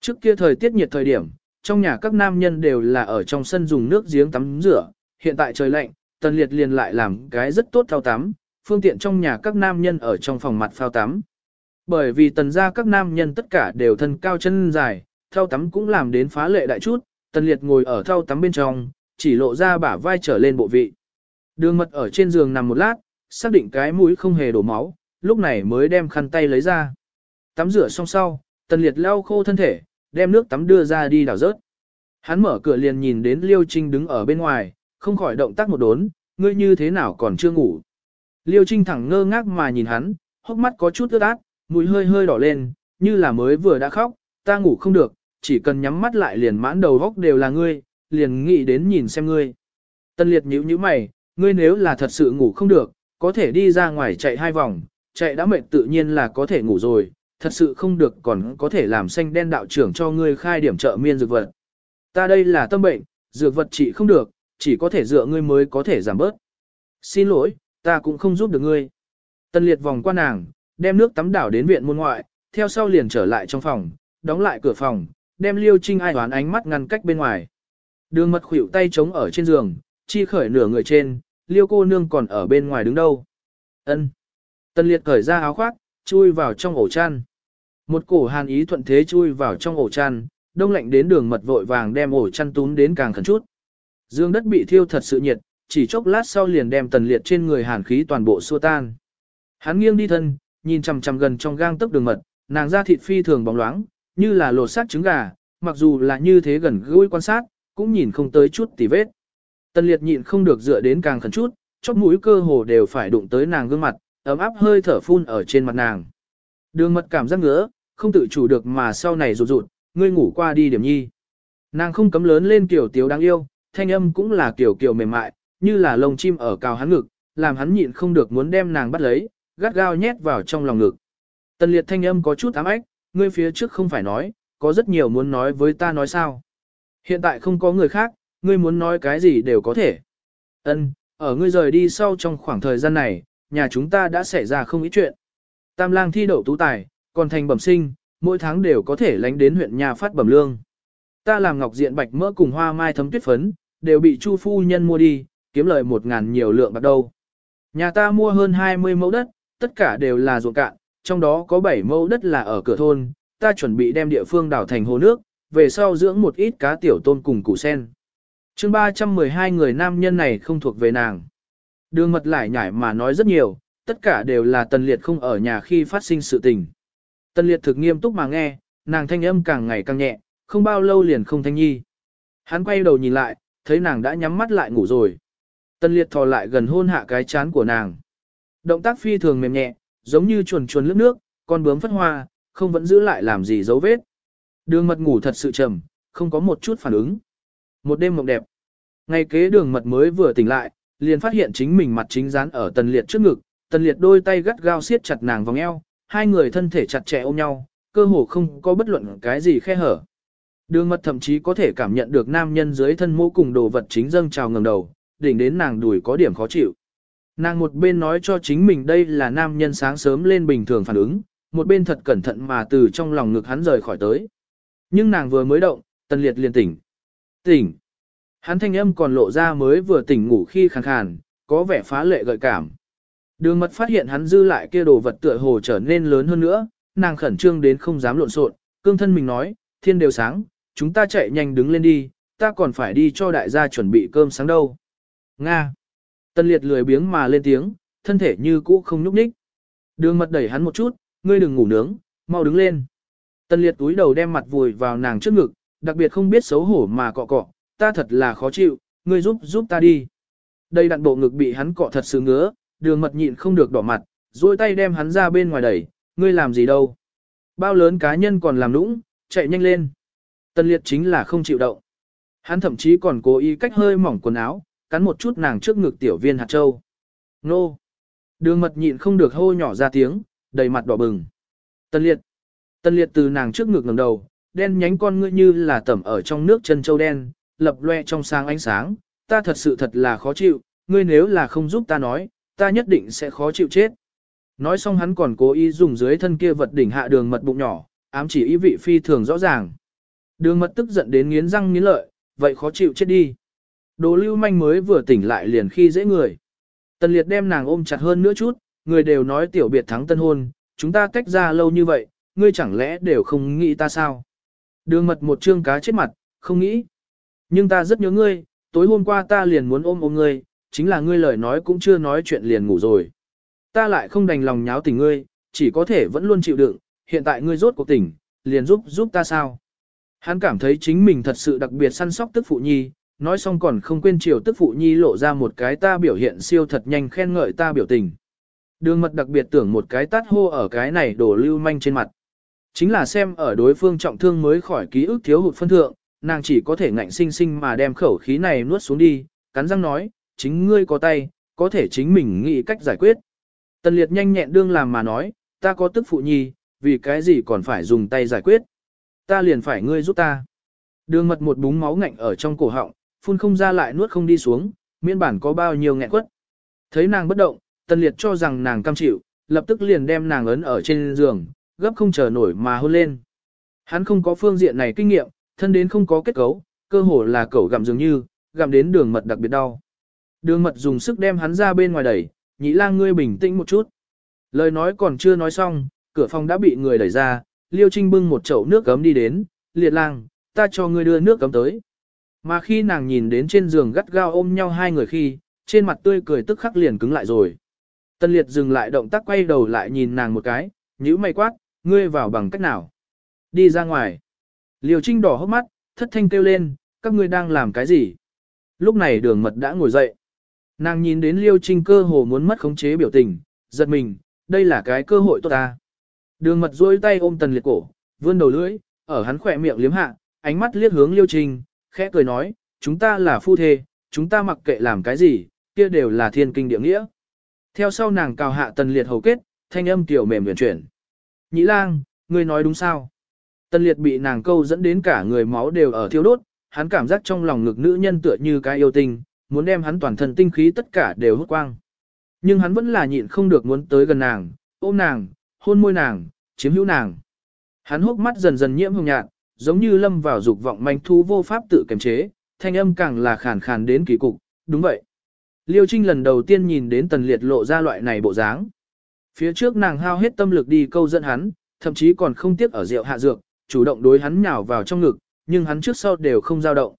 Speaker 1: Trước kia thời tiết nhiệt thời điểm, trong nhà các nam nhân đều là ở trong sân dùng nước giếng tắm rửa, hiện tại trời lạnh, tần liệt liền lại làm cái rất tốt thao tắm, phương tiện trong nhà các nam nhân ở trong phòng mặt phao tắm. Bởi vì tần gia các nam nhân tất cả đều thân cao chân dài, thao tắm cũng làm đến phá lệ đại chút, tần liệt ngồi ở thao tắm bên trong, chỉ lộ ra bả vai trở lên bộ vị. Đường mật ở trên giường nằm một lát, xác định cái mũi không hề đổ máu, lúc này mới đem khăn tay lấy ra. Tắm rửa xong sau, tần liệt lau khô thân thể, đem nước tắm đưa ra đi đảo rớt. Hắn mở cửa liền nhìn đến Liêu Trinh đứng ở bên ngoài, không khỏi động tác một đốn, ngươi như thế nào còn chưa ngủ. Liêu Trinh thẳng ngơ ngác mà nhìn hắn, hốc mắt có chút ướt át, mũi hơi hơi đỏ lên, như là mới vừa đã khóc, ta ngủ không được, chỉ cần nhắm mắt lại liền mãn đầu góc đều là ngươi, liền nghĩ đến nhìn xem ngươi. Tân liệt nhíu nhíu mày, ngươi nếu là thật sự ngủ không được, có thể đi ra ngoài chạy hai vòng, chạy đã mệt tự nhiên là có thể ngủ rồi, thật sự không được còn có thể làm xanh đen đạo trưởng cho ngươi khai điểm trợ miên dược vật. Ta đây là tâm bệnh, dược vật trị không được, chỉ có thể dựa ngươi mới có thể giảm bớt. Xin lỗi, ta cũng không giúp được ngươi. Tân liệt vòng qua nàng, đem nước tắm đảo đến viện môn ngoại, theo sau liền trở lại trong phòng, đóng lại cửa phòng, đem liêu trinh ai đoán ánh mắt ngăn cách bên ngoài. Đường mật khuỷu tay trống ở trên giường, chi khởi nửa người trên, liêu cô nương còn ở bên ngoài đứng đâu. ân Tân liệt cởi ra áo khoác, chui vào trong ổ chăn. Một cổ hàn ý thuận thế chui vào trong ổ chăn, đông lạnh đến đường mật vội vàng đem ổ chăn túm đến càng khẩn chút. Dương đất bị thiêu thật sự nhiệt, chỉ chốc lát sau liền đem tần liệt trên người hàn khí toàn bộ xua tan. Hắn nghiêng đi thân, nhìn chằm chằm gần trong gang tấc đường mật, nàng da thịt phi thường bóng loáng, như là lột xác trứng gà, mặc dù là như thế gần gũi quan sát, cũng nhìn không tới chút tì vết. Tần liệt nhịn không được dựa đến càng khẩn chút, chóp mũi cơ hồ đều phải đụng tới nàng gương mặt, ấm áp hơi thở phun ở trên mặt nàng. Đường mật cảm giác ngứa, không tự chủ được mà sau này rụt rụt, ngươi ngủ qua đi điểm nhi. Nàng không cấm lớn lên kiểu tiếu đáng yêu, thanh âm cũng là kiểu kiểu mềm mại, như là lông chim ở cao hắn ngực, làm hắn nhịn không được muốn đem nàng bắt lấy, gắt gao nhét vào trong lòng ngực. Tần liệt thanh âm có chút ám ách, ngươi phía trước không phải nói, có rất nhiều muốn nói với ta nói sao. Hiện tại không có người khác, ngươi muốn nói cái gì đều có thể. Ân, ở ngươi rời đi sau trong khoảng thời gian này, nhà chúng ta đã xảy ra không ít chuyện. Tam lang thi đậu tú tài, còn thành bẩm sinh, mỗi tháng đều có thể lánh đến huyện nhà phát bẩm lương. Ta làm ngọc diện bạch mỡ cùng hoa mai thấm tuyết phấn, đều bị chu phu nhân mua đi, kiếm lời một ngàn nhiều lượng bạc đâu. Nhà ta mua hơn 20 mẫu đất, tất cả đều là ruộng cạn, trong đó có 7 mẫu đất là ở cửa thôn, ta chuẩn bị đem địa phương đảo thành hồ nước, về sau dưỡng một ít cá tiểu tôm cùng củ sen. chương 312 người nam nhân này không thuộc về nàng. Đường mật lại nhải mà nói rất nhiều, tất cả đều là tần liệt không ở nhà khi phát sinh sự tình. Tân liệt thực nghiêm túc mà nghe, nàng thanh âm càng ngày càng nhẹ, không bao lâu liền không thanh nhi. Hắn quay đầu nhìn lại, thấy nàng đã nhắm mắt lại ngủ rồi. Tân liệt thò lại gần hôn hạ cái chán của nàng. Động tác phi thường mềm nhẹ, giống như chuồn chuồn lướt nước, con bướm phất hoa, không vẫn giữ lại làm gì dấu vết. Đường mật ngủ thật sự trầm, không có một chút phản ứng. Một đêm mộng đẹp. Ngày kế đường mật mới vừa tỉnh lại, liền phát hiện chính mình mặt chính dán ở tần liệt trước ngực, tần liệt đôi tay gắt gao siết chặt nàng vòng eo, hai người thân thể chặt chẽ ôm nhau, cơ hồ không có bất luận cái gì khe hở. Đường mật thậm chí có thể cảm nhận được nam nhân dưới thân mũ cùng đồ vật chính dâng trào ngầm đầu, đỉnh đến nàng đùi có điểm khó chịu. Nàng một bên nói cho chính mình đây là nam nhân sáng sớm lên bình thường phản ứng, một bên thật cẩn thận mà từ trong lòng ngực hắn rời khỏi tới. Nhưng nàng vừa mới động, tần liệt liền tỉnh. Tỉnh. Hắn thanh âm còn lộ ra mới vừa tỉnh ngủ khi khàn khàn, có vẻ phá lệ gợi cảm. Đường mật phát hiện hắn dư lại kia đồ vật tựa hồ trở nên lớn hơn nữa, nàng khẩn trương đến không dám lộn xộn, cương thân mình nói, thiên đều sáng, chúng ta chạy nhanh đứng lên đi, ta còn phải đi cho đại gia chuẩn bị cơm sáng đâu. Nga. Tân liệt lười biếng mà lên tiếng, thân thể như cũ không nhúc nhích. Đường mật đẩy hắn một chút, ngươi đừng ngủ nướng, mau đứng lên. Tần liệt túi đầu đem mặt vùi vào nàng trước ngực, đặc biệt không biết xấu hổ mà cọ cọ, ta thật là khó chịu, ngươi giúp giúp ta đi. Đây đặn bộ ngực bị hắn cọ thật sự ngứa, đường mật nhịn không được đỏ mặt, duỗi tay đem hắn ra bên ngoài đẩy, ngươi làm gì đâu. Bao lớn cá nhân còn làm nũng, chạy nhanh lên. Tần liệt chính là không chịu động. Hắn thậm chí còn cố ý cách hơi mỏng quần áo, cắn một chút nàng trước ngực tiểu viên hạt châu. Nô! Đường mật nhịn không được hô nhỏ ra tiếng, đầy mặt đỏ bừng. Tần liệt! Tần liệt từ nàng trước ngực ngẩng đầu, đen nhánh con ngươi như là tẩm ở trong nước chân châu đen, lập loe trong sáng ánh sáng. Ta thật sự thật là khó chịu, ngươi nếu là không giúp ta nói, ta nhất định sẽ khó chịu chết. Nói xong hắn còn cố ý dùng dưới thân kia vật đỉnh hạ đường mật bụng nhỏ, ám chỉ ý vị phi thường rõ ràng. Đường mật tức giận đến nghiến răng nghiến lợi, vậy khó chịu chết đi. Đồ lưu manh mới vừa tỉnh lại liền khi dễ người. Tần liệt đem nàng ôm chặt hơn nữa chút, người đều nói tiểu biệt thắng tân hôn, chúng ta tách ra lâu như vậy, ngươi chẳng lẽ đều không nghĩ ta sao? Đường mật một trương cá chết mặt, không nghĩ. Nhưng ta rất nhớ ngươi, tối hôm qua ta liền muốn ôm ôm ngươi, chính là ngươi lời nói cũng chưa nói chuyện liền ngủ rồi. Ta lại không đành lòng nháo tình ngươi, chỉ có thể vẫn luôn chịu đựng, hiện tại ngươi rốt cuộc tỉnh, liền giúp giúp ta sao? Hắn cảm thấy chính mình thật sự đặc biệt săn sóc tức phụ nhi, nói xong còn không quên chiều tức phụ nhi lộ ra một cái ta biểu hiện siêu thật nhanh khen ngợi ta biểu tình. Đường mật đặc biệt tưởng một cái tát hô ở cái này đổ lưu manh trên mặt. Chính là xem ở đối phương trọng thương mới khỏi ký ức thiếu hụt phân thượng, nàng chỉ có thể ngạnh sinh sinh mà đem khẩu khí này nuốt xuống đi, cắn răng nói, chính ngươi có tay, có thể chính mình nghĩ cách giải quyết. Tần liệt nhanh nhẹn đương làm mà nói, ta có tức phụ nhi, vì cái gì còn phải dùng tay giải quyết. Ta liền phải ngươi giúp ta. Đường mật một búng máu ngạnh ở trong cổ họng, phun không ra lại nuốt không đi xuống, miễn bản có bao nhiêu nghẹn quất. Thấy nàng bất động, tần liệt cho rằng nàng cam chịu, lập tức liền đem nàng ấn ở trên giường, gấp không chờ nổi mà hôn lên. Hắn không có phương diện này kinh nghiệm, thân đến không có kết cấu, cơ hồ là cẩu gặm dường như, gặm đến đường mật đặc biệt đau. Đường mật dùng sức đem hắn ra bên ngoài đẩy, nhị lang ngươi bình tĩnh một chút. Lời nói còn chưa nói xong, cửa phòng đã bị người đẩy ra, Liêu Trinh bưng một chậu nước cấm đi đến, liệt lang, ta cho ngươi đưa nước cấm tới. Mà khi nàng nhìn đến trên giường gắt gao ôm nhau hai người khi, trên mặt tươi cười tức khắc liền cứng lại rồi. Tân liệt dừng lại động tác quay đầu lại nhìn nàng một cái, nhíu mày quát, ngươi vào bằng cách nào? Đi ra ngoài. Liêu Trinh đỏ hốc mắt, thất thanh kêu lên, các ngươi đang làm cái gì? Lúc này đường mật đã ngồi dậy. Nàng nhìn đến Liêu Trinh cơ hồ muốn mất khống chế biểu tình, giật mình, đây là cái cơ hội tốt ta. Đường mật duỗi tay ôm tần liệt cổ, vươn đầu lưỡi, ở hắn khỏe miệng liếm hạ, ánh mắt liếc hướng Liêu Trinh, khẽ cười nói, chúng ta là phu thê, chúng ta mặc kệ làm cái gì, kia đều là thiên kinh địa nghĩa. Theo sau nàng cào hạ tần liệt hầu kết, thanh âm tiểu mềm huyền chuyển. Nhĩ lang, ngươi nói đúng sao? Tần liệt bị nàng câu dẫn đến cả người máu đều ở thiêu đốt, hắn cảm giác trong lòng ngực nữ nhân tựa như cái yêu tình, muốn đem hắn toàn thân tinh khí tất cả đều hút quang. Nhưng hắn vẫn là nhịn không được muốn tới gần nàng, ôm nàng, hôn môi nàng, chiếm hữu nàng. Hắn hốc mắt dần dần nhiễm hồng nhạt, giống như lâm vào dục vọng manh thú vô pháp tự kiềm chế, thanh âm càng là khàn khàn đến kỳ cục, đúng vậy. Liêu Trinh lần đầu tiên nhìn đến tần liệt lộ ra loại này bộ dáng. Phía trước nàng hao hết tâm lực đi câu dẫn hắn, thậm chí còn không tiếc ở rượu hạ dược, chủ động đối hắn nhào vào trong ngực, nhưng hắn trước sau đều không dao động.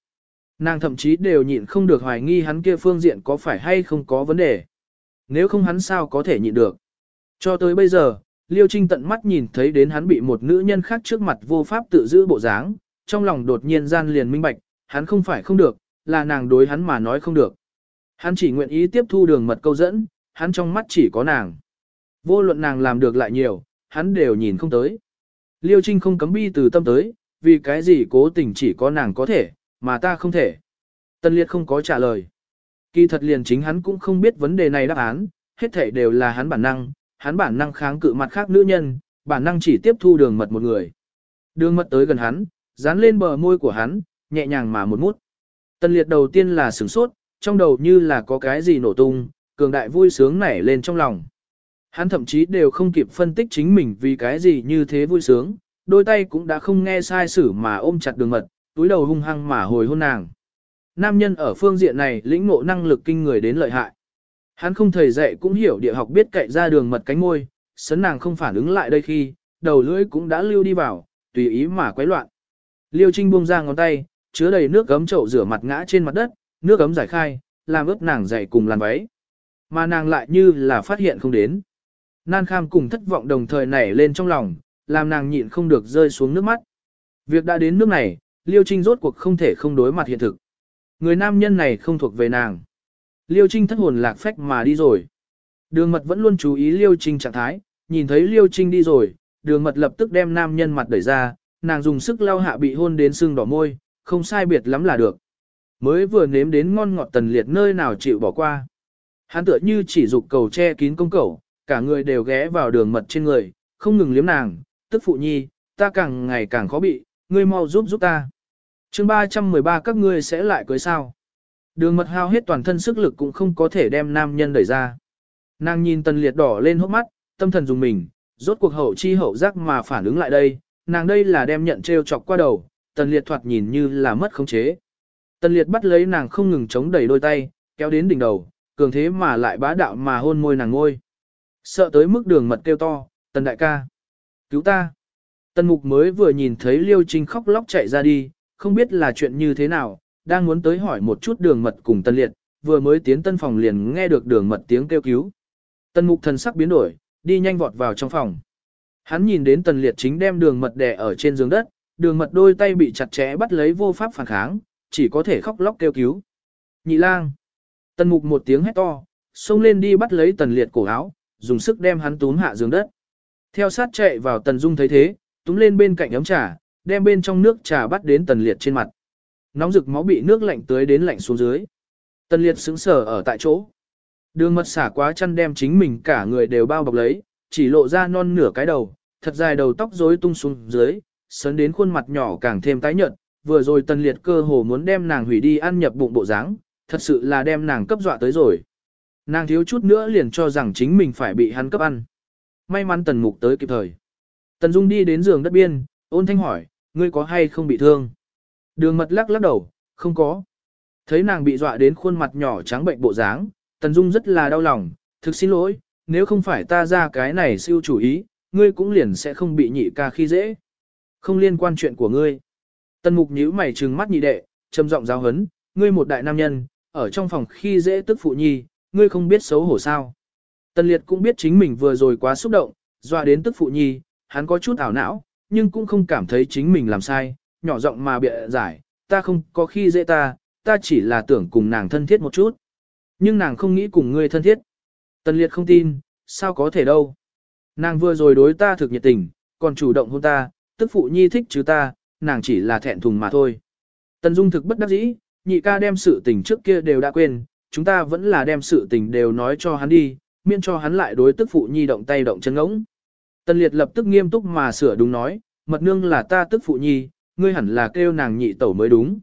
Speaker 1: Nàng thậm chí đều nhịn không được hoài nghi hắn kia phương diện có phải hay không có vấn đề. Nếu không hắn sao có thể nhịn được. Cho tới bây giờ, Liêu Trinh tận mắt nhìn thấy đến hắn bị một nữ nhân khác trước mặt vô pháp tự giữ bộ dáng, trong lòng đột nhiên gian liền minh bạch, hắn không phải không được, là nàng đối hắn mà nói không được. Hắn chỉ nguyện ý tiếp thu đường mật câu dẫn, hắn trong mắt chỉ có nàng. Vô luận nàng làm được lại nhiều, hắn đều nhìn không tới. Liêu Trinh không cấm bi từ tâm tới, vì cái gì cố tình chỉ có nàng có thể, mà ta không thể. Tân Liệt không có trả lời. Kỳ thật liền chính hắn cũng không biết vấn đề này đáp án, hết thảy đều là hắn bản năng, hắn bản năng kháng cự mặt khác nữ nhân, bản năng chỉ tiếp thu đường mật một người. Đường mật tới gần hắn, dán lên bờ môi của hắn, nhẹ nhàng mà một mút. Tân liệt đầu tiên là sửng sốt, trong đầu như là có cái gì nổ tung, cường đại vui sướng nảy lên trong lòng. Hắn thậm chí đều không kịp phân tích chính mình vì cái gì như thế vui sướng, đôi tay cũng đã không nghe sai sử mà ôm chặt đường mật, túi đầu hung hăng mà hồi hôn nàng. Nam nhân ở phương diện này lĩnh ngộ năng lực kinh người đến lợi hại. Hắn không thầy dạy cũng hiểu địa học biết cậy ra đường mật cánh môi, sấn nàng không phản ứng lại đây khi, đầu lưỡi cũng đã lưu đi vào, tùy ý mà quấy loạn. Liêu Trinh buông ra ngón tay, chứa đầy nước gấm chậu rửa mặt ngã trên mặt đất, nước gấm giải khai, làm ướt nàng dậy cùng làn váy. Mà nàng lại như là phát hiện không đến. Nan kham cùng thất vọng đồng thời nảy lên trong lòng, làm nàng nhịn không được rơi xuống nước mắt. Việc đã đến nước này, Liêu Trinh rốt cuộc không thể không đối mặt hiện thực. Người nam nhân này không thuộc về nàng. Liêu Trinh thất hồn lạc phách mà đi rồi. Đường mật vẫn luôn chú ý Liêu Trinh trạng thái, nhìn thấy Liêu Trinh đi rồi, đường mật lập tức đem nam nhân mặt đẩy ra, nàng dùng sức lau hạ bị hôn đến sưng đỏ môi, không sai biệt lắm là được. Mới vừa nếm đến ngon ngọt tần liệt nơi nào chịu bỏ qua. Hắn tựa như chỉ dục cầu che kín công cầu, cả người đều ghé vào đường mật trên người, không ngừng liếm nàng, tức phụ nhi, ta càng ngày càng khó bị, ngươi mau giúp giúp ta. chương 313 các ngươi sẽ lại cưới sao. Đường mật hao hết toàn thân sức lực cũng không có thể đem nam nhân đẩy ra. Nàng nhìn tần liệt đỏ lên hốc mắt, tâm thần dùng mình, rốt cuộc hậu chi hậu giác mà phản ứng lại đây, nàng đây là đem nhận treo chọc qua đầu, tần liệt thoạt nhìn như là mất khống chế. Tần liệt bắt lấy nàng không ngừng chống đẩy đôi tay, kéo đến đỉnh đầu, cường thế mà lại bá đạo mà hôn môi nàng ngôi. Sợ tới mức đường mật kêu to, tần đại ca. Cứu ta. Tần mục mới vừa nhìn thấy liêu trinh khóc lóc chạy ra đi, không biết là chuyện như thế nào, đang muốn tới hỏi một chút đường mật cùng tần liệt, vừa mới tiến tân phòng liền nghe được đường mật tiếng kêu cứu. Tần mục thần sắc biến đổi, đi nhanh vọt vào trong phòng. Hắn nhìn đến tần liệt chính đem đường mật đè ở trên giường đất, đường mật đôi tay bị chặt chẽ bắt lấy vô pháp phản kháng, chỉ có thể khóc lóc kêu cứu. Nhị lang. Tần mục một tiếng hét to, xông lên đi bắt lấy tần liệt cổ áo, dùng sức đem hắn túm hạ giường đất. Theo sát chạy vào tần dung thấy thế, túm lên bên cạnh ấm trà, đem bên trong nước trà bắt đến tần liệt trên mặt. Nóng rực máu bị nước lạnh tưới đến lạnh xuống dưới. Tần liệt sững sờ ở tại chỗ. Đường mật xả quá chăn đem chính mình cả người đều bao bọc lấy, chỉ lộ ra non nửa cái đầu, thật dài đầu tóc rối tung xuống dưới, sấn đến khuôn mặt nhỏ càng thêm tái nhợt, vừa rồi tần liệt cơ hồ muốn đem nàng hủy đi ăn nhập bụng bộ dáng, thật sự là đem nàng cấp dọa tới rồi. Nàng thiếu chút nữa liền cho rằng chính mình phải bị hắn cấp ăn. May mắn tần mục tới kịp thời. Tần Dung đi đến giường đất biên, ôn thanh hỏi, ngươi có hay không bị thương? Đường mật lắc lắc đầu, không có. Thấy nàng bị dọa đến khuôn mặt nhỏ trắng bệnh bộ dáng, Tần Dung rất là đau lòng, thực xin lỗi, nếu không phải ta ra cái này siêu chủ ý, ngươi cũng liền sẽ không bị nhị ca khi dễ. Không liên quan chuyện của ngươi. Tần Mục nhíu mày trừng mắt nhị đệ, trầm giọng giáo hấn, ngươi một đại nam nhân, ở trong phòng khi dễ tức phụ nhi, ngươi không biết xấu hổ sao. Tần Liệt cũng biết chính mình vừa rồi quá xúc động, dọa đến tức phụ nhi, hắn có chút ảo não, nhưng cũng không cảm thấy chính mình làm sai, nhỏ giọng mà bịa giải, ta không có khi dễ ta, ta chỉ là tưởng cùng nàng thân thiết một chút. Nhưng nàng không nghĩ cùng ngươi thân thiết. Tần liệt không tin, sao có thể đâu. Nàng vừa rồi đối ta thực nhiệt tình, còn chủ động hôn ta, tức phụ nhi thích chứ ta, nàng chỉ là thẹn thùng mà thôi. Tần dung thực bất đắc dĩ, nhị ca đem sự tình trước kia đều đã quên, chúng ta vẫn là đem sự tình đều nói cho hắn đi, miễn cho hắn lại đối tức phụ nhi động tay động chân ngỗng. Tần liệt lập tức nghiêm túc mà sửa đúng nói, mật nương là ta tức phụ nhi, ngươi hẳn là kêu nàng nhị tẩu mới đúng.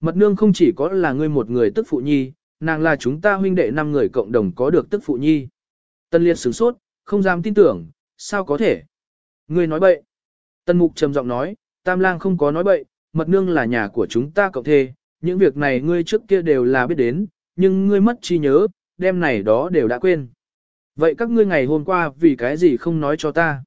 Speaker 1: Mật nương không chỉ có là ngươi một người tức phụ nhi, nàng là chúng ta huynh đệ năm người cộng đồng có được tức phụ nhi. Tân liệt sửng sốt, không dám tin tưởng, sao có thể? Ngươi nói bậy. Tân mục trầm giọng nói, tam lang không có nói bậy, mật nương là nhà của chúng ta cộng thê, những việc này ngươi trước kia đều là biết đến, nhưng ngươi mất chi nhớ, đêm này đó đều đã quên. Vậy các ngươi ngày hôm qua vì cái gì không nói cho ta?